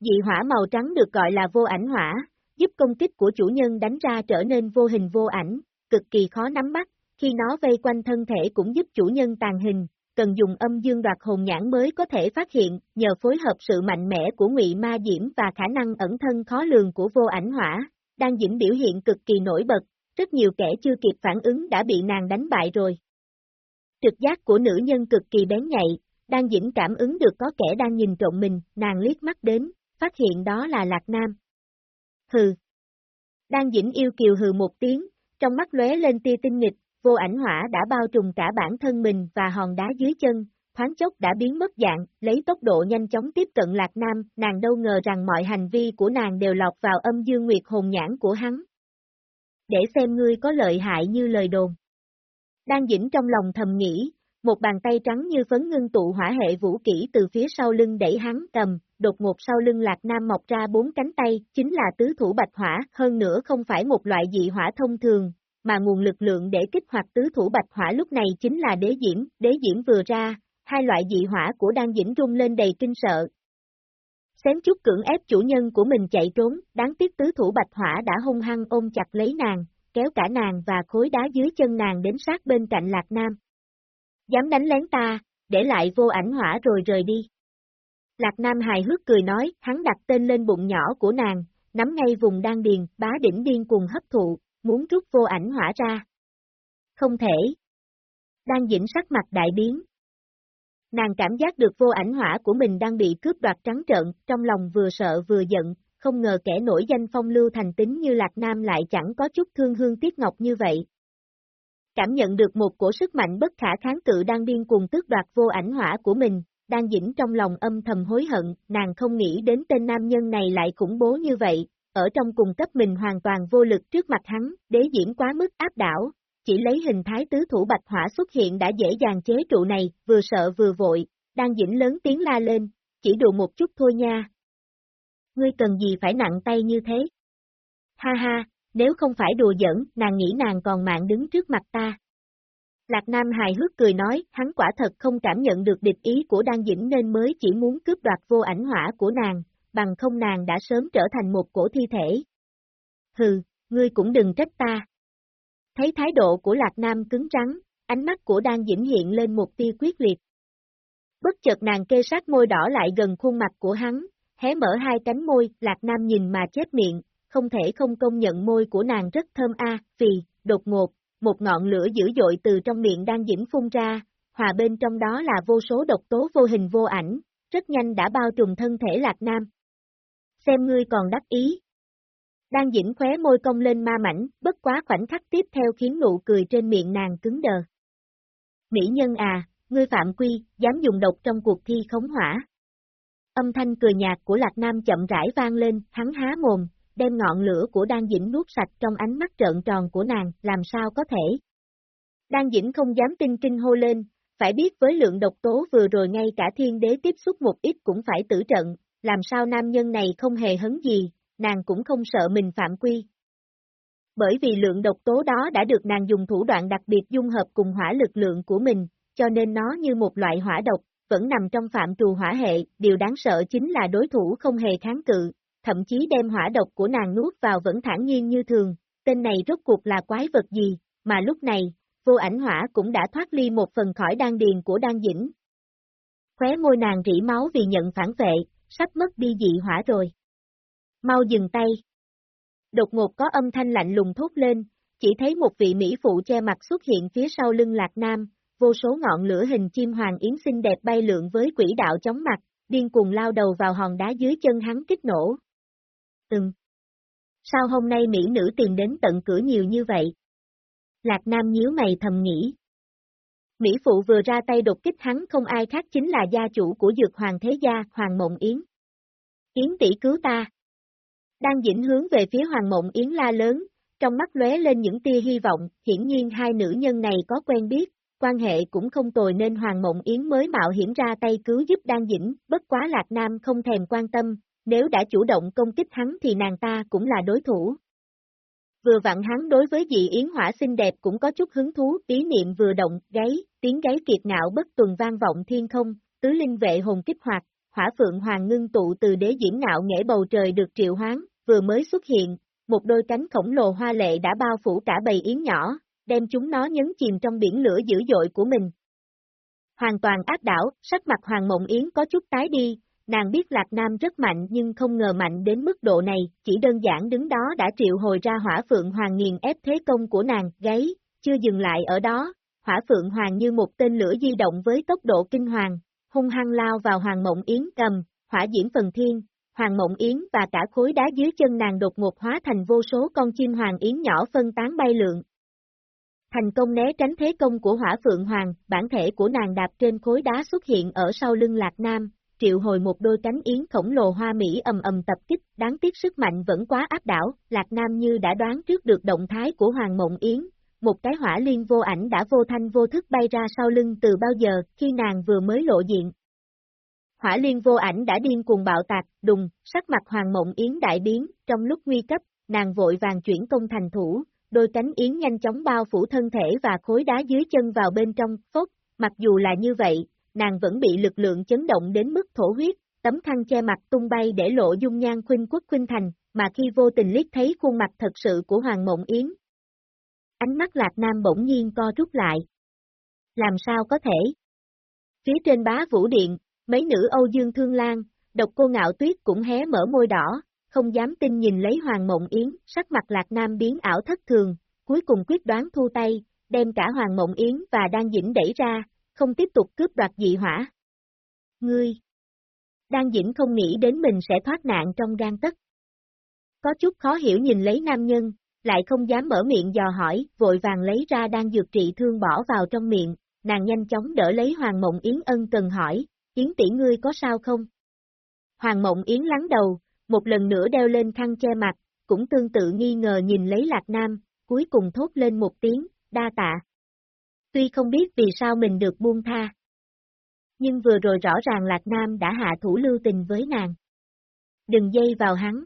Dị hỏa màu trắng được gọi là vô ảnh hỏa, giúp công kích của chủ nhân đánh ra trở nên vô hình vô ảnh, cực kỳ khó nắm bắt, khi nó vây quanh thân thể cũng giúp chủ nhân tàn hình, cần dùng âm dương đoạt hồn nhãn mới có thể phát hiện, nhờ phối hợp sự mạnh mẽ của ngụy ma diễm và khả năng ẩn thân khó lường của vô ảnh hỏa, đang dĩnh biểu hiện cực kỳ nổi bật, rất nhiều kẻ chưa kịp phản ứng đã bị nàng đánh bại rồi. Trực giác của nữ nhân cực kỳ bén nhạy, đang dĩnh cảm ứng được có kẻ đang nhìn trộm mình, nàng liếc mắt đến, phát hiện đó là Lạc Nam. Hừ. Đang dĩnh yêu kiều hừ một tiếng, trong mắt lóe lên tia tinh nghịch, vô ảnh hỏa đã bao trùm cả bản thân mình và hòn đá dưới chân, thoáng chốc đã biến mất dạng, lấy tốc độ nhanh chóng tiếp cận Lạc Nam, nàng đâu ngờ rằng mọi hành vi của nàng đều lọt vào âm dương nguyệt hồn nhãn của hắn. Để xem ngươi có lợi hại như lời đồn. Đang dĩnh trong lòng thầm nghĩ, một bàn tay trắng như phấn ngưng tụ hỏa hệ vũ kỹ từ phía sau lưng đẩy hắn cầm, đột ngột sau lưng Lạc Nam mọc ra bốn cánh tay, chính là tứ thủ bạch hỏa, hơn nữa không phải một loại dị hỏa thông thường, mà nguồn lực lượng để kích hoạt tứ thủ bạch hỏa lúc này chính là đế diễm, đế diễm vừa ra, hai loại dị hỏa của đan dĩnh rung lên đầy kinh sợ. Xém chút cưỡng ép chủ nhân của mình chạy trốn, đáng tiếc tứ thủ bạch hỏa đã hung hăng ôm chặt lấy nàng, kéo cả nàng và khối đá dưới chân nàng đến sát bên cạnh Lạc Nam. Dám đánh lén ta, để lại vô ảnh hỏa rồi rời đi. Lạc Nam hài hước cười nói, hắn đặt tên lên bụng nhỏ của nàng, nắm ngay vùng đan điền, bá đỉnh điên cùng hấp thụ, muốn rút vô ảnh hỏa ra. Không thể. Đang dĩnh sắc mặt đại biến. Nàng cảm giác được vô ảnh hỏa của mình đang bị cướp đoạt trắng trợn, trong lòng vừa sợ vừa giận, không ngờ kẻ nổi danh phong lưu thành tính như Lạc Nam lại chẳng có chút thương hương tiếc ngọc như vậy. Cảm nhận được một cổ sức mạnh bất khả kháng cự đang điên cuồng tước đoạt vô ảnh hỏa của mình, đang dĩnh trong lòng âm thầm hối hận, nàng không nghĩ đến tên nam nhân này lại khủng bố như vậy, ở trong cùng cấp mình hoàn toàn vô lực trước mặt hắn, đế diễm quá mức áp đảo, chỉ lấy hình thái tứ thủ bạch hỏa xuất hiện đã dễ dàng chế trụ này, vừa sợ vừa vội, đang dĩnh lớn tiếng la lên, chỉ đùa một chút thôi nha. Ngươi cần gì phải nặng tay như thế? Ha ha, nếu không phải đùa giỡn, nàng nghĩ nàng còn mạng đứng trước mặt ta. Lạc Nam hài hước cười nói, hắn quả thật không cảm nhận được địch ý của Đan Dĩnh nên mới chỉ muốn cướp đoạt vô ảnh hỏa của nàng, bằng không nàng đã sớm trở thành một cổ thi thể. Hừ, ngươi cũng đừng trách ta. Thấy thái độ của Lạc Nam cứng rắn, ánh mắt của Đan Dĩnh hiện lên một tia quyết liệt. Bất chợt nàng kê sát môi đỏ lại gần khuôn mặt của hắn, hé mở hai cánh môi, Lạc Nam nhìn mà chết miệng, không thể không công nhận môi của nàng rất thơm a, vì, đột ngột, một ngọn lửa dữ dội từ trong miệng đang dĩnh phun ra, hòa bên trong đó là vô số độc tố vô hình vô ảnh, rất nhanh đã bao trùm thân thể Lạc Nam. Xem ngươi còn đắc ý. Đang dĩnh khóe môi cong lên ma mảnh, bất quá khoảnh khắc tiếp theo khiến nụ cười trên miệng nàng cứng đờ. Mỹ nhân à, ngươi phạm quy, dám dùng độc trong cuộc thi khống hỏa. Âm thanh cười nhạt của Lạc Nam chậm rãi vang lên, hắn há mồm, đem ngọn lửa của Đan Dĩnh nuốt sạch trong ánh mắt trợn tròn của nàng, làm sao có thể. Đan Dĩnh không dám tin kinh hô lên, phải biết với lượng độc tố vừa rồi ngay cả thiên đế tiếp xúc một ít cũng phải tử trận, làm sao nam nhân này không hề hấn gì, nàng cũng không sợ mình phạm quy. Bởi vì lượng độc tố đó đã được nàng dùng thủ đoạn đặc biệt dung hợp cùng hỏa lực lượng của mình, cho nên nó như một loại hỏa độc, vẫn nằm trong phạm trù hỏa hệ, điều đáng sợ chính là đối thủ không hề kháng cự, thậm chí đem hỏa độc của nàng nuốt vào vẫn thản nhiên như thường, tên này rốt cuộc là quái vật gì, mà lúc này, vô ảnh hỏa cũng đã thoát ly một phần khỏi đan điền của đan dĩnh. Khóe môi nàng rỉ máu vì nhận phản vệ, sắp mất đi dị hỏa rồi. Mau dừng tay. Đột ngột có âm thanh lạnh lùng thốt lên, chỉ thấy một vị Mỹ phụ che mặt xuất hiện phía sau lưng Lạc Nam, vô số ngọn lửa hình chim hoàng yến xinh đẹp bay lượn với quỹ đạo chóng mặt, điên cuồng lao đầu vào hòn đá dưới chân hắn kích nổ. Ừm. Sao hôm nay Mỹ nữ tìm đến tận cửa nhiều như vậy? Lạc Nam nhíu mày thầm nghĩ. Mỹ phụ vừa ra tay đột kích hắn không ai khác chính là gia chủ của dược hoàng thế gia, Hoàng Mộng Yến. Yến tỷ cứu ta. Đang dĩnh hướng về phía Hoàng Mộng Yến la lớn, trong mắt lóe lên những tia hy vọng, hiển nhiên hai nữ nhân này có quen biết, quan hệ cũng không tồi nên Hoàng Mộng Yến mới mạo hiểm ra tay cứu giúp Đan Dĩnh, bất quá Lạc Nam không thèm quan tâm, nếu đã chủ động công kích hắn thì nàng ta cũng là đối thủ. Vừa vặn hắn đối với dị yến hỏa xinh đẹp cũng có chút hứng thú, ý niệm vừa động, gáy, tiếng gáy kiệt ngạo bất tuần vang vọng thiên không, tứ linh vệ hồn kích hoạt, hỏa phượng hoàng ngưng tụ từ đế diễm ngạo nghệ bầu trời được triệu hoán, vừa mới xuất hiện, một đôi cánh khổng lồ hoa lệ đã bao phủ cả bầy yến nhỏ, đem chúng nó nhấn chìm trong biển lửa dữ dội của mình. Hoàn toàn áp đảo, sắc mặt Hoàng Mộng Yến có chút tái đi, nàng biết Lạc Nam rất mạnh nhưng không ngờ mạnh đến mức độ này, chỉ đơn giản đứng đó đã triệu hồi ra hỏa phượng hoàng nghiền ép thế công của nàng, gáy, chưa dừng lại ở đó, hỏa phượng hoàng như một tên lửa di động với tốc độ kinh hoàng, hung hăng lao vào Hoàng Mộng Yến cầm, hỏa diễm phần thiên, Hoàng Mộng Yến và cả khối đá dưới chân nàng đột ngột hóa thành vô số con chim Hoàng Yến nhỏ phân tán bay lượn. Thành công né tránh thế công của hỏa phượng hoàng, bản thể của nàng đạp trên khối đá xuất hiện ở sau lưng Lạc Nam, triệu hồi một đôi cánh yến khổng lồ hoa mỹ ầm ầm tập kích, đáng tiếc sức mạnh vẫn quá áp đảo, Lạc Nam như đã đoán trước được động thái của Hoàng Mộng Yến, một cái hỏa liên vô ảnh đã vô thanh vô thức bay ra sau lưng từ bao giờ, khi nàng vừa mới lộ diện. Hỏa liên vô ảnh đã điên cuồng bạo tạc, đùng, sắc mặt Hoàng Mộng Yến đại biến, trong lúc nguy cấp, nàng vội vàng chuyển công thành thủ, đôi cánh yến nhanh chóng bao phủ thân thể và khối đá dưới chân vào bên trong, phốt, mặc dù là như vậy, nàng vẫn bị lực lượng chấn động đến mức thổ huyết, tấm khăn che mặt tung bay để lộ dung nhan khuynh quốc khuynh thành, mà khi vô tình liếc thấy khuôn mặt thật sự của Hoàng Mộng Yến. Ánh mắt Lạc Nam bỗng nhiên co rút lại. Làm sao có thể? Phía trên bá vũ điện, mấy nữ Âu Dương Thương Lan, độc cô ngạo tuyết cũng hé mở môi đỏ, không dám tin nhìn lấy Hoàng Mộng Yến, sắc mặt Lạc Nam biến ảo thất thường, cuối cùng quyết đoán thu tay, đem cả Hoàng Mộng Yến và đang dĩnh đẩy ra, không tiếp tục cướp đoạt dị hỏa. Ngươi! Đan Dĩnh không nghĩ đến mình sẽ thoát nạn trong gan tất. Có chút khó hiểu nhìn lấy nam nhân, lại không dám mở miệng dò hỏi, vội vàng lấy ra đang dược trị thương bỏ vào trong miệng, nàng nhanh chóng đỡ lấy Hoàng Mộng Yến ân cần hỏi, Yến tỷ ngươi có sao không? Hoàng Mộng Yến lắng đầu, một lần nữa đeo lên khăn che mặt, cũng tương tự nghi ngờ nhìn lấy Lạc Nam, cuối cùng thốt lên một tiếng, đa tạ. Tuy không biết vì sao mình được buông tha. Nhưng vừa rồi rõ ràng Lạc Nam đã hạ thủ lưu tình với nàng. Đừng dây vào hắn.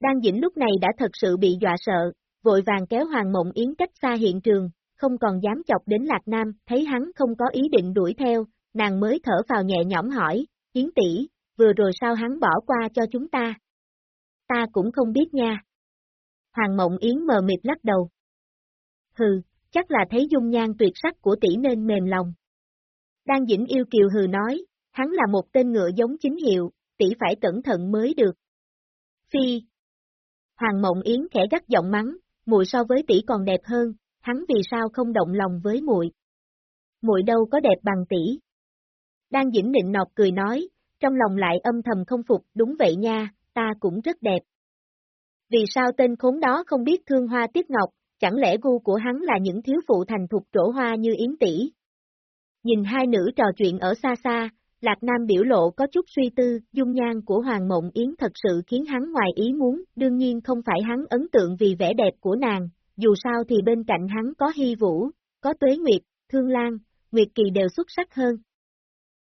Đan Dĩnh lúc này đã thật sự bị dọa sợ, vội vàng kéo Hoàng Mộng Yến cách xa hiện trường, không còn dám chọc đến Lạc Nam, thấy hắn không có ý định đuổi theo, nàng mới thở vào nhẹ nhõm hỏi, Yến tỷ, vừa rồi sao hắn bỏ qua cho chúng ta? Ta cũng không biết nha. Hoàng Mộng Yến mờ mịt lắc đầu. Hừ, chắc là thấy dung nhan tuyệt sắc của tỷ nên mềm lòng. Đan Dĩnh yêu kiều hừ nói, hắn là một tên ngựa giống chính hiệu, tỷ phải cẩn thận mới được. Phi. Hoàng Mộng Yến khẽ gắt giọng mắng, muội so với tỷ còn đẹp hơn, hắn vì sao không động lòng với muội? Muội đâu có đẹp bằng tỷ. Đan Dĩnh nịnh nọt cười nói, trong lòng lại âm thầm không phục, đúng vậy nha, ta cũng rất đẹp. Vì sao tên khốn đó không biết thương hoa tiếc ngọc, chẳng lẽ gu của hắn là những thiếu phụ thành thục trổ hoa như Yến tỷ? Nhìn hai nữ trò chuyện ở xa xa, Lạc Nam biểu lộ có chút suy tư, dung nhan của Hoàng Mộng Yến thật sự khiến hắn ngoài ý muốn, đương nhiên không phải hắn ấn tượng vì vẻ đẹp của nàng, dù sao thì bên cạnh hắn có Hy Vũ, có Tuế Nguyệt, Thương Lan, Nguyệt Kỳ đều xuất sắc hơn.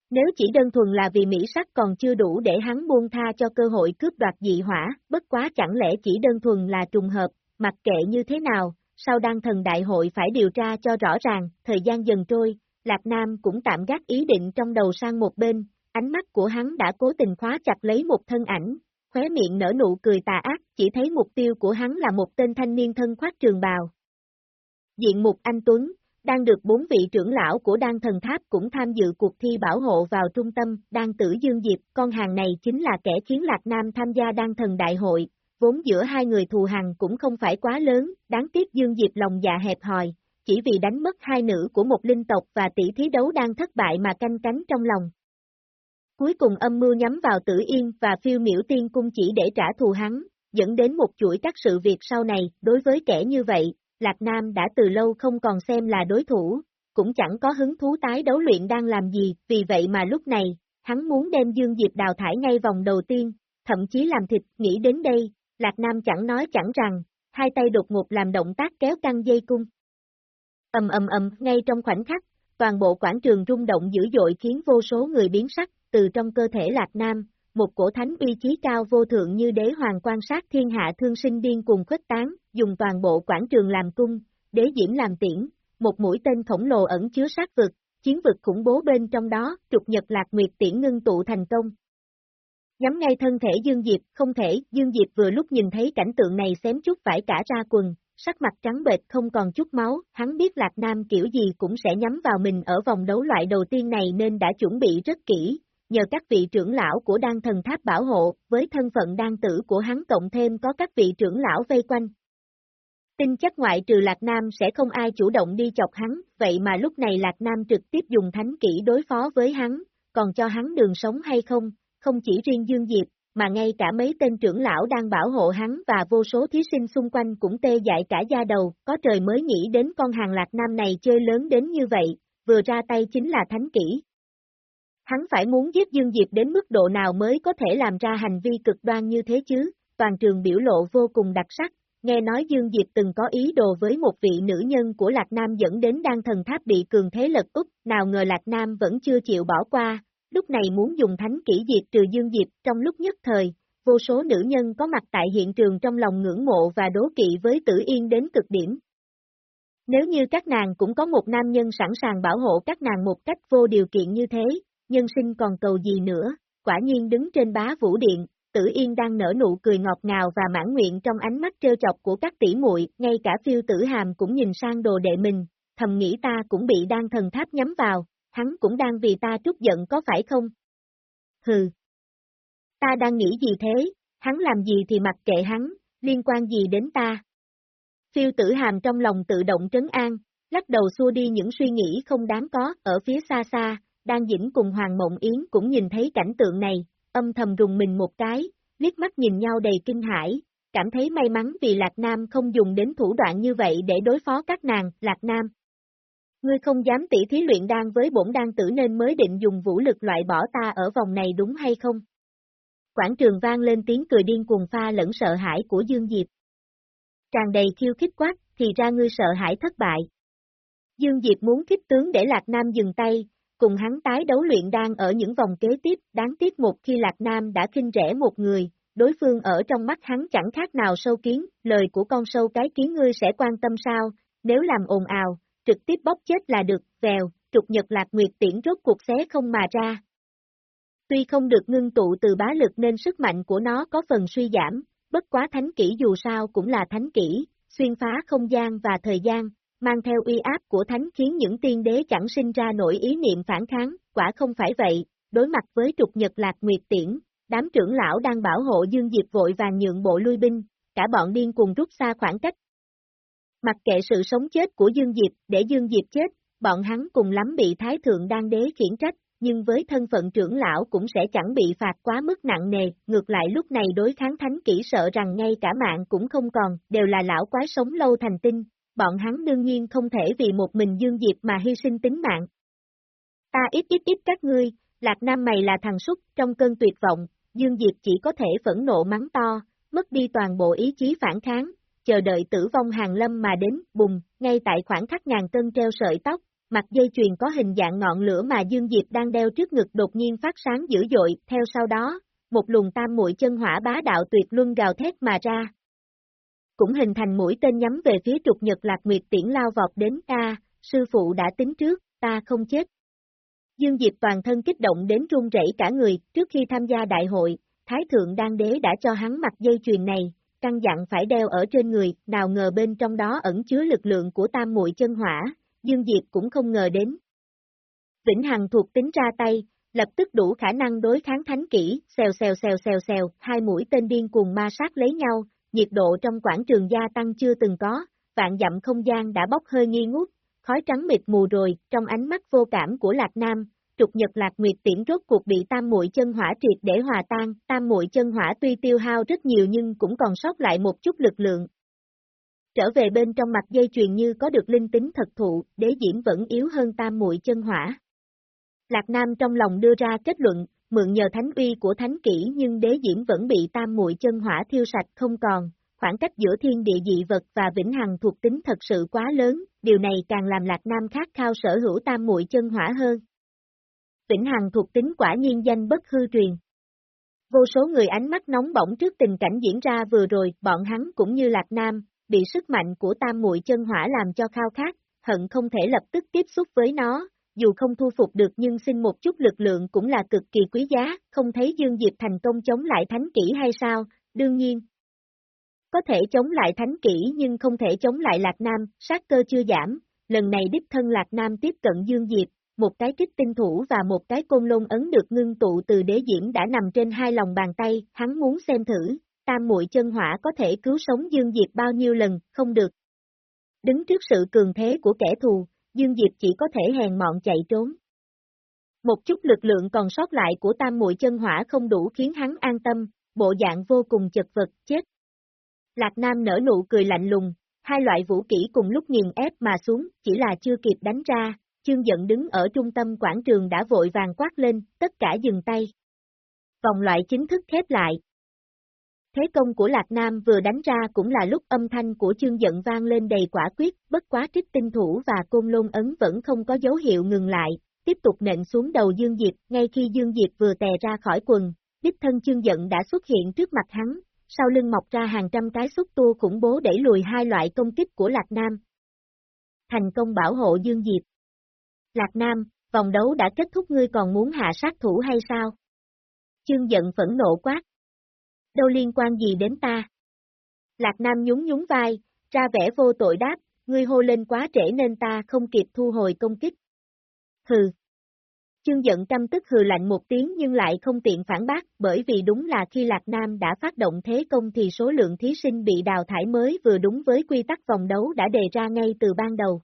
Nếu chỉ đơn thuần là vì mỹ sắc còn chưa đủ để hắn buông tha cho cơ hội cướp đoạt dị hỏa, bất quá chẳng lẽ chỉ đơn thuần là trùng hợp, mặc kệ như thế nào, sau đăng thần đại hội phải điều tra cho rõ ràng, thời gian dần trôi, Lạc Nam cũng tạm gác ý định trong đầu sang một bên, ánh mắt của hắn đã cố tình khóa chặt lấy một thân ảnh, khóe miệng nở nụ cười tà ác, chỉ thấy mục tiêu của hắn là một tên thanh niên thân khoác trường bào. Diện mục anh Tuấn, đang được bốn vị trưởng lão của Đan Thần Tháp cũng tham dự cuộc thi bảo hộ vào trung tâm, Đan Tử Dương Diệp, con hàng này chính là kẻ khiến Lạc Nam tham gia Đan Thần Đại hội, vốn giữa hai người thù hằn cũng không phải quá lớn, đáng tiếc Dương Diệp lòng dạ hẹp hòi, chỉ vì đánh mất hai nữ của một linh tộc và tỷ thí đấu đang thất bại mà canh cánh trong lòng. Cuối cùng âm mưu nhắm vào tử yên và phiêu miễu tiên cung chỉ để trả thù hắn, dẫn đến một chuỗi các sự việc sau này, đối với kẻ như vậy, Lạc Nam đã từ lâu không còn xem là đối thủ, cũng chẳng có hứng thú tái đấu luyện đang làm gì, vì vậy mà lúc này, hắn muốn đem Dương Diệp đào thải ngay vòng đầu tiên, thậm chí làm thịt, nghĩ đến đây, Lạc Nam chẳng nói chẳng rằng, hai tay đột ngột làm động tác kéo căng dây cung. Ầm ầm ầm, ngay trong khoảnh khắc, toàn bộ quảng trường rung động dữ dội khiến vô số người biến sắc, từ trong cơ thể Lạc Nam, một cổ thánh uy chí cao vô thượng như đế hoàng quan sát thiên hạ thương sinh điên cùng khuếch tán, dùng toàn bộ quảng trường làm cung, đế diễm làm tiễn, một mũi tên khổng lồ ẩn chứa sát vực, chiến vực khủng bố bên trong đó, trục nhật lạc nguyệt tiễn ngưng tụ thành công. Nhắm ngay thân thể Dương Diệp, không thể, Dương Diệp vừa lúc nhìn thấy cảnh tượng này xém chút phải cả ra quần, sắc mặt trắng bệch không còn chút máu, hắn biết Lạc Nam kiểu gì cũng sẽ nhắm vào mình ở vòng đấu loại đầu tiên này nên đã chuẩn bị rất kỹ, nhờ các vị trưởng lão của đan thần tháp bảo hộ, với thân phận đan tử của hắn cộng thêm có các vị trưởng lão vây quanh. Tin chắc ngoại trừ Lạc Nam sẽ không ai chủ động đi chọc hắn, vậy mà lúc này Lạc Nam trực tiếp dùng thánh kỹ đối phó với hắn, còn cho hắn đường sống hay không, không chỉ riêng Dương Diệp, mà ngay cả mấy tên trưởng lão đang bảo hộ hắn và vô số thí sinh xung quanh cũng tê dại cả da đầu, có trời mới nghĩ đến con hàng Lạc Nam này chơi lớn đến như vậy, vừa ra tay chính là thánh kỹ. Hắn phải muốn giết Dương Diệp đến mức độ nào mới có thể làm ra hành vi cực đoan như thế chứ, toàn trường biểu lộ vô cùng đặc sắc, nghe nói Dương Diệp từng có ý đồ với một vị nữ nhân của Lạc Nam dẫn đến đan thần tháp bị cường thế lật úp, nào ngờ Lạc Nam vẫn chưa chịu bỏ qua, lúc này muốn dùng thánh kỹ diệt trừ Dương Diệp trong lúc nhất thời, vô số nữ nhân có mặt tại hiện trường trong lòng ngưỡng mộ và đố kỵ với tử yên đến cực điểm. Nếu như các nàng cũng có một nam nhân sẵn sàng bảo hộ các nàng một cách vô điều kiện như thế, nhân sinh còn cầu gì nữa, quả nhiên đứng trên bá vũ điện, Tử Yên đang nở nụ cười ngọt ngào và mãn nguyện trong ánh mắt trêu chọc của các tỷ muội, ngay cả phiêu tử hàm cũng nhìn sang đồ đệ mình, thầm nghĩ ta cũng bị đan thần tháp nhắm vào, hắn cũng đang vì ta trút giận có phải không? Hừ. Ta đang nghĩ gì thế, hắn làm gì thì mặc kệ hắn, liên quan gì đến ta? Phiêu tử hàm trong lòng tự động trấn an, lắc đầu xua đi những suy nghĩ không đáng có, ở phía xa xa, đang dĩnh cùng Hoàng Mộng Yến cũng nhìn thấy cảnh tượng này, âm thầm rùng mình một cái, liếc mắt nhìn nhau đầy kinh hãi, cảm thấy may mắn vì Lạc Nam không dùng đến thủ đoạn như vậy để đối phó các nàng, Lạc Nam. Ngươi không dám tỉ thí luyện đan với bổn đan tử nên mới định dùng vũ lực loại bỏ ta ở vòng này đúng hay không? Quảng trường vang lên tiếng cười điên cuồng pha lẫn sợ hãi của Dương Diệp. Tràn đầy khiêu khích quát, thì ra ngươi sợ hãi thất bại. Dương Diệp muốn khích tướng để Lạc Nam dừng tay, cùng hắn tái đấu luyện đan ở những vòng kế tiếp, đáng tiếc một khi Lạc Nam đã khinh rẻ một người, đối phương ở trong mắt hắn chẳng khác nào sâu kiến, lời của con sâu cái kiến ngươi sẽ quan tâm sao, nếu làm ồn ào, trực tiếp bóp chết là được, vèo, trục nhật lạc nguyệt tiễn rốt cuộc xé không mà ra. Tuy không được ngưng tụ từ bá lực nên sức mạnh của nó có phần suy giảm, bất quá thánh kỹ dù sao cũng là thánh kỹ, xuyên phá không gian và thời gian, mang theo uy áp của thánh khiến những tiên đế chẳng sinh ra nổi ý niệm phản kháng, quả không phải vậy, đối mặt với trục nhật lạc nguyệt tiễn, đám trưởng lão đang bảo hộ Dương Diệp vội vàng nhượng bộ lui binh, cả bọn điên cùng rút xa khoảng cách. Mặc kệ sự sống chết của Dương Diệp, để Dương Diệp chết, bọn hắn cùng lắm bị Thái Thượng Đan Đế khiển trách, nhưng với thân phận trưởng lão cũng sẽ chẳng bị phạt quá mức nặng nề, ngược lại lúc này đối kháng thánh kỹ sợ rằng ngay cả mạng cũng không còn, đều là lão quái sống lâu thành tinh, bọn hắn đương nhiên không thể vì một mình Dương Diệp mà hy sinh tính mạng. Ta ít ít ít các ngươi, Lạc Nam mày là thằng súc, trong cơn tuyệt vọng, Dương Diệp chỉ có thể phẫn nộ mắng to, mất đi toàn bộ ý chí phản kháng, chờ đợi tử vong hàng lâm mà đến, bùng, ngay tại khoảng khắc ngàn cân treo sợi tóc, mặt dây chuyền có hình dạng ngọn lửa mà Dương Diệp đang đeo trước ngực đột nhiên phát sáng dữ dội, theo sau đó, một luồng tam mũi chân hỏa bá đạo tuyệt luân gào thét mà ra, cũng hình thành mũi tên nhắm về phía trục nhật lạc nguyệt tiễn lao vọt đến ta, sư phụ đã tính trước, ta không chết. Dương Diệp toàn thân kích động đến run rẩy cả người, trước khi tham gia đại hội, Thái Thượng Đan Đế đã cho hắn mặc dây chuyền này, căn dặn phải đeo ở trên người, nào ngờ bên trong đó ẩn chứa lực lượng của tam muội chân hỏa, Dương Diệp cũng không ngờ đến. Vĩnh Hằng thuộc tính ra tay, lập tức đủ khả năng đối kháng thánh kỹ, xèo xèo xèo xèo xèo, hai mũi tên điên cùng ma sát lấy nhau, nhiệt độ trong quảng trường gia tăng chưa từng có, vạn dặm không gian đã bốc hơi nghi ngút, khói trắng mịt mù rồi, trong ánh mắt vô cảm của Lạc Nam, trục nhật Lạc Nguyệt tiễn rốt cuộc bị tam muội chân hỏa triệt để hòa tan, tam muội chân hỏa tuy tiêu hao rất nhiều nhưng cũng còn sót lại một chút lực lượng. Trở về bên trong mặt dây chuyền như có được linh tính thật thụ, đế diễm vẫn yếu hơn tam muội chân hỏa. Lạc Nam trong lòng đưa ra kết luận, mượn nhờ thánh uy của thánh kỹ nhưng đế diễm vẫn bị tam muội chân hỏa thiêu sạch không còn, khoảng cách giữa thiên địa dị vật và vĩnh hằng thuộc tính thật sự quá lớn, điều này càng làm Lạc Nam khát khao sở hữu tam muội chân hỏa hơn. Vĩnh hằng thuộc tính quả nhiên danh bất hư truyền. Vô số người ánh mắt nóng bỏng trước tình cảnh diễn ra vừa rồi, bọn hắn cũng như Lạc Nam, bị sức mạnh của tam muội chân hỏa làm cho khao khát, hận không thể lập tức tiếp xúc với nó, dù không thu phục được nhưng xin một chút lực lượng cũng là cực kỳ quý giá, không thấy Dương Diệp thành công chống lại thánh kỹ hay sao, đương nhiên. Có thể chống lại thánh kỹ nhưng không thể chống lại Lạc Nam, sát cơ chưa giảm, lần này đích thân Lạc Nam tiếp cận Dương Diệp, một cái kích tinh thủ và một cái côn lôn ấn được ngưng tụ từ đế diễm đã nằm trên hai lòng bàn tay, hắn muốn xem thử, tam muội chân hỏa có thể cứu sống Dương Diệp bao nhiêu lần, không được. Đứng trước sự cường thế của kẻ thù, Dương Diệp chỉ có thể hèn mọn chạy trốn. Một chút lực lượng còn sót lại của tam muội chân hỏa không đủ khiến hắn an tâm, bộ dạng vô cùng chật vật, chết. Lạc Nam nở nụ cười lạnh lùng, hai loại vũ kỹ cùng lúc nghiền ép mà xuống, chỉ là chưa kịp đánh ra, chương giận đứng ở trung tâm quảng trường đã vội vàng quát lên, tất cả dừng tay. Vòng loại chính thức khép lại. Thế công của Lạc Nam vừa đánh ra cũng là lúc âm thanh của chương giận vang lên đầy quả quyết, bất quá trích tinh thủ và côn lôn ấn vẫn không có dấu hiệu ngừng lại, tiếp tục nện xuống đầu Dương Diệp, ngay khi Dương Diệp vừa tè ra khỏi quần, đích thân chương giận đã xuất hiện trước mặt hắn, sau lưng mọc ra hàng trăm cái xúc tua khủng bố đẩy lùi hai loại công kích của Lạc Nam. Thành công bảo hộ Dương Diệp. Lạc Nam, vòng đấu đã kết thúc ngươi còn muốn hạ sát thủ hay sao? Chương giận phẫn nộ quát. Đâu liên quan gì đến ta? Lạc Nam nhún nhún vai, ra vẻ vô tội đáp, ngươi hô lên quá trễ nên ta không kịp thu hồi công kích. Hừ. Chương giận căm tức hừ lạnh một tiếng nhưng lại không tiện phản bác, bởi vì đúng là khi Lạc Nam đã phát động thế công thì số lượng thí sinh bị đào thải mới vừa đúng với quy tắc vòng đấu đã đề ra ngay từ ban đầu.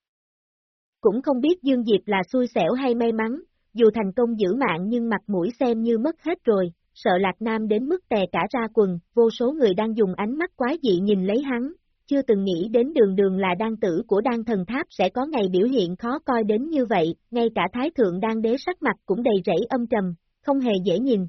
Cũng không biết Dương Diệp là xui xẻo hay may mắn, dù thành công giữ mạng nhưng mặt mũi xem như mất hết rồi, sợ Lạc Nam đến mức tè cả ra quần, vô số người đang dùng ánh mắt quái dị nhìn lấy hắn, chưa từng nghĩ đến đường đường là đan tử của đan thần tháp sẽ có ngày biểu hiện khó coi đến như vậy, ngay cả thái thượng đan đế sắc mặt cũng đầy rẫy âm trầm, không hề dễ nhìn.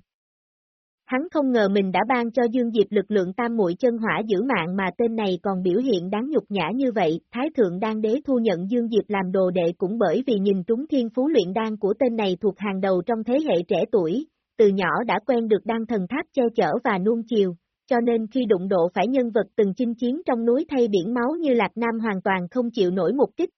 Hắn không ngờ mình đã ban cho Dương Diệp lực lượng tam muội chân hỏa giữ mạng mà tên này còn biểu hiện đáng nhục nhã như vậy, Thái Thượng Đan Đế thu nhận Dương Diệp làm đồ đệ cũng bởi vì nhìn trúng thiên phú luyện đan của tên này thuộc hàng đầu trong thế hệ trẻ tuổi, từ nhỏ đã quen được đan thần tháp che chở và nuông chiều, cho nên khi đụng độ phải nhân vật từng chinh chiến trong núi thay biển máu như Lạc Nam hoàn toàn không chịu nổi một kích.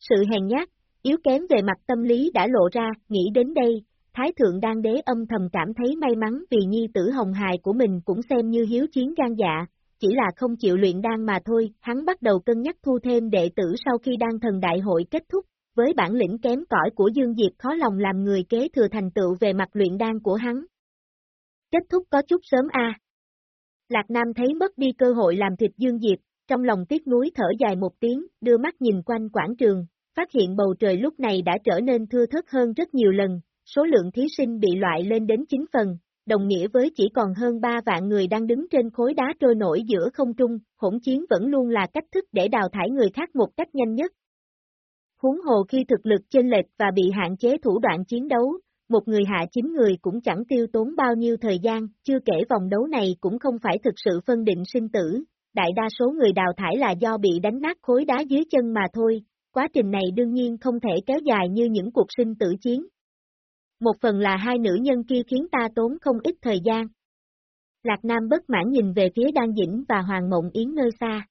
Sự hèn nhát, yếu kém về mặt tâm lý đã lộ ra, nghĩ đến đây, Thái Thượng Đan Đế âm thầm cảm thấy may mắn vì nhi tử hồng hài của mình cũng xem như hiếu chiến gan dạ, chỉ là không chịu luyện đan mà thôi, hắn bắt đầu cân nhắc thu thêm đệ tử sau khi đan thần đại hội kết thúc, với bản lĩnh kém cỏi của Dương Diệp khó lòng làm người kế thừa thành tựu về mặt luyện đan của hắn. Kết thúc có chút sớm a. Lạc Nam thấy mất đi cơ hội làm thịt Dương Diệp, trong lòng tiếc nuối thở dài một tiếng, đưa mắt nhìn quanh quảng trường, phát hiện bầu trời lúc này đã trở nên thưa thớt hơn rất nhiều lần, số lượng thí sinh bị loại lên đến 9 phần, đồng nghĩa với chỉ còn hơn 3 vạn người đang đứng trên khối đá trôi nổi giữa không trung, hỗn chiến vẫn luôn là cách thức để đào thải người khác một cách nhanh nhất. Huống hồ khi thực lực chênh lệch và bị hạn chế thủ đoạn chiến đấu, một người hạ 9 người cũng chẳng tiêu tốn bao nhiêu thời gian, chưa kể vòng đấu này cũng không phải thực sự phân định sinh tử, đại đa số người đào thải là do bị đánh nát khối đá dưới chân mà thôi, quá trình này đương nhiên không thể kéo dài như những cuộc sinh tử chiến. Một phần là hai nữ nhân kia khiến ta tốn không ít thời gian. Lạc Nam bất mãn nhìn về phía Đan Dĩnh và Hoàng Mộng Yến nơi xa.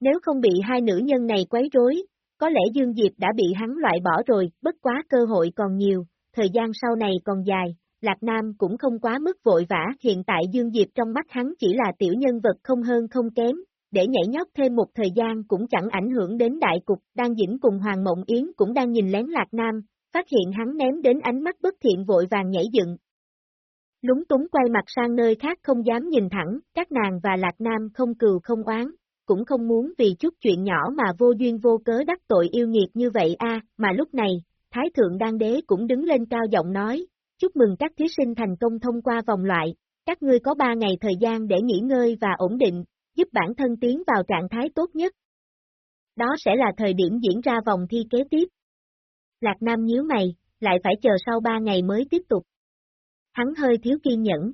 Nếu không bị hai nữ nhân này quấy rối, có lẽ Dương Diệp đã bị hắn loại bỏ rồi, bất quá cơ hội còn nhiều, thời gian sau này còn dài, Lạc Nam cũng không quá mức vội vã, hiện tại Dương Diệp trong mắt hắn chỉ là tiểu nhân vật không hơn không kém, để nhảy nhót thêm một thời gian cũng chẳng ảnh hưởng đến đại cục, Đan dĩnh cùng Hoàng Mộng Yến cũng đang nhìn lén Lạc Nam, phát hiện hắn ném đến ánh mắt bất thiện vội vàng nhảy dựng. Lúng túng quay mặt sang nơi khác không dám nhìn thẳng, các nàng và Lạc Nam không cừu không oán, cũng không muốn vì chút chuyện nhỏ mà vô duyên vô cớ đắc tội yêu nghiệt như vậy a mà lúc này, Thái Thượng Đan Đế cũng đứng lên cao giọng nói, chúc mừng các thí sinh thành công thông qua vòng loại, các ngươi có 3 ngày thời gian để nghỉ ngơi và ổn định, giúp bản thân tiến vào trạng thái tốt nhất. Đó sẽ là thời điểm diễn ra vòng thi kế tiếp. Lạc Nam nhíu mày, lại phải chờ sau 3 ngày mới tiếp tục. Hắn hơi thiếu kiên nhẫn.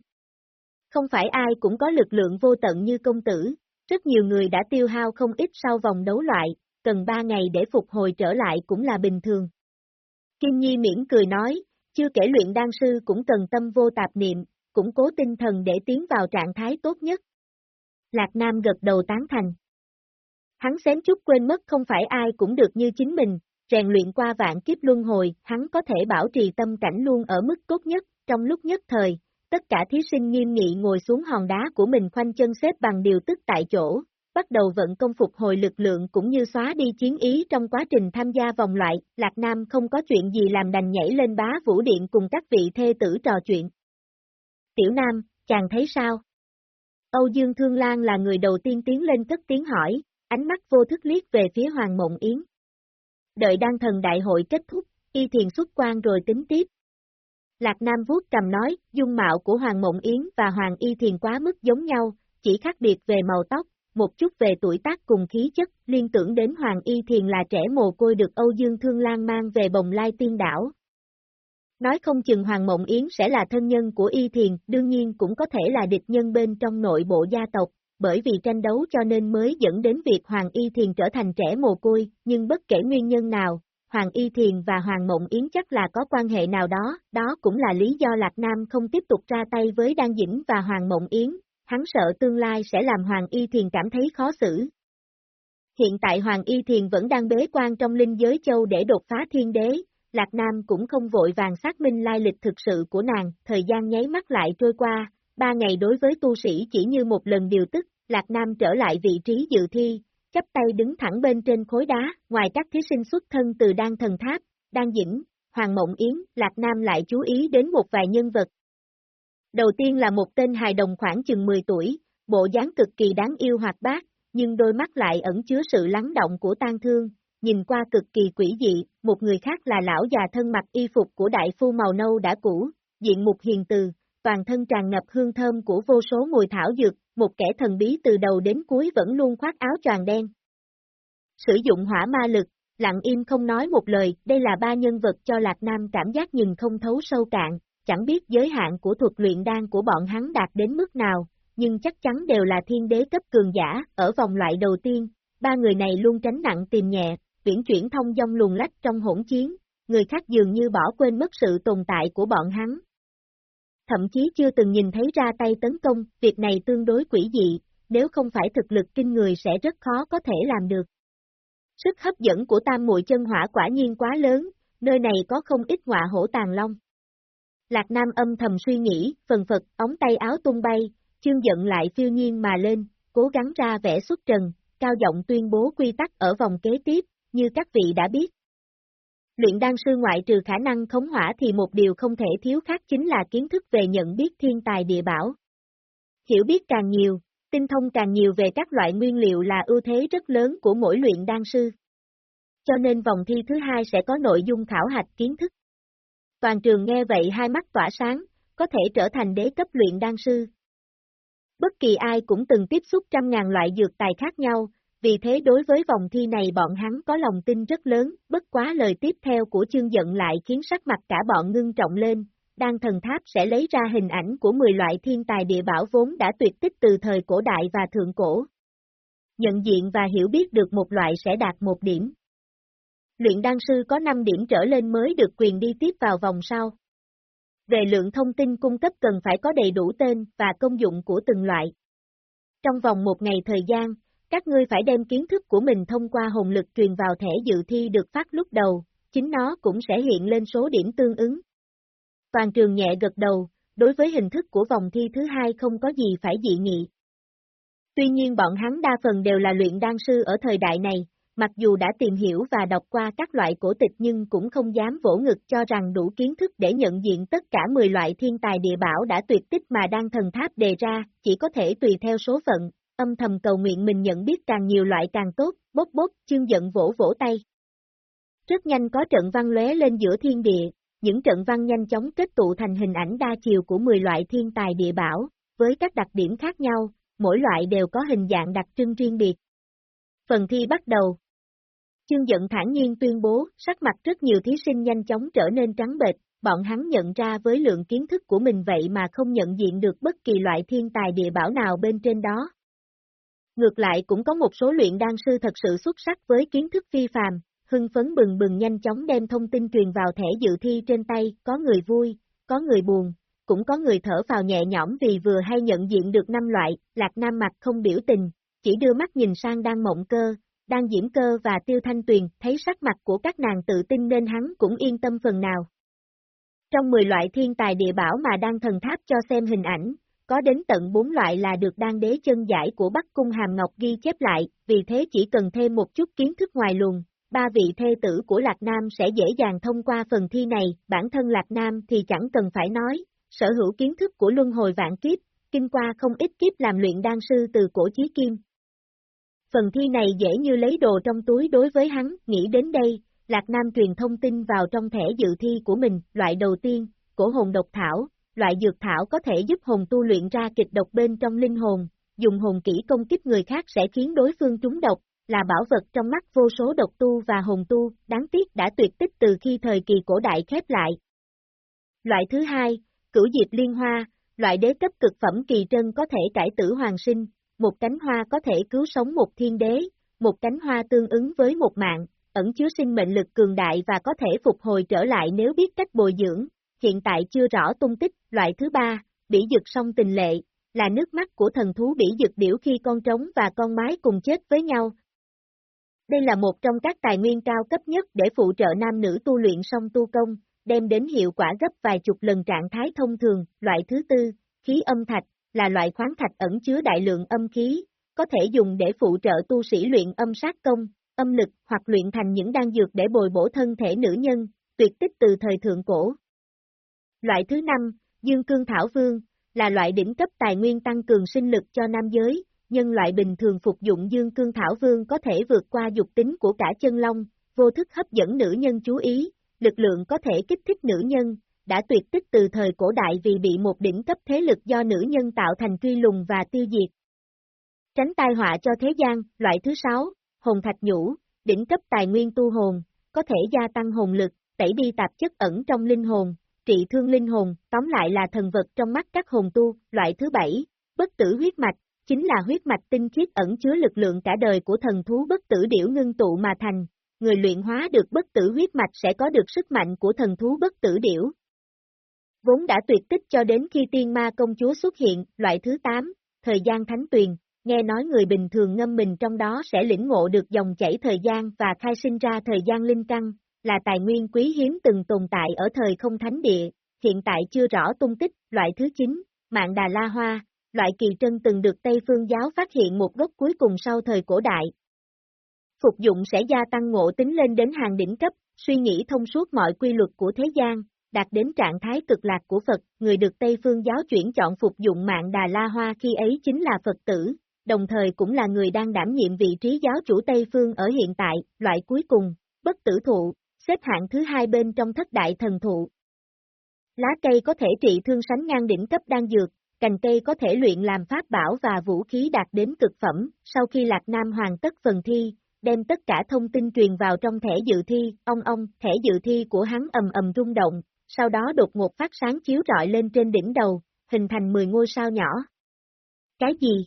Không phải ai cũng có lực lượng vô tận như công tử, rất nhiều người đã tiêu hao không ít sau vòng đấu loại, cần 3 ngày để phục hồi trở lại cũng là bình thường. Kim Nhi miễn cười nói, chưa kể luyện đan sư cũng cần tâm vô tạp niệm, củng cố tinh thần để tiến vào trạng thái tốt nhất. Lạc Nam gật đầu tán thành. Hắn xém chút quên mất không phải ai cũng được như chính mình, rèn luyện qua vạn kiếp luân hồi, hắn có thể bảo trì tâm cảnh luôn ở mức tốt nhất, trong lúc nhất thời, tất cả thí sinh nghiêm nghị ngồi xuống hòn đá của mình khoanh chân xếp bằng điều tức tại chỗ, bắt đầu vận công phục hồi lực lượng cũng như xóa đi chiến ý trong quá trình tham gia vòng loại, Lạc Nam không có chuyện gì làm đành nhảy lên bá vũ điện cùng các vị thê tử trò chuyện. Tiểu Nam, chàng thấy sao? Âu Dương Thương Lan là người đầu tiên tiến lên cất tiếng hỏi, ánh mắt vô thức liếc về phía Hoàng Mộng Yến. Đợi đăng thần đại hội kết thúc, y thiền xuất quan rồi tính tiếp. Lạc Nam vuốt cầm nói, dung mạo của Hoàng Mộng Yến và Hoàng Y Thiền quá mức giống nhau, chỉ khác biệt về màu tóc, một chút về tuổi tác cùng khí chất, liên tưởng đến Hoàng Y Thiền là trẻ mồ côi được Âu Dương Thương Lan mang về bồng lai tiên đảo. Nói không chừng Hoàng Mộng Yến sẽ là thân nhân của Y Thiền, đương nhiên cũng có thể là địch nhân bên trong nội bộ gia tộc, bởi vì tranh đấu cho nên mới dẫn đến việc Hoàng Y Thiền trở thành trẻ mồ côi, nhưng bất kể nguyên nhân nào, Hoàng Y Thiền và Hoàng Mộng Yến chắc là có quan hệ nào đó, đó cũng là lý do Lạc Nam không tiếp tục ra tay với Đan Dĩnh và Hoàng Mộng Yến, hắn sợ tương lai sẽ làm Hoàng Y Thiền cảm thấy khó xử. Hiện tại Hoàng Y Thiền vẫn đang bế quan trong linh giới châu để đột phá thiên đế, Lạc Nam cũng không vội vàng xác minh lai lịch thực sự của nàng, thời gian nháy mắt lại trôi qua, ba ngày đối với tu sĩ chỉ như một lần điều tức, Lạc Nam trở lại vị trí dự thi, chắp tay đứng thẳng bên trên khối đá, ngoài các thí sinh xuất thân từ Đan Thần Tháp, Đan Dĩnh, Hoàng Mộng Yến, Lạc Nam lại chú ý đến một vài nhân vật. Đầu tiên là một tên hài đồng khoảng chừng 10 tuổi, bộ dáng cực kỳ đáng yêu hoạt bát, nhưng đôi mắt lại ẩn chứa sự lắng động của tang thương, nhìn qua cực kỳ quỷ dị, một người khác là lão già thân mặc y phục của đại phu màu nâu đã cũ, diện mục hiền từ, toàn thân tràn ngập hương thơm của vô số mùi thảo dược, một kẻ thần bí từ đầu đến cuối vẫn luôn khoác áo choàng đen. Sử dụng hỏa ma lực, lặng im không nói một lời, đây là ba nhân vật cho Lạc Nam cảm giác nhìn không thấu sâu cạn, chẳng biết giới hạn của thuật luyện đan của bọn hắn đạt đến mức nào, nhưng chắc chắn đều là thiên đế cấp cường giả, ở vòng loại đầu tiên, ba người này luôn tránh nặng tìm nhẹ, viễn chuyển thông dong luồn lách trong hỗn chiến, người khác dường như bỏ quên mất sự tồn tại của bọn hắn, thậm chí chưa từng nhìn thấy ra tay tấn công, việc này tương đối quỷ dị, nếu không phải thực lực kinh người sẽ rất khó có thể làm được. Sức hấp dẫn của tam muội chân hỏa quả nhiên quá lớn, nơi này có không ít ngọa hổ tàn long. Lạc Nam âm thầm suy nghĩ, phần phật, ống tay áo tung bay, chương giận lại phiêu nhiên mà lên, cố gắng ra vẻ xuất trần, cao giọng tuyên bố quy tắc ở vòng kế tiếp, như các vị đã biết, Luyện đan sư ngoại trừ khả năng khống hỏa thì một điều không thể thiếu khác chính là kiến thức về nhận biết thiên tài địa bảo. Hiểu biết càng nhiều, tinh thông càng nhiều về các loại nguyên liệu là ưu thế rất lớn của mỗi luyện đan sư. Cho nên vòng thi thứ hai sẽ có nội dung khảo hạch kiến thức. Toàn trường nghe vậy hai mắt tỏa sáng, có thể trở thành đế cấp luyện đan sư. Bất kỳ ai cũng từng tiếp xúc trăm ngàn loại dược tài khác nhau, vì thế đối với vòng thi này bọn hắn có lòng tin rất lớn, bất quá lời tiếp theo của chương giận lại khiến sắc mặt cả bọn ngưng trọng lên, đan thần tháp sẽ lấy ra hình ảnh của 10 loại thiên tài địa bảo vốn đã tuyệt tích từ thời cổ đại và thượng cổ. Nhận diện và hiểu biết được một loại sẽ đạt một điểm. Luyện đan sư có 5 điểm trở lên mới được quyền đi tiếp vào vòng sau. Về lượng thông tin cung cấp cần phải có đầy đủ tên và công dụng của từng loại. Trong vòng một ngày thời gian, các ngươi phải đem kiến thức của mình thông qua hồn lực truyền vào thẻ dự thi được phát lúc đầu, chính nó cũng sẽ hiện lên số điểm tương ứng. Toàn trường nhẹ gật đầu, đối với hình thức của vòng thi thứ hai không có gì phải dị nghị. Tuy nhiên bọn hắn đa phần đều là luyện đan sư ở thời đại này, mặc dù đã tìm hiểu và đọc qua các loại cổ tịch nhưng cũng không dám vỗ ngực cho rằng đủ kiến thức để nhận diện tất cả 10 loại thiên tài địa bảo đã tuyệt tích mà đan thần tháp đề ra, chỉ có thể tùy theo số phận, âm thầm cầu nguyện mình nhận biết càng nhiều loại càng tốt, bốc bốc, chương giận vỗ vỗ tay. Rất nhanh có trận văn lóe lên giữa thiên địa, những trận văn nhanh chóng kết tụ thành hình ảnh đa chiều của 10 loại thiên tài địa bảo, với các đặc điểm khác nhau, mỗi loại đều có hình dạng đặc trưng riêng biệt. Phần thi bắt đầu. Chương giận thản nhiên tuyên bố, sắc mặt rất nhiều thí sinh nhanh chóng trở nên trắng bệch, bọn hắn nhận ra với lượng kiến thức của mình vậy mà không nhận diện được bất kỳ loại thiên tài địa bảo nào bên trên đó. Ngược lại cũng có một số luyện đan sư thật sự xuất sắc với kiến thức phi phàm, hưng phấn bừng bừng nhanh chóng đem thông tin truyền vào thẻ dự thi trên tay, có người vui, có người buồn, cũng có người thở vào nhẹ nhõm vì vừa hay nhận diện được năm loại, Lạc Nam mặt không biểu tình, chỉ đưa mắt nhìn sang đang mộng cơ, đang diễm cơ và tiêu thanh tuyền, thấy sắc mặt của các nàng tự tin nên hắn cũng yên tâm phần nào. Trong 10 loại thiên tài địa bảo mà đang thần tháp cho xem hình ảnh, có đến tận 4 loại là được đan đế chân giải của Bắc Cung Hàm Ngọc ghi chép lại, vì thế chỉ cần thêm một chút kiến thức ngoài luồng, ba vị thê tử của Lạc Nam sẽ dễ dàng thông qua phần thi này, bản thân Lạc Nam thì chẳng cần phải nói, sở hữu kiến thức của luân hồi vạn kiếp, kinh qua không ít kiếp làm luyện đan sư từ cổ chí kim. Phần thi này dễ như lấy đồ trong túi đối với hắn, nghĩ đến đây, Lạc Nam truyền thông tin vào trong thẻ dự thi của mình, loại đầu tiên, cổ hồn độc thảo, loại dược thảo có thể giúp hồn tu luyện ra kịch độc bên trong linh hồn, dùng hồn kỹ công kích người khác sẽ khiến đối phương trúng độc, là bảo vật trong mắt vô số độc tu và hồn tu, đáng tiếc đã tuyệt tích từ khi thời kỳ cổ đại khép lại. Loại thứ hai, cửu diệp liên hoa, loại đế cấp cực phẩm kỳ trân có thể cải tử hoàng sinh, một cánh hoa có thể cứu sống một thiên đế, một cánh hoa tương ứng với một mạng, ẩn chứa sinh mệnh lực cường đại và có thể phục hồi trở lại nếu biết cách bồi dưỡng, hiện tại chưa rõ tung tích, loại thứ ba, bỉ dực song tình lệ, là nước mắt của thần thú bỉ dực điểu khi con trống và con mái cùng chết với nhau. Đây là một trong các tài nguyên cao cấp nhất để phụ trợ nam nữ tu luyện song tu công, đem đến hiệu quả gấp vài chục lần trạng thái thông thường, loại thứ tư, khí âm thạch, là loại khoáng thạch ẩn chứa đại lượng âm khí, có thể dùng để phụ trợ tu sĩ luyện âm sát công, âm lực hoặc luyện thành những đan dược để bồi bổ thân thể nữ nhân, tuyệt tích từ thời thượng cổ. Loại thứ năm, Dương Cương Thảo Vương, là loại đỉnh cấp tài nguyên tăng cường sinh lực cho nam giới, nhân loại bình thường phục dụng Dương Cương Thảo Vương có thể vượt qua dục tính của cả chân long, vô thức hấp dẫn nữ nhân chú ý, lực lượng có thể kích thích nữ nhân, đã tuyệt tích từ thời cổ đại vì bị một đỉnh cấp thế lực do nữ nhân tạo thành truy lùng và tiêu diệt. Tránh tai họa cho thế gian, loại thứ sáu, hồn thạch nhũ, đỉnh cấp tài nguyên tu hồn, có thể gia tăng hồn lực, tẩy đi tạp chất ẩn trong linh hồn, trị thương linh hồn, tóm lại là thần vật trong mắt các hồn tu, loại thứ bảy, bất tử huyết mạch, chính là huyết mạch tinh khiết ẩn chứa lực lượng cả đời của thần thú bất tử điểu ngưng tụ mà thành, người luyện hóa được bất tử huyết mạch sẽ có được sức mạnh của thần thú bất tử điểu. Vốn đã tuyệt tích cho đến khi tiên ma công chúa xuất hiện, loại thứ 8, thời gian thánh tuyền, nghe nói người bình thường ngâm mình trong đó sẽ lĩnh ngộ được dòng chảy thời gian và khai sinh ra thời gian linh căn, là tài nguyên quý hiếm từng tồn tại ở thời không thánh địa, hiện tại chưa rõ tung tích, loại thứ 9, mạng đà la hoa, loại kỳ trân từng được Tây Phương giáo phát hiện một gốc cuối cùng sau thời cổ đại. Phục dụng sẽ gia tăng ngộ tính lên đến hàng đỉnh cấp, suy nghĩ thông suốt mọi quy luật của thế gian, đạt đến trạng thái cực lạc của Phật, người được Tây Phương giáo chuyển chọn phục dụng mạng Đà La Hoa khi ấy chính là Phật tử, đồng thời cũng là người đang đảm nhiệm vị trí giáo chủ Tây Phương ở hiện tại, loại cuối cùng, bất tử thụ, xếp hạng thứ hai bên trong thất đại thần thụ. Lá cây có thể trị thương sánh ngang đỉnh cấp đan dược, cành cây có thể luyện làm pháp bảo và vũ khí đạt đến cực phẩm, sau khi Lạc Nam hoàn tất phần thi, đem tất cả thông tin truyền vào trong thẻ dự thi, ông ông, thẻ dự thi của hắn ầm ầm rung động, sau đó đột ngột phát sáng chiếu rọi lên trên đỉnh đầu, hình thành 10 ngôi sao nhỏ. Cái gì?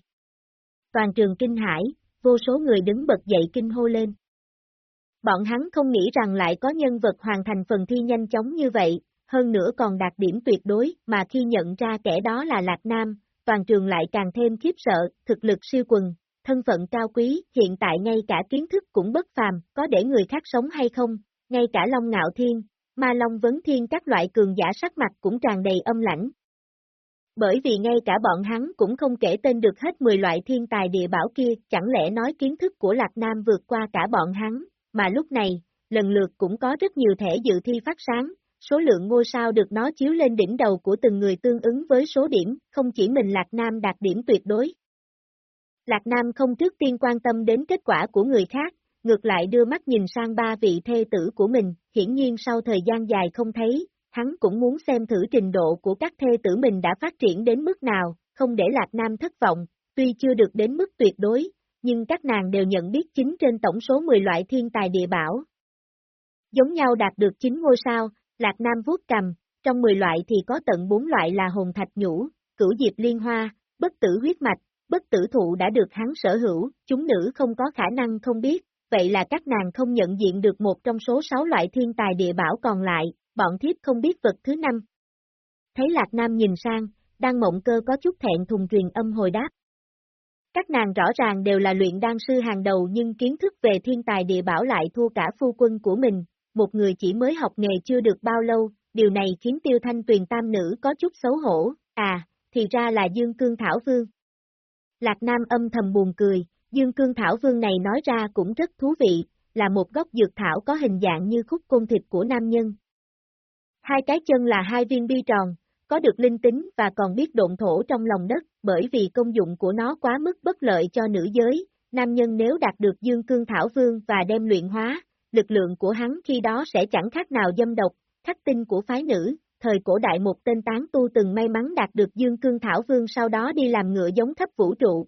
Toàn trường kinh hải, vô số người đứng bật dậy kinh hô lên. Bọn hắn không nghĩ rằng lại có nhân vật hoàn thành phần thi nhanh chóng như vậy, hơn nữa còn đạt điểm tuyệt đối, mà khi nhận ra kẻ đó là Lạc Nam, toàn trường lại càng thêm khiếp sợ, thực lực siêu quần, thân phận cao quý, hiện tại ngay cả kiến thức cũng bất phàm, có để người khác sống hay không, ngay cả Long Ngạo Thiên, Ma Long Vấn Thiên các loại cường giả sắc mặt cũng tràn đầy âm lãnh. Bởi vì ngay cả bọn hắn cũng không kể tên được hết 10 loại thiên tài địa bảo kia, chẳng lẽ nói kiến thức của Lạc Nam vượt qua cả bọn hắn, mà lúc này, lần lượt cũng có rất nhiều thẻ dự thi phát sáng, số lượng ngôi sao được nó chiếu lên đỉnh đầu của từng người tương ứng với số điểm, không chỉ mình Lạc Nam đạt điểm tuyệt đối. Lạc Nam không trước tiên quan tâm đến kết quả của người khác, ngược lại đưa mắt nhìn sang ba vị thê tử của mình, hiển nhiên sau thời gian dài không thấy, hắn cũng muốn xem thử trình độ của các thê tử mình đã phát triển đến mức nào, không để Lạc Nam thất vọng, tuy chưa được đến mức tuyệt đối, nhưng các nàng đều nhận biết chính trên tổng số 10 loại thiên tài địa bảo. Giống nhau đạt được 9 ngôi sao, Lạc Nam vuốt cầm, trong 10 loại thì có tận 4 loại là hồn thạch nhũ, cửu diệp liên hoa, bất tử huyết mạch, bất tử thụ đã được hắn sở hữu, chúng nữ không có khả năng không biết, vậy là các nàng không nhận diện được một trong số sáu loại thiên tài địa bảo còn lại, bọn thiếp không biết vật thứ năm. thấy Lạc Nam nhìn sang, đang mộng cơ có chút thẹn thùng truyền âm hồi đáp. Các nàng rõ ràng đều là luyện đan sư hàng đầu nhưng kiến thức về thiên tài địa bảo lại thua cả phu quân của mình, một người chỉ mới học nghề chưa được bao lâu, điều này khiến tiêu thanh tuyền tam nữ có chút xấu hổ, à, thì ra là Dương Cương Thảo Vương. Lạc Nam âm thầm buồn cười, Dương Cương Thảo Vương này nói ra cũng rất thú vị, là một gốc dược thảo có hình dạng như khúc côn thịt của nam nhân. Hai cái chân là hai viên bi tròn, có được linh tính và còn biết độn thổ trong lòng đất, bởi vì công dụng của nó quá mức bất lợi cho nữ giới, nam nhân nếu đạt được dương cương thảo vương và đem luyện hóa, lực lượng của hắn khi đó sẽ chẳng khác nào dâm độc, khắc tinh của phái nữ, thời cổ đại một tên tán tu từng may mắn đạt được dương cương thảo vương sau đó đi làm ngựa giống khắp vũ trụ.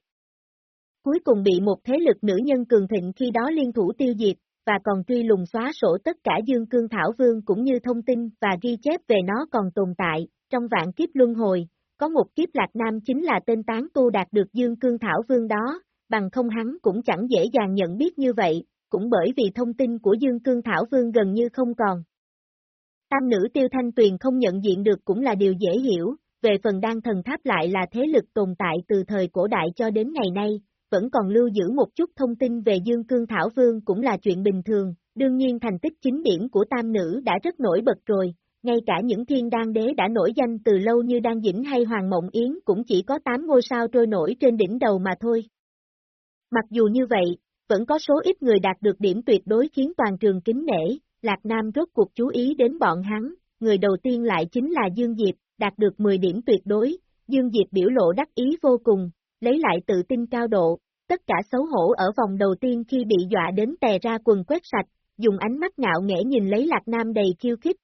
Cuối cùng bị một thế lực nữ nhân cường thịnh khi đó liên thủ tiêu diệt, và còn truy lùng xóa sổ tất cả dương cương thảo vương cũng như thông tin và ghi chép về nó còn tồn tại, trong vạn kiếp luân hồi, có một kiếp lạc nam chính là tên tán tu đạt được dương cương thảo vương đó, bằng không hắn cũng chẳng dễ dàng nhận biết như vậy, cũng bởi vì thông tin của dương cương thảo vương gần như không còn. Tam nữ tiêu thanh tuyền không nhận diện được cũng là điều dễ hiểu, về phần đan thần tháp lại là thế lực tồn tại từ thời cổ đại cho đến ngày nay, vẫn còn lưu giữ một chút thông tin về Dương Cương Thảo Vương cũng là chuyện bình thường, đương nhiên thành tích chính điểm của tam nữ đã rất nổi bật rồi, ngay cả những thiên đan đế đã nổi danh từ lâu như Đan Dĩnh hay Hoàng Mộng Yến cũng chỉ có 8 ngôi sao trôi nổi trên đỉnh đầu mà thôi. Mặc dù như vậy, vẫn có số ít người đạt được điểm tuyệt đối khiến toàn trường kính nể, Lạc Nam rốt cuộc chú ý đến bọn hắn, người đầu tiên lại chính là Dương Diệp, đạt được 10 điểm tuyệt đối, Dương Diệp biểu lộ đắc ý vô cùng, lấy lại tự tin cao độ, tất cả xấu hổ ở vòng đầu tiên khi bị dọa đến tè ra quần quét sạch, dùng ánh mắt ngạo nghễ nhìn lấy Lạc Nam đầy khiêu khích,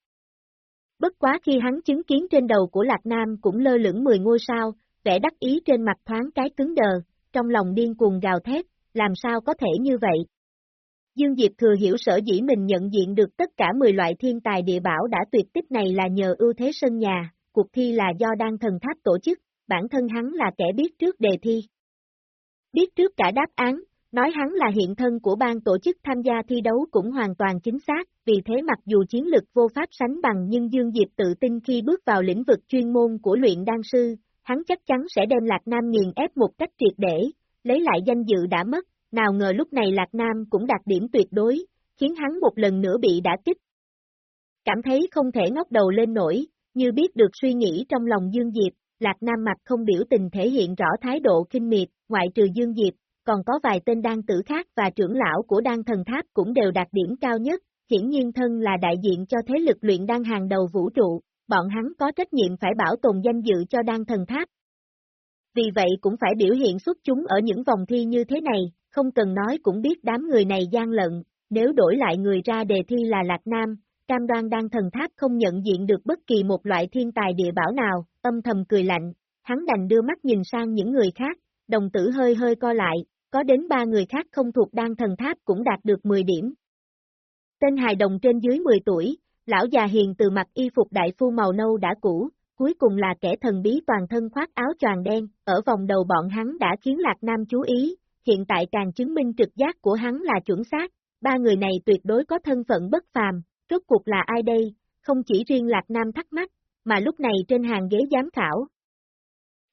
Bất quá khi hắn chứng kiến trên đầu của Lạc Nam cũng lơ lửng 10 ngôi sao, vẻ đắc ý trên mặt thoáng cái cứng đờ, trong lòng điên cuồng gào thét, làm sao có thể như vậy? Dương Diệp thừa hiểu sở dĩ mình nhận diện được tất cả 10 loại thiên tài địa bảo đã tuyệt tích này là nhờ ưu thế sân nhà, cuộc thi là do đan thần tháp tổ chức, bản thân hắn là kẻ biết trước đề thi. Biết trước cả đáp án, Nói hắn là hiện thân của ban tổ chức tham gia thi đấu cũng hoàn toàn chính xác, vì thế mặc dù chiến lực vô pháp sánh bằng nhưng Dương Diệp tự tin khi bước vào lĩnh vực chuyên môn của luyện đan sư, hắn chắc chắn sẽ đem Lạc Nam nghiền ép một cách triệt để, lấy lại danh dự đã mất, nào ngờ lúc này Lạc Nam cũng đạt điểm tuyệt đối, khiến hắn một lần nữa bị đả kích. Cảm thấy không thể ngóc đầu lên nổi, như biết được suy nghĩ trong lòng Dương Diệp, Lạc Nam mặt không biểu tình thể hiện rõ thái độ kinh miệt, ngoại trừ Dương Diệp, còn có vài tên đan tử khác và trưởng lão của đan thần tháp cũng đều đạt điểm cao nhất, hiển nhiên thân là đại diện cho thế lực luyện đan hàng đầu vũ trụ, bọn hắn có trách nhiệm phải bảo tồn danh dự cho đan thần tháp. Vì vậy cũng phải biểu hiện xuất chúng ở những vòng thi như thế này, không cần nói cũng biết đám người này gian lận, nếu đổi lại người ra đề thi là Lạc Nam, cam đoan đan thần tháp không nhận diện được bất kỳ một loại thiên tài địa bảo nào, âm thầm cười lạnh, hắn đành đưa mắt nhìn sang những người khác, đồng tử hơi hơi co lại, có đến ba người khác không thuộc đan thần tháp cũng đạt được 10 điểm. Tên hài đồng trên dưới 10 tuổi, lão già hiền từ mặt y phục đại phu màu nâu đã cũ, cuối cùng là kẻ thần bí toàn thân khoác áo choàng đen, ở vòng đầu bọn hắn đã khiến Lạc Nam chú ý, hiện tại càng chứng minh trực giác của hắn là chuẩn xác, ba người này tuyệt đối có thân phận bất phàm, rốt cuộc là ai đây, không chỉ riêng Lạc Nam thắc mắc, mà lúc này trên hàng ghế giám khảo.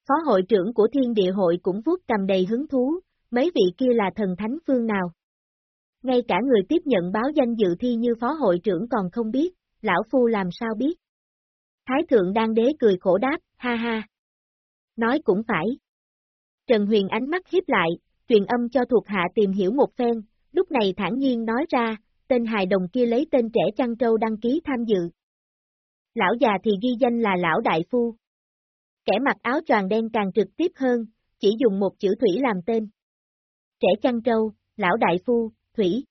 Phó hội trưởng của thiên địa hội cũng vuốt cầm đầy hứng thú, mấy vị kia là thần thánh phương nào. Ngay cả người tiếp nhận báo danh dự thi như phó hội trưởng còn không biết, lão phu làm sao biết. Thái thượng đang đế cười khổ đáp, ha ha. Nói cũng phải. Trần Huyền ánh mắt hiếp lại, truyền âm cho thuộc hạ tìm hiểu một phen, lúc này thản nhiên nói ra, tên hài đồng kia lấy tên trẻ chăn trâu đăng ký tham dự. Lão già thì ghi danh là lão đại phu. Kẻ mặc áo choàng đen càng trực tiếp hơn, chỉ dùng một chữ thủy làm tên trẻ chăn trâu, lão đại phu, thủy.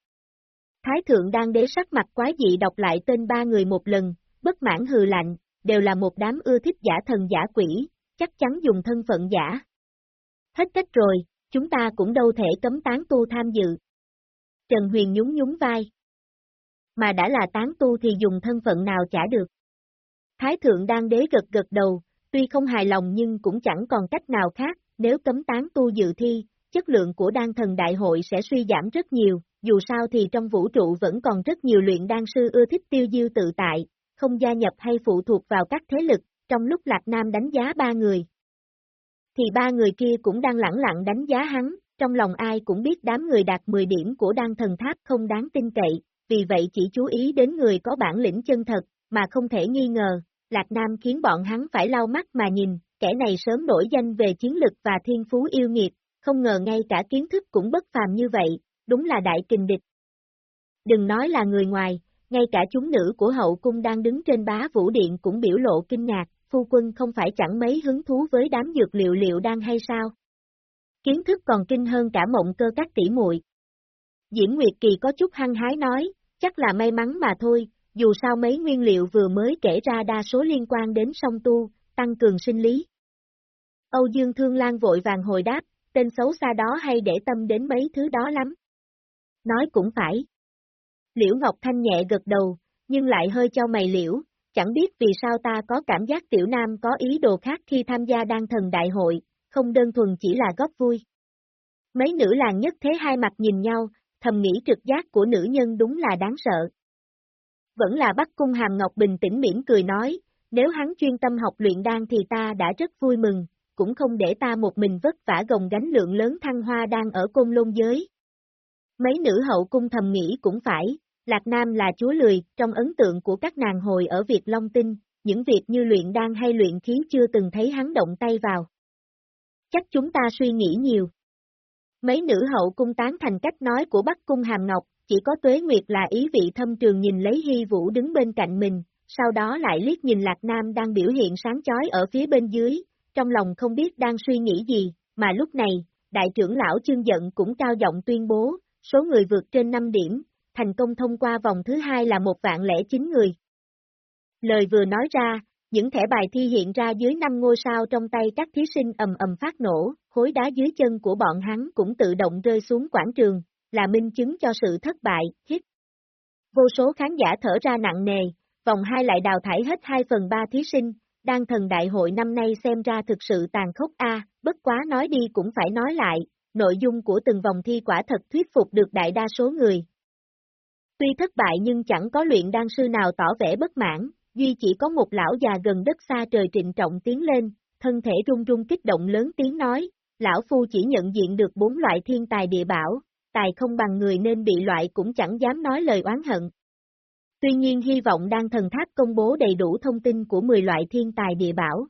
Thái thượng đang đế sắc mặt quái dị đọc lại tên ba người một lần, bất mãn hừ lạnh, đều là một đám ưa thích giả thần giả quỷ, chắc chắn dùng thân phận giả. Hết cách rồi, chúng ta cũng đâu thể cấm tán tu tham dự. Trần Huyền nhún nhún vai. Mà đã là tán tu thì dùng thân phận nào trả được. Thái thượng đang đế gật gật đầu, tuy không hài lòng nhưng cũng chẳng còn cách nào khác, nếu cấm tán tu dự thi, chất lượng của đan thần đại hội sẽ suy giảm rất nhiều, dù sao thì trong vũ trụ vẫn còn rất nhiều luyện đan sư ưa thích tiêu diêu tự tại, không gia nhập hay phụ thuộc vào các thế lực, trong lúc Lạc Nam đánh giá ba người. Thì ba người kia cũng đang lẳng lặng đánh giá hắn, trong lòng ai cũng biết đám người đạt 10 điểm của đan thần tháp không đáng tin cậy, vì vậy chỉ chú ý đến người có bản lĩnh chân thật, mà không thể nghi ngờ, Lạc Nam khiến bọn hắn phải lau mắt mà nhìn, kẻ này sớm nổi danh về chiến lực và thiên phú yêu nghiệt, không ngờ ngay cả kiến thức cũng bất phàm như vậy, đúng là đại kình địch. Đừng nói là người ngoài, ngay cả chúng nữ của hậu cung đang đứng trên bá vũ điện cũng biểu lộ kinh ngạc, phu quân không phải chẳng mấy hứng thú với đám dược liệu liệu đang hay sao? Kiến thức còn kinh hơn cả mộng cơ các tỷ muội. Diễm Nguyệt Kỳ có chút hăng hái nói, chắc là may mắn mà thôi, dù sao mấy nguyên liệu vừa mới kể ra đa số liên quan đến song tu, tăng cường sinh lý. Âu Dương Thương Lan vội vàng hồi đáp, tên xấu xa đó hay để tâm đến mấy thứ đó lắm. Nói cũng phải. Liễu Ngọc Thanh nhẹ gật đầu, nhưng lại hơi cho mày liễu, chẳng biết vì sao ta có cảm giác tiểu nam có ý đồ khác khi tham gia đan thần đại hội, không đơn thuần chỉ là góp vui. Mấy nữ làng nhất thế hai mặt nhìn nhau, thầm nghĩ trực giác của nữ nhân đúng là đáng sợ. Vẫn là Bắc Cung Hàm Ngọc bình tĩnh mỉm cười nói, nếu hắn chuyên tâm học luyện đan thì ta đã rất vui mừng, cũng không để ta một mình vất vả gồng gánh lượng lớn thăng hoa đang ở côn lôn giới. Mấy nữ hậu cung thầm nghĩ cũng phải, Lạc Nam là chúa lười, trong ấn tượng của các nàng hồi ở Việt Long Tinh, những việc như luyện đan hay luyện khí chưa từng thấy hắn động tay vào. Chắc chúng ta suy nghĩ nhiều. Mấy nữ hậu cung tán thành cách nói của Bắc Cung Hàm Ngọc, chỉ có Tuế Nguyệt là ý vị thâm trường nhìn lấy Hy Vũ đứng bên cạnh mình, sau đó lại liếc nhìn Lạc Nam đang biểu hiện sáng chói ở phía bên dưới, trong lòng không biết đang suy nghĩ gì, mà lúc này, đại trưởng lão chương giận cũng cao giọng tuyên bố, số người vượt trên 5 điểm, thành công thông qua vòng thứ hai là một vạn lẻ chín người. Lời vừa nói ra, những thẻ bài thi hiện ra dưới năm ngôi sao trong tay các thí sinh ầm ầm phát nổ, khối đá dưới chân của bọn hắn cũng tự động rơi xuống quảng trường, là minh chứng cho sự thất bại, hít. Vô số khán giả thở ra nặng nề, vòng 2 lại đào thải hết 2 phần 3 thí sinh, đan thần đại hội năm nay xem ra thực sự tàn khốc a, bất quá nói đi cũng phải nói lại, nội dung của từng vòng thi quả thật thuyết phục được đại đa số người. Tuy thất bại nhưng chẳng có luyện đan sư nào tỏ vẻ bất mãn, duy chỉ có một lão già gần đất xa trời trịnh trọng tiến lên, thân thể run run kích động lớn tiếng nói, lão phu chỉ nhận diện được bốn loại thiên tài địa bảo, tài không bằng người nên bị loại cũng chẳng dám nói lời oán hận, Tuy nhiên hy vọng đang thần tháp công bố đầy đủ thông tin của 10 loại thiên tài địa bảo.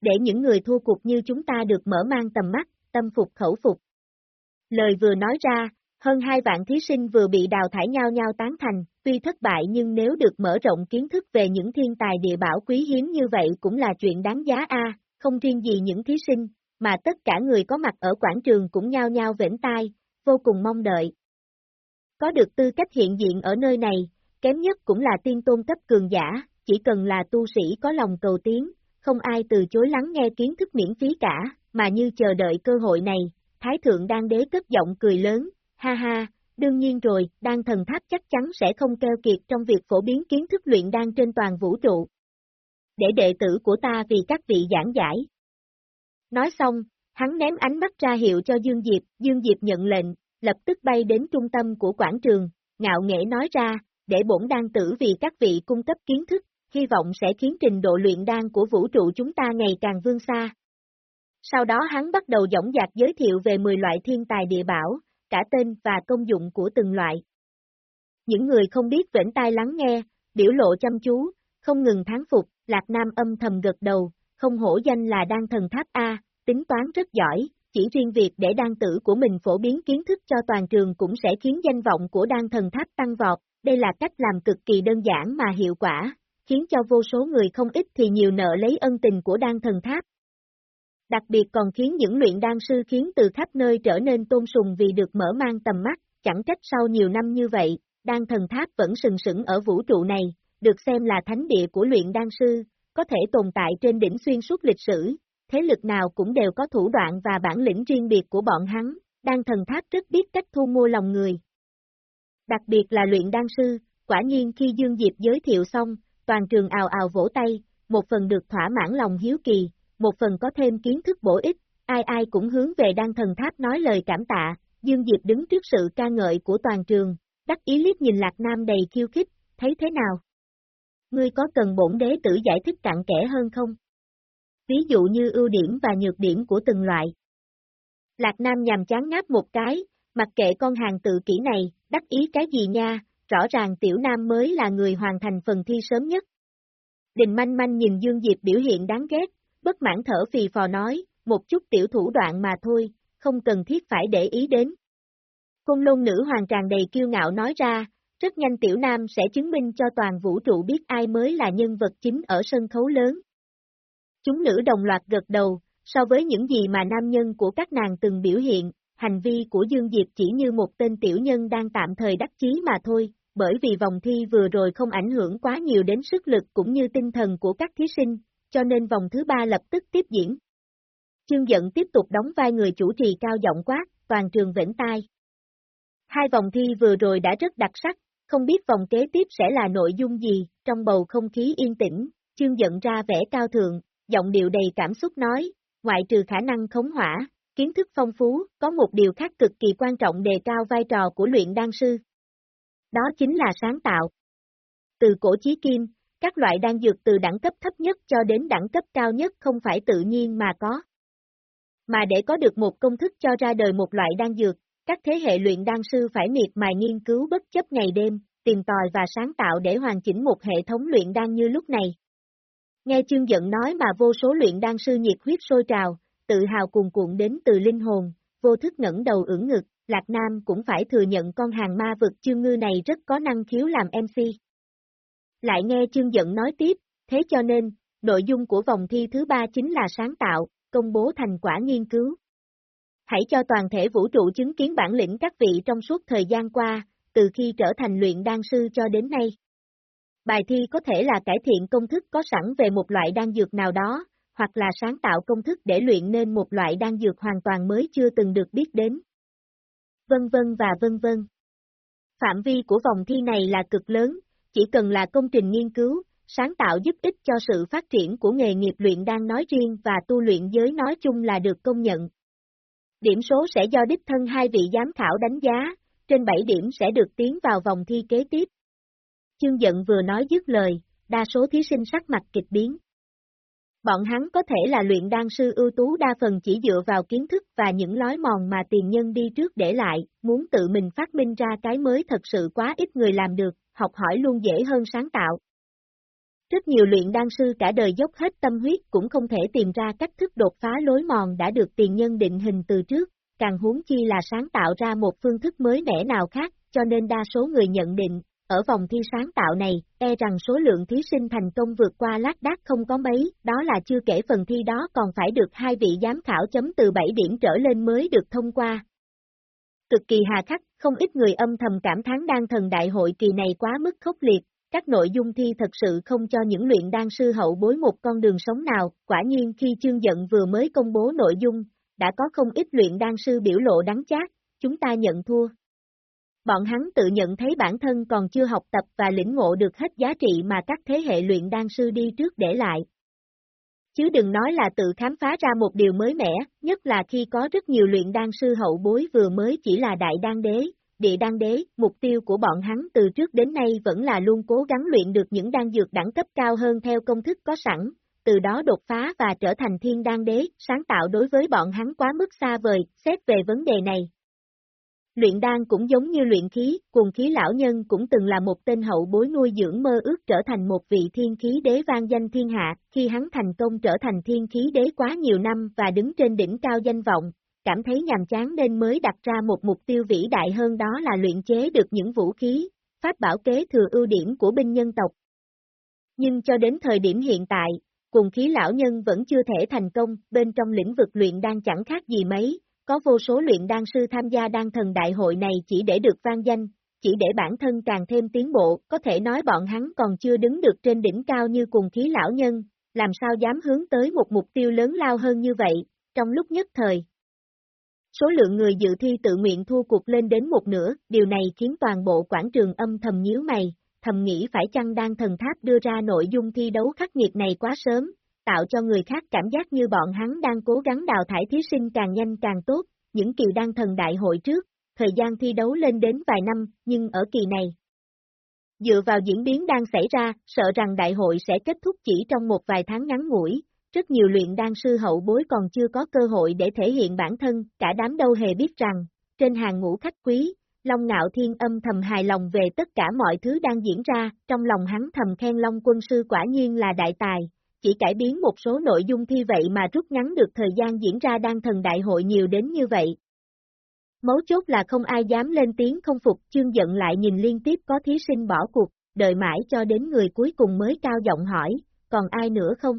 Để những người thua cuộc như chúng ta được mở mang tầm mắt, tâm phục khẩu phục. Lời vừa nói ra, hơn hai vạn thí sinh vừa bị đào thải nhau nhau tán thành, tuy thất bại nhưng nếu được mở rộng kiến thức về những thiên tài địa bảo quý hiếm như vậy cũng là chuyện đáng giá a, không riêng gì những thí sinh, mà tất cả người có mặt ở quảng trường cũng nhao nhao vểnh tai, vô cùng mong đợi. Có được tư cách hiện diện ở nơi này, kém nhất cũng là tiên tôn cấp cường giả, chỉ cần là tu sĩ có lòng cầu tiến, không ai từ chối lắng nghe kiến thức miễn phí cả, mà như chờ đợi cơ hội này, Thái Thượng đang đế cất giọng cười lớn, ha ha, đương nhiên rồi, đan thần tháp chắc chắn sẽ không keo kiệt trong việc phổ biến kiến thức luyện đan trên toàn vũ trụ. Để đệ tử của ta vì các vị giảng giải. Nói xong, hắn ném ánh mắt ra hiệu cho Dương Diệp, Dương Diệp nhận lệnh, lập tức bay đến trung tâm của quảng trường, ngạo nghễ nói ra, để bổn đan tử vì các vị cung cấp kiến thức, hy vọng sẽ khiến trình độ luyện đan của vũ trụ chúng ta ngày càng vươn xa. Sau đó hắn bắt đầu dõng dạc giới thiệu về 10 loại thiên tài địa bảo, cả tên và công dụng của từng loại. Những người không biết vĩnh tai lắng nghe, biểu lộ chăm chú, không ngừng tháng phục, Lạc Nam âm thầm gật đầu, không hổ danh là đan thần tháp A, tính toán rất giỏi, chỉ riêng việc để đan tử của mình phổ biến kiến thức cho toàn trường cũng sẽ khiến danh vọng của đan thần tháp tăng vọt, đây là cách làm cực kỳ đơn giản mà hiệu quả, khiến cho vô số người không ít thì nhiều nợ lấy ân tình của đan thần tháp. Đặc biệt còn khiến những luyện đan sư khiến từ khắp nơi trở nên tôn sùng vì được mở mang tầm mắt, chẳng trách sau nhiều năm như vậy, đan thần tháp vẫn sừng sững ở vũ trụ này, được xem là thánh địa của luyện đan sư, có thể tồn tại trên đỉnh xuyên suốt lịch sử, thế lực nào cũng đều có thủ đoạn và bản lĩnh riêng biệt của bọn hắn, đan thần tháp rất biết cách thu mua lòng người, Đặc biệt là luyện đan sư, quả nhiên khi Dương Diệp giới thiệu xong, toàn trường ào ào vỗ tay, một phần được thỏa mãn lòng hiếu kỳ, một phần có thêm kiến thức bổ ích, ai ai cũng hướng về đan thần tháp nói lời cảm tạ, Dương Diệp đứng trước sự ca ngợi của toàn trường, đắc ý liếc nhìn Lạc Nam đầy khiêu khích, thấy thế nào? ngươi có cần bổn đế tử giải thích cặn kẽ hơn không? Ví dụ như ưu điểm và nhược điểm của từng loại. Lạc Nam nhằm chán ngáp một cái, mặc kệ con hàng tự kỷ này, đắc ý cái gì nha, rõ ràng tiểu nam mới là người hoàn thành phần thi sớm nhất. Đình manh manh nhìn Dương Diệp biểu hiện đáng ghét, bất mãn thở phì phò nói, một chút tiểu thủ đoạn mà thôi, không cần thiết phải để ý đến. Cung lôn nữ hoàng tràn đầy kiêu ngạo nói ra, rất nhanh tiểu nam sẽ chứng minh cho toàn vũ trụ biết ai mới là nhân vật chính ở sân khấu lớn. Chúng nữ đồng loạt gật đầu, so với những gì mà nam nhân của các nàng từng biểu hiện, hành vi của Dương Diệp chỉ như một tên tiểu nhân đang tạm thời đắc chí mà thôi, bởi vì vòng thi vừa rồi không ảnh hưởng quá nhiều đến sức lực cũng như tinh thần của các thí sinh, cho nên vòng thứ ba lập tức tiếp diễn. Chương dẫn tiếp tục đóng vai người chủ trì cao giọng quát, toàn trường vĩnh tai. Hai vòng thi vừa rồi đã rất đặc sắc, không biết vòng kế tiếp sẽ là nội dung gì, trong bầu không khí yên tĩnh, chương dẫn ra vẻ cao thượng, giọng điệu đầy cảm xúc nói, ngoại trừ khả năng khống hỏa, kiến thức phong phú, có một điều khác cực kỳ quan trọng đề cao vai trò của luyện đan sư. Đó chính là sáng tạo. Từ cổ chí kim, các loại đan dược từ đẳng cấp thấp nhất cho đến đẳng cấp cao nhất không phải tự nhiên mà có. Mà để có được một công thức cho ra đời một loại đan dược, các thế hệ luyện đan sư phải miệt mài nghiên cứu bất chấp ngày đêm, tìm tòi và sáng tạo để hoàn chỉnh một hệ thống luyện đan như lúc này. Nghe chương giận nói mà vô số luyện đan sư nhiệt huyết sôi trào, tự hào cuồn cuộn đến từ linh hồn, vô thức ngẩng đầu ưỡn ngực, Lạc Nam cũng phải thừa nhận con hàng ma vực chương ngư này rất có năng khiếu làm MC. Lại nghe chương giận nói tiếp, thế cho nên, nội dung của vòng thi thứ ba chính là sáng tạo, công bố thành quả nghiên cứu. Hãy cho toàn thể vũ trụ chứng kiến bản lĩnh các vị trong suốt thời gian qua, từ khi trở thành luyện đan sư cho đến nay. Bài thi có thể là cải thiện công thức có sẵn về một loại đan dược nào đó, hoặc là sáng tạo công thức để luyện nên một loại đan dược hoàn toàn mới chưa từng được biết đến. Vân vân và vân vân. Phạm vi của vòng thi này là cực lớn, chỉ cần là công trình nghiên cứu, sáng tạo giúp ích cho sự phát triển của nghề nghiệp luyện đan nói riêng và tu luyện giới nói chung là được công nhận. Điểm số sẽ do đích thân hai vị giám khảo đánh giá, trên 7 điểm sẽ được tiến vào vòng thi kế tiếp. Chương giận vừa nói dứt lời, đa số thí sinh sắc mặt kịch biến. Bọn hắn có thể là luyện đan sư ưu tú đa phần chỉ dựa vào kiến thức và những lối mòn mà tiền nhân đi trước để lại, muốn tự mình phát minh ra cái mới thật sự quá ít người làm được, học hỏi luôn dễ hơn sáng tạo. Rất nhiều luyện đan sư cả đời dốc hết tâm huyết cũng không thể tìm ra cách thức đột phá lối mòn đã được tiền nhân định hình từ trước, càng huống chi là sáng tạo ra một phương thức mới mẻ nào khác, cho nên đa số người nhận định, ở vòng thi sáng tạo này, e rằng số lượng thí sinh thành công vượt qua lát đác không có mấy, đó là chưa kể phần thi đó còn phải được hai vị giám khảo chấm từ 7 điểm trở lên mới được thông qua. Cực kỳ hà khắc, không ít người âm thầm cảm thán đan thần đại hội kỳ này quá mức khốc liệt, các nội dung thi thật sự không cho những luyện đan sư hậu bối một con đường sống nào, quả nhiên khi chương giận vừa mới công bố nội dung, đã có không ít luyện đan sư biểu lộ đắng chát, chúng ta nhận thua. Bọn hắn tự nhận thấy bản thân còn chưa học tập và lĩnh ngộ được hết giá trị mà các thế hệ luyện đan sư đi trước để lại. Chứ đừng nói là tự khám phá ra một điều mới mẻ, nhất là khi có rất nhiều luyện đan sư hậu bối vừa mới chỉ là đại đan đế, địa đan đế, mục tiêu của bọn hắn từ trước đến nay vẫn là luôn cố gắng luyện được những đan dược đẳng cấp cao hơn theo công thức có sẵn, từ đó đột phá và trở thành thiên đan đế, sáng tạo đối với bọn hắn quá mức xa vời, xét về vấn đề này, Luyện đan cũng giống như luyện khí, cùng khí lão nhân cũng từng là một tên hậu bối nuôi dưỡng mơ ước trở thành một vị thiên khí đế vang danh thiên hạ, khi hắn thành công trở thành thiên khí đế quá nhiều năm và đứng trên đỉnh cao danh vọng, cảm thấy nhàm chán nên mới đặt ra một mục tiêu vĩ đại hơn đó là luyện chế được những vũ khí, pháp bảo kế thừa ưu điểm của binh nhân tộc. Nhưng cho đến thời điểm hiện tại, cùng khí lão nhân vẫn chưa thể thành công, bên trong lĩnh vực luyện đan chẳng khác gì mấy, có vô số luyện đan sư tham gia đan thần đại hội này chỉ để được vang danh, chỉ để bản thân càng thêm tiến bộ, có thể nói bọn hắn còn chưa đứng được trên đỉnh cao như cùng khí lão nhân, làm sao dám hướng tới một mục tiêu lớn lao hơn như vậy, trong lúc nhất thời. Số lượng người dự thi tự nguyện thua cuộc lên đến một nửa, điều này khiến toàn bộ quảng trường âm thầm nhíu mày, thầm nghĩ phải chăng đan thần tháp đưa ra nội dung thi đấu khắc nghiệt này quá sớm, tạo cho người khác cảm giác như bọn hắn đang cố gắng đào thải thí sinh càng nhanh càng tốt, những kỳ đăng thần đại hội trước, thời gian thi đấu lên đến vài năm, nhưng ở kỳ này. Dựa vào diễn biến đang xảy ra, sợ rằng đại hội sẽ kết thúc chỉ trong một vài tháng ngắn ngủi, rất nhiều luyện đan sư hậu bối còn chưa có cơ hội để thể hiện bản thân, cả đám đâu hề biết rằng, trên hàng ngũ khách quý, Long Ngạo Thiên âm thầm hài lòng về tất cả mọi thứ đang diễn ra, trong lòng hắn thầm khen Long quân sư quả nhiên là đại tài, chỉ cải biến một số nội dung thi vậy mà rút ngắn được thời gian diễn ra đan thần đại hội nhiều đến như vậy. Mấu chốt là không ai dám lên tiếng không phục, chương giận lại nhìn liên tiếp có thí sinh bỏ cuộc, đợi mãi cho đến người cuối cùng mới cao giọng hỏi, còn ai nữa không?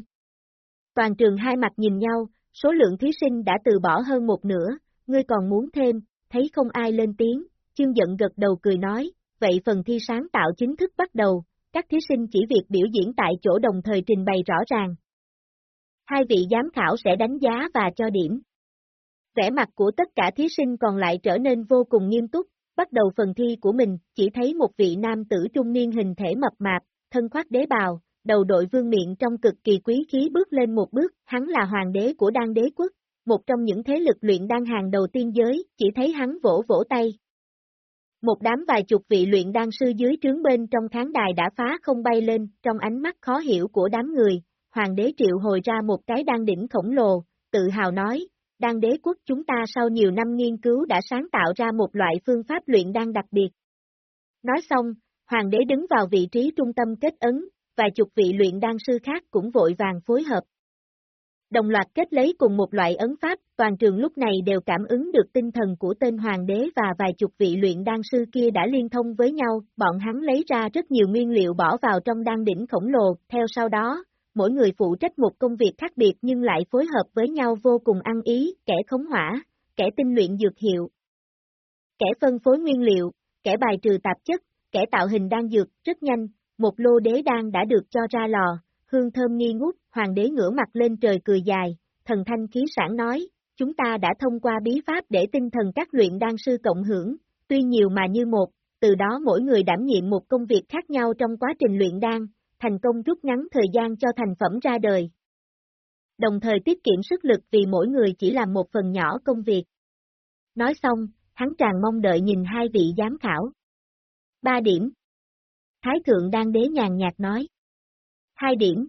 Toàn trường hai mặt nhìn nhau, số lượng thí sinh đã từ bỏ hơn một nửa, ngươi còn muốn thêm, thấy không ai lên tiếng, chương giận gật đầu cười nói, vậy phần thi sáng tạo chính thức bắt đầu, các thí sinh chỉ việc biểu diễn tại chỗ đồng thời trình bày rõ ràng. Hai vị giám khảo sẽ đánh giá và cho điểm. Vẻ mặt của tất cả thí sinh còn lại trở nên vô cùng nghiêm túc, bắt đầu phần thi của mình, chỉ thấy một vị nam tử trung niên hình thể mập mạp, thân khoác đế bào, đầu đội vương miệng trong cực kỳ quý khí bước lên một bước, hắn là hoàng đế của đan đế quốc, một trong những thế lực luyện đan hàng đầu tiên giới, chỉ thấy hắn vỗ vỗ tay. Một đám vài chục vị luyện đan sư dưới trướng bên trong tháng đài đã phá không bay lên, trong ánh mắt khó hiểu của đám người, hoàng đế triệu hồi ra một cái đan đỉnh khổng lồ, tự hào nói, đan đế quốc chúng ta sau nhiều năm nghiên cứu đã sáng tạo ra một loại phương pháp luyện đan đặc biệt. Nói xong, hoàng đế đứng vào vị trí trung tâm kết ấn, vài chục vị luyện đan sư khác cũng vội vàng phối hợp. Đồng loạt kết lấy cùng một loại ấn pháp, toàn trường lúc này đều cảm ứng được tinh thần của tên hoàng đế và vài chục vị luyện đan sư kia đã liên thông với nhau, bọn hắn lấy ra rất nhiều nguyên liệu bỏ vào trong đan đỉnh khổng lồ, theo sau đó, mỗi người phụ trách một công việc khác biệt nhưng lại phối hợp với nhau vô cùng ăn ý, kẻ khống hỏa, kẻ tinh luyện dược hiệu, kẻ phân phối nguyên liệu, kẻ bài trừ tạp chất, kẻ tạo hình đan dược, rất nhanh, một lô đế đan đã được cho ra lò, hương thơm nghi ngút, hoàng đế ngửa mặt lên trời cười dài, thần thanh khí sản nói, chúng ta đã thông qua bí pháp để tinh thần các luyện đan sư cộng hưởng, tuy nhiều mà như một, từ đó mỗi người đảm nhiệm một công việc khác nhau trong quá trình luyện đan, thành công rút ngắn thời gian cho thành phẩm ra đời. Đồng thời tiết kiệm sức lực vì mỗi người chỉ làm một phần nhỏ công việc. Nói xong, hắn tràn mong đợi nhìn hai vị giám khảo. Ba điểm. Thái thượng đang đế nhàn nhạt nói. Hai điểm.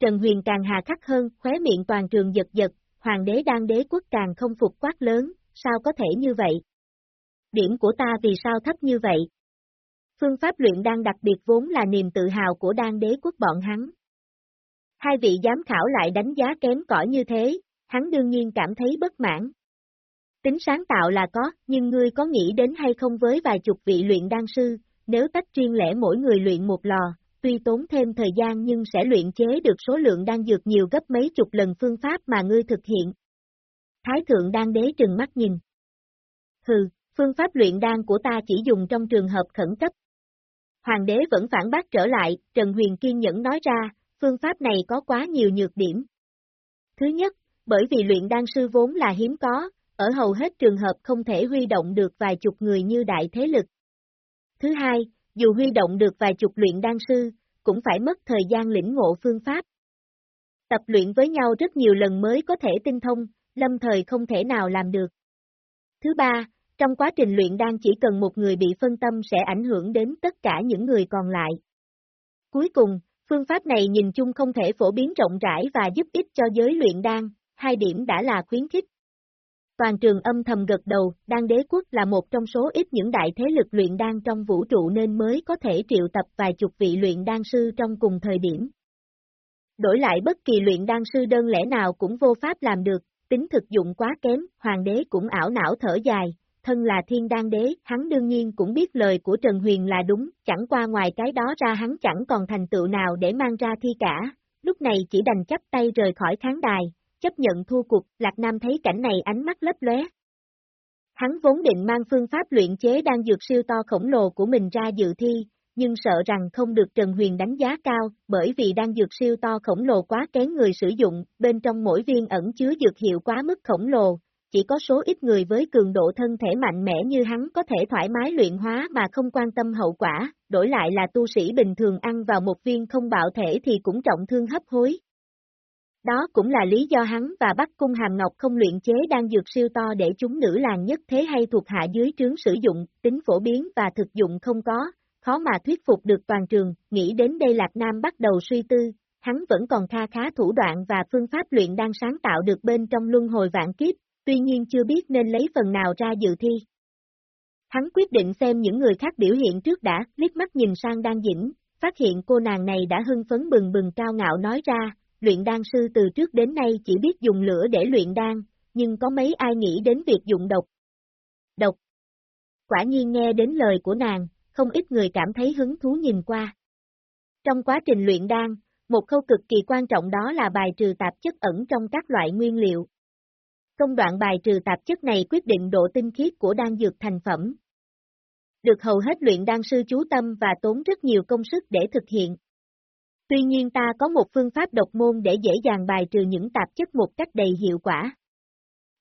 Trần Huyền càng hà khắc hơn, khóe miệng toàn trường giật giật, hoàng đế đang đế quốc càng không phục quát lớn, sao có thể như vậy? Điểm của ta vì sao thấp như vậy? Phương pháp luyện đan đặc biệt vốn là niềm tự hào của đan đế quốc bọn hắn. Hai vị giám khảo lại đánh giá kém cỏi như thế, hắn đương nhiên cảm thấy bất mãn. Tính sáng tạo là có, nhưng ngươi có nghĩ đến hay không với vài chục vị luyện đan sư, nếu tách riêng lẻ mỗi người luyện một lò, tuy tốn thêm thời gian nhưng sẽ luyện chế được số lượng đan dược nhiều gấp mấy chục lần phương pháp mà ngươi thực hiện. Thái thượng đan đế trừng mắt nhìn. Hừ, phương pháp luyện đan của ta chỉ dùng trong trường hợp khẩn cấp. Hoàng đế vẫn phản bác trở lại, Trần Huyền kiên nhẫn nói ra, phương pháp này có quá nhiều nhược điểm. Thứ nhất, bởi vì luyện đan sư vốn là hiếm có, ở hầu hết trường hợp không thể huy động được vài chục người như đại thế lực. Thứ hai, dù huy động được vài chục luyện đan sư, cũng phải mất thời gian lĩnh ngộ phương pháp. Tập luyện với nhau rất nhiều lần mới có thể tinh thông, lâm thời không thể nào làm được. Thứ ba, trong quá trình luyện đan chỉ cần một người bị phân tâm sẽ ảnh hưởng đến tất cả những người còn lại. Cuối cùng, phương pháp này nhìn chung không thể phổ biến rộng rãi và giúp ích cho giới luyện đan, hai điểm đã là khuyến khích. Toàn trường âm thầm gật đầu, đan đế quốc là một trong số ít những đại thế lực luyện đan trong vũ trụ nên mới có thể triệu tập vài chục vị luyện đan sư trong cùng thời điểm. Đổi lại bất kỳ luyện đan sư đơn lẻ nào cũng vô pháp làm được, tính thực dụng quá kém, hoàng đế cũng ảo não thở dài, thân là thiên đan đế, hắn đương nhiên cũng biết lời của Trần Huyền là đúng, chẳng qua ngoài cái đó ra hắn chẳng còn thành tựu nào để mang ra thi cả, lúc này chỉ đành chấp tay rời khỏi kháng đài, chấp nhận thua cuộc, Lạc Nam thấy cảnh này ánh mắt lấp lóe. Hắn vốn định mang phương pháp luyện chế đang dược siêu to khổng lồ của mình ra dự thi, nhưng sợ rằng không được Trần Huyền đánh giá cao, bởi vì đang dược siêu to khổng lồ quá kén người sử dụng, bên trong mỗi viên ẩn chứa dược hiệu quá mức khổng lồ, chỉ có số ít người với cường độ thân thể mạnh mẽ như hắn có thể thoải mái luyện hóa mà không quan tâm hậu quả, đổi lại là tu sĩ bình thường ăn vào một viên không bạo thể thì cũng trọng thương hấp hối. Đó cũng là lý do hắn và Bắc Cung Hàm Ngọc không luyện chế đan dược siêu to để chúng nữ làng nhất thế hay thuộc hạ dưới trướng sử dụng, tính phổ biến và thực dụng không có, khó mà thuyết phục được toàn trường, nghĩ đến đây Lạc Nam bắt đầu suy tư, hắn vẫn còn kha khá thủ đoạn và phương pháp luyện đang sáng tạo được bên trong luân hồi vạn kiếp, tuy nhiên chưa biết nên lấy phần nào ra dự thi. Hắn quyết định xem những người khác biểu hiện trước đã, liếc mắt nhìn sang Đan Dĩnh, phát hiện cô nàng này đã hưng phấn bừng bừng cao ngạo nói ra, luyện đan sư từ trước đến nay chỉ biết dùng lửa để luyện đan, nhưng có mấy ai nghĩ đến việc dùng độc. Độc. Quả nhiên nghe đến lời của nàng, không ít người cảm thấy hứng thú nhìn qua. Trong quá trình luyện đan, một khâu cực kỳ quan trọng đó là bài trừ tạp chất ẩn trong các loại nguyên liệu. Công đoạn bài trừ tạp chất này quyết định độ tinh khiết của đan dược thành phẩm. Được hầu hết luyện đan sư chú tâm và tốn rất nhiều công sức để thực hiện. Tuy nhiên ta có một phương pháp độc môn để dễ dàng bài trừ những tạp chất một cách đầy hiệu quả.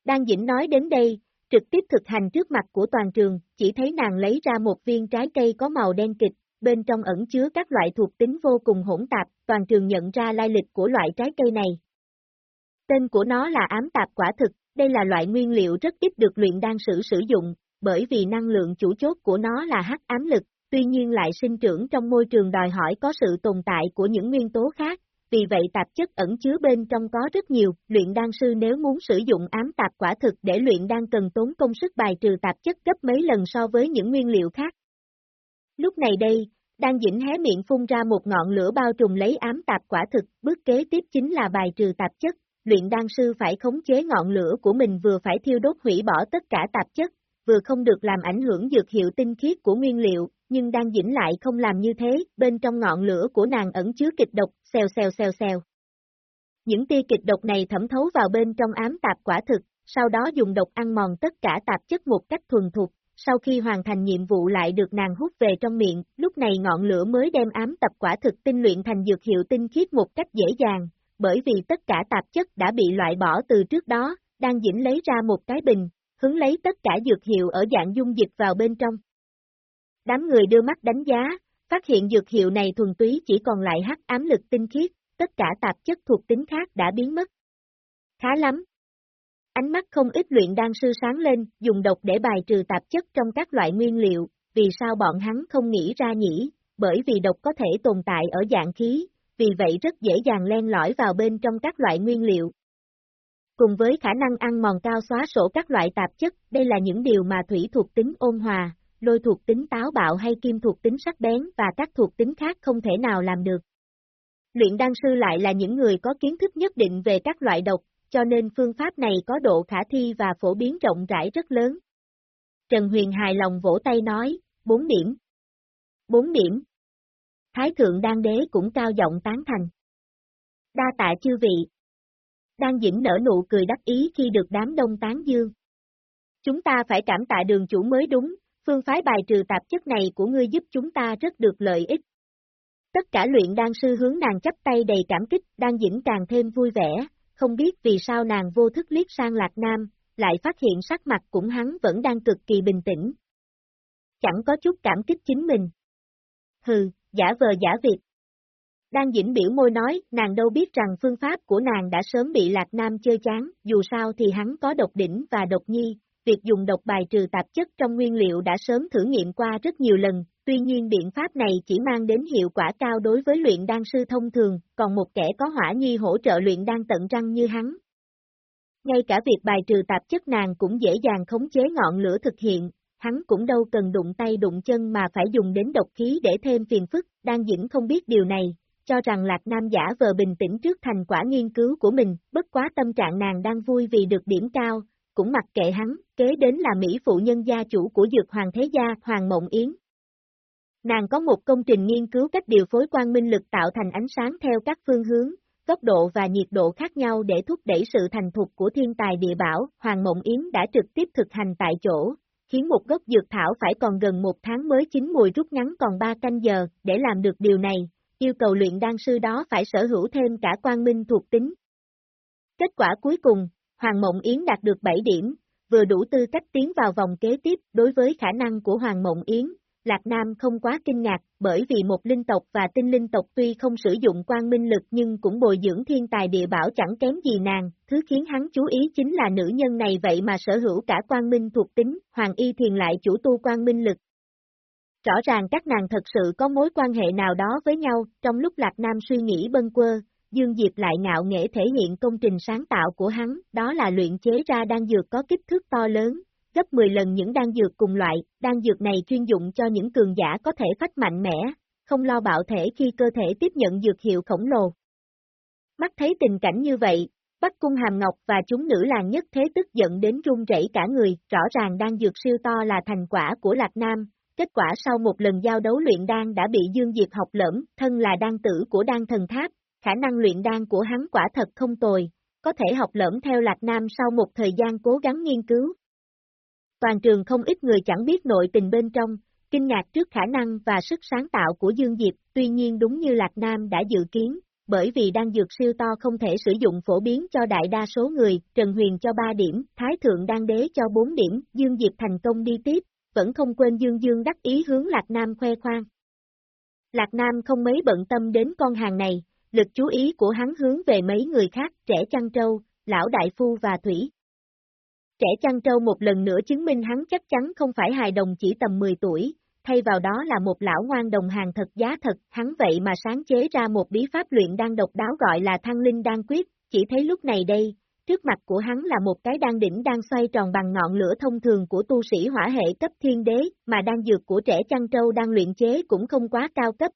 Đan Dĩnh nói đến đây, trực tiếp thực hành trước mặt của toàn trường, chỉ thấy nàng lấy ra một viên trái cây có màu đen kịch, bên trong ẩn chứa các loại thuộc tính vô cùng hỗn tạp, toàn trường nhận ra lai lịch của loại trái cây này. Tên của nó là ám tạp quả thực, đây là loại nguyên liệu rất ít được luyện đan sử sử dụng, bởi vì năng lượng chủ chốt của nó là hắc ám lực, tuy nhiên lại sinh trưởng trong môi trường đòi hỏi có sự tồn tại của những nguyên tố khác, vì vậy tạp chất ẩn chứa bên trong có rất nhiều, luyện đan sư nếu muốn sử dụng ám tạp quả thực để luyện đan cần tốn công sức bài trừ tạp chất gấp mấy lần so với những nguyên liệu khác. Lúc này đây, đan dĩnh hé miệng phun ra một ngọn lửa bao trùm lấy ám tạp quả thực, bước kế tiếp chính là bài trừ tạp chất, luyện đan sư phải khống chế ngọn lửa của mình vừa phải thiêu đốt hủy bỏ tất cả tạp chất, vừa không được làm ảnh hưởng dược hiệu tinh khiết của nguyên liệu, nhưng đang dĩnh lại không làm như thế, bên trong ngọn lửa của nàng ẩn chứa kịch độc, xèo xèo xèo xèo. Những tia kịch độc này thẩm thấu vào bên trong ám tạp quả thực, sau đó dùng độc ăn mòn tất cả tạp chất một cách thuần thục, sau khi hoàn thành nhiệm vụ lại được nàng hút về trong miệng, lúc này ngọn lửa mới đem ám tập quả thực tinh luyện thành dược hiệu tinh khiết một cách dễ dàng, bởi vì tất cả tạp chất đã bị loại bỏ từ trước đó, đang dĩnh lấy ra một cái bình, hứng lấy tất cả dược hiệu ở dạng dung dịch vào bên trong. Đám người đưa mắt đánh giá, phát hiện dược hiệu này thuần túy chỉ còn lại hắc ám lực tinh khiết, tất cả tạp chất thuộc tính khác đã biến mất. Khá lắm. Ánh mắt không ít luyện đan sư sáng lên, dùng độc để bài trừ tạp chất trong các loại nguyên liệu, vì sao bọn hắn không nghĩ ra nhỉ, bởi vì độc có thể tồn tại ở dạng khí, vì vậy rất dễ dàng len lỏi vào bên trong các loại nguyên liệu. Cùng với khả năng ăn mòn cao xóa sổ các loại tạp chất, đây là những điều mà thủy thuộc tính ôn hòa, lôi thuộc tính táo bạo hay kim thuộc tính sắc bén và các thuộc tính khác không thể nào làm được. Luyện đan sư lại là những người có kiến thức nhất định về các loại độc, cho nên phương pháp này có độ khả thi và phổ biến rộng rãi rất lớn. Trần Huyền hài lòng vỗ tay nói, 4 điểm. 4 điểm. Thái thượng đan đế cũng cao giọng tán thành. Đa tạ chư vị. Đan dĩnh nở nụ cười đắc ý khi được đám đông tán dương. Chúng ta phải cảm tạ đường chủ mới đúng, phương phái bài trừ tạp chất này của ngươi giúp chúng ta rất được lợi ích. Tất cả luyện đan sư hướng nàng chấp tay đầy cảm kích, đan dĩnh càng thêm vui vẻ, không biết vì sao nàng vô thức liếc sang Lạc Nam, lại phát hiện sắc mặt cũng hắn vẫn đang cực kỳ bình tĩnh. Chẳng có chút cảm kích chính mình. Hừ, giả vờ giả việc. Đang dĩnh biểu môi nói, nàng đâu biết rằng phương pháp của nàng đã sớm bị Lạc Nam chơi chán, dù sao thì hắn có độc đỉnh và độc nhi, việc dùng độc bài trừ tạp chất trong nguyên liệu đã sớm thử nghiệm qua rất nhiều lần, tuy nhiên biện pháp này chỉ mang đến hiệu quả cao đối với luyện đan sư thông thường, còn một kẻ có hỏa nhi hỗ trợ luyện đan tận răng như hắn. Ngay cả việc bài trừ tạp chất nàng cũng dễ dàng khống chế ngọn lửa thực hiện, hắn cũng đâu cần đụng tay đụng chân mà phải dùng đến độc khí để thêm phiền phức, đang dĩnh không biết điều này, cho rằng Lạc Nam giả vờ bình tĩnh trước thành quả nghiên cứu của mình, bất quá tâm trạng nàng đang vui vì được điểm cao, cũng mặc kệ hắn, kế đến là Mỹ phụ nhân gia chủ của Dược Hoàng Thế Gia, Hoàng Mộng Yến. Nàng có một công trình nghiên cứu cách điều phối quang minh lực tạo thành ánh sáng theo các phương hướng, góc độ và nhiệt độ khác nhau để thúc đẩy sự thành thục của thiên tài địa bảo, Hoàng Mộng Yến đã trực tiếp thực hành tại chỗ, khiến một gốc dược thảo phải còn gần một tháng mới chín mùi rút ngắn còn ba canh giờ, để làm được điều này, yêu cầu luyện đan sư đó phải sở hữu thêm cả quan minh thuộc tính. Kết quả cuối cùng, Hoàng Mộng Yến đạt được 7 điểm, vừa đủ tư cách tiến vào vòng kế tiếp đối với khả năng của Hoàng Mộng Yến. Lạc Nam không quá kinh ngạc, bởi vì một linh tộc và tinh linh tộc tuy không sử dụng quang minh lực nhưng cũng bồi dưỡng thiên tài địa bảo chẳng kém gì nàng, thứ khiến hắn chú ý chính là nữ nhân này vậy mà sở hữu cả quang minh thuộc tính, Hoàng Y Thiền lại chủ tu quang minh lực. Rõ ràng các nàng thật sự có mối quan hệ nào đó với nhau, trong lúc Lạc Nam suy nghĩ bâng quơ, Dương Diệp lại ngạo nghệ thể hiện công trình sáng tạo của hắn, đó là luyện chế ra đan dược có kích thước to lớn, gấp 10 lần những đan dược cùng loại, đan dược này chuyên dụng cho những cường giả có thể phách mạnh mẽ, không lo bạo thể khi cơ thể tiếp nhận dược hiệu khổng lồ. Mắt thấy tình cảnh như vậy, Bắc Cung Hàm Ngọc và chúng nữ làng nhất thế tức giận đến run rẩy cả người, rõ ràng đan dược siêu to là thành quả của Lạc Nam, kết quả sau một lần giao đấu luyện đan đã bị Dương Diệp học lỡm, thân là đan tử của đan thần tháp, khả năng luyện đan của hắn quả thật không tồi, có thể học lỡm theo Lạc Nam sau một thời gian cố gắng nghiên cứu. Toàn trường không ít người chẳng biết nội tình bên trong, kinh ngạc trước khả năng và sức sáng tạo của Dương Diệp, tuy nhiên đúng như Lạc Nam đã dự kiến, bởi vì đan dược siêu to không thể sử dụng phổ biến cho đại đa số người, Trần Huyền cho 3 điểm, Thái Thượng Đan Đế cho 4 điểm, Dương Diệp thành công đi tiếp, vẫn không quên Dương Dương đắc ý hướng Lạc Nam khoe khoang. Lạc Nam không mấy bận tâm đến con hàng này, lực chú ý của hắn hướng về mấy người khác, trẻ chăn trâu, lão đại phu và thủy. Trẻ chăn trâu một lần nữa chứng minh hắn chắc chắn không phải hài đồng chỉ tầm 10 tuổi, thay vào đó là một lão ngoan đồng hàng thật giá thật, hắn vậy mà sáng chế ra một bí pháp luyện đan độc đáo gọi là thăng linh đan quyết, chỉ thấy lúc này đây, trước mặt của hắn là một cái đan đỉnh đang xoay tròn bằng ngọn lửa thông thường của tu sĩ hỏa hệ cấp thiên đế, mà đan dược của trẻ chăn trâu đang luyện chế cũng không quá cao cấp.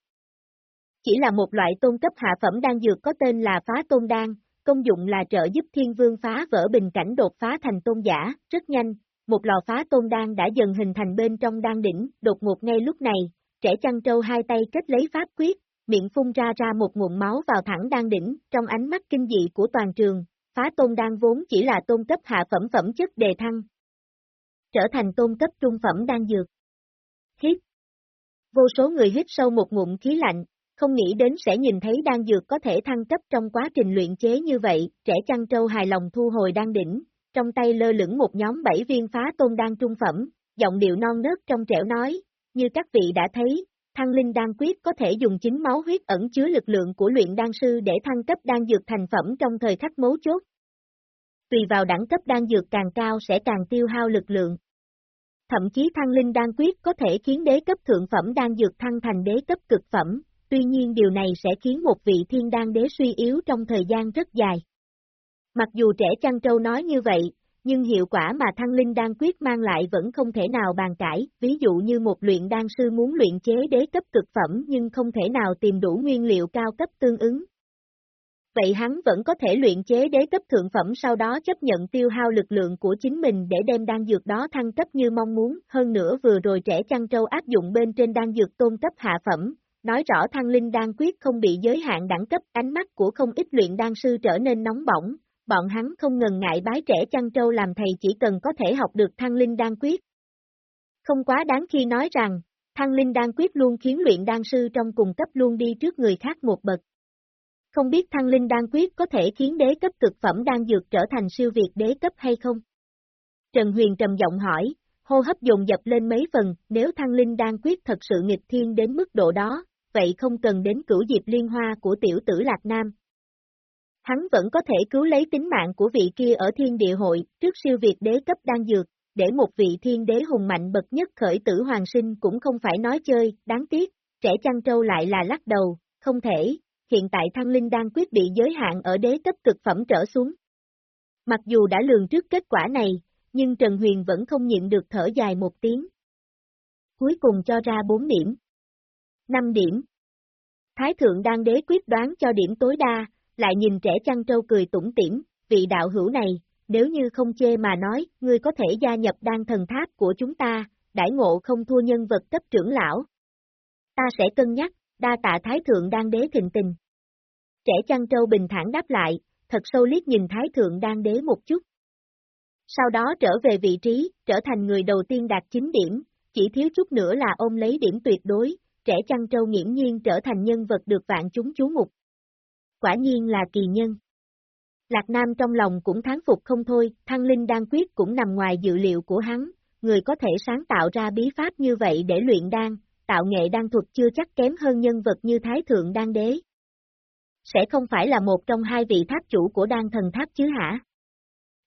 Chỉ là một loại tôn cấp hạ phẩm đan dược có tên là phá tôn đan, công dụng là trợ giúp thiên vương phá vỡ bình cảnh đột phá thành tôn giả, rất nhanh, một lò phá tôn đan đã dần hình thành bên trong đan đỉnh, đột ngột ngay lúc này, trẻ chăn trâu hai tay kết lấy pháp quyết, miệng phun ra ra một nguồn máu vào thẳng đan đỉnh, trong ánh mắt kinh dị của toàn trường, phá tôn đan vốn chỉ là tôn cấp hạ phẩm phẩm chất đề thăng. Trở thành tôn cấp trung phẩm đan dược. Hít. Vô số người hít sâu một ngụm khí lạnh, không nghĩ đến sẽ nhìn thấy đan dược có thể thăng cấp trong quá trình luyện chế như vậy, trẻ chăn trâu hài lòng thu hồi đan đỉnh, trong tay lơ lửng một nhóm bảy viên phá tôn đan trung phẩm, giọng điệu non nớt trong trẻo nói, như các vị đã thấy, thăng linh đan quyết có thể dùng chính máu huyết ẩn chứa lực lượng của luyện đan sư để thăng cấp đan dược thành phẩm trong thời khắc mấu chốt. Tùy vào đẳng cấp đan dược càng cao sẽ càng tiêu hao lực lượng. Thậm chí thăng linh đan quyết có thể khiến đế cấp thượng phẩm đan dược thăng thành đế cấp cực phẩm, tuy nhiên điều này sẽ khiến một vị thiên đan đế suy yếu trong thời gian rất dài. Mặc dù trẻ chăn trâu nói như vậy, nhưng hiệu quả mà thăng linh đan quyết mang lại vẫn không thể nào bàn cãi, ví dụ như một luyện đan sư muốn luyện chế đế cấp cực phẩm nhưng không thể nào tìm đủ nguyên liệu cao cấp tương ứng. Vậy hắn vẫn có thể luyện chế đế cấp thượng phẩm sau đó chấp nhận tiêu hao lực lượng của chính mình để đem đan dược đó thăng cấp như mong muốn, hơn nữa vừa rồi trẻ chăn trâu áp dụng bên trên đan dược tôn cấp hạ phẩm, nói rõ thăng linh đan quyết không bị giới hạn đẳng cấp, ánh mắt của không ít luyện đan sư trở nên nóng bỏng, bọn hắn không ngần ngại bái trẻ chăn trâu làm thầy chỉ cần có thể học được thăng linh đan quyết. Không quá đáng khi nói rằng, thăng linh đan quyết luôn khiến luyện đan sư trong cùng cấp luôn đi trước người khác một bậc. Không biết thăng linh đan quyết có thể khiến đế cấp cực phẩm đan dược trở thành siêu việt đế cấp hay không? Trần Huyền trầm giọng hỏi, hô hấp dồn dập lên mấy phần, nếu thăng linh đan quyết thật sự nghịch thiên đến mức độ đó, vậy không cần đến cửu diệp liên hoa của tiểu tử Lạc Nam, hắn vẫn có thể cứu lấy tính mạng của vị kia ở thiên địa hội, trước siêu việt đế cấp đang dược, để một vị thiên đế hùng mạnh bậc nhất khởi tử hoàng sinh cũng không phải nói chơi, đáng tiếc, trẻ chăn trâu lại là lắc đầu, không thể, hiện tại thăng linh đang quyết bị giới hạn ở đế cấp cực phẩm trở xuống. Mặc dù đã lường trước kết quả này, nhưng Trần Huyền vẫn không nhịn được thở dài một tiếng. Cuối cùng cho ra 4 điểm. 5 điểm. Thái thượng đang đế quyết đoán cho điểm tối đa, lại nhìn trẻ chăn trâu cười tủm tỉm, vị đạo hữu này, nếu như không chê mà nói, ngươi có thể gia nhập đan thần tháp của chúng ta, đãi ngộ không thua nhân vật cấp trưởng lão. Ta sẽ cân nhắc, đa tạ thái thượng đan đế thịnh tình. Trẻ chăn trâu bình thản đáp lại, thật sâu liếc nhìn thái thượng đan đế một chút. Sau đó trở về vị trí, trở thành người đầu tiên đạt 9 điểm, chỉ thiếu chút nữa là ôm lấy điểm tuyệt đối, trẻ chăn trâu nghiễm nhiên trở thành nhân vật được vạn chúng chú mục quả nhiên là kỳ nhân. Lạc Nam trong lòng cũng thán phục không thôi, thăng linh đan quyết cũng nằm ngoài dự liệu của hắn, người có thể sáng tạo ra bí pháp như vậy để luyện đan, tạo nghệ đan thuật chưa chắc kém hơn nhân vật như Thái Thượng Đan Đế. Sẽ không phải là một trong hai vị tháp chủ của đan thần tháp chứ hả?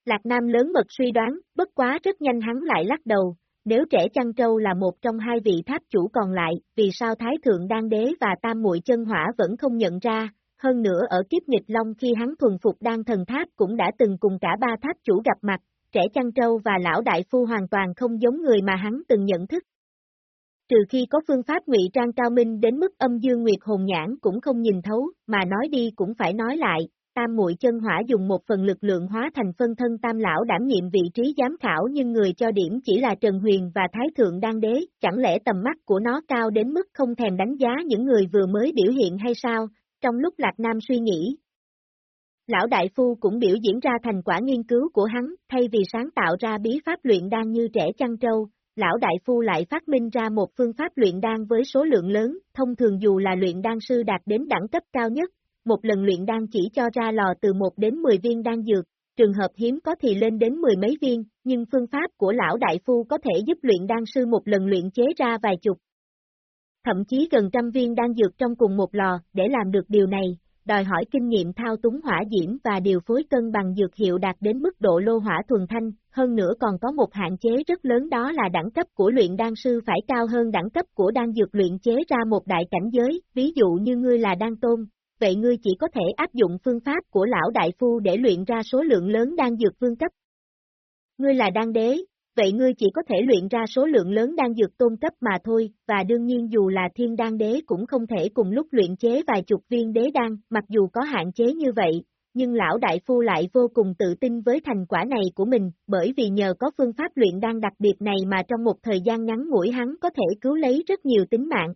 Lạc Nam lớn mật suy đoán, bất quá rất nhanh hắn lại lắc đầu, nếu trẻ chăn trâu là một trong hai vị tháp chủ còn lại, vì sao Thái Thượng Đan Đế và Tam Muội Chân Hỏa vẫn không nhận ra, hơn nữa ở kiếp nghịch long khi hắn thuần phục đan thần tháp cũng đã từng cùng cả ba tháp chủ gặp mặt, trẻ chăn trâu và lão đại phu hoàn toàn không giống người mà hắn từng nhận thức. Trừ khi có phương pháp ngụy trang cao minh đến mức âm dương nguyệt hồn nhãn cũng không nhìn thấu, mà nói đi cũng phải nói lại, tam muội chân hỏa dùng một phần lực lượng hóa thành phân thân tam lão đảm nhiệm vị trí giám khảo nhưng người cho điểm chỉ là Trần Huyền và Thái Thượng Đan Đế, chẳng lẽ tầm mắt của nó cao đến mức không thèm đánh giá những người vừa mới biểu hiện hay sao, trong lúc Lạc Nam suy nghĩ. Lão Đại Phu cũng biểu diễn ra thành quả nghiên cứu của hắn, thay vì sáng tạo ra bí pháp luyện đan như trẻ chăn trâu, Lão Đại Phu lại phát minh ra một phương pháp luyện đan với số lượng lớn, thông thường dù là luyện đan sư đạt đến đẳng cấp cao nhất, một lần luyện đan chỉ cho ra lò từ 1 đến 10 viên đan dược, trường hợp hiếm có thì lên đến mười mấy viên, nhưng phương pháp của lão đại phu có thể giúp luyện đan sư một lần luyện chế ra vài chục. Thậm chí gần trăm viên đan dược trong cùng một lò, để làm được điều này, đòi hỏi kinh nghiệm thao túng hỏa diễm và điều phối cân bằng dược hiệu đạt đến mức độ lô hỏa thuần thanh, hơn nữa còn có một hạn chế rất lớn đó là đẳng cấp của luyện đan sư phải cao hơn đẳng cấp của đan dược luyện chế ra một đại cảnh giới, ví dụ như ngươi là đan tôn, vậy ngươi chỉ có thể áp dụng phương pháp của lão đại phu để luyện ra số lượng lớn đan dược vương cấp. Ngươi là đan đế, vậy ngươi chỉ có thể luyện ra số lượng lớn đan dược tôn cấp mà thôi, và đương nhiên dù là thiên đan đế cũng không thể cùng lúc luyện chế vài chục viên đế đan, mặc dù có hạn chế như vậy, nhưng lão đại phu lại vô cùng tự tin với thành quả này của mình, bởi vì nhờ có phương pháp luyện đan đặc biệt này mà trong một thời gian ngắn ngủi hắn có thể cứu lấy rất nhiều tính mạng.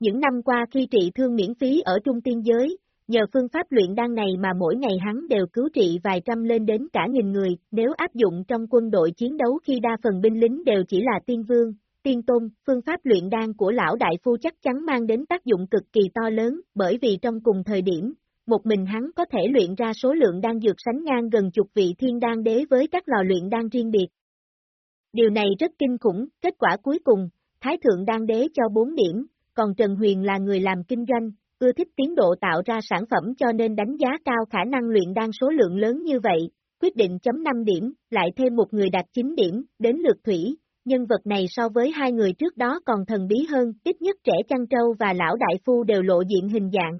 Những năm qua khi trị thương miễn phí ở trung tiên giới, nhờ phương pháp luyện đan này mà mỗi ngày hắn đều cứu trị vài trăm lên đến cả nghìn người, nếu áp dụng trong quân đội chiến đấu khi đa phần binh lính đều chỉ là tiên vương, tiên tôn, phương pháp luyện đan của lão đại phu chắc chắn mang đến tác dụng cực kỳ to lớn, bởi vì trong cùng thời điểm, một mình hắn có thể luyện ra số lượng đan dược sánh ngang gần chục vị thiên đan đế với các lò luyện đan riêng biệt. Điều này rất kinh khủng, kết quả cuối cùng, Thái Thượng Đan Đế cho 4 điểm, còn Trần Huyền là người làm kinh doanh, ưa thích tiến độ tạo ra sản phẩm cho nên đánh giá cao khả năng luyện đan số lượng lớn như vậy, quyết định chấm 5 điểm, lại thêm một người đạt 9 điểm, đến lượt thủy, nhân vật này so với hai người trước đó còn thần bí hơn, ít nhất trẻ chăn trâu và lão đại phu đều lộ diện hình dạng.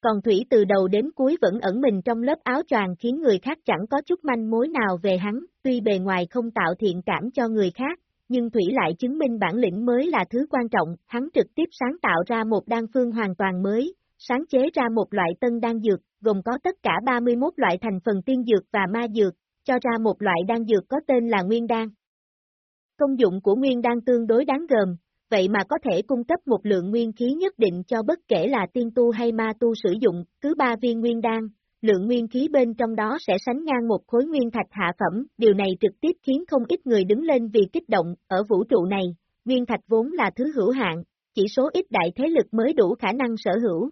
Còn Thủy từ đầu đến cuối vẫn ẩn mình trong lớp áo choàng khiến người khác chẳng có chút manh mối nào về hắn, tuy bề ngoài không tạo thiện cảm cho người khác, nhưng Thủy lại chứng minh bản lĩnh mới là thứ quan trọng, hắn trực tiếp sáng tạo ra một đan phương hoàn toàn mới, sáng chế ra một loại tân đan dược, gồm có tất cả 31 loại thành phần tiên dược và ma dược, cho ra một loại đan dược có tên là nguyên đan. Công dụng của nguyên đan tương đối đáng gờm, vậy mà có thể cung cấp một lượng nguyên khí nhất định cho bất kể là tiên tu hay ma tu sử dụng, cứ ba viên nguyên đan, lượng nguyên khí bên trong đó sẽ sánh ngang một khối nguyên thạch hạ phẩm, điều này trực tiếp khiến không ít người đứng lên vì kích động, ở vũ trụ này, nguyên thạch vốn là thứ hữu hạn, chỉ số ít đại thế lực mới đủ khả năng sở hữu.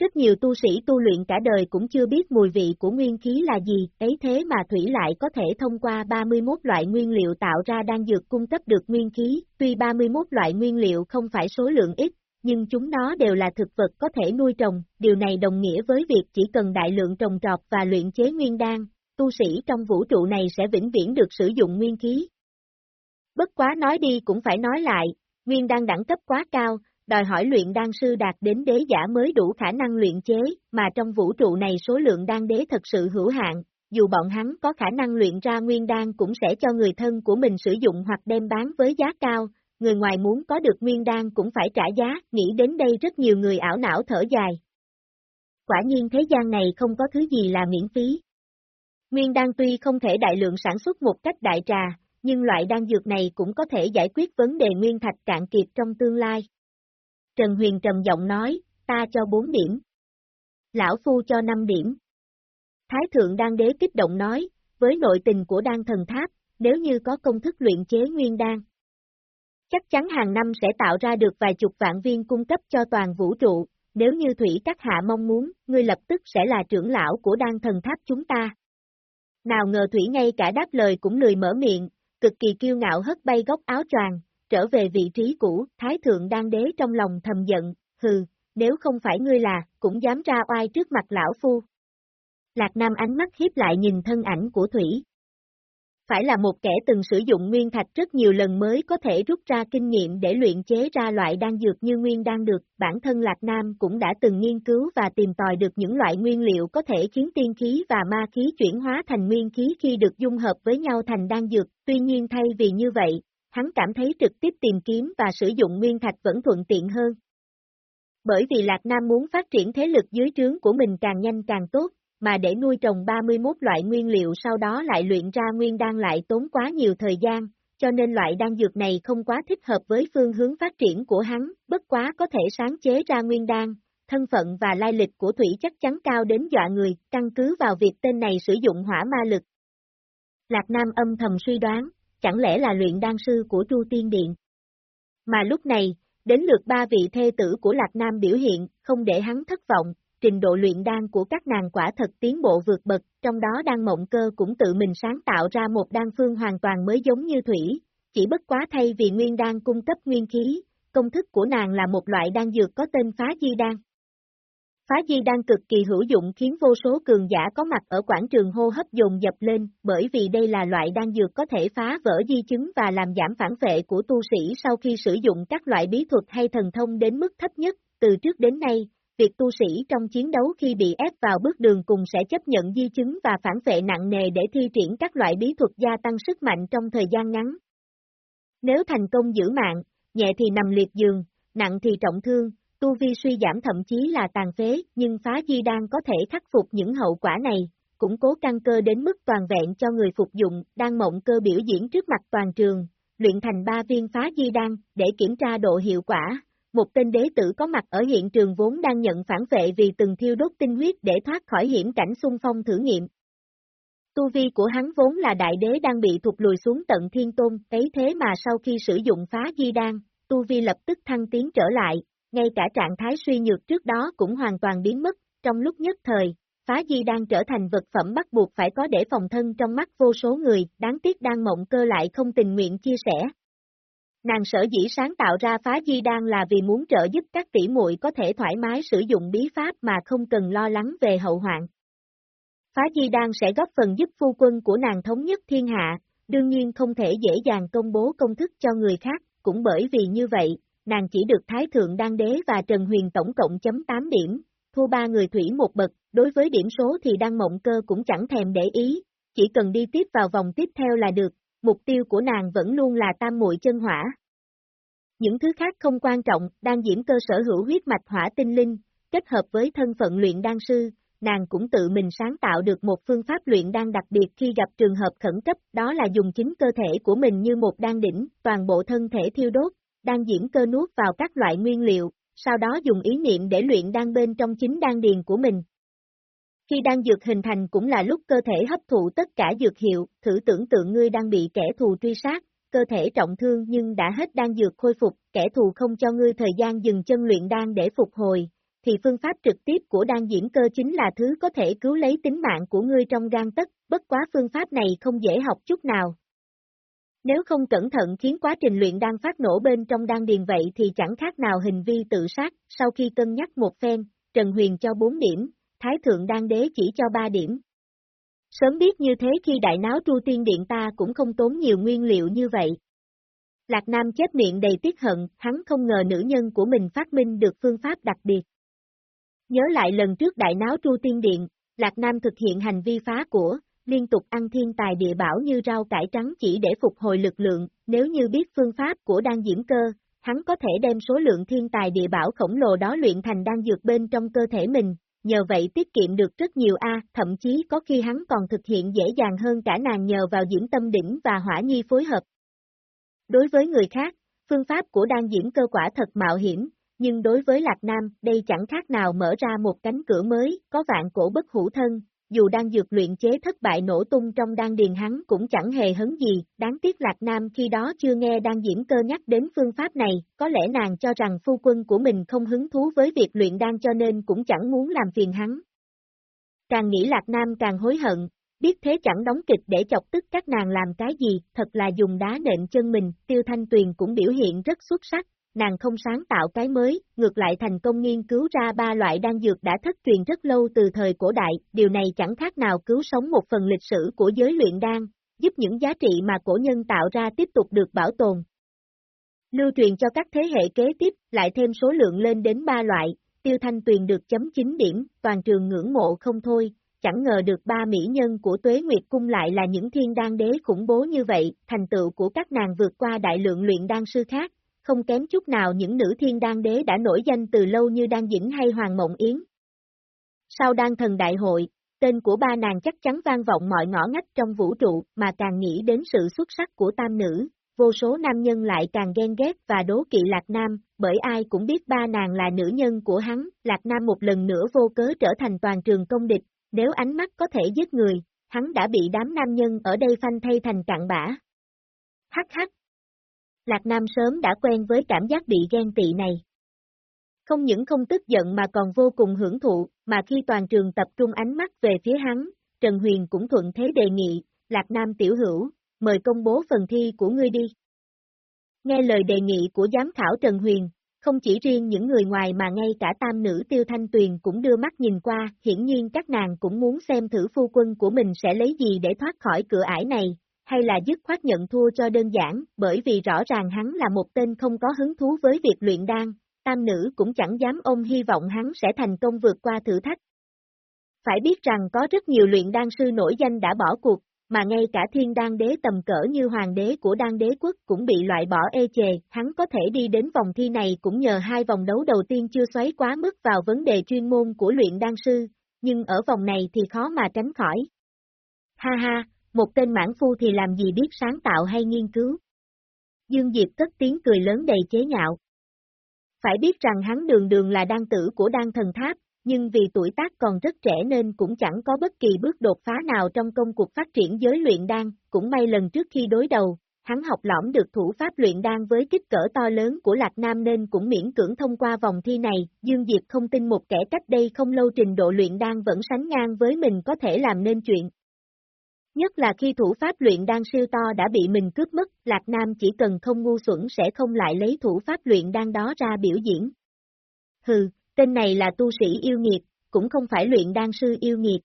Rất nhiều tu sĩ tu luyện cả đời cũng chưa biết mùi vị của nguyên khí là gì, ấy thế mà Thủy lại có thể thông qua 31 loại nguyên liệu tạo ra đan dược cung cấp được nguyên khí, tuy 31 loại nguyên liệu không phải số lượng ít, nhưng chúng nó đều là thực vật có thể nuôi trồng, điều này đồng nghĩa với việc chỉ cần đại lượng trồng trọt và luyện chế nguyên đan, tu sĩ trong vũ trụ này sẽ vĩnh viễn được sử dụng nguyên khí. Bất quá nói đi cũng phải nói lại, nguyên đan đẳng cấp quá cao, đòi hỏi luyện đan sư đạt đến đế giả mới đủ khả năng luyện chế, mà trong vũ trụ này số lượng đan đế thật sự hữu hạn, dù bọn hắn có khả năng luyện ra nguyên đan cũng sẽ cho người thân của mình sử dụng hoặc đem bán với giá cao, người ngoài muốn có được nguyên đan cũng phải trả giá, nghĩ đến đây rất nhiều người ảo não thở dài. Quả nhiên thế gian này không có thứ gì là miễn phí. Nguyên đan tuy không thể đại lượng sản xuất một cách đại trà, nhưng loại đan dược này cũng có thể giải quyết vấn đề nguyên thạch cạn kiệt trong tương lai. Trần Huyền trầm giọng nói, ta cho 4 điểm. Lão Phu cho 5 điểm. Thái Thượng Đan Đế kích động nói, với nội tình của đan thần tháp, nếu như có công thức luyện chế nguyên đan, chắc chắn hàng năm sẽ tạo ra được vài chục vạn viên cung cấp cho toàn vũ trụ, nếu như Thủy Các Hạ mong muốn, ngươi lập tức sẽ là trưởng lão của đan thần tháp chúng ta. Nào ngờ Thủy ngay cả đáp lời cũng lười mở miệng, cực kỳ kiêu ngạo hất bay góc áo choàng, trở về vị trí cũ, Thái Thượng Đan Đế trong lòng thầm giận, hừ, nếu không phải ngươi là, cũng dám ra oai trước mặt lão phu. Lạc Nam ánh mắt hiếp lại nhìn thân ảnh của Thủy phải là một kẻ từng sử dụng nguyên thạch rất nhiều lần mới có thể rút ra kinh nghiệm để luyện chế ra loại đan dược như nguyên đan được, bản thân Lạc Nam cũng đã từng nghiên cứu và tìm tòi được những loại nguyên liệu có thể khiến tiên khí và ma khí chuyển hóa thành nguyên khí khi được dung hợp với nhau thành đan dược, tuy nhiên thay vì như vậy, hắn cảm thấy trực tiếp tìm kiếm và sử dụng nguyên thạch vẫn thuận tiện hơn. Bởi vì Lạc Nam muốn phát triển thế lực dưới trướng của mình càng nhanh càng tốt, mà để nuôi trồng 31 loại nguyên liệu sau đó lại luyện ra nguyên đan lại tốn quá nhiều thời gian, cho nên loại đan dược này không quá thích hợp với phương hướng phát triển của hắn, bất quá có thể sáng chế ra nguyên đan, thân phận và lai lịch của Thủy chắc chắn cao đến dọa người, căn cứ vào việc tên này sử dụng hỏa ma lực. Lạc Nam âm thầm suy đoán, chẳng lẽ là luyện đan sư của Chu Tiên Điện. Mà lúc này, đến lượt ba vị thê tử của Lạc Nam biểu hiện, không để hắn thất vọng, trình độ luyện đan của các nàng quả thật tiến bộ vượt bậc, trong đó đan mộng cơ cũng tự mình sáng tạo ra một đan phương hoàn toàn mới giống như thủy, chỉ bất quá thay vì nguyên đan cung cấp nguyên khí, công thức của nàng là một loại đan dược có tên phá di đan. Phá di đan cực kỳ hữu dụng khiến vô số cường giả có mặt ở quảng trường hô hấp dồn dập lên, bởi vì đây là loại đan dược có thể phá vỡ di chứng và làm giảm phản vệ của tu sĩ sau khi sử dụng các loại bí thuật hay thần thông đến mức thấp nhất, từ trước đến nay, việc tu sĩ trong chiến đấu khi bị ép vào bước đường cùng sẽ chấp nhận di chứng và phản vệ nặng nề để thi triển các loại bí thuật gia tăng sức mạnh trong thời gian ngắn. Nếu thành công giữ mạng, nhẹ thì nằm liệt giường, nặng thì trọng thương, tu vi suy giảm thậm chí là tàn phế, nhưng phá di đan có thể khắc phục những hậu quả này, củng cố căn cơ đến mức toàn vẹn cho người phục dụng, đang mộng cơ biểu diễn trước mặt toàn trường, luyện thành ba viên phá di đan, để kiểm tra độ hiệu quả, một tên đế tử có mặt ở hiện trường vốn đang nhận phản vệ vì từng thiêu đốt tinh huyết để thoát khỏi hiểm cảnh xung phong thử nghiệm. Tu vi của hắn vốn là đại đế đang bị thụt lùi xuống tận thiên tôn, ấy thế mà sau khi sử dụng phá di đan, tu vi lập tức thăng tiến trở lại, ngay cả trạng thái suy nhược trước đó cũng hoàn toàn biến mất, trong lúc nhất thời, phá di đan trở thành vật phẩm bắt buộc phải có để phòng thân trong mắt vô số người, đáng tiếc đang mộng cơ lại không tình nguyện chia sẻ, Nàng sở dĩ sáng tạo ra phá di đan là vì muốn trợ giúp các tỷ muội có thể thoải mái sử dụng bí pháp mà không cần lo lắng về hậu hoạn. Phá di đan sẽ góp phần giúp phu quân của nàng thống nhất thiên hạ, đương nhiên không thể dễ dàng công bố công thức cho người khác, cũng bởi vì như vậy, nàng chỉ được Thái Thượng Đan Đế và Trần Huyền tổng cộng chấm 8 điểm, thua ba người thủy một bậc, đối với điểm số thì Đan Mộng Cơ cũng chẳng thèm để ý, chỉ cần đi tiếp vào vòng tiếp theo là được, mục tiêu của nàng vẫn luôn là tam muội chân hỏa. Những thứ khác không quan trọng, đang diễm cơ sở hữu huyết mạch hỏa tinh linh, kết hợp với thân phận luyện đan sư, nàng cũng tự mình sáng tạo được một phương pháp luyện đan đặc biệt khi gặp trường hợp khẩn cấp, đó là dùng chính cơ thể của mình như một đan đỉnh, toàn bộ thân thể thiêu đốt, đan diễm cơ nuốt vào các loại nguyên liệu, sau đó dùng ý niệm để luyện đan bên trong chính đan điền của mình, khi đang dược hình thành cũng là lúc cơ thể hấp thụ tất cả dược hiệu, thử tưởng tượng ngươi đang bị kẻ thù truy sát, cơ thể trọng thương nhưng đã hết đan dược khôi phục, kẻ thù không cho ngươi thời gian dừng chân luyện đan để phục hồi, thì phương pháp trực tiếp của đan diễm cơ chính là thứ có thể cứu lấy tính mạng của ngươi trong gan tất, bất quá phương pháp này không dễ học chút nào. Nếu không cẩn thận khiến quá trình luyện đan phát nổ bên trong đan điền vậy thì chẳng khác nào hình vi tự sát, sau khi cân nhắc một phen, Trần Huyền cho 4 điểm, Thái Thượng Đan Đế chỉ cho 3 điểm. Sớm biết như thế khi đại náo tru tiên điện ta cũng không tốn nhiều nguyên liệu như vậy. Lạc Nam chết miệng đầy tiếc hận, hắn không ngờ nữ nhân của mình phát minh được phương pháp đặc biệt. Nhớ lại lần trước đại náo tru tiên điện, Lạc Nam thực hiện hành vi phá của, liên tục ăn thiên tài địa bảo như rau cải trắng chỉ để phục hồi lực lượng, nếu như biết phương pháp của đan diễm cơ, hắn có thể đem số lượng thiên tài địa bảo khổng lồ đó luyện thành đan dược bên trong cơ thể mình, nhờ vậy tiết kiệm được rất nhiều A, thậm chí có khi hắn còn thực hiện dễ dàng hơn cả nàng nhờ vào diễn tâm đỉnh và hỏa nhi phối hợp. Đối với người khác, phương pháp của đan diễm cơ quả thật mạo hiểm, nhưng đối với Lạc Nam, đây chẳng khác nào mở ra một cánh cửa mới, có vạn cổ bất hữu thân, dù đang dược luyện chế thất bại nổ tung trong đan điền hắn cũng chẳng hề hấn gì, đáng tiếc Lạc Nam khi đó chưa nghe đan diễm cơ nhắc đến phương pháp này, có lẽ nàng cho rằng phu quân của mình không hứng thú với việc luyện đan cho nên cũng chẳng muốn làm phiền hắn. Càng nghĩ Lạc Nam càng hối hận, biết thế chẳng đóng kịch để chọc tức các nàng làm cái gì, thật là dùng đá nện chân mình, Tiêu Thanh Tuyền cũng biểu hiện rất xuất sắc, nàng không sáng tạo cái mới, ngược lại thành công nghiên cứu ra ba loại đan dược đã thất truyền rất lâu từ thời cổ đại, điều này chẳng khác nào cứu sống một phần lịch sử của giới luyện đan, giúp những giá trị mà cổ nhân tạo ra tiếp tục được bảo tồn. Lưu truyền cho các thế hệ kế tiếp, lại thêm số lượng lên đến ba loại, tiêu thanh tuyền được chấm 9 điểm, toàn trường ngưỡng mộ không thôi, chẳng ngờ được ba mỹ nhân của Tuế Nguyệt Cung lại là những thiên đan đế khủng bố như vậy, thành tựu của các nàng vượt qua đại lượng luyện đan sư khác, không kém chút nào những nữ thiên đan đế đã nổi danh từ lâu như Đan Dĩnh hay Hoàng Mộng Yến. Sau đan thần đại hội, tên của ba nàng chắc chắn vang vọng mọi ngõ ngách trong vũ trụ mà càng nghĩ đến sự xuất sắc của tam nữ, vô số nam nhân lại càng ghen ghét và đố kỵ Lạc Nam, bởi ai cũng biết ba nàng là nữ nhân của hắn, Lạc Nam một lần nữa vô cớ trở thành toàn trường công địch, nếu ánh mắt có thể giết người, hắn đã bị đám nam nhân ở đây phanh thay thành cạn bã. Hắc hắc. Lạc Nam sớm đã quen với cảm giác bị ghen tị này. Không những không tức giận mà còn vô cùng hưởng thụ, mà khi toàn trường tập trung ánh mắt về phía hắn, Trần Huyền cũng thuận thế đề nghị, Lạc Nam tiểu hữu, mời công bố phần thi của ngươi đi. Nghe lời đề nghị của giám khảo Trần Huyền, không chỉ riêng những người ngoài mà ngay cả tam nữ tiêu thanh tuyền cũng đưa mắt nhìn qua, hiển nhiên các nàng cũng muốn xem thử phu quân của mình sẽ lấy gì để thoát khỏi cửa ải này, hay là dứt khoát nhận thua cho đơn giản, bởi vì rõ ràng hắn là một tên không có hứng thú với việc luyện đan, tam nữ cũng chẳng dám ôm hy vọng hắn sẽ thành công vượt qua thử thách. Phải biết rằng có rất nhiều luyện đan sư nổi danh đã bỏ cuộc, mà ngay cả thiên đan đế tầm cỡ như hoàng đế của đan đế quốc cũng bị loại bỏ ê chề, hắn có thể đi đến vòng thi này cũng nhờ hai vòng đấu đầu tiên chưa xoáy quá mức vào vấn đề chuyên môn của luyện đan sư, nhưng ở vòng này thì khó mà tránh khỏi. Ha ha, một tên mãn phu thì làm gì biết sáng tạo hay nghiên cứu. Dương Diệp cất tiếng cười lớn đầy chế nhạo. Phải biết rằng hắn đường đường là đan tử của đan thần tháp, nhưng vì tuổi tác còn rất trẻ nên cũng chẳng có bất kỳ bước đột phá nào trong công cuộc phát triển giới luyện đan, cũng may lần trước khi đối đầu, hắn học lõm được thủ pháp luyện đan với kích cỡ to lớn của Lạc Nam nên cũng miễn cưỡng thông qua vòng thi này, Dương Diệp không tin một kẻ cách đây không lâu trình độ luyện đan vẫn sánh ngang với mình có thể làm nên chuyện. Nhất là khi thủ pháp luyện đan siêu to đã bị mình cướp mất, Lạc Nam chỉ cần không ngu xuẩn sẽ không lại lấy thủ pháp luyện đan đó ra biểu diễn. Hừ, tên này là tu sĩ yêu nghiệt, cũng không phải luyện đan sư yêu nghiệt.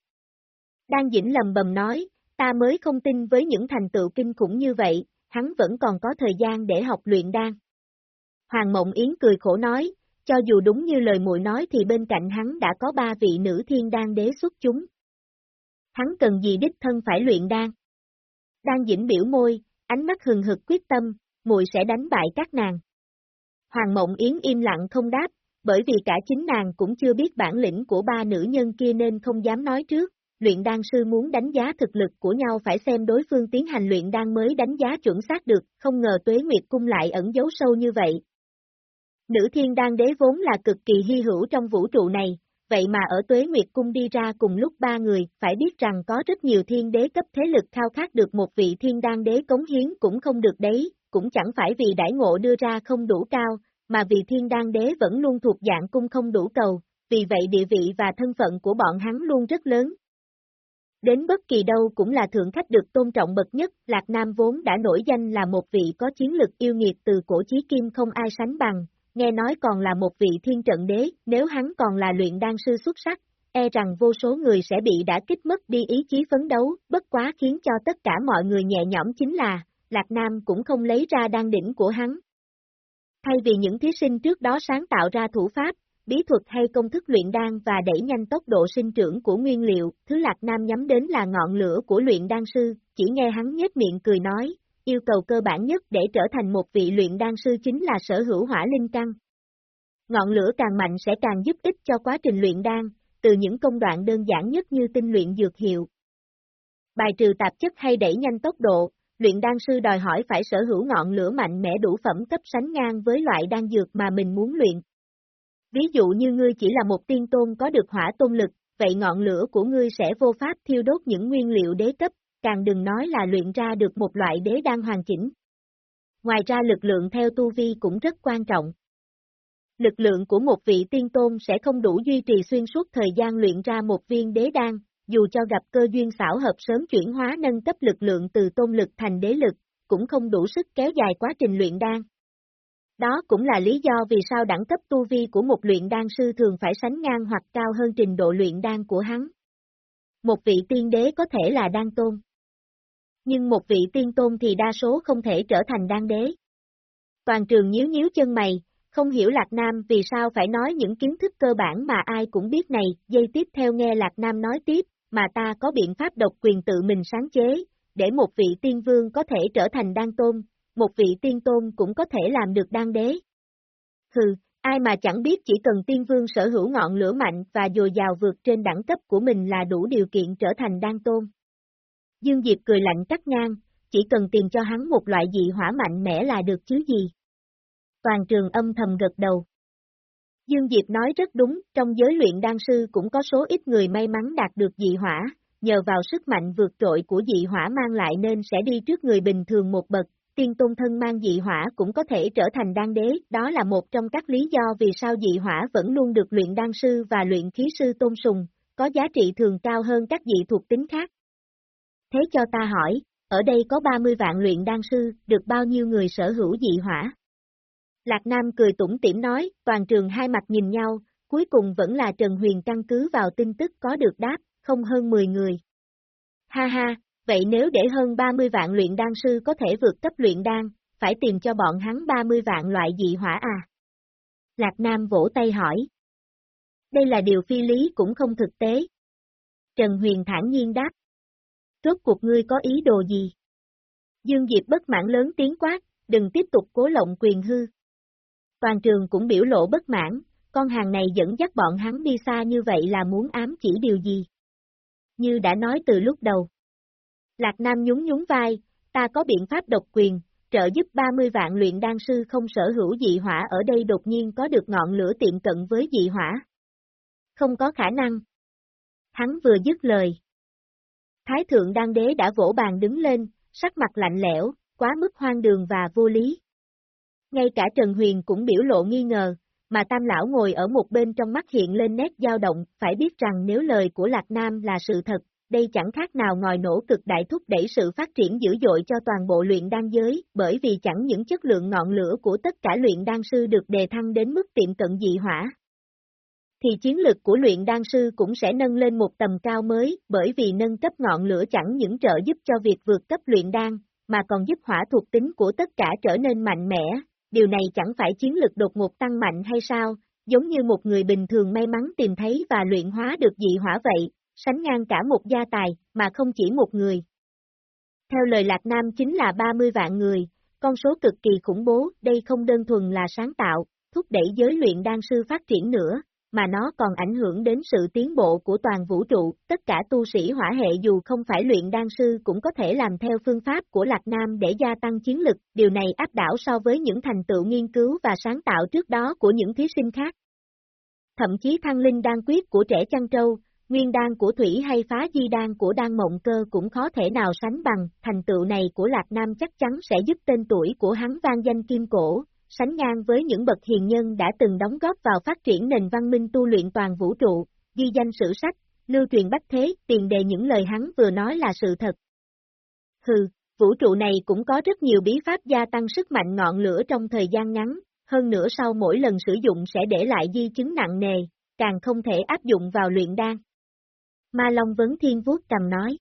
Đan Dĩnh lầm bầm nói, ta mới không tin với những thành tựu kinh khủng như vậy, hắn vẫn còn có thời gian để học luyện đan. Hoàng Mộng Yến cười khổ nói, cho dù đúng như lời muội nói thì bên cạnh hắn đã có ba vị nữ thiên đan đế xuất chúng. Hắn cần gì đích thân phải luyện đan? Đan Dĩnh biểu môi, ánh mắt hừng hực quyết tâm, muội sẽ đánh bại các nàng. Hoàng Mộng Yến im lặng không đáp, bởi vì cả chính nàng cũng chưa biết bản lĩnh của ba nữ nhân kia nên không dám nói trước, luyện đan sư muốn đánh giá thực lực của nhau phải xem đối phương tiến hành luyện đan mới đánh giá chuẩn xác được, không ngờ tuế nguyệt cung lại ẩn giấu sâu như vậy. Nữ thiên đan đế vốn là cực kỳ hy hữu trong vũ trụ này, vậy mà ở tuế nguyệt cung đi ra cùng lúc ba người, phải biết rằng có rất nhiều thiên đế cấp thế lực khao khát được một vị thiên đan đế cống hiến cũng không được đấy, cũng chẳng phải vì đãi ngộ đưa ra không đủ cao, mà vì thiên đan đế vẫn luôn thuộc dạng cung không đủ cầu, vì vậy địa vị và thân phận của bọn hắn luôn rất lớn. Đến bất kỳ đâu cũng là thượng khách được tôn trọng bậc nhất, Lạc Nam vốn đã nổi danh là một vị có chiến lực yêu nghiệt từ cổ chí kim không ai sánh bằng, nghe nói còn là một vị thiên trận đế, nếu hắn còn là luyện đan sư xuất sắc, e rằng vô số người sẽ bị đã kích mất đi ý chí phấn đấu, bất quá khiến cho tất cả mọi người nhẹ nhõm chính là, Lạc Nam cũng không lấy ra đan đỉnh của hắn, Thay vì những thí sinh trước đó sáng tạo ra thủ pháp, bí thuật hay công thức luyện đan và đẩy nhanh tốc độ sinh trưởng của nguyên liệu, thứ Lạc Nam nhắm đến là ngọn lửa của luyện đan sư, chỉ nghe hắn nhếch miệng cười nói, yêu cầu cơ bản nhất để trở thành một vị luyện đan sư chính là sở hữu hỏa linh căn. Ngọn lửa càng mạnh sẽ càng giúp ích cho quá trình luyện đan, từ những công đoạn đơn giản nhất như tinh luyện dược hiệu. Bài trừ tạp chất hay đẩy nhanh tốc độ, luyện đan sư đòi hỏi phải sở hữu ngọn lửa mạnh mẽ đủ phẩm cấp sánh ngang với loại đan dược mà mình muốn luyện. Ví dụ như ngươi chỉ là một tiên tôn có được hỏa tôn lực, vậy ngọn lửa của ngươi sẽ vô pháp thiêu đốt những nguyên liệu đế cấp, càng đừng nói là luyện ra được một loại đế đan hoàn chỉnh. Ngoài ra lực lượng theo tu vi cũng rất quan trọng. Lực lượng của một vị tiên tôn sẽ không đủ duy trì xuyên suốt thời gian luyện ra một viên đế đan, dù cho gặp cơ duyên xảo hợp sớm chuyển hóa nâng cấp lực lượng từ tôn lực thành đế lực, cũng không đủ sức kéo dài quá trình luyện đan. Đó cũng là lý do vì sao đẳng cấp tu vi của một luyện đan sư thường phải sánh ngang hoặc cao hơn trình độ luyện đan của hắn. Một vị tiên đế có thể là đan tôn. Nhưng một vị tiên tôn thì đa số không thể trở thành đan đế. Toàn trường nhíu nhíu chân mày, không hiểu Lạc Nam vì sao phải nói những kiến thức cơ bản mà ai cũng biết này, dây tiếp theo nghe Lạc Nam nói tiếp, mà ta có biện pháp độc quyền tự mình sáng chế, để một vị tiên vương có thể trở thành đan tôn, một vị tiên tôn cũng có thể làm được đan đế. Hừ, ai mà chẳng biết chỉ cần tiên vương sở hữu ngọn lửa mạnh và dồi dào vượt trên đẳng cấp của mình là đủ điều kiện trở thành đan tôn. Dương Diệp cười lạnh cắt ngang, chỉ cần tìm cho hắn một loại dị hỏa mạnh mẽ là được chứ gì. Toàn trường âm thầm gật đầu. Dương Diệp nói rất đúng, trong giới luyện đan sư cũng có số ít người may mắn đạt được dị hỏa, nhờ vào sức mạnh vượt trội của dị hỏa mang lại nên sẽ đi trước người bình thường một bậc, tiên tôn thân mang dị hỏa cũng có thể trở thành đan đế, đó là một trong các lý do vì sao dị hỏa vẫn luôn được luyện đan sư và luyện khí sư tôn sùng, có giá trị thường cao hơn các dị thuộc tính khác. Thế cho ta hỏi, ở đây có 30 vạn luyện đan sư, được bao nhiêu người sở hữu dị hỏa? Lạc Nam cười tủm tỉm nói, toàn trường hai mặt nhìn nhau, cuối cùng vẫn là Trần Huyền căn cứ vào tin tức có được đáp, không hơn 10 người. Ha ha, vậy nếu để hơn 30 vạn luyện đan sư có thể vượt cấp luyện đan, phải tìm cho bọn hắn 30 vạn loại dị hỏa à? Lạc Nam vỗ tay hỏi. Đây là điều phi lý cũng không thực tế. Trần Huyền thản nhiên đáp. Rốt cuộc ngươi có ý đồ gì? Dương Diệp bất mãn lớn tiếng quát, đừng tiếp tục cố lộng quyền hư. Toàn trường cũng biểu lộ bất mãn, con hàng này dẫn dắt bọn hắn đi xa như vậy là muốn ám chỉ điều gì? Như đã nói từ lúc đầu. Lạc Nam nhún nhún vai, ta có biện pháp độc quyền, trợ giúp 30 vạn luyện đan sư không sở hữu dị hỏa ở đây đột nhiên có được ngọn lửa tiện cận với dị hỏa. Không có khả năng. Hắn vừa dứt lời. Thái thượng đan đế đã vỗ bàn đứng lên, sắc mặt lạnh lẽo, quá mức hoang đường và vô lý. Ngay cả Trần Huyền cũng biểu lộ nghi ngờ, mà Tam Lão ngồi ở một bên trong mắt hiện lên nét dao động, phải biết rằng nếu lời của Lạc Nam là sự thật, đây chẳng khác nào ngòi nổ cực đại thúc đẩy sự phát triển dữ dội cho toàn bộ luyện đan giới, bởi vì chẳng những chất lượng ngọn lửa của tất cả luyện đan sư được đề thăng đến mức tiệm cận dị hỏa, thì chiến lực của luyện đan sư cũng sẽ nâng lên một tầm cao mới, bởi vì nâng cấp ngọn lửa chẳng những trợ giúp cho việc vượt cấp luyện đan, mà còn giúp hỏa thuộc tính của tất cả trở nên mạnh mẽ, điều này chẳng phải chiến lực đột ngột tăng mạnh hay sao, giống như một người bình thường may mắn tìm thấy và luyện hóa được dị hỏa vậy, sánh ngang cả một gia tài, mà không chỉ một người. Theo lời Lạc Nam chính là 30 vạn người, con số cực kỳ khủng bố, đây không đơn thuần là sáng tạo, thúc đẩy giới luyện đan sư phát triển nữa, mà nó còn ảnh hưởng đến sự tiến bộ của toàn vũ trụ, tất cả tu sĩ hỏa hệ dù không phải luyện đan sư cũng có thể làm theo phương pháp của Lạc Nam để gia tăng chiến lực, điều này áp đảo so với những thành tựu nghiên cứu và sáng tạo trước đó của những thí sinh khác. Thậm chí thăng linh đan quyết của trẻ chăn trâu, nguyên đan của thủy hay phá di đan của đan mộng cơ cũng khó thể nào sánh bằng, thành tựu này của Lạc Nam chắc chắn sẽ giúp tên tuổi của hắn vang danh kim cổ, sánh ngang với những bậc hiền nhân đã từng đóng góp vào phát triển nền văn minh tu luyện toàn vũ trụ, ghi danh sử sách, lưu truyền bách thế, tiền đề những lời hắn vừa nói là sự thật. Hừ, vũ trụ này cũng có rất nhiều bí pháp gia tăng sức mạnh ngọn lửa trong thời gian ngắn, hơn nữa sau mỗi lần sử dụng sẽ để lại di chứng nặng nề, càng không thể áp dụng vào luyện đan. Ma Long Vấn Thiên vuốt cầm nói.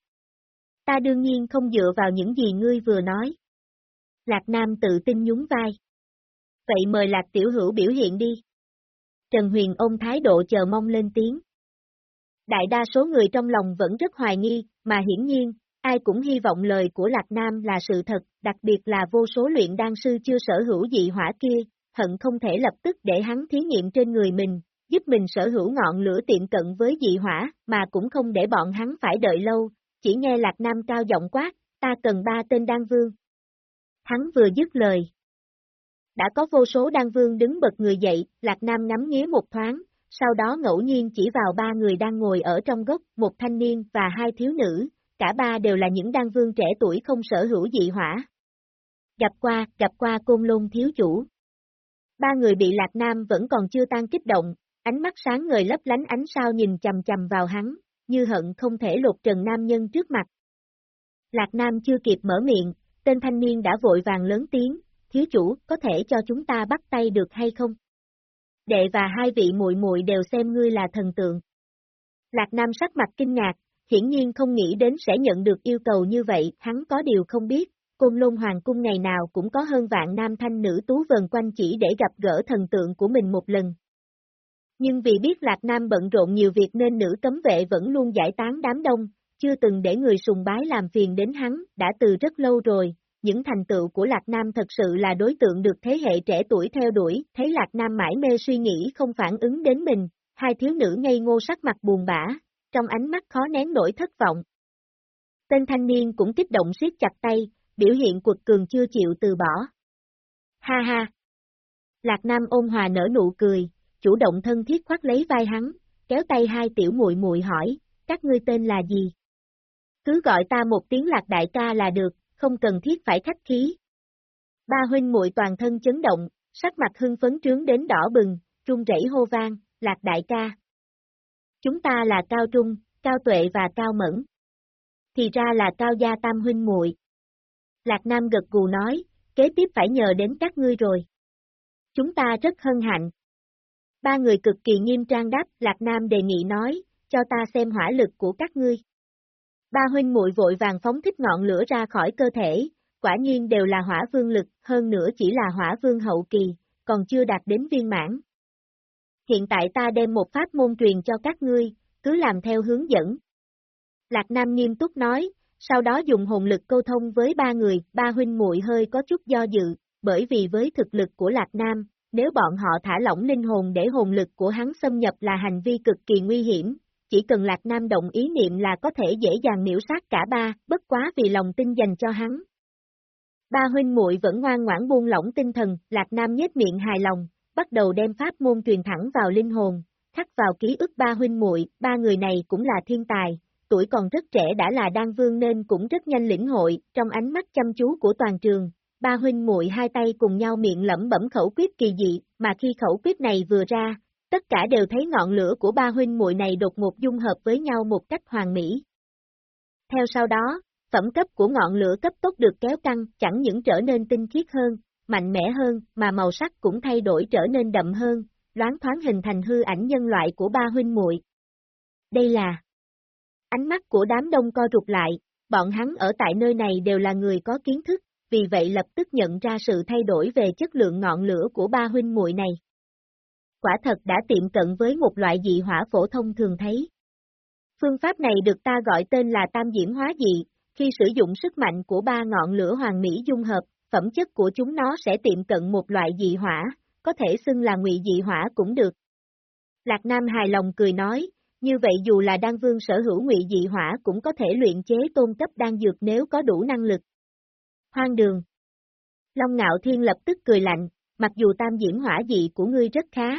Ta đương nhiên không dựa vào những gì ngươi vừa nói. Lạc Nam tự tin nhún vai vậy mời Lạc Tiểu Hữu biểu hiện đi. Trần Huyền ôm thái độ chờ mong lên tiếng. Đại đa số người trong lòng vẫn rất hoài nghi, mà hiển nhiên, ai cũng hy vọng lời của Lạc Nam là sự thật, đặc biệt là vô số luyện đan sư chưa sở hữu dị hỏa kia, hận không thể lập tức để hắn thí nghiệm trên người mình, giúp mình sở hữu ngọn lửa tiệm cận với dị hỏa, mà cũng không để bọn hắn phải đợi lâu, chỉ nghe Lạc Nam cao giọng quát, ta cần ba tên đan vương. Hắn vừa dứt lời, đã có vô số đan vương đứng bật người dậy, Lạc Nam ngắm nghía một thoáng, sau đó ngẫu nhiên chỉ vào ba người đang ngồi ở trong gốc, một thanh niên và hai thiếu nữ, cả ba đều là những đan vương trẻ tuổi không sở hữu dị hỏa. Gặp qua, gặp qua côn lôn thiếu chủ. Ba người bị Lạc Nam vẫn còn chưa tan kích động, ánh mắt sáng ngời lấp lánh ánh sao nhìn chầm chầm vào hắn, như hận không thể lột trần nam nhân trước mặt. Lạc Nam chưa kịp mở miệng, tên thanh niên đã vội vàng lớn tiếng, thiếu chủ, có thể cho chúng ta bắt tay được hay không? Đệ và hai vị muội muội đều xem ngươi là thần tượng. Lạc Nam sắc mặt kinh ngạc, hiển nhiên không nghĩ đến sẽ nhận được yêu cầu như vậy, hắn có điều không biết, Côn Lôn Hoàng Cung ngày nào cũng có hơn vạn nam thanh nữ tú vần quanh chỉ để gặp gỡ thần tượng của mình một lần. Nhưng vì biết Lạc Nam bận rộn nhiều việc nên nữ cấm vệ vẫn luôn giải tán đám đông, chưa từng để người sùng bái làm phiền đến hắn, đã từ rất lâu rồi, những thành tựu của Lạc Nam thật sự là đối tượng được thế hệ trẻ tuổi theo đuổi, thấy Lạc Nam mãi mê suy nghĩ không phản ứng đến mình, hai thiếu nữ ngây ngô sắc mặt buồn bã, trong ánh mắt khó nén nổi thất vọng. Tên thanh niên cũng kích động siết chặt tay, biểu hiện quật cường chưa chịu từ bỏ. Ha ha! Lạc Nam ôn hòa nở nụ cười, chủ động thân thiết khoát lấy vai hắn, kéo tay hai tiểu muội muội hỏi, các ngươi tên là gì? Cứ gọi ta một tiếng lạc đại ca là được, không cần thiết phải khách khí. Ba huynh muội toàn thân chấn động, sắc mặt hưng phấn trướng đến đỏ bừng, trung rẩy hô vang, lạc đại ca. Chúng ta là Cao Trung, Cao Tuệ và Cao Mẫn. Thì ra là Cao Gia Tam huynh muội. Lạc Nam gật gù nói, kế tiếp phải nhờ đến các ngươi rồi. Chúng ta rất hân hạnh. Ba người cực kỳ nghiêm trang đáp, Lạc Nam đề nghị nói, cho ta xem hỏa lực của các ngươi. Ba huynh muội vội vàng phóng thích ngọn lửa ra khỏi cơ thể, quả nhiên đều là hỏa vương lực, hơn nữa chỉ là hỏa vương hậu kỳ, còn chưa đạt đến viên mãn. Hiện tại ta đem một pháp môn truyền cho các ngươi, cứ làm theo hướng dẫn. Lạc Nam nghiêm túc nói, sau đó dùng hồn lực câu thông với ba người, ba huynh muội hơi có chút do dự, bởi vì với thực lực của Lạc Nam, nếu bọn họ thả lỏng linh hồn để hồn lực của hắn xâm nhập là hành vi cực kỳ nguy hiểm, chỉ cần Lạc Nam động ý niệm là có thể dễ dàng miễu sát cả ba, bất quá vì lòng tin dành cho hắn. Ba huynh muội vẫn ngoan ngoãn buông lỏng tinh thần, Lạc Nam nhếch miệng hài lòng, bắt đầu đem pháp môn truyền thẳng vào linh hồn, khắc vào ký ức ba huynh muội, ba người này cũng là thiên tài, tuổi còn rất trẻ đã là đan vương nên cũng rất nhanh lĩnh hội, trong ánh mắt chăm chú của toàn trường, ba huynh muội hai tay cùng nhau miệng lẩm bẩm khẩu quyết kỳ dị, mà khi khẩu quyết này vừa ra, tất cả đều thấy ngọn lửa của ba huynh muội này đột ngột dung hợp với nhau một cách hoàn mỹ. Theo sau đó, phẩm cấp của ngọn lửa cấp tốc được kéo căng, chẳng những trở nên tinh khiết hơn, mạnh mẽ hơn, mà màu sắc cũng thay đổi trở nên đậm hơn, loáng thoáng hình thành hư ảnh nhân loại của ba huynh muội. Đây là Ánh mắt của đám đông co rụt lại, bọn hắn ở tại nơi này đều là người có kiến thức, vì vậy lập tức nhận ra sự thay đổi về chất lượng ngọn lửa của ba huynh muội này. Quả thật đã tiệm cận với một loại dị hỏa phổ thông thường thấy. Phương pháp này được ta gọi tên là tam diễm hóa dị, khi sử dụng sức mạnh của ba ngọn lửa hoàng mỹ dung hợp, phẩm chất của chúng nó sẽ tiệm cận một loại dị hỏa, có thể xưng là ngụy dị hỏa cũng được. Lạc Nam hài lòng cười nói, như vậy dù là đan vương sở hữu ngụy dị hỏa cũng có thể luyện chế tôn cấp đan dược nếu có đủ năng lực. Hoang đường Long ngạo thiên lập tức cười lạnh, mặc dù tam diễm hỏa dị của ngươi rất khá.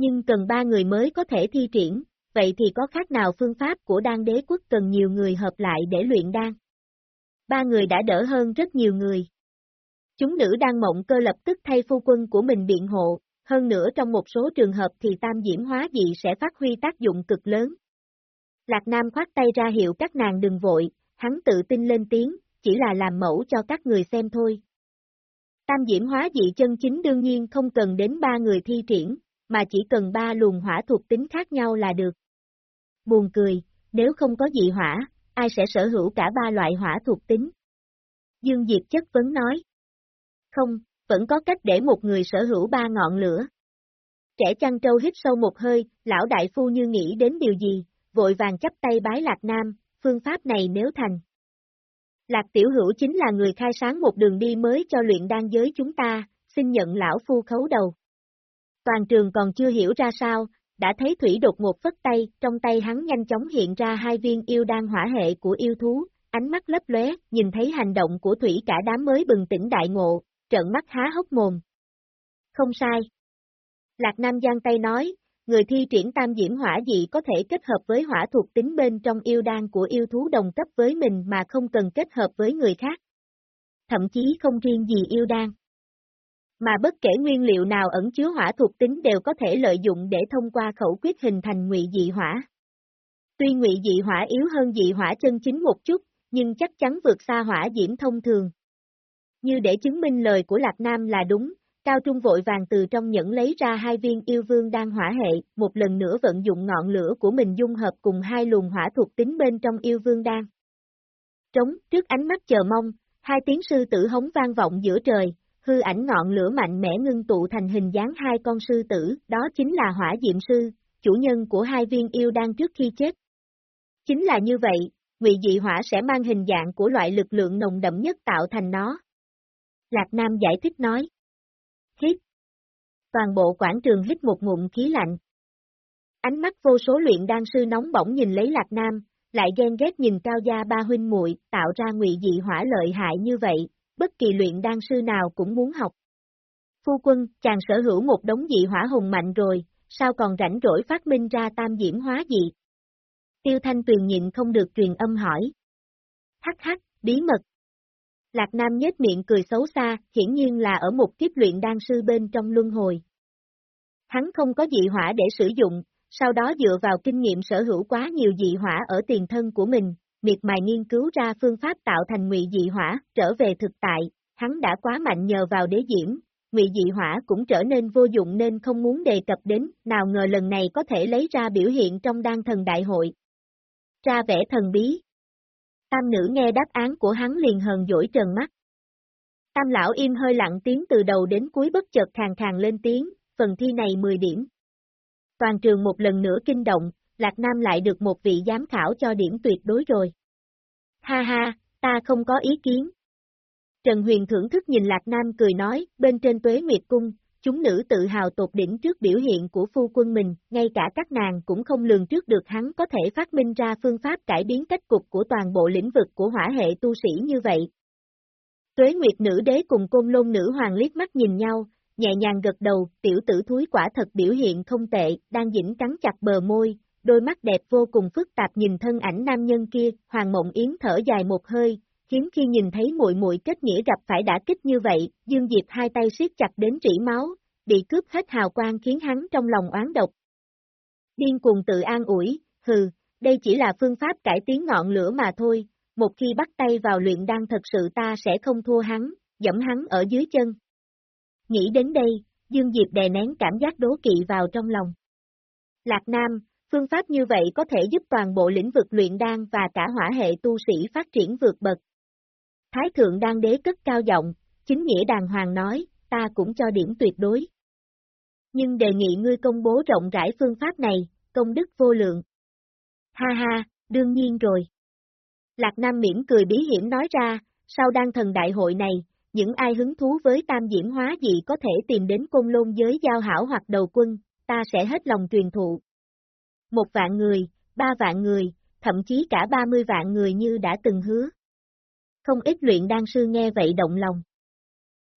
Nhưng cần ba người mới có thể thi triển, vậy thì có khác nào phương pháp của đan đế quốc cần nhiều người hợp lại để luyện đan? Ba người đã đỡ hơn rất nhiều người. Chúng nữ đang mộng cơ lập tức thay phu quân của mình biện hộ, hơn nữa trong một số trường hợp thì tam diễm hóa dị sẽ phát huy tác dụng cực lớn. Lạc Nam khoát tay ra hiệu các nàng đừng vội, hắn tự tin lên tiếng, chỉ là làm mẫu cho các người xem thôi. Tam diễm hóa dị chân chính đương nhiên không cần đến ba người thi triển, mà chỉ cần ba luồng hỏa thuộc tính khác nhau là được. Buồn cười, nếu không có dị hỏa, ai sẽ sở hữu cả ba loại hỏa thuộc tính? Dương Diệp chất vấn nói. Không, vẫn có cách để một người sở hữu ba ngọn lửa. Trẻ chăn trâu hít sâu một hơi, lão đại phu như nghĩ đến điều gì, vội vàng chấp tay bái Lạc Nam, phương pháp này nếu thành. Lạc Tiểu Hữu chính là người khai sáng một đường đi mới cho luyện đan giới chúng ta, xin nhận lão phu khấu đầu. Toàn trường còn chưa hiểu ra sao, đã thấy Thủy đột ngột phất tay, trong tay hắn nhanh chóng hiện ra hai viên yêu đan hỏa hệ của yêu thú, ánh mắt lấp lóe, nhìn thấy hành động của Thủy cả đám mới bừng tỉnh đại ngộ, trợn mắt há hốc mồm. Không sai. Lạc Nam giang tay nói, người thi triển tam diễm hỏa dị có thể kết hợp với hỏa thuộc tính bên trong yêu đan của yêu thú đồng cấp với mình mà không cần kết hợp với người khác. Thậm chí không riêng gì yêu đan. Mà bất kể nguyên liệu nào ẩn chứa hỏa thuộc tính đều có thể lợi dụng để thông qua khẩu quyết hình thành ngụy dị hỏa. Tuy ngụy dị hỏa yếu hơn dị hỏa chân chính một chút, nhưng chắc chắn vượt xa hỏa diễm thông thường. Như để chứng minh lời của Lạc Nam là đúng, Cao Trung vội vàng từ trong nhẫn lấy ra hai viên yêu vương đang hỏa hệ, một lần nữa vận dụng ngọn lửa của mình dung hợp cùng hai luồng hỏa thuộc tính bên trong yêu vương đan. Trống, trước ánh mắt chờ mong, hai tiếng sư tử hống vang vọng giữa trời, hư ảnh ngọn lửa mạnh mẽ ngưng tụ thành hình dáng hai con sư tử, đó chính là hỏa diệm sư, chủ nhân của hai viên yêu đan trước khi chết. Chính là như vậy, ngụy dị hỏa sẽ mang hình dạng của loại lực lượng nồng đậm nhất tạo thành nó. Lạc Nam giải thích nói. Hít. Toàn bộ quảng trường hít một ngụm khí lạnh. Ánh mắt vô số luyện đan sư nóng bỏng nhìn lấy Lạc Nam, lại ghen ghét nhìn cao gia ba huynh muội tạo ra ngụy dị hỏa lợi hại như vậy, bất kỳ luyện đan sư nào cũng muốn học. Phu quân, chàng sở hữu một đống dị hỏa hùng mạnh rồi, sao còn rảnh rỗi phát minh ra tam diễm hóa dị? Tiêu Thanh Tuyền nhịn không được truyền âm hỏi. Hắc hắc, bí mật. Lạc Nam nhếch miệng cười xấu xa, hiển nhiên là ở một kiếp luyện đan sư bên trong luân hồi. Hắn không có dị hỏa để sử dụng, sau đó dựa vào kinh nghiệm sở hữu quá nhiều dị hỏa ở tiền thân của mình, miệt mài nghiên cứu ra phương pháp tạo thành ngụy dị hỏa, trở về thực tại, hắn đã quá mạnh nhờ vào đế diễm, ngụy dị hỏa cũng trở nên vô dụng nên không muốn đề cập đến, nào ngờ lần này có thể lấy ra biểu hiện trong đan thần đại hội. Ra vẻ thần bí. Tam nữ nghe đáp án của hắn liền hờn dỗi trần mắt. Tam lão im hơi lặng tiếng từ đầu đến cuối bất chợt khàng khàng lên tiếng, phần thi này 10 điểm. Toàn trường một lần nữa kinh động, Lạc Nam lại được một vị giám khảo cho điểm tuyệt đối rồi. Ha ha, ta không có ý kiến. Trần Huyền thưởng thức nhìn Lạc Nam cười nói, bên trên tuế nguyệt cung, chúng nữ tự hào tột đỉnh trước biểu hiện của phu quân mình, ngay cả các nàng cũng không lường trước được hắn có thể phát minh ra phương pháp cải biến cách cục của toàn bộ lĩnh vực của hỏa hệ tu sĩ như vậy. Tuế Nguyệt nữ đế cùng côn lôn nữ hoàng liếc mắt nhìn nhau, nhẹ nhàng gật đầu, tiểu tử thúi quả thật biểu hiện không tệ, đang dĩnh cắn chặt bờ môi, đôi mắt đẹp vô cùng phức tạp nhìn thân ảnh nam nhân kia, Hoàng Mộng Yến thở dài một hơi, khiến khi nhìn thấy muội muội kết nghĩa gặp phải đã kích như vậy, Dương Diệp hai tay siết chặt đến rỉ máu, bị cướp hết hào quang khiến hắn trong lòng oán độc. Điên cuồng tự an ủi, hừ, đây chỉ là phương pháp cải tiến ngọn lửa mà thôi, một khi bắt tay vào luyện đan thật sự ta sẽ không thua hắn, dẫm hắn ở dưới chân. Nghĩ đến đây, Dương Diệp đè nén cảm giác đố kỵ vào trong lòng. Lạc Nam, phương pháp như vậy có thể giúp toàn bộ lĩnh vực luyện đan và cả hỏa hệ tu sĩ phát triển vượt bậc. Thái thượng đan đế cất cao giọng, chính nghĩa đàng hoàng nói, ta cũng cho điểm tuyệt đối. Nhưng đề nghị ngươi công bố rộng rãi phương pháp này, công đức vô lượng. Ha ha, đương nhiên rồi. Lạc Nam miễn cười bí hiểm nói ra, sau đan thần đại hội này, những ai hứng thú với tam diễm hóa gì có thể tìm đến côn lôn giới giao hảo hoặc đầu quân, ta sẽ hết lòng truyền thụ. Một vạn người, ba vạn người, thậm chí cả ba mươi vạn người như đã từng hứa. Không ít luyện đan sư nghe vậy động lòng.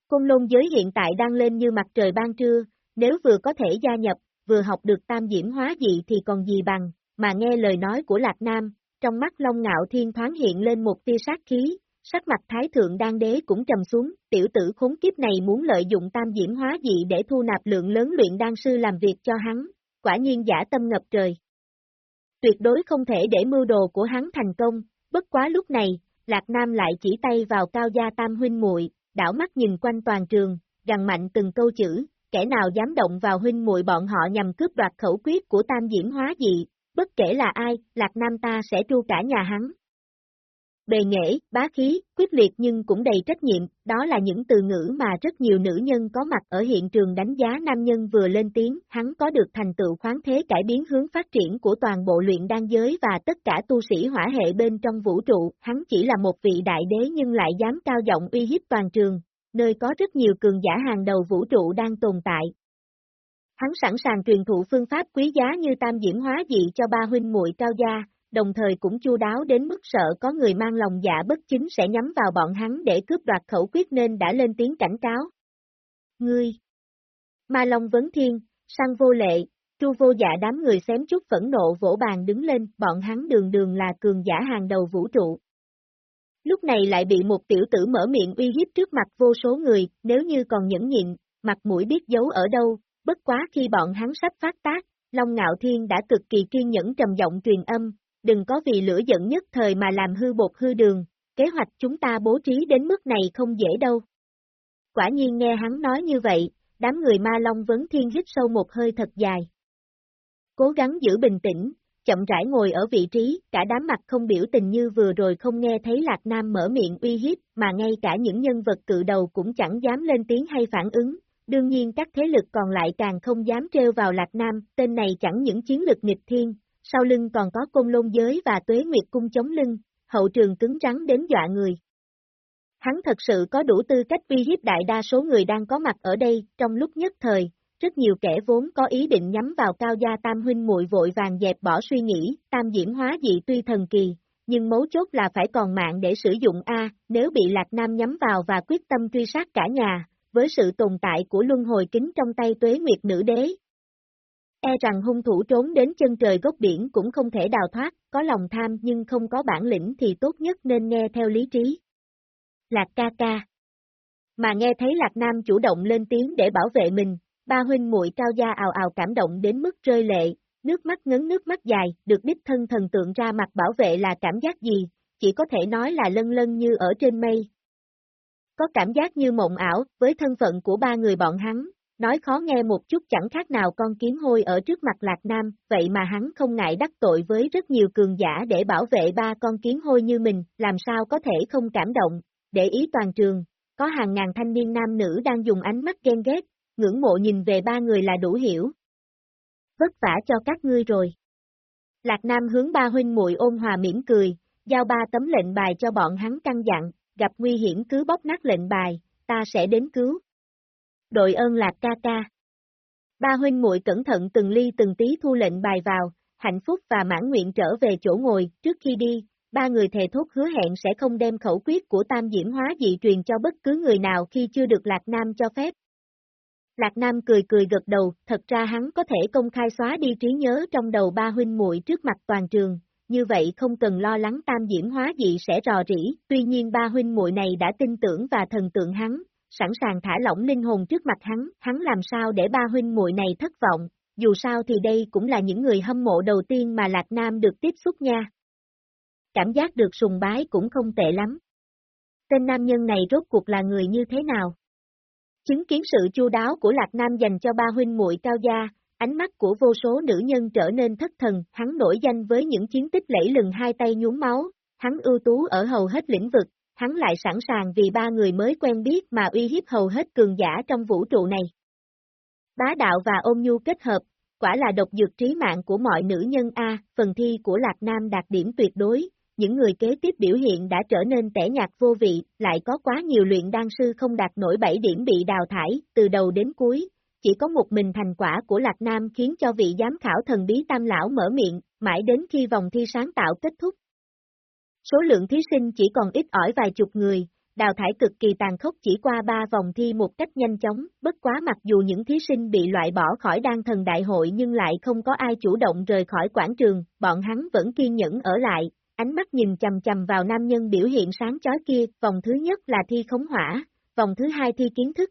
Côn lôn giới hiện tại đang lên như mặt trời ban trưa, nếu vừa có thể gia nhập, vừa học được tam diễm hóa dị thì còn gì bằng, mà nghe lời nói của Lạc Nam, trong mắt Long Ngạo Thiên thoáng hiện lên một tia sát khí, sắc mặt Thái Thượng Đan Đế cũng trầm xuống, tiểu tử khốn kiếp này muốn lợi dụng tam diễm hóa dị để thu nạp lượng lớn luyện đan sư làm việc cho hắn, quả nhiên giả tâm ngập trời. Tuyệt đối không thể để mưu đồ của hắn thành công, bất quá lúc này, Lạc Nam lại chỉ tay vào cao gia tam huynh muội, đảo mắt nhìn quanh toàn trường, gằn mạnh từng câu chữ, kẻ nào dám động vào huynh muội bọn họ nhằm cướp đoạt khẩu quyết của tam diễm hóa dị, bất kể là ai, Lạc Nam ta sẽ tru cả nhà hắn. Bề nghệ, bá khí, quyết liệt nhưng cũng đầy trách nhiệm, đó là những từ ngữ mà rất nhiều nữ nhân có mặt ở hiện trường đánh giá nam nhân vừa lên tiếng, hắn có được thành tựu khoáng thế cải biến hướng phát triển của toàn bộ luyện đan giới và tất cả tu sĩ hỏa hệ bên trong vũ trụ, hắn chỉ là một vị đại đế nhưng lại dám cao giọng uy hiếp toàn trường, nơi có rất nhiều cường giả hàng đầu vũ trụ đang tồn tại. Hắn sẵn sàng truyền thụ phương pháp quý giá như tam diễm hóa dị cho ba huynh muội cao gia, đồng thời cũng chu đáo đến mức sợ có người mang lòng dạ bất chính sẽ nhắm vào bọn hắn để cướp đoạt khẩu quyết nên đã lên tiếng cảnh cáo. Ngươi! Ma Long Vấn Thiên, sang vô lệ, Chu vô dạ đám người xém chút phẫn nộ vỗ bàn đứng lên, bọn hắn đường đường là cường giả hàng đầu vũ trụ. Lúc này lại bị một tiểu tử mở miệng uy hiếp trước mặt vô số người, nếu như còn nhẫn nhịn, mặt mũi biết giấu ở đâu, bất quá khi bọn hắn sắp phát tác, Long Ngạo Thiên đã cực kỳ kiên nhẫn trầm giọng truyền âm, đừng có vì lửa giận nhất thời mà làm hư bột hư đường, kế hoạch chúng ta bố trí đến mức này không dễ đâu. Quả nhiên nghe hắn nói như vậy, đám người ma long vấn thiên hít sâu một hơi thật dài. Cố gắng giữ bình tĩnh, chậm rãi ngồi ở vị trí, cả đám mặt không biểu tình như vừa rồi không nghe thấy Lạc Nam mở miệng uy hiếp, mà ngay cả những nhân vật cự đầu cũng chẳng dám lên tiếng hay phản ứng. Đương nhiên các thế lực còn lại càng không dám treo vào Lạc Nam, tên này chẳng những chiến lực nghịch thiên, sau lưng còn có côn lôn giới và tuế nguyệt cung chống lưng, hậu trường cứng rắn đến dọa người. Hắn thật sự có đủ tư cách uy hiếp đại đa số người đang có mặt ở đây, trong lúc nhất thời, rất nhiều kẻ vốn có ý định nhắm vào cao gia tam huynh muội vội vàng dẹp bỏ suy nghĩ, tam diễm hóa dị tuy thần kỳ, nhưng mấu chốt là phải còn mạng để sử dụng A, nếu bị Lạc Nam nhắm vào và quyết tâm truy sát cả nhà, với sự tồn tại của luân hồi kính trong tay tuế nguyệt nữ đế. E rằng hung thủ trốn đến chân trời gốc biển cũng không thể đào thoát, có lòng tham nhưng không có bản lĩnh thì tốt nhất nên nghe theo lý trí. Lạc ca ca Mà nghe thấy Lạc Nam chủ động lên tiếng để bảo vệ mình, ba huynh muội cao gia ào ào cảm động đến mức rơi lệ, nước mắt ngấn nước mắt dài, được đích thân thần tượng ra mặt bảo vệ là cảm giác gì, chỉ có thể nói là lân lân như ở trên mây. Có cảm giác như mộng ảo, với thân phận của ba người bọn hắn, nói khó nghe một chút chẳng khác nào con kiến hôi ở trước mặt Lạc Nam, vậy mà hắn không ngại đắc tội với rất nhiều cường giả để bảo vệ ba con kiến hôi như mình, làm sao có thể không cảm động, để ý toàn trường, có hàng ngàn thanh niên nam nữ đang dùng ánh mắt ghen ghét, ngưỡng mộ nhìn về ba người là đủ hiểu. Vất vả cho các ngươi rồi. Lạc Nam hướng ba huynh muội ôn hòa mỉm cười, giao ba tấm lệnh bài cho bọn hắn căng dặn, gặp nguy hiểm cứ bóc nát lệnh bài, ta sẽ đến cứu. Đội ơn Lạc ca ca. Ba huynh muội cẩn thận từng ly từng tí thu lệnh bài vào, hạnh phúc và mãn nguyện trở về chỗ ngồi, trước khi đi, ba người thề thốt hứa hẹn sẽ không đem khẩu quyết của tam diễm hóa dị truyền cho bất cứ người nào khi chưa được Lạc Nam cho phép. Lạc Nam cười cười gật đầu, thật ra hắn có thể công khai xóa đi trí nhớ trong đầu ba huynh muội trước mặt toàn trường, như vậy không cần lo lắng tam diễm hóa dị sẽ rò rỉ, tuy nhiên ba huynh muội này đã tin tưởng và thần tượng hắn, sẵn sàng thả lỏng linh hồn trước mặt hắn, hắn làm sao để ba huynh muội này thất vọng, dù sao thì đây cũng là những người hâm mộ đầu tiên mà Lạc Nam được tiếp xúc nha. Cảm giác được sùng bái cũng không tệ lắm. Tên nam nhân này rốt cuộc là người như thế nào? Chứng kiến sự chu đáo của Lạc Nam dành cho ba huynh muội cao gia, ánh mắt của vô số nữ nhân trở nên thất thần, hắn nổi danh với những chiến tích lẫy lừng hai tay nhuốm máu, hắn ưu tú ở hầu hết lĩnh vực, hắn lại sẵn sàng vì ba người mới quen biết mà uy hiếp hầu hết cường giả trong vũ trụ này. Bá đạo và ôm nhu kết hợp, quả là độc dược trí mạng của mọi nữ nhân A, phần thi của Lạc Nam đạt điểm tuyệt đối, những người kế tiếp biểu hiện đã trở nên tẻ nhạt vô vị, lại có quá nhiều luyện đan sư không đạt nổi 7 điểm bị đào thải, từ đầu đến cuối, chỉ có một mình thành quả của Lạc Nam khiến cho vị giám khảo thần bí tam lão mở miệng, mãi đến khi vòng thi sáng tạo kết thúc. Số lượng thí sinh chỉ còn ít ỏi vài chục người, đào thải cực kỳ tàn khốc chỉ qua ba vòng thi một cách nhanh chóng, bất quá mặc dù những thí sinh bị loại bỏ khỏi đan thần đại hội nhưng lại không có ai chủ động rời khỏi quảng trường, bọn hắn vẫn kiên nhẫn ở lại, ánh mắt nhìn chầm chầm vào nam nhân biểu hiện sáng chói kia, vòng thứ nhất là thi khống hỏa, vòng thứ hai thi kiến thức.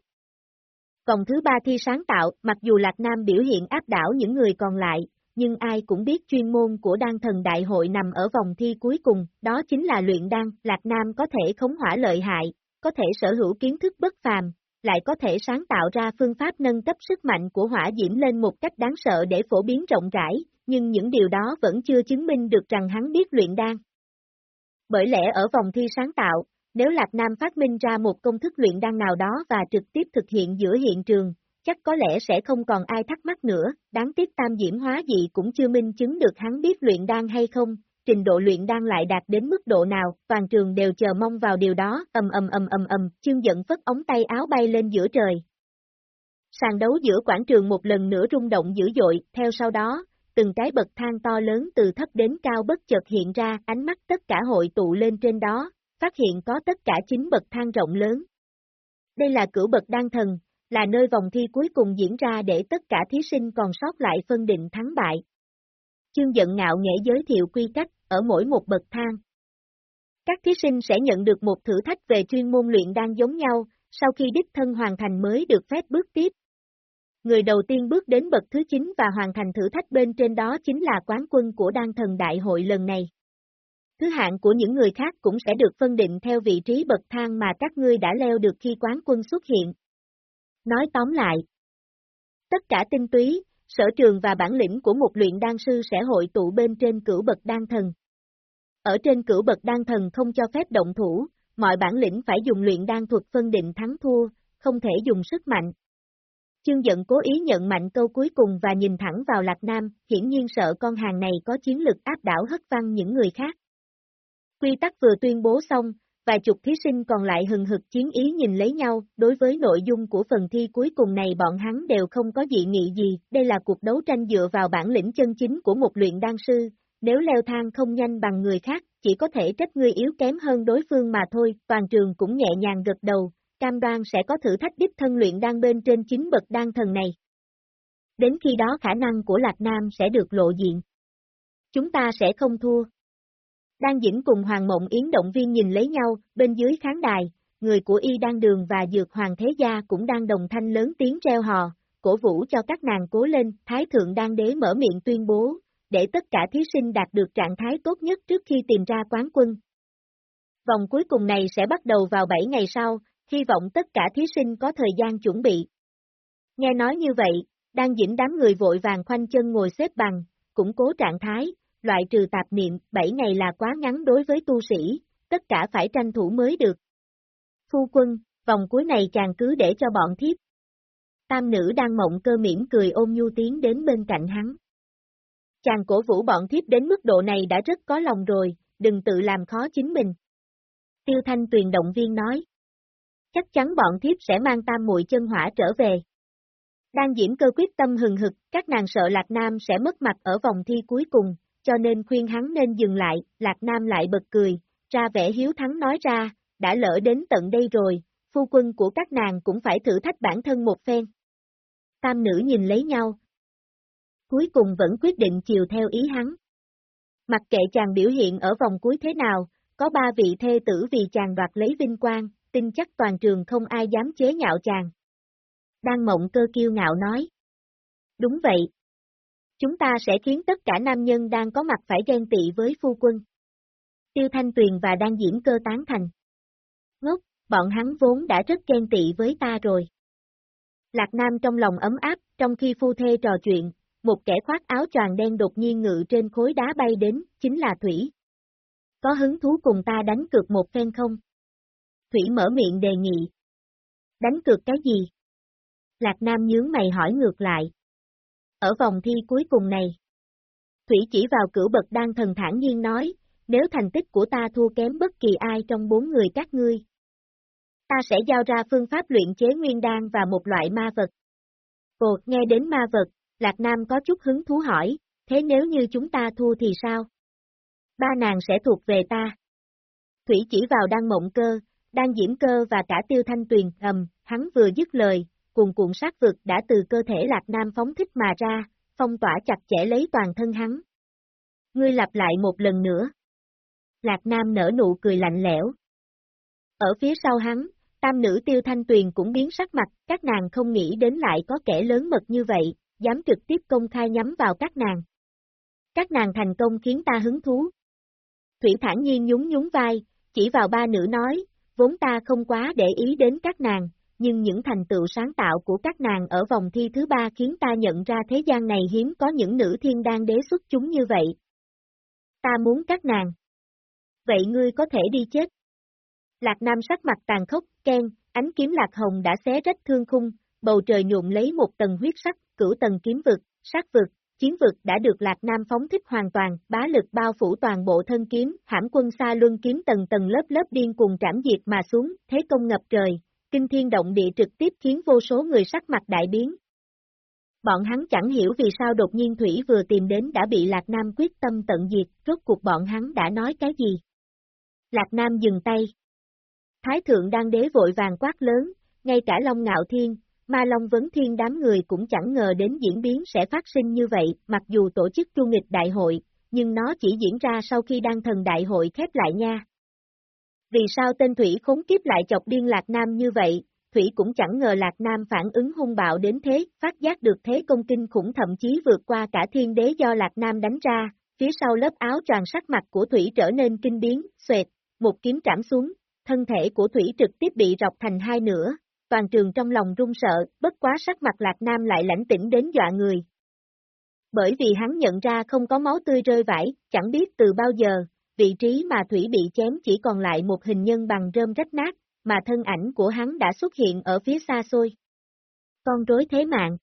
Vòng thứ ba thi sáng tạo, mặc dù Lạc Nam biểu hiện áp đảo những người còn lại, nhưng ai cũng biết chuyên môn của đan thần đại hội nằm ở vòng thi cuối cùng, đó chính là luyện đan, Lạc Nam có thể khống hỏa lợi hại, có thể sở hữu kiến thức bất phàm, lại có thể sáng tạo ra phương pháp nâng cấp sức mạnh của hỏa diễm lên một cách đáng sợ để phổ biến rộng rãi, nhưng những điều đó vẫn chưa chứng minh được rằng hắn biết luyện đan. Bởi lẽ ở vòng thi sáng tạo, nếu Lạc Nam phát minh ra một công thức luyện đan nào đó và trực tiếp thực hiện giữa hiện trường, chắc có lẽ sẽ không còn ai thắc mắc nữa, đáng tiếc tam diễm hóa gì cũng chưa minh chứng được hắn biết luyện đan hay không, trình độ luyện đan lại đạt đến mức độ nào, toàn trường đều chờ mong vào điều đó, ầm ầm ầm ầm ầm, chương giận phất ống tay áo bay lên giữa trời. Sàn đấu giữa quảng trường một lần nữa rung động dữ dội, theo sau đó, từng cái bậc thang to lớn từ thấp đến cao bất chợt hiện ra, ánh mắt tất cả hội tụ lên trên đó, phát hiện có tất cả chín bậc thang rộng lớn. Đây là cửu bậc đan thần, là nơi vòng thi cuối cùng diễn ra để tất cả thí sinh còn sót lại phân định thắng bại. Chương giận ngạo nghệ giới thiệu quy cách, ở mỗi một bậc thang. Các thí sinh sẽ nhận được một thử thách về chuyên môn luyện đan giống nhau, sau khi đích thân hoàn thành mới được phép bước tiếp. Người đầu tiên bước đến bậc thứ 9 và hoàn thành thử thách bên trên đó chính là quán quân của đan thần đại hội lần này. Thứ hạng của những người khác cũng sẽ được phân định theo vị trí bậc thang mà các ngươi đã leo được khi quán quân xuất hiện. Nói tóm lại, Tất cả tinh túy, sở trường và bản lĩnh của một luyện đan sư sẽ hội tụ bên trên cửu bậc đan thần. Ở trên cửu bậc đan thần không cho phép động thủ, mọi bản lĩnh phải dùng luyện đan thuật phân định thắng thua, không thể dùng sức mạnh. Chương giận cố ý nhận mạnh câu cuối cùng và nhìn thẳng vào Lạc Nam, hiển nhiên sợ con hàng này có chiến lực áp đảo hất văng những người khác. Quy tắc vừa tuyên bố xong, vài chục thí sinh còn lại hừng hực chiến ý nhìn lấy nhau, đối với nội dung của phần thi cuối cùng này bọn hắn đều không có dị nghị gì, đây là cuộc đấu tranh dựa vào bản lĩnh chân chính của một luyện đan sư, nếu leo thang không nhanh bằng người khác, chỉ có thể trách người yếu kém hơn đối phương mà thôi, toàn trường cũng nhẹ nhàng gật đầu, cam đoan sẽ có thử thách đích thân luyện đan bên trên chính bậc đan thần này. Đến khi đó khả năng của Lạc Nam sẽ được lộ diện. Chúng ta sẽ không thua. Đan Dĩnh cùng Hoàng Mộng Yến động viên nhìn lấy nhau, bên dưới khán đài, người của Y Đan Đường và Dược Hoàng Thế Gia cũng đang đồng thanh lớn tiếng treo hò, cổ vũ cho các nàng cố lên, Thái Thượng Đan Đế mở miệng tuyên bố, để tất cả thí sinh đạt được trạng thái tốt nhất trước khi tìm ra quán quân. Vòng cuối cùng này sẽ bắt đầu vào 7 ngày sau, hy vọng tất cả thí sinh có thời gian chuẩn bị. Nghe nói như vậy, đang dĩnh đám người vội vàng khoanh chân ngồi xếp bằng, củng cố trạng thái, loại trừ tạp niệm, 7 ngày là quá ngắn đối với tu sĩ, tất cả phải tranh thủ mới được. Phu quân, vòng cuối này chàng cứ để cho bọn thiếp. Tam nữ đang mộng cơ mỉm cười ôm nhu tiến đến bên cạnh hắn. Chàng cổ vũ bọn thiếp đến mức độ này đã rất có lòng rồi, đừng tự làm khó chính mình. Tiêu Thanh Tuyền động viên nói. Chắc chắn bọn thiếp sẽ mang tam muội chân hỏa trở về. Đang diễn cơ quyết tâm hừng hực, các nàng sợ Lạc Nam sẽ mất mặt ở vòng thi cuối cùng, cho nên khuyên hắn nên dừng lại, Lạc Nam lại bật cười, ra vẻ hiếu thắng nói ra, đã lỡ đến tận đây rồi, phu quân của các nàng cũng phải thử thách bản thân một phen. Tam nữ nhìn lấy nhau, cuối cùng vẫn quyết định chiều theo ý hắn. Mặc kệ chàng biểu hiện ở vòng cuối thế nào, có ba vị thê tử vì chàng đoạt lấy vinh quang, tin chắc toàn trường không ai dám chế nhạo chàng. Đang mộng cơ kiêu ngạo nói. Đúng vậy. Chúng ta sẽ khiến tất cả nam nhân đang có mặt phải ghen tị với phu quân. Tiêu Thanh Tuyền và đang diễn cơ tán thành. Ngốc, bọn hắn vốn đã rất ghen tị với ta rồi. Lạc Nam trong lòng ấm áp, trong khi phu thê trò chuyện, một kẻ khoác áo choàng đen đột nhiên ngự trên khối đá bay đến, chính là Thủy. Có hứng thú cùng ta đánh cược một phen không? Thủy mở miệng đề nghị. Đánh cược cái gì? Lạc Nam nhướng mày hỏi ngược lại. Ở vòng thi cuối cùng này. Thủy chỉ vào cửu bậc đang thần thản nhiên nói, nếu thành tích của ta thua kém bất kỳ ai trong bốn người các ngươi. Ta sẽ giao ra phương pháp luyện chế nguyên đan và một loại ma vật. Cột nghe đến ma vật, Lạc Nam có chút hứng thú hỏi, thế nếu như chúng ta thua thì sao? Ba nàng sẽ thuộc về ta. Thủy chỉ vào đang mộng cơ, đang diễm cơ và cả tiêu thanh tuyền, ầm, hắn vừa dứt lời, Cuồn cuộn sát vực đã từ cơ thể Lạc Nam phóng thích mà ra, phong tỏa chặt chẽ lấy toàn thân hắn. Ngươi lặp lại một lần nữa. Lạc Nam nở nụ cười lạnh lẽo. Ở phía sau hắn, tam nữ tiêu thanh tuyền cũng biến sắc mặt, các nàng không nghĩ đến lại có kẻ lớn mật như vậy, dám trực tiếp công khai nhắm vào các nàng. Các nàng thành công khiến ta hứng thú. Thủy thản nhiên nhún nhún vai, chỉ vào ba nữ nói, vốn ta không quá để ý đến các nàng, nhưng những thành tựu sáng tạo của các nàng ở vòng thi thứ ba khiến ta nhận ra thế gian này hiếm có những nữ thiên đan đế xuất chúng như vậy. Ta muốn các nàng. Vậy ngươi có thể đi chết. Lạc Nam sắc mặt tàn khốc, khen, ánh kiếm lạc hồng đã xé rách thương khung, bầu trời nhuộm lấy một tầng huyết sắc, cửu tầng kiếm vực, sát vực, chiến vực đã được Lạc Nam phóng thích hoàn toàn, bá lực bao phủ toàn bộ thân kiếm, hãm quân xa luân kiếm tầng tầng lớp lớp điên cùng trảm diệt mà xuống, thế công ngập trời, kinh thiên động địa trực tiếp khiến vô số người sắc mặt đại biến. Bọn hắn chẳng hiểu vì sao đột nhiên Thủy vừa tìm đến đã bị Lạc Nam quyết tâm tận diệt, rốt cuộc bọn hắn đã nói cái gì. Lạc Nam dừng tay. Thái thượng đang đế vội vàng quát lớn, ngay cả Long Ngạo Thiên, Ma Long Vấn Thiên đám người cũng chẳng ngờ đến diễn biến sẽ phát sinh như vậy, mặc dù tổ chức chu nghịch đại hội, nhưng nó chỉ diễn ra sau khi đăng thần đại hội khép lại nha. Vì sao tên Thủy khốn kiếp lại chọc điên Lạc Nam như vậy, Thủy cũng chẳng ngờ Lạc Nam phản ứng hung bạo đến thế, phát giác được thế công kinh khủng thậm chí vượt qua cả thiên đế do Lạc Nam đánh ra, phía sau lớp áo tràn sắc mặt của Thủy trở nên kinh biến, xoẹt, một kiếm trảm xuống, thân thể của Thủy trực tiếp bị rọc thành hai nửa, toàn trường trong lòng run sợ, bất quá sắc mặt Lạc Nam lại lãnh tĩnh đến dọa người. Bởi vì hắn nhận ra không có máu tươi rơi vãi, chẳng biết từ bao giờ, vị trí mà Thủy bị chém chỉ còn lại một hình nhân bằng rơm rách nát, mà thân ảnh của hắn đã xuất hiện ở phía xa xôi. Con rối thế mạng.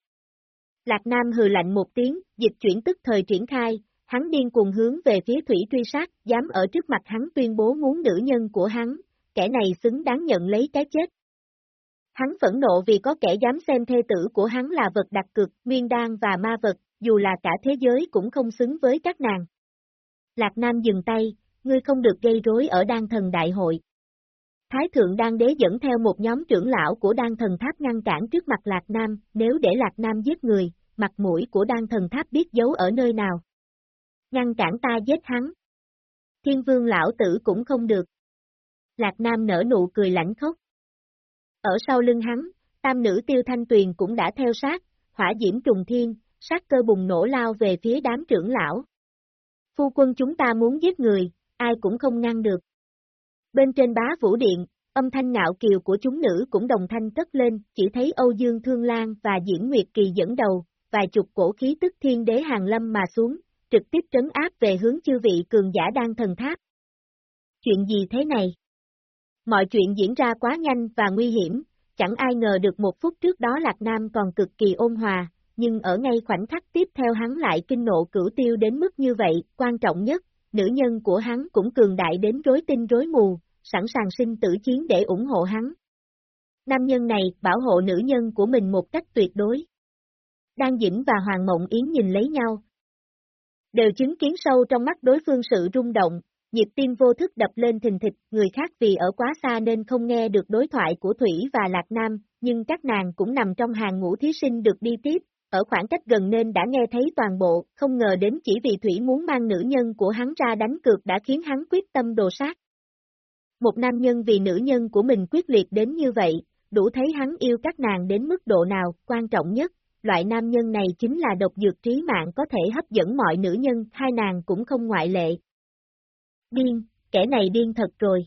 Lạc Nam hừ lạnh một tiếng, dịch chuyển tức thời triển khai, hắn điên cuồng hướng về phía Thủy truy sát, dám ở trước mặt hắn tuyên bố muốn nữ nhân của hắn, kẻ này xứng đáng nhận lấy cái chết. Hắn phẫn nộ vì có kẻ dám xem thê tử của hắn là vật đặc cực, nguyên đan và ma vật, dù là cả thế giới cũng không xứng với các nàng. Lạc Nam dừng tay, ngươi không được gây rối ở đan thần đại hội. Thái thượng đan đế dẫn theo một nhóm trưởng lão của đan thần tháp ngăn cản trước mặt Lạc Nam, nếu để Lạc Nam giết người, mặt mũi của đan thần tháp biết giấu ở nơi nào. Ngăn cản ta giết hắn. Thiên vương lão tử cũng không được. Lạc Nam nở nụ cười lãnh khốc. Ở sau lưng hắn, tam nữ tiêu thanh tuyền cũng đã theo sát, hỏa diễm trùng thiên, sát cơ bùng nổ lao về phía đám trưởng lão. Phu quân chúng ta muốn giết người, ai cũng không ngăn được. Bên trên bá vũ điện, âm thanh ngạo kiều của chúng nữ cũng đồng thanh cất lên, chỉ thấy Âu Dương Thương Lan và Diễn Nguyệt Kỳ dẫn đầu, vài chục cổ khí tức thiên đế hàng lâm mà xuống, trực tiếp trấn áp về hướng chư vị cường giả đang thần tháp. Chuyện gì thế này? Mọi chuyện diễn ra quá nhanh và nguy hiểm, chẳng ai ngờ được một phút trước đó Lạc Nam còn cực kỳ ôn hòa, nhưng ở ngay khoảnh khắc tiếp theo hắn lại kinh nộ cửu tiêu đến mức như vậy, quan trọng nhất, nữ nhân của hắn cũng cường đại đến rối tinh rối mù, sẵn sàng sinh tử chiến để ủng hộ hắn. Nam nhân này bảo hộ nữ nhân của mình một cách tuyệt đối. Đan Dĩnh và Hoàng Mộng Yến nhìn lấy nhau. Đều chứng kiến sâu trong mắt đối phương sự rung động, nhịp tim vô thức đập lên thình thịch, người khác vì ở quá xa nên không nghe được đối thoại của Thủy và Lạc Nam, nhưng các nàng cũng nằm trong hàng ngũ thí sinh được đi tiếp, ở khoảng cách gần nên đã nghe thấy toàn bộ, không ngờ đến chỉ vì Thủy muốn mang nữ nhân của hắn ra đánh cược đã khiến hắn quyết tâm đồ sát. Một nam nhân vì nữ nhân của mình quyết liệt đến như vậy, đủ thấy hắn yêu các nàng đến mức độ nào, quan trọng nhất, loại nam nhân này chính là độc dược trí mạng có thể hấp dẫn mọi nữ nhân, hai nàng cũng không ngoại lệ. Điên, kẻ này điên thật rồi.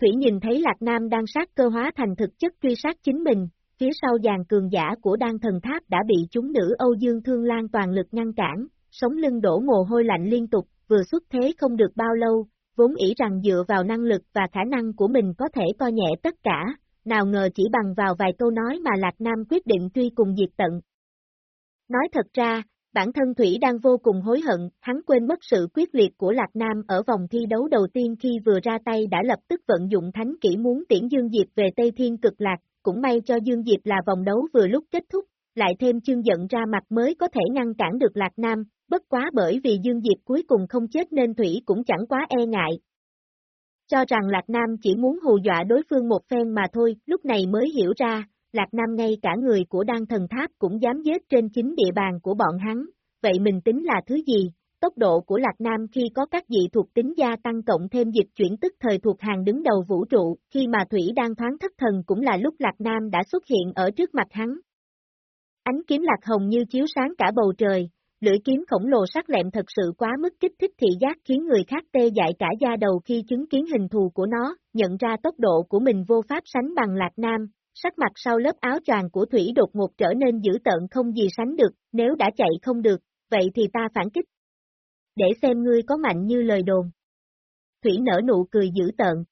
Thủy nhìn thấy Lạc Nam đang sát cơ hóa thành thực chất truy sát chính mình, phía sau dàn cường giả của đan thần tháp đã bị chúng nữ Âu Dương Thương Lan toàn lực ngăn cản, sống lưng đổ mồ hôi lạnh liên tục, vừa xuất thế không được bao lâu, vốn ý rằng dựa vào năng lực và khả năng của mình có thể coi nhẹ tất cả, nào ngờ chỉ bằng vào vài câu nói mà Lạc Nam quyết định truy cùng diệt tận. Nói thật ra, bản thân Thủy đang vô cùng hối hận, hắn quên mất sự quyết liệt của Lạc Nam ở vòng thi đấu đầu tiên khi vừa ra tay đã lập tức vận dụng thánh kỹ muốn tiễn Dương Diệp về Tây Thiên cực lạc, cũng may cho Dương Diệp là vòng đấu vừa lúc kết thúc, lại thêm chương giận ra mặt mới có thể ngăn cản được Lạc Nam, bất quá bởi vì Dương Diệp cuối cùng không chết nên Thủy cũng chẳng quá e ngại. Cho rằng Lạc Nam chỉ muốn hù dọa đối phương một phen mà thôi, lúc này mới hiểu ra, Lạc Nam ngay cả người của đan thần tháp cũng dám giết trên chính địa bàn của bọn hắn, vậy mình tính là thứ gì? Tốc độ của Lạc Nam khi có các dị thuộc tính gia tăng cộng thêm dịch chuyển tức thời thuộc hàng đứng đầu vũ trụ, khi mà Thủy đang thoáng thất thần cũng là lúc Lạc Nam đã xuất hiện ở trước mặt hắn. Ánh kiếm Lạc Hồng như chiếu sáng cả bầu trời, lưỡi kiếm khổng lồ sắc lẹm thật sự quá mức kích thích thị giác khiến người khác tê dại cả da đầu khi chứng kiến hình thù của nó, nhận ra tốc độ của mình vô pháp sánh bằng Lạc Nam, sắc mặt sau lớp áo choàng của Thủy đột ngột trở nên dữ tợn không gì sánh được, nếu đã chạy không được, vậy thì ta phản kích. Để xem ngươi có mạnh như lời đồn. Thủy nở nụ cười dữ tợn.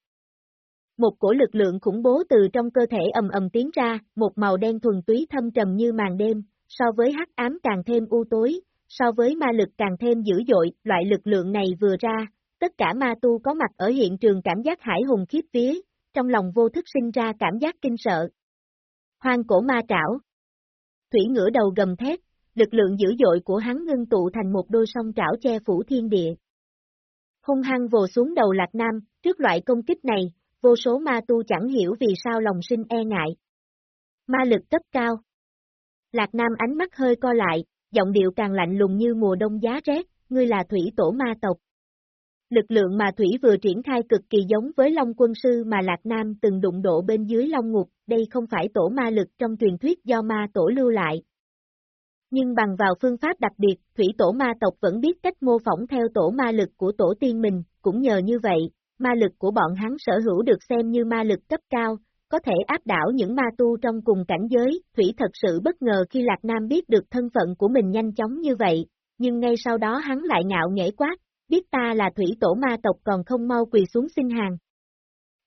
Một cổ lực lượng khủng bố từ trong cơ thể ầm ầm tiến ra, một màu đen thuần túy thâm trầm như màn đêm, so với hắc ám càng thêm u tối, so với ma lực càng thêm dữ dội, loại lực lượng này vừa ra, tất cả ma tu có mặt ở hiện trường cảm giác hải hùng khiếp vía, trong lòng vô thức sinh ra cảm giác kinh sợ. Hoang cổ ma trảo. Thủy ngửa đầu gầm thét, lực lượng dữ dội của hắn ngưng tụ thành một đôi song trảo che phủ thiên địa. Hung hăng vồ xuống đầu Lạc Nam, trước loại công kích này, vô số ma tu chẳng hiểu vì sao lòng sinh e ngại. Ma lực cấp cao. Lạc Nam ánh mắt hơi co lại, giọng điệu càng lạnh lùng như mùa đông giá rét, ngươi là thủy tổ ma tộc. Lực lượng mà Thủy vừa triển khai cực kỳ giống với Long quân sư mà Lạc Nam từng đụng độ bên dưới Long Ngục, đây không phải tổ ma lực trong truyền thuyết do ma tổ lưu lại. Nhưng bằng vào phương pháp đặc biệt, Thủy tổ ma tộc vẫn biết cách mô phỏng theo tổ ma lực của tổ tiên mình, cũng nhờ như vậy, ma lực của bọn hắn sở hữu được xem như ma lực cấp cao, có thể áp đảo những ma tu trong cùng cảnh giới, Thủy thật sự bất ngờ khi Lạc Nam biết được thân phận của mình nhanh chóng như vậy, nhưng ngay sau đó hắn lại ngạo nghễ quát, biết ta là Thủy tổ ma tộc còn không mau quỳ xuống xin hàng.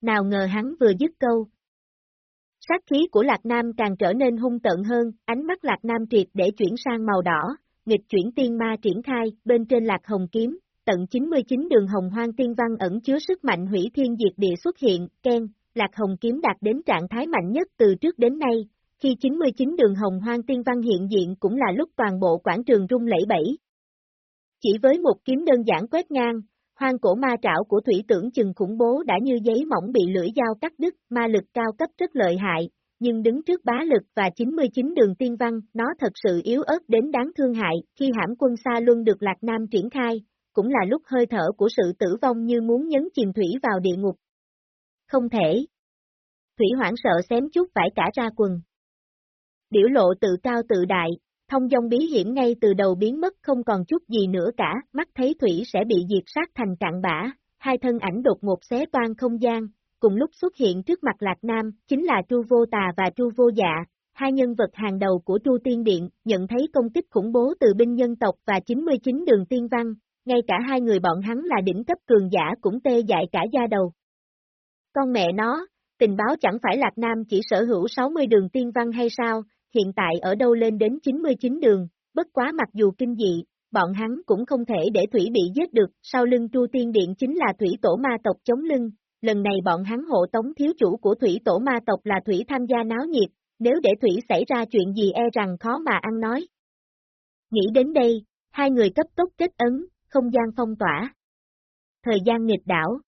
Nào ngờ hắn vừa dứt câu. Sát khí của Lạc Nam càng trở nên hung tận hơn, ánh mắt Lạc Nam triệt để chuyển sang màu đỏ, nghịch chuyển tiên ma triển khai, bên trên Lạc Hồng Kiếm, tận 99 đường hồng hoang tiên văn ẩn chứa sức mạnh hủy thiên diệt địa xuất hiện, khen Lạc Hồng Kiếm đạt đến trạng thái mạnh nhất từ trước đến nay, khi 99 đường hồng hoang tiên văn hiện diện cũng là lúc toàn bộ quảng trường rung lẫy bẫy. Chỉ với một kiếm đơn giản quét ngang, hoang cổ ma trảo của thủy tưởng chừng khủng bố đã như giấy mỏng bị lưỡi dao cắt đứt, ma lực cao cấp rất lợi hại, nhưng đứng trước bá lực và 99 đường tiên văn, nó thật sự yếu ớt đến đáng thương hại, khi hãm quân xa luân được Lạc Nam triển khai, cũng là lúc hơi thở của sự tử vong như muốn nhấn chìm thủy vào địa ngục. Không thể. Thủy hoảng sợ xém chút vải cả ra quần. Biểu lộ tự cao tự đại, thông dong bí hiểm ngay từ đầu biến mất không còn chút gì nữa cả, mắt thấy Thủy sẽ bị diệt sát thành cạn bã, hai thân ảnh đột ngột xé toan không gian, cùng lúc xuất hiện trước mặt Lạc Nam, chính là chu Vô Tà và chu Vô Dạ, hai nhân vật hàng đầu của chu Tiên Điện, nhận thấy công kích khủng bố từ binh nhân tộc và 99 đường tiên văn, ngay cả hai người bọn hắn là đỉnh cấp cường giả cũng tê dại cả da đầu. Con mẹ nó, tình báo chẳng phải Lạc Nam chỉ sở hữu 60 đường tiên văn hay sao, hiện tại ở đâu lên đến 99 đường, bất quá mặc dù kinh dị, bọn hắn cũng không thể để Thủy bị giết được, sau lưng Tru Tiên Điện chính là Thủy Tổ Ma tộc chống lưng, lần này bọn hắn hộ tống thiếu chủ của Thủy Tổ Ma tộc là Thủy tham gia náo nhiệt, nếu để Thủy xảy ra chuyện gì e rằng khó mà ăn nói. Nghĩ đến đây, hai người cấp tốc kết ấn, không gian phong tỏa. Thời gian nghịch đảo.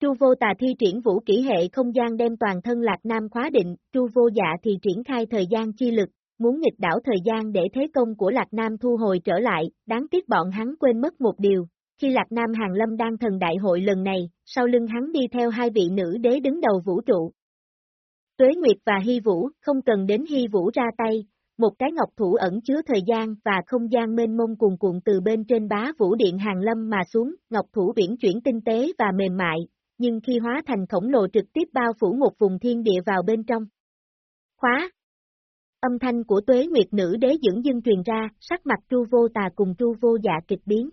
Tru vô tà thi triển vũ kỹ hệ không gian đem toàn thân lạc nam khóa định, tru vô dạ thì triển khai thời gian chi lực, muốn nghịch đảo thời gian để thế công của lạc nam thu hồi trở lại, đáng tiếc bọn hắn quên mất một điều. Khi Lạc Nam Hàng Lâm đang thần đại hội lần này, sau lưng hắn đi theo hai vị nữ đế đứng đầu vũ trụ. Tuế Nguyệt và Hy Vũ, không cần đến Hy Vũ ra tay, một cái ngọc thủ ẩn chứa thời gian và không gian mênh mông cuồn cuộn từ bên trên bá vũ điện hàng lâm mà xuống, ngọc thủ biển chuyển tinh tế và mềm mại, nhưng khi hóa thành khổng lồ trực tiếp bao phủ một vùng thiên địa vào bên trong. Khóa! Âm thanh của tuế nguyệt nữ đế dưỡng dưng truyền ra, sắc mặt tru vô tà cùng tru vô dạ kịch biến.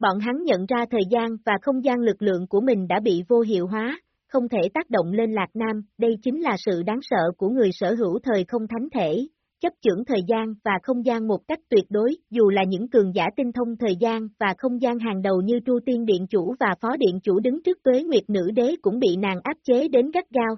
Bọn hắn nhận ra thời gian và không gian lực lượng của mình đã bị vô hiệu hóa, không thể tác động lên Lạc Nam, đây chính là sự đáng sợ của người sở hữu thời không thánh thể, chấp chưởng thời gian và không gian một cách tuyệt đối, dù là những cường giả tinh thông thời gian và không gian hàng đầu như Tru Tiên Điện Chủ và Phó Điện Chủ đứng trước tuế nguyệt nữ đế cũng bị nàng áp chế đến gắt gao.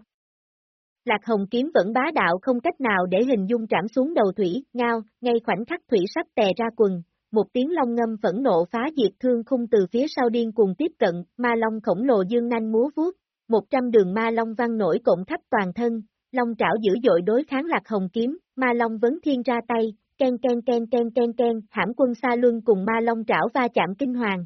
Lạc Hồng Kiếm vẫn bá đạo không cách nào để hình dung trảm xuống đầu thủy, ngao, ngay khoảnh khắc thủy sắp tè ra quần, một tiếng long ngâm phẫn nộ phá diệt thương khung từ phía sau điên cùng tiếp cận, ma long khổng lồ dương nanh múa vuốt, một trăm đường ma long văng nổi cộng khắp toàn thân, long trảo dữ dội đối kháng lạc hồng kiếm, ma long vấn thiên ra tay, ken ken ken ken ken ken, hãm quân xa luân cùng ma long trảo va chạm kinh hoàng.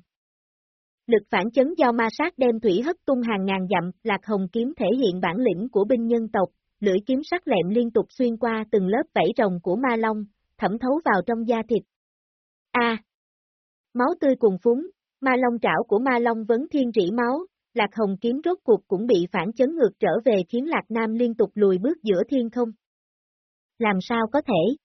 Lực phản chấn do ma sát đem thủy hất tung hàng ngàn dặm, lạc hồng kiếm thể hiện bản lĩnh của binh nhân tộc, lưỡi kiếm sắc lẹm liên tục xuyên qua từng lớp vảy rồng của ma long, thẩm thấu vào trong da thịt. A. máu tươi cùng phúng, ma long trảo của ma long vấn thiên rỉ máu, Lạc Hồng kiếm rốt cuộc cũng bị phản chấn ngược trở về khiến Lạc Nam liên tục lùi bước giữa thiên không. Làm sao có thể?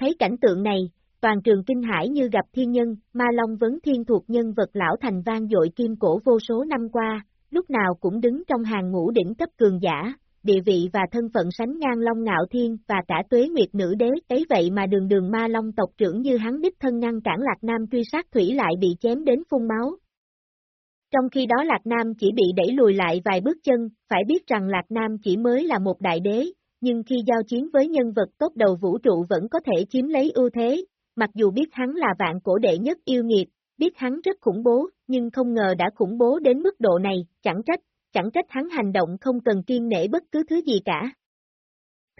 Thấy cảnh tượng này, toàn trường kinh hải như gặp thiên nhân, Ma Long vấn thiên thuộc nhân vật lão thành vang dội kim cổ vô số năm qua, lúc nào cũng đứng trong hàng ngũ đỉnh cấp cường giả, địa vị và thân phận sánh ngang Long Ngạo Thiên và cả tuế nguyệt nữ đế, ấy vậy mà đường đường ma Long tộc trưởng như hắn đích thân ngăn cản Lạc Nam truy sát thủy lại bị chém đến phun máu, trong khi đó Lạc Nam chỉ bị đẩy lùi lại vài bước chân, phải biết rằng Lạc Nam chỉ mới là một đại đế, nhưng khi giao chiến với nhân vật tốt đầu vũ trụ vẫn có thể chiếm lấy ưu thế, mặc dù biết hắn là vạn cổ đệ nhất yêu nghiệt, biết hắn rất khủng bố, nhưng không ngờ đã khủng bố đến mức độ này, chẳng trách, chẳng trách hắn hành động không cần kiên nể bất cứ thứ gì cả.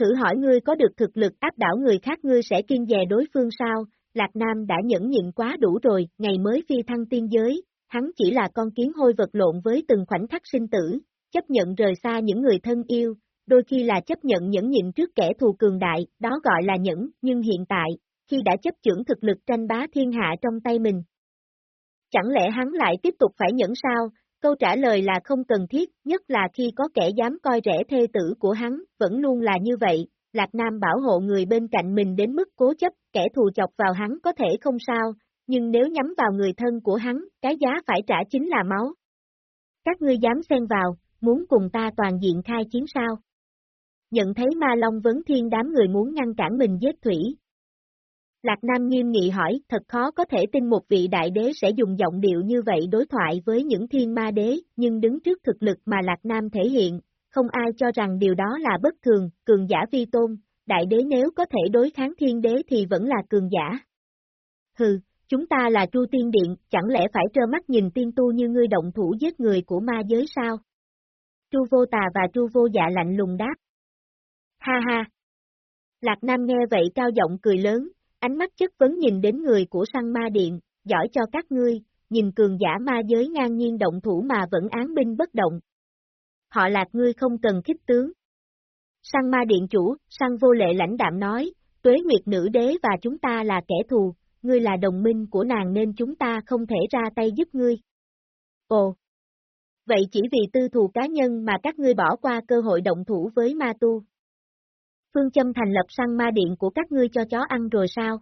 Thử hỏi ngươi có được thực lực áp đảo người khác ngươi sẽ kiên dè đối phương sao, Lạc Nam đã nhẫn nhịn quá đủ rồi, ngày mới phi thăng tiên giới, hắn chỉ là con kiến hôi vật lộn với từng khoảnh khắc sinh tử, chấp nhận rời xa những người thân yêu, đôi khi là chấp nhận nhẫn nhịn trước kẻ thù cường đại, đó gọi là nhẫn, nhưng hiện tại, khi đã chấp trưởng thực lực tranh bá thiên hạ trong tay mình. Chẳng lẽ hắn lại tiếp tục phải nhẫn sao, Câu trả lời là không cần thiết, nhất là khi có kẻ dám coi rẻ thê tử của hắn, vẫn luôn là như vậy, Lạc Nam bảo hộ người bên cạnh mình đến mức cố chấp, kẻ thù chọc vào hắn có thể không sao, nhưng nếu nhắm vào người thân của hắn, cái giá phải trả chính là máu. Các ngươi dám xen vào, muốn cùng ta toàn diện khai chiến sao? Nhận thấy ma long vấn thiên đám người muốn ngăn cản mình giết thủy. Lạc Nam nghiêm nghị hỏi, thật khó có thể tin một vị đại đế sẽ dùng giọng điệu như vậy đối thoại với những thiên ma đế, nhưng đứng trước thực lực mà Lạc Nam thể hiện, không ai cho rằng điều đó là bất thường, cường giả vi tôn, đại đế nếu có thể đối kháng thiên đế thì vẫn là cường giả. Hừ, chúng ta là Chu Tiên Điện, chẳng lẽ phải trơ mắt nhìn tiên tu như ngươi động thủ giết người của ma giới sao? Chu vô tà và Chu vô dạ lạnh lùng đáp. Ha ha! Lạc Nam nghe vậy cao giọng cười lớn, ánh mắt chất vấn nhìn đến người của săn ma điện, giỏi cho các ngươi, nhìn cường giả ma giới ngang nhiên động thủ mà vẫn án binh bất động. Họ lạc ngươi không cần khích tướng. Săn ma điện chủ, săn vô lệ lãnh đạm nói, tuế nguyệt nữ đế và chúng ta là kẻ thù, ngươi là đồng minh của nàng nên chúng ta không thể ra tay giúp ngươi. Ồ! Vậy chỉ vì tư thù cá nhân mà các ngươi bỏ qua cơ hội động thủ với ma tu. Phương châm thành lập săn ma điện của các ngươi cho chó ăn rồi sao?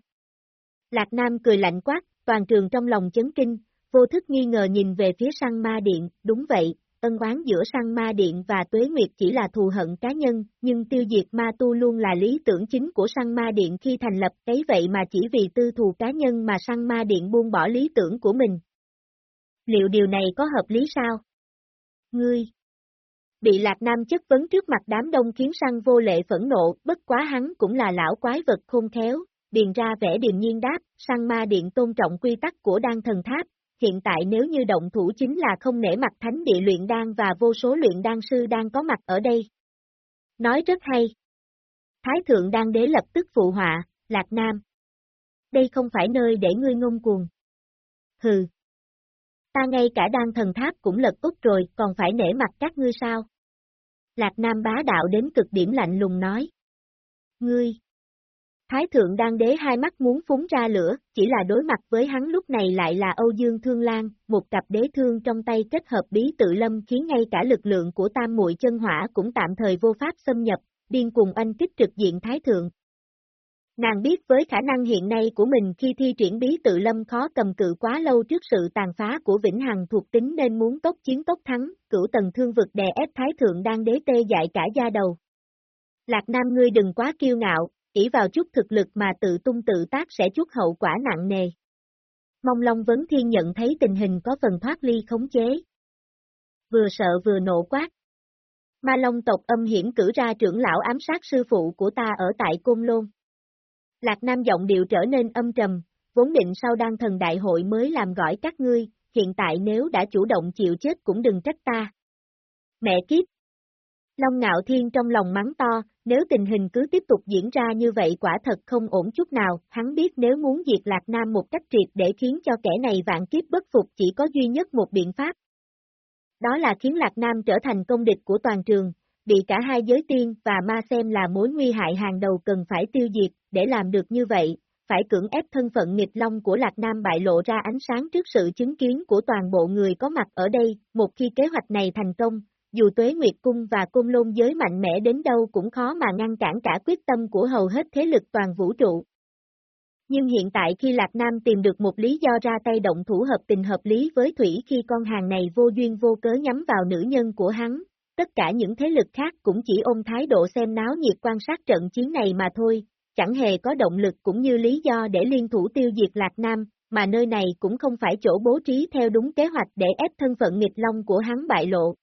Lạc Nam cười lạnh quát, toàn trường trong lòng chấn kinh, vô thức nghi ngờ nhìn về phía săn ma điện, đúng vậy, ân oán giữa săn ma điện và tuế nguyệt chỉ là thù hận cá nhân, nhưng tiêu diệt ma tu luôn là lý tưởng chính của săn ma điện khi thành lập ấy vậy mà chỉ vì tư thù cá nhân mà săn ma điện buông bỏ lý tưởng của mình. Liệu điều này có hợp lý sao? Ngươi! Bị Lạc Nam chất vấn trước mặt đám đông khiến săn vô lệ phẫn nộ, bất quá hắn cũng là lão quái vật khôn khéo, điền ra vẻ điềm nhiên đáp, săn ma điện tôn trọng quy tắc của đan thần tháp, hiện tại nếu như động thủ chính là không nể mặt thánh địa luyện đan và vô số luyện đan sư đang có mặt ở đây. Nói rất hay. Thái thượng đan đế lập tức phụ họa, Lạc Nam. Đây không phải nơi để ngươi ngông cuồng. Hừ. Ta ngay cả đan thần tháp cũng lật úp rồi, còn phải nể mặt các ngươi sao? Lạc Nam bá đạo đến cực điểm lạnh lùng nói. Ngươi. Thái thượng đang đế hai mắt muốn phúng ra lửa, chỉ là đối mặt với hắn lúc này lại là Âu Dương Thương Lan, một cặp đế thương trong tay kết hợp bí tự lâm khiến ngay cả lực lượng của tam muội chân hỏa cũng tạm thời vô pháp xâm nhập, điên cùng anh kích trực diện Thái thượng. Nàng biết với khả năng hiện nay của mình khi thi triển bí tự lâm khó cầm cự quá lâu trước sự tàn phá của Vĩnh Hằng thuộc tính nên muốn tốc chiến tốc thắng, cửu tầng thương vực đè ép Thái thượng đang đế tê dại cả da đầu. Lạc Nam ngươi đừng quá kiêu ngạo, ỷ vào chút thực lực mà tự tung tự tác sẽ chút hậu quả nặng nề. Mong Long Vấn Thiên nhận thấy tình hình có phần thoát ly khống chế. Vừa sợ vừa nộ quát. Ma Long tộc âm hiểm cử ra trưởng lão ám sát sư phụ của ta ở tại Côn Lôn. Lạc Nam giọng điệu trở nên âm trầm, vốn định sau đăng thần đại hội mới làm gọi các ngươi, hiện tại nếu đã chủ động chịu chết cũng đừng trách ta. Mẹ kiếp, Long Ngạo Thiên trong lòng mắng to, nếu tình hình cứ tiếp tục diễn ra như vậy quả thật không ổn chút nào, hắn biết nếu muốn diệt Lạc Nam một cách triệt để khiến cho kẻ này vạn kiếp bất phục chỉ có duy nhất một biện pháp. Đó là khiến Lạc Nam trở thành công địch của toàn trường, bị cả hai giới tiên và ma xem là mối nguy hại hàng đầu cần phải tiêu diệt, để làm được như vậy, phải cưỡng ép thân phận nghịch long của Lạc Nam bại lộ ra ánh sáng trước sự chứng kiến của toàn bộ người có mặt ở đây, một khi kế hoạch này thành công, dù tuế nguyệt cung và cung lôn giới mạnh mẽ đến đâu cũng khó mà ngăn cản cả quyết tâm của hầu hết thế lực toàn vũ trụ. Nhưng hiện tại khi Lạc Nam tìm được một lý do ra tay động thủ hợp tình hợp lý với Thủy khi con hàng này vô duyên vô cớ nhắm vào nữ nhân của hắn, tất cả những thế lực khác cũng chỉ ôm thái độ xem náo nhiệt quan sát trận chiến này mà thôi, chẳng hề có động lực cũng như lý do để liên thủ tiêu diệt Lạc Nam, mà nơi này cũng không phải chỗ bố trí theo đúng kế hoạch để ép thân phận nghịch long của hắn bại lộ,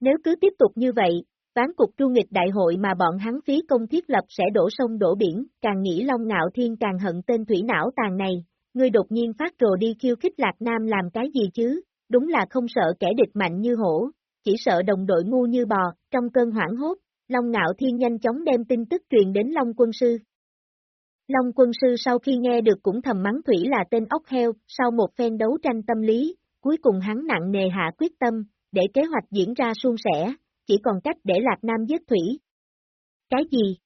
nếu cứ tiếp tục như vậy, ván cục tru nghịch đại hội mà bọn hắn phí công thiết lập sẽ đổ sông đổ biển, càng nghĩ Long Ngạo Thiên càng hận tên thủy não tàn này, ngươi đột nhiên phát rồ đi khiêu khích Lạc Nam làm cái gì chứ, đúng là không sợ kẻ địch mạnh như hổ, chỉ sợ đồng đội ngu như bò, trong cơn hoảng hốt, Long Ngạo Thiên nhanh chóng đem tin tức truyền đến Long Quân Sư. Long Quân Sư sau khi nghe được cũng thầm mắng Thủy là tên ốc heo, sau một phen đấu tranh tâm lý, cuối cùng hắn nặng nề hạ quyết tâm, để kế hoạch diễn ra suôn sẻ, chỉ còn cách để Lạc Nam giết Thủy. Cái gì?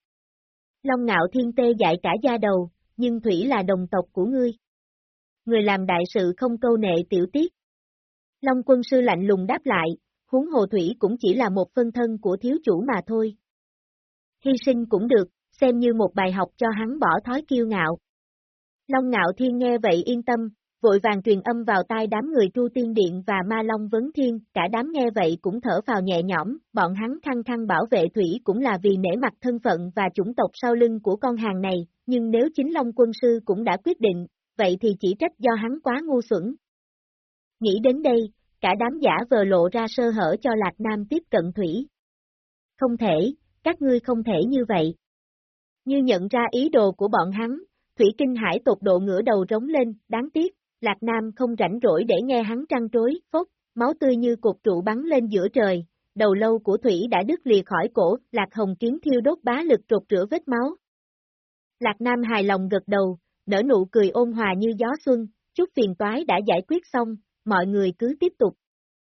Long ngạo thiên tê dại cả da đầu, nhưng Thủy là đồng tộc của ngươi. Người làm đại sự không câu nệ tiểu tiết. Long quân sư lạnh lùng đáp lại, huống hồ thủy cũng chỉ là một phân thân của thiếu chủ mà thôi. Hy sinh cũng được, xem như một bài học cho hắn bỏ thói kiêu ngạo. Long ngạo thiên nghe vậy yên tâm, vội vàng truyền âm vào tai đám người Tru Tiên Điện và Ma Long Vấn Thiên, cả đám nghe vậy cũng thở vào nhẹ nhõm, bọn hắn khăng khăng bảo vệ thủy cũng là vì nể mặt thân phận và chủng tộc sau lưng của con hàng này, nhưng nếu chính Long quân sư cũng đã quyết định, vậy thì chỉ trách do hắn quá ngu xuẩn. Nghĩ đến đây, cả đám giả vờ lộ ra sơ hở cho Lạc Nam tiếp cận thủy. Không thể, các ngươi không thể như vậy. Như nhận ra ý đồ của bọn hắn, Thủy Kinh Hải tột độ ngửa đầu rống lên, đáng tiếc, Lạc Nam không rảnh rỗi để nghe hắn trăng trối, phốt, máu tươi như cục trụ bắn lên giữa trời, đầu lâu của Thủy đã đứt lìa khỏi cổ, Lạc Hồng kiếm thiêu đốt bá lực trột rửa vết máu. Lạc Nam hài lòng gật đầu, nở nụ cười ôn hòa như gió xuân, chút phiền toái đã giải quyết xong, mọi người cứ tiếp tục.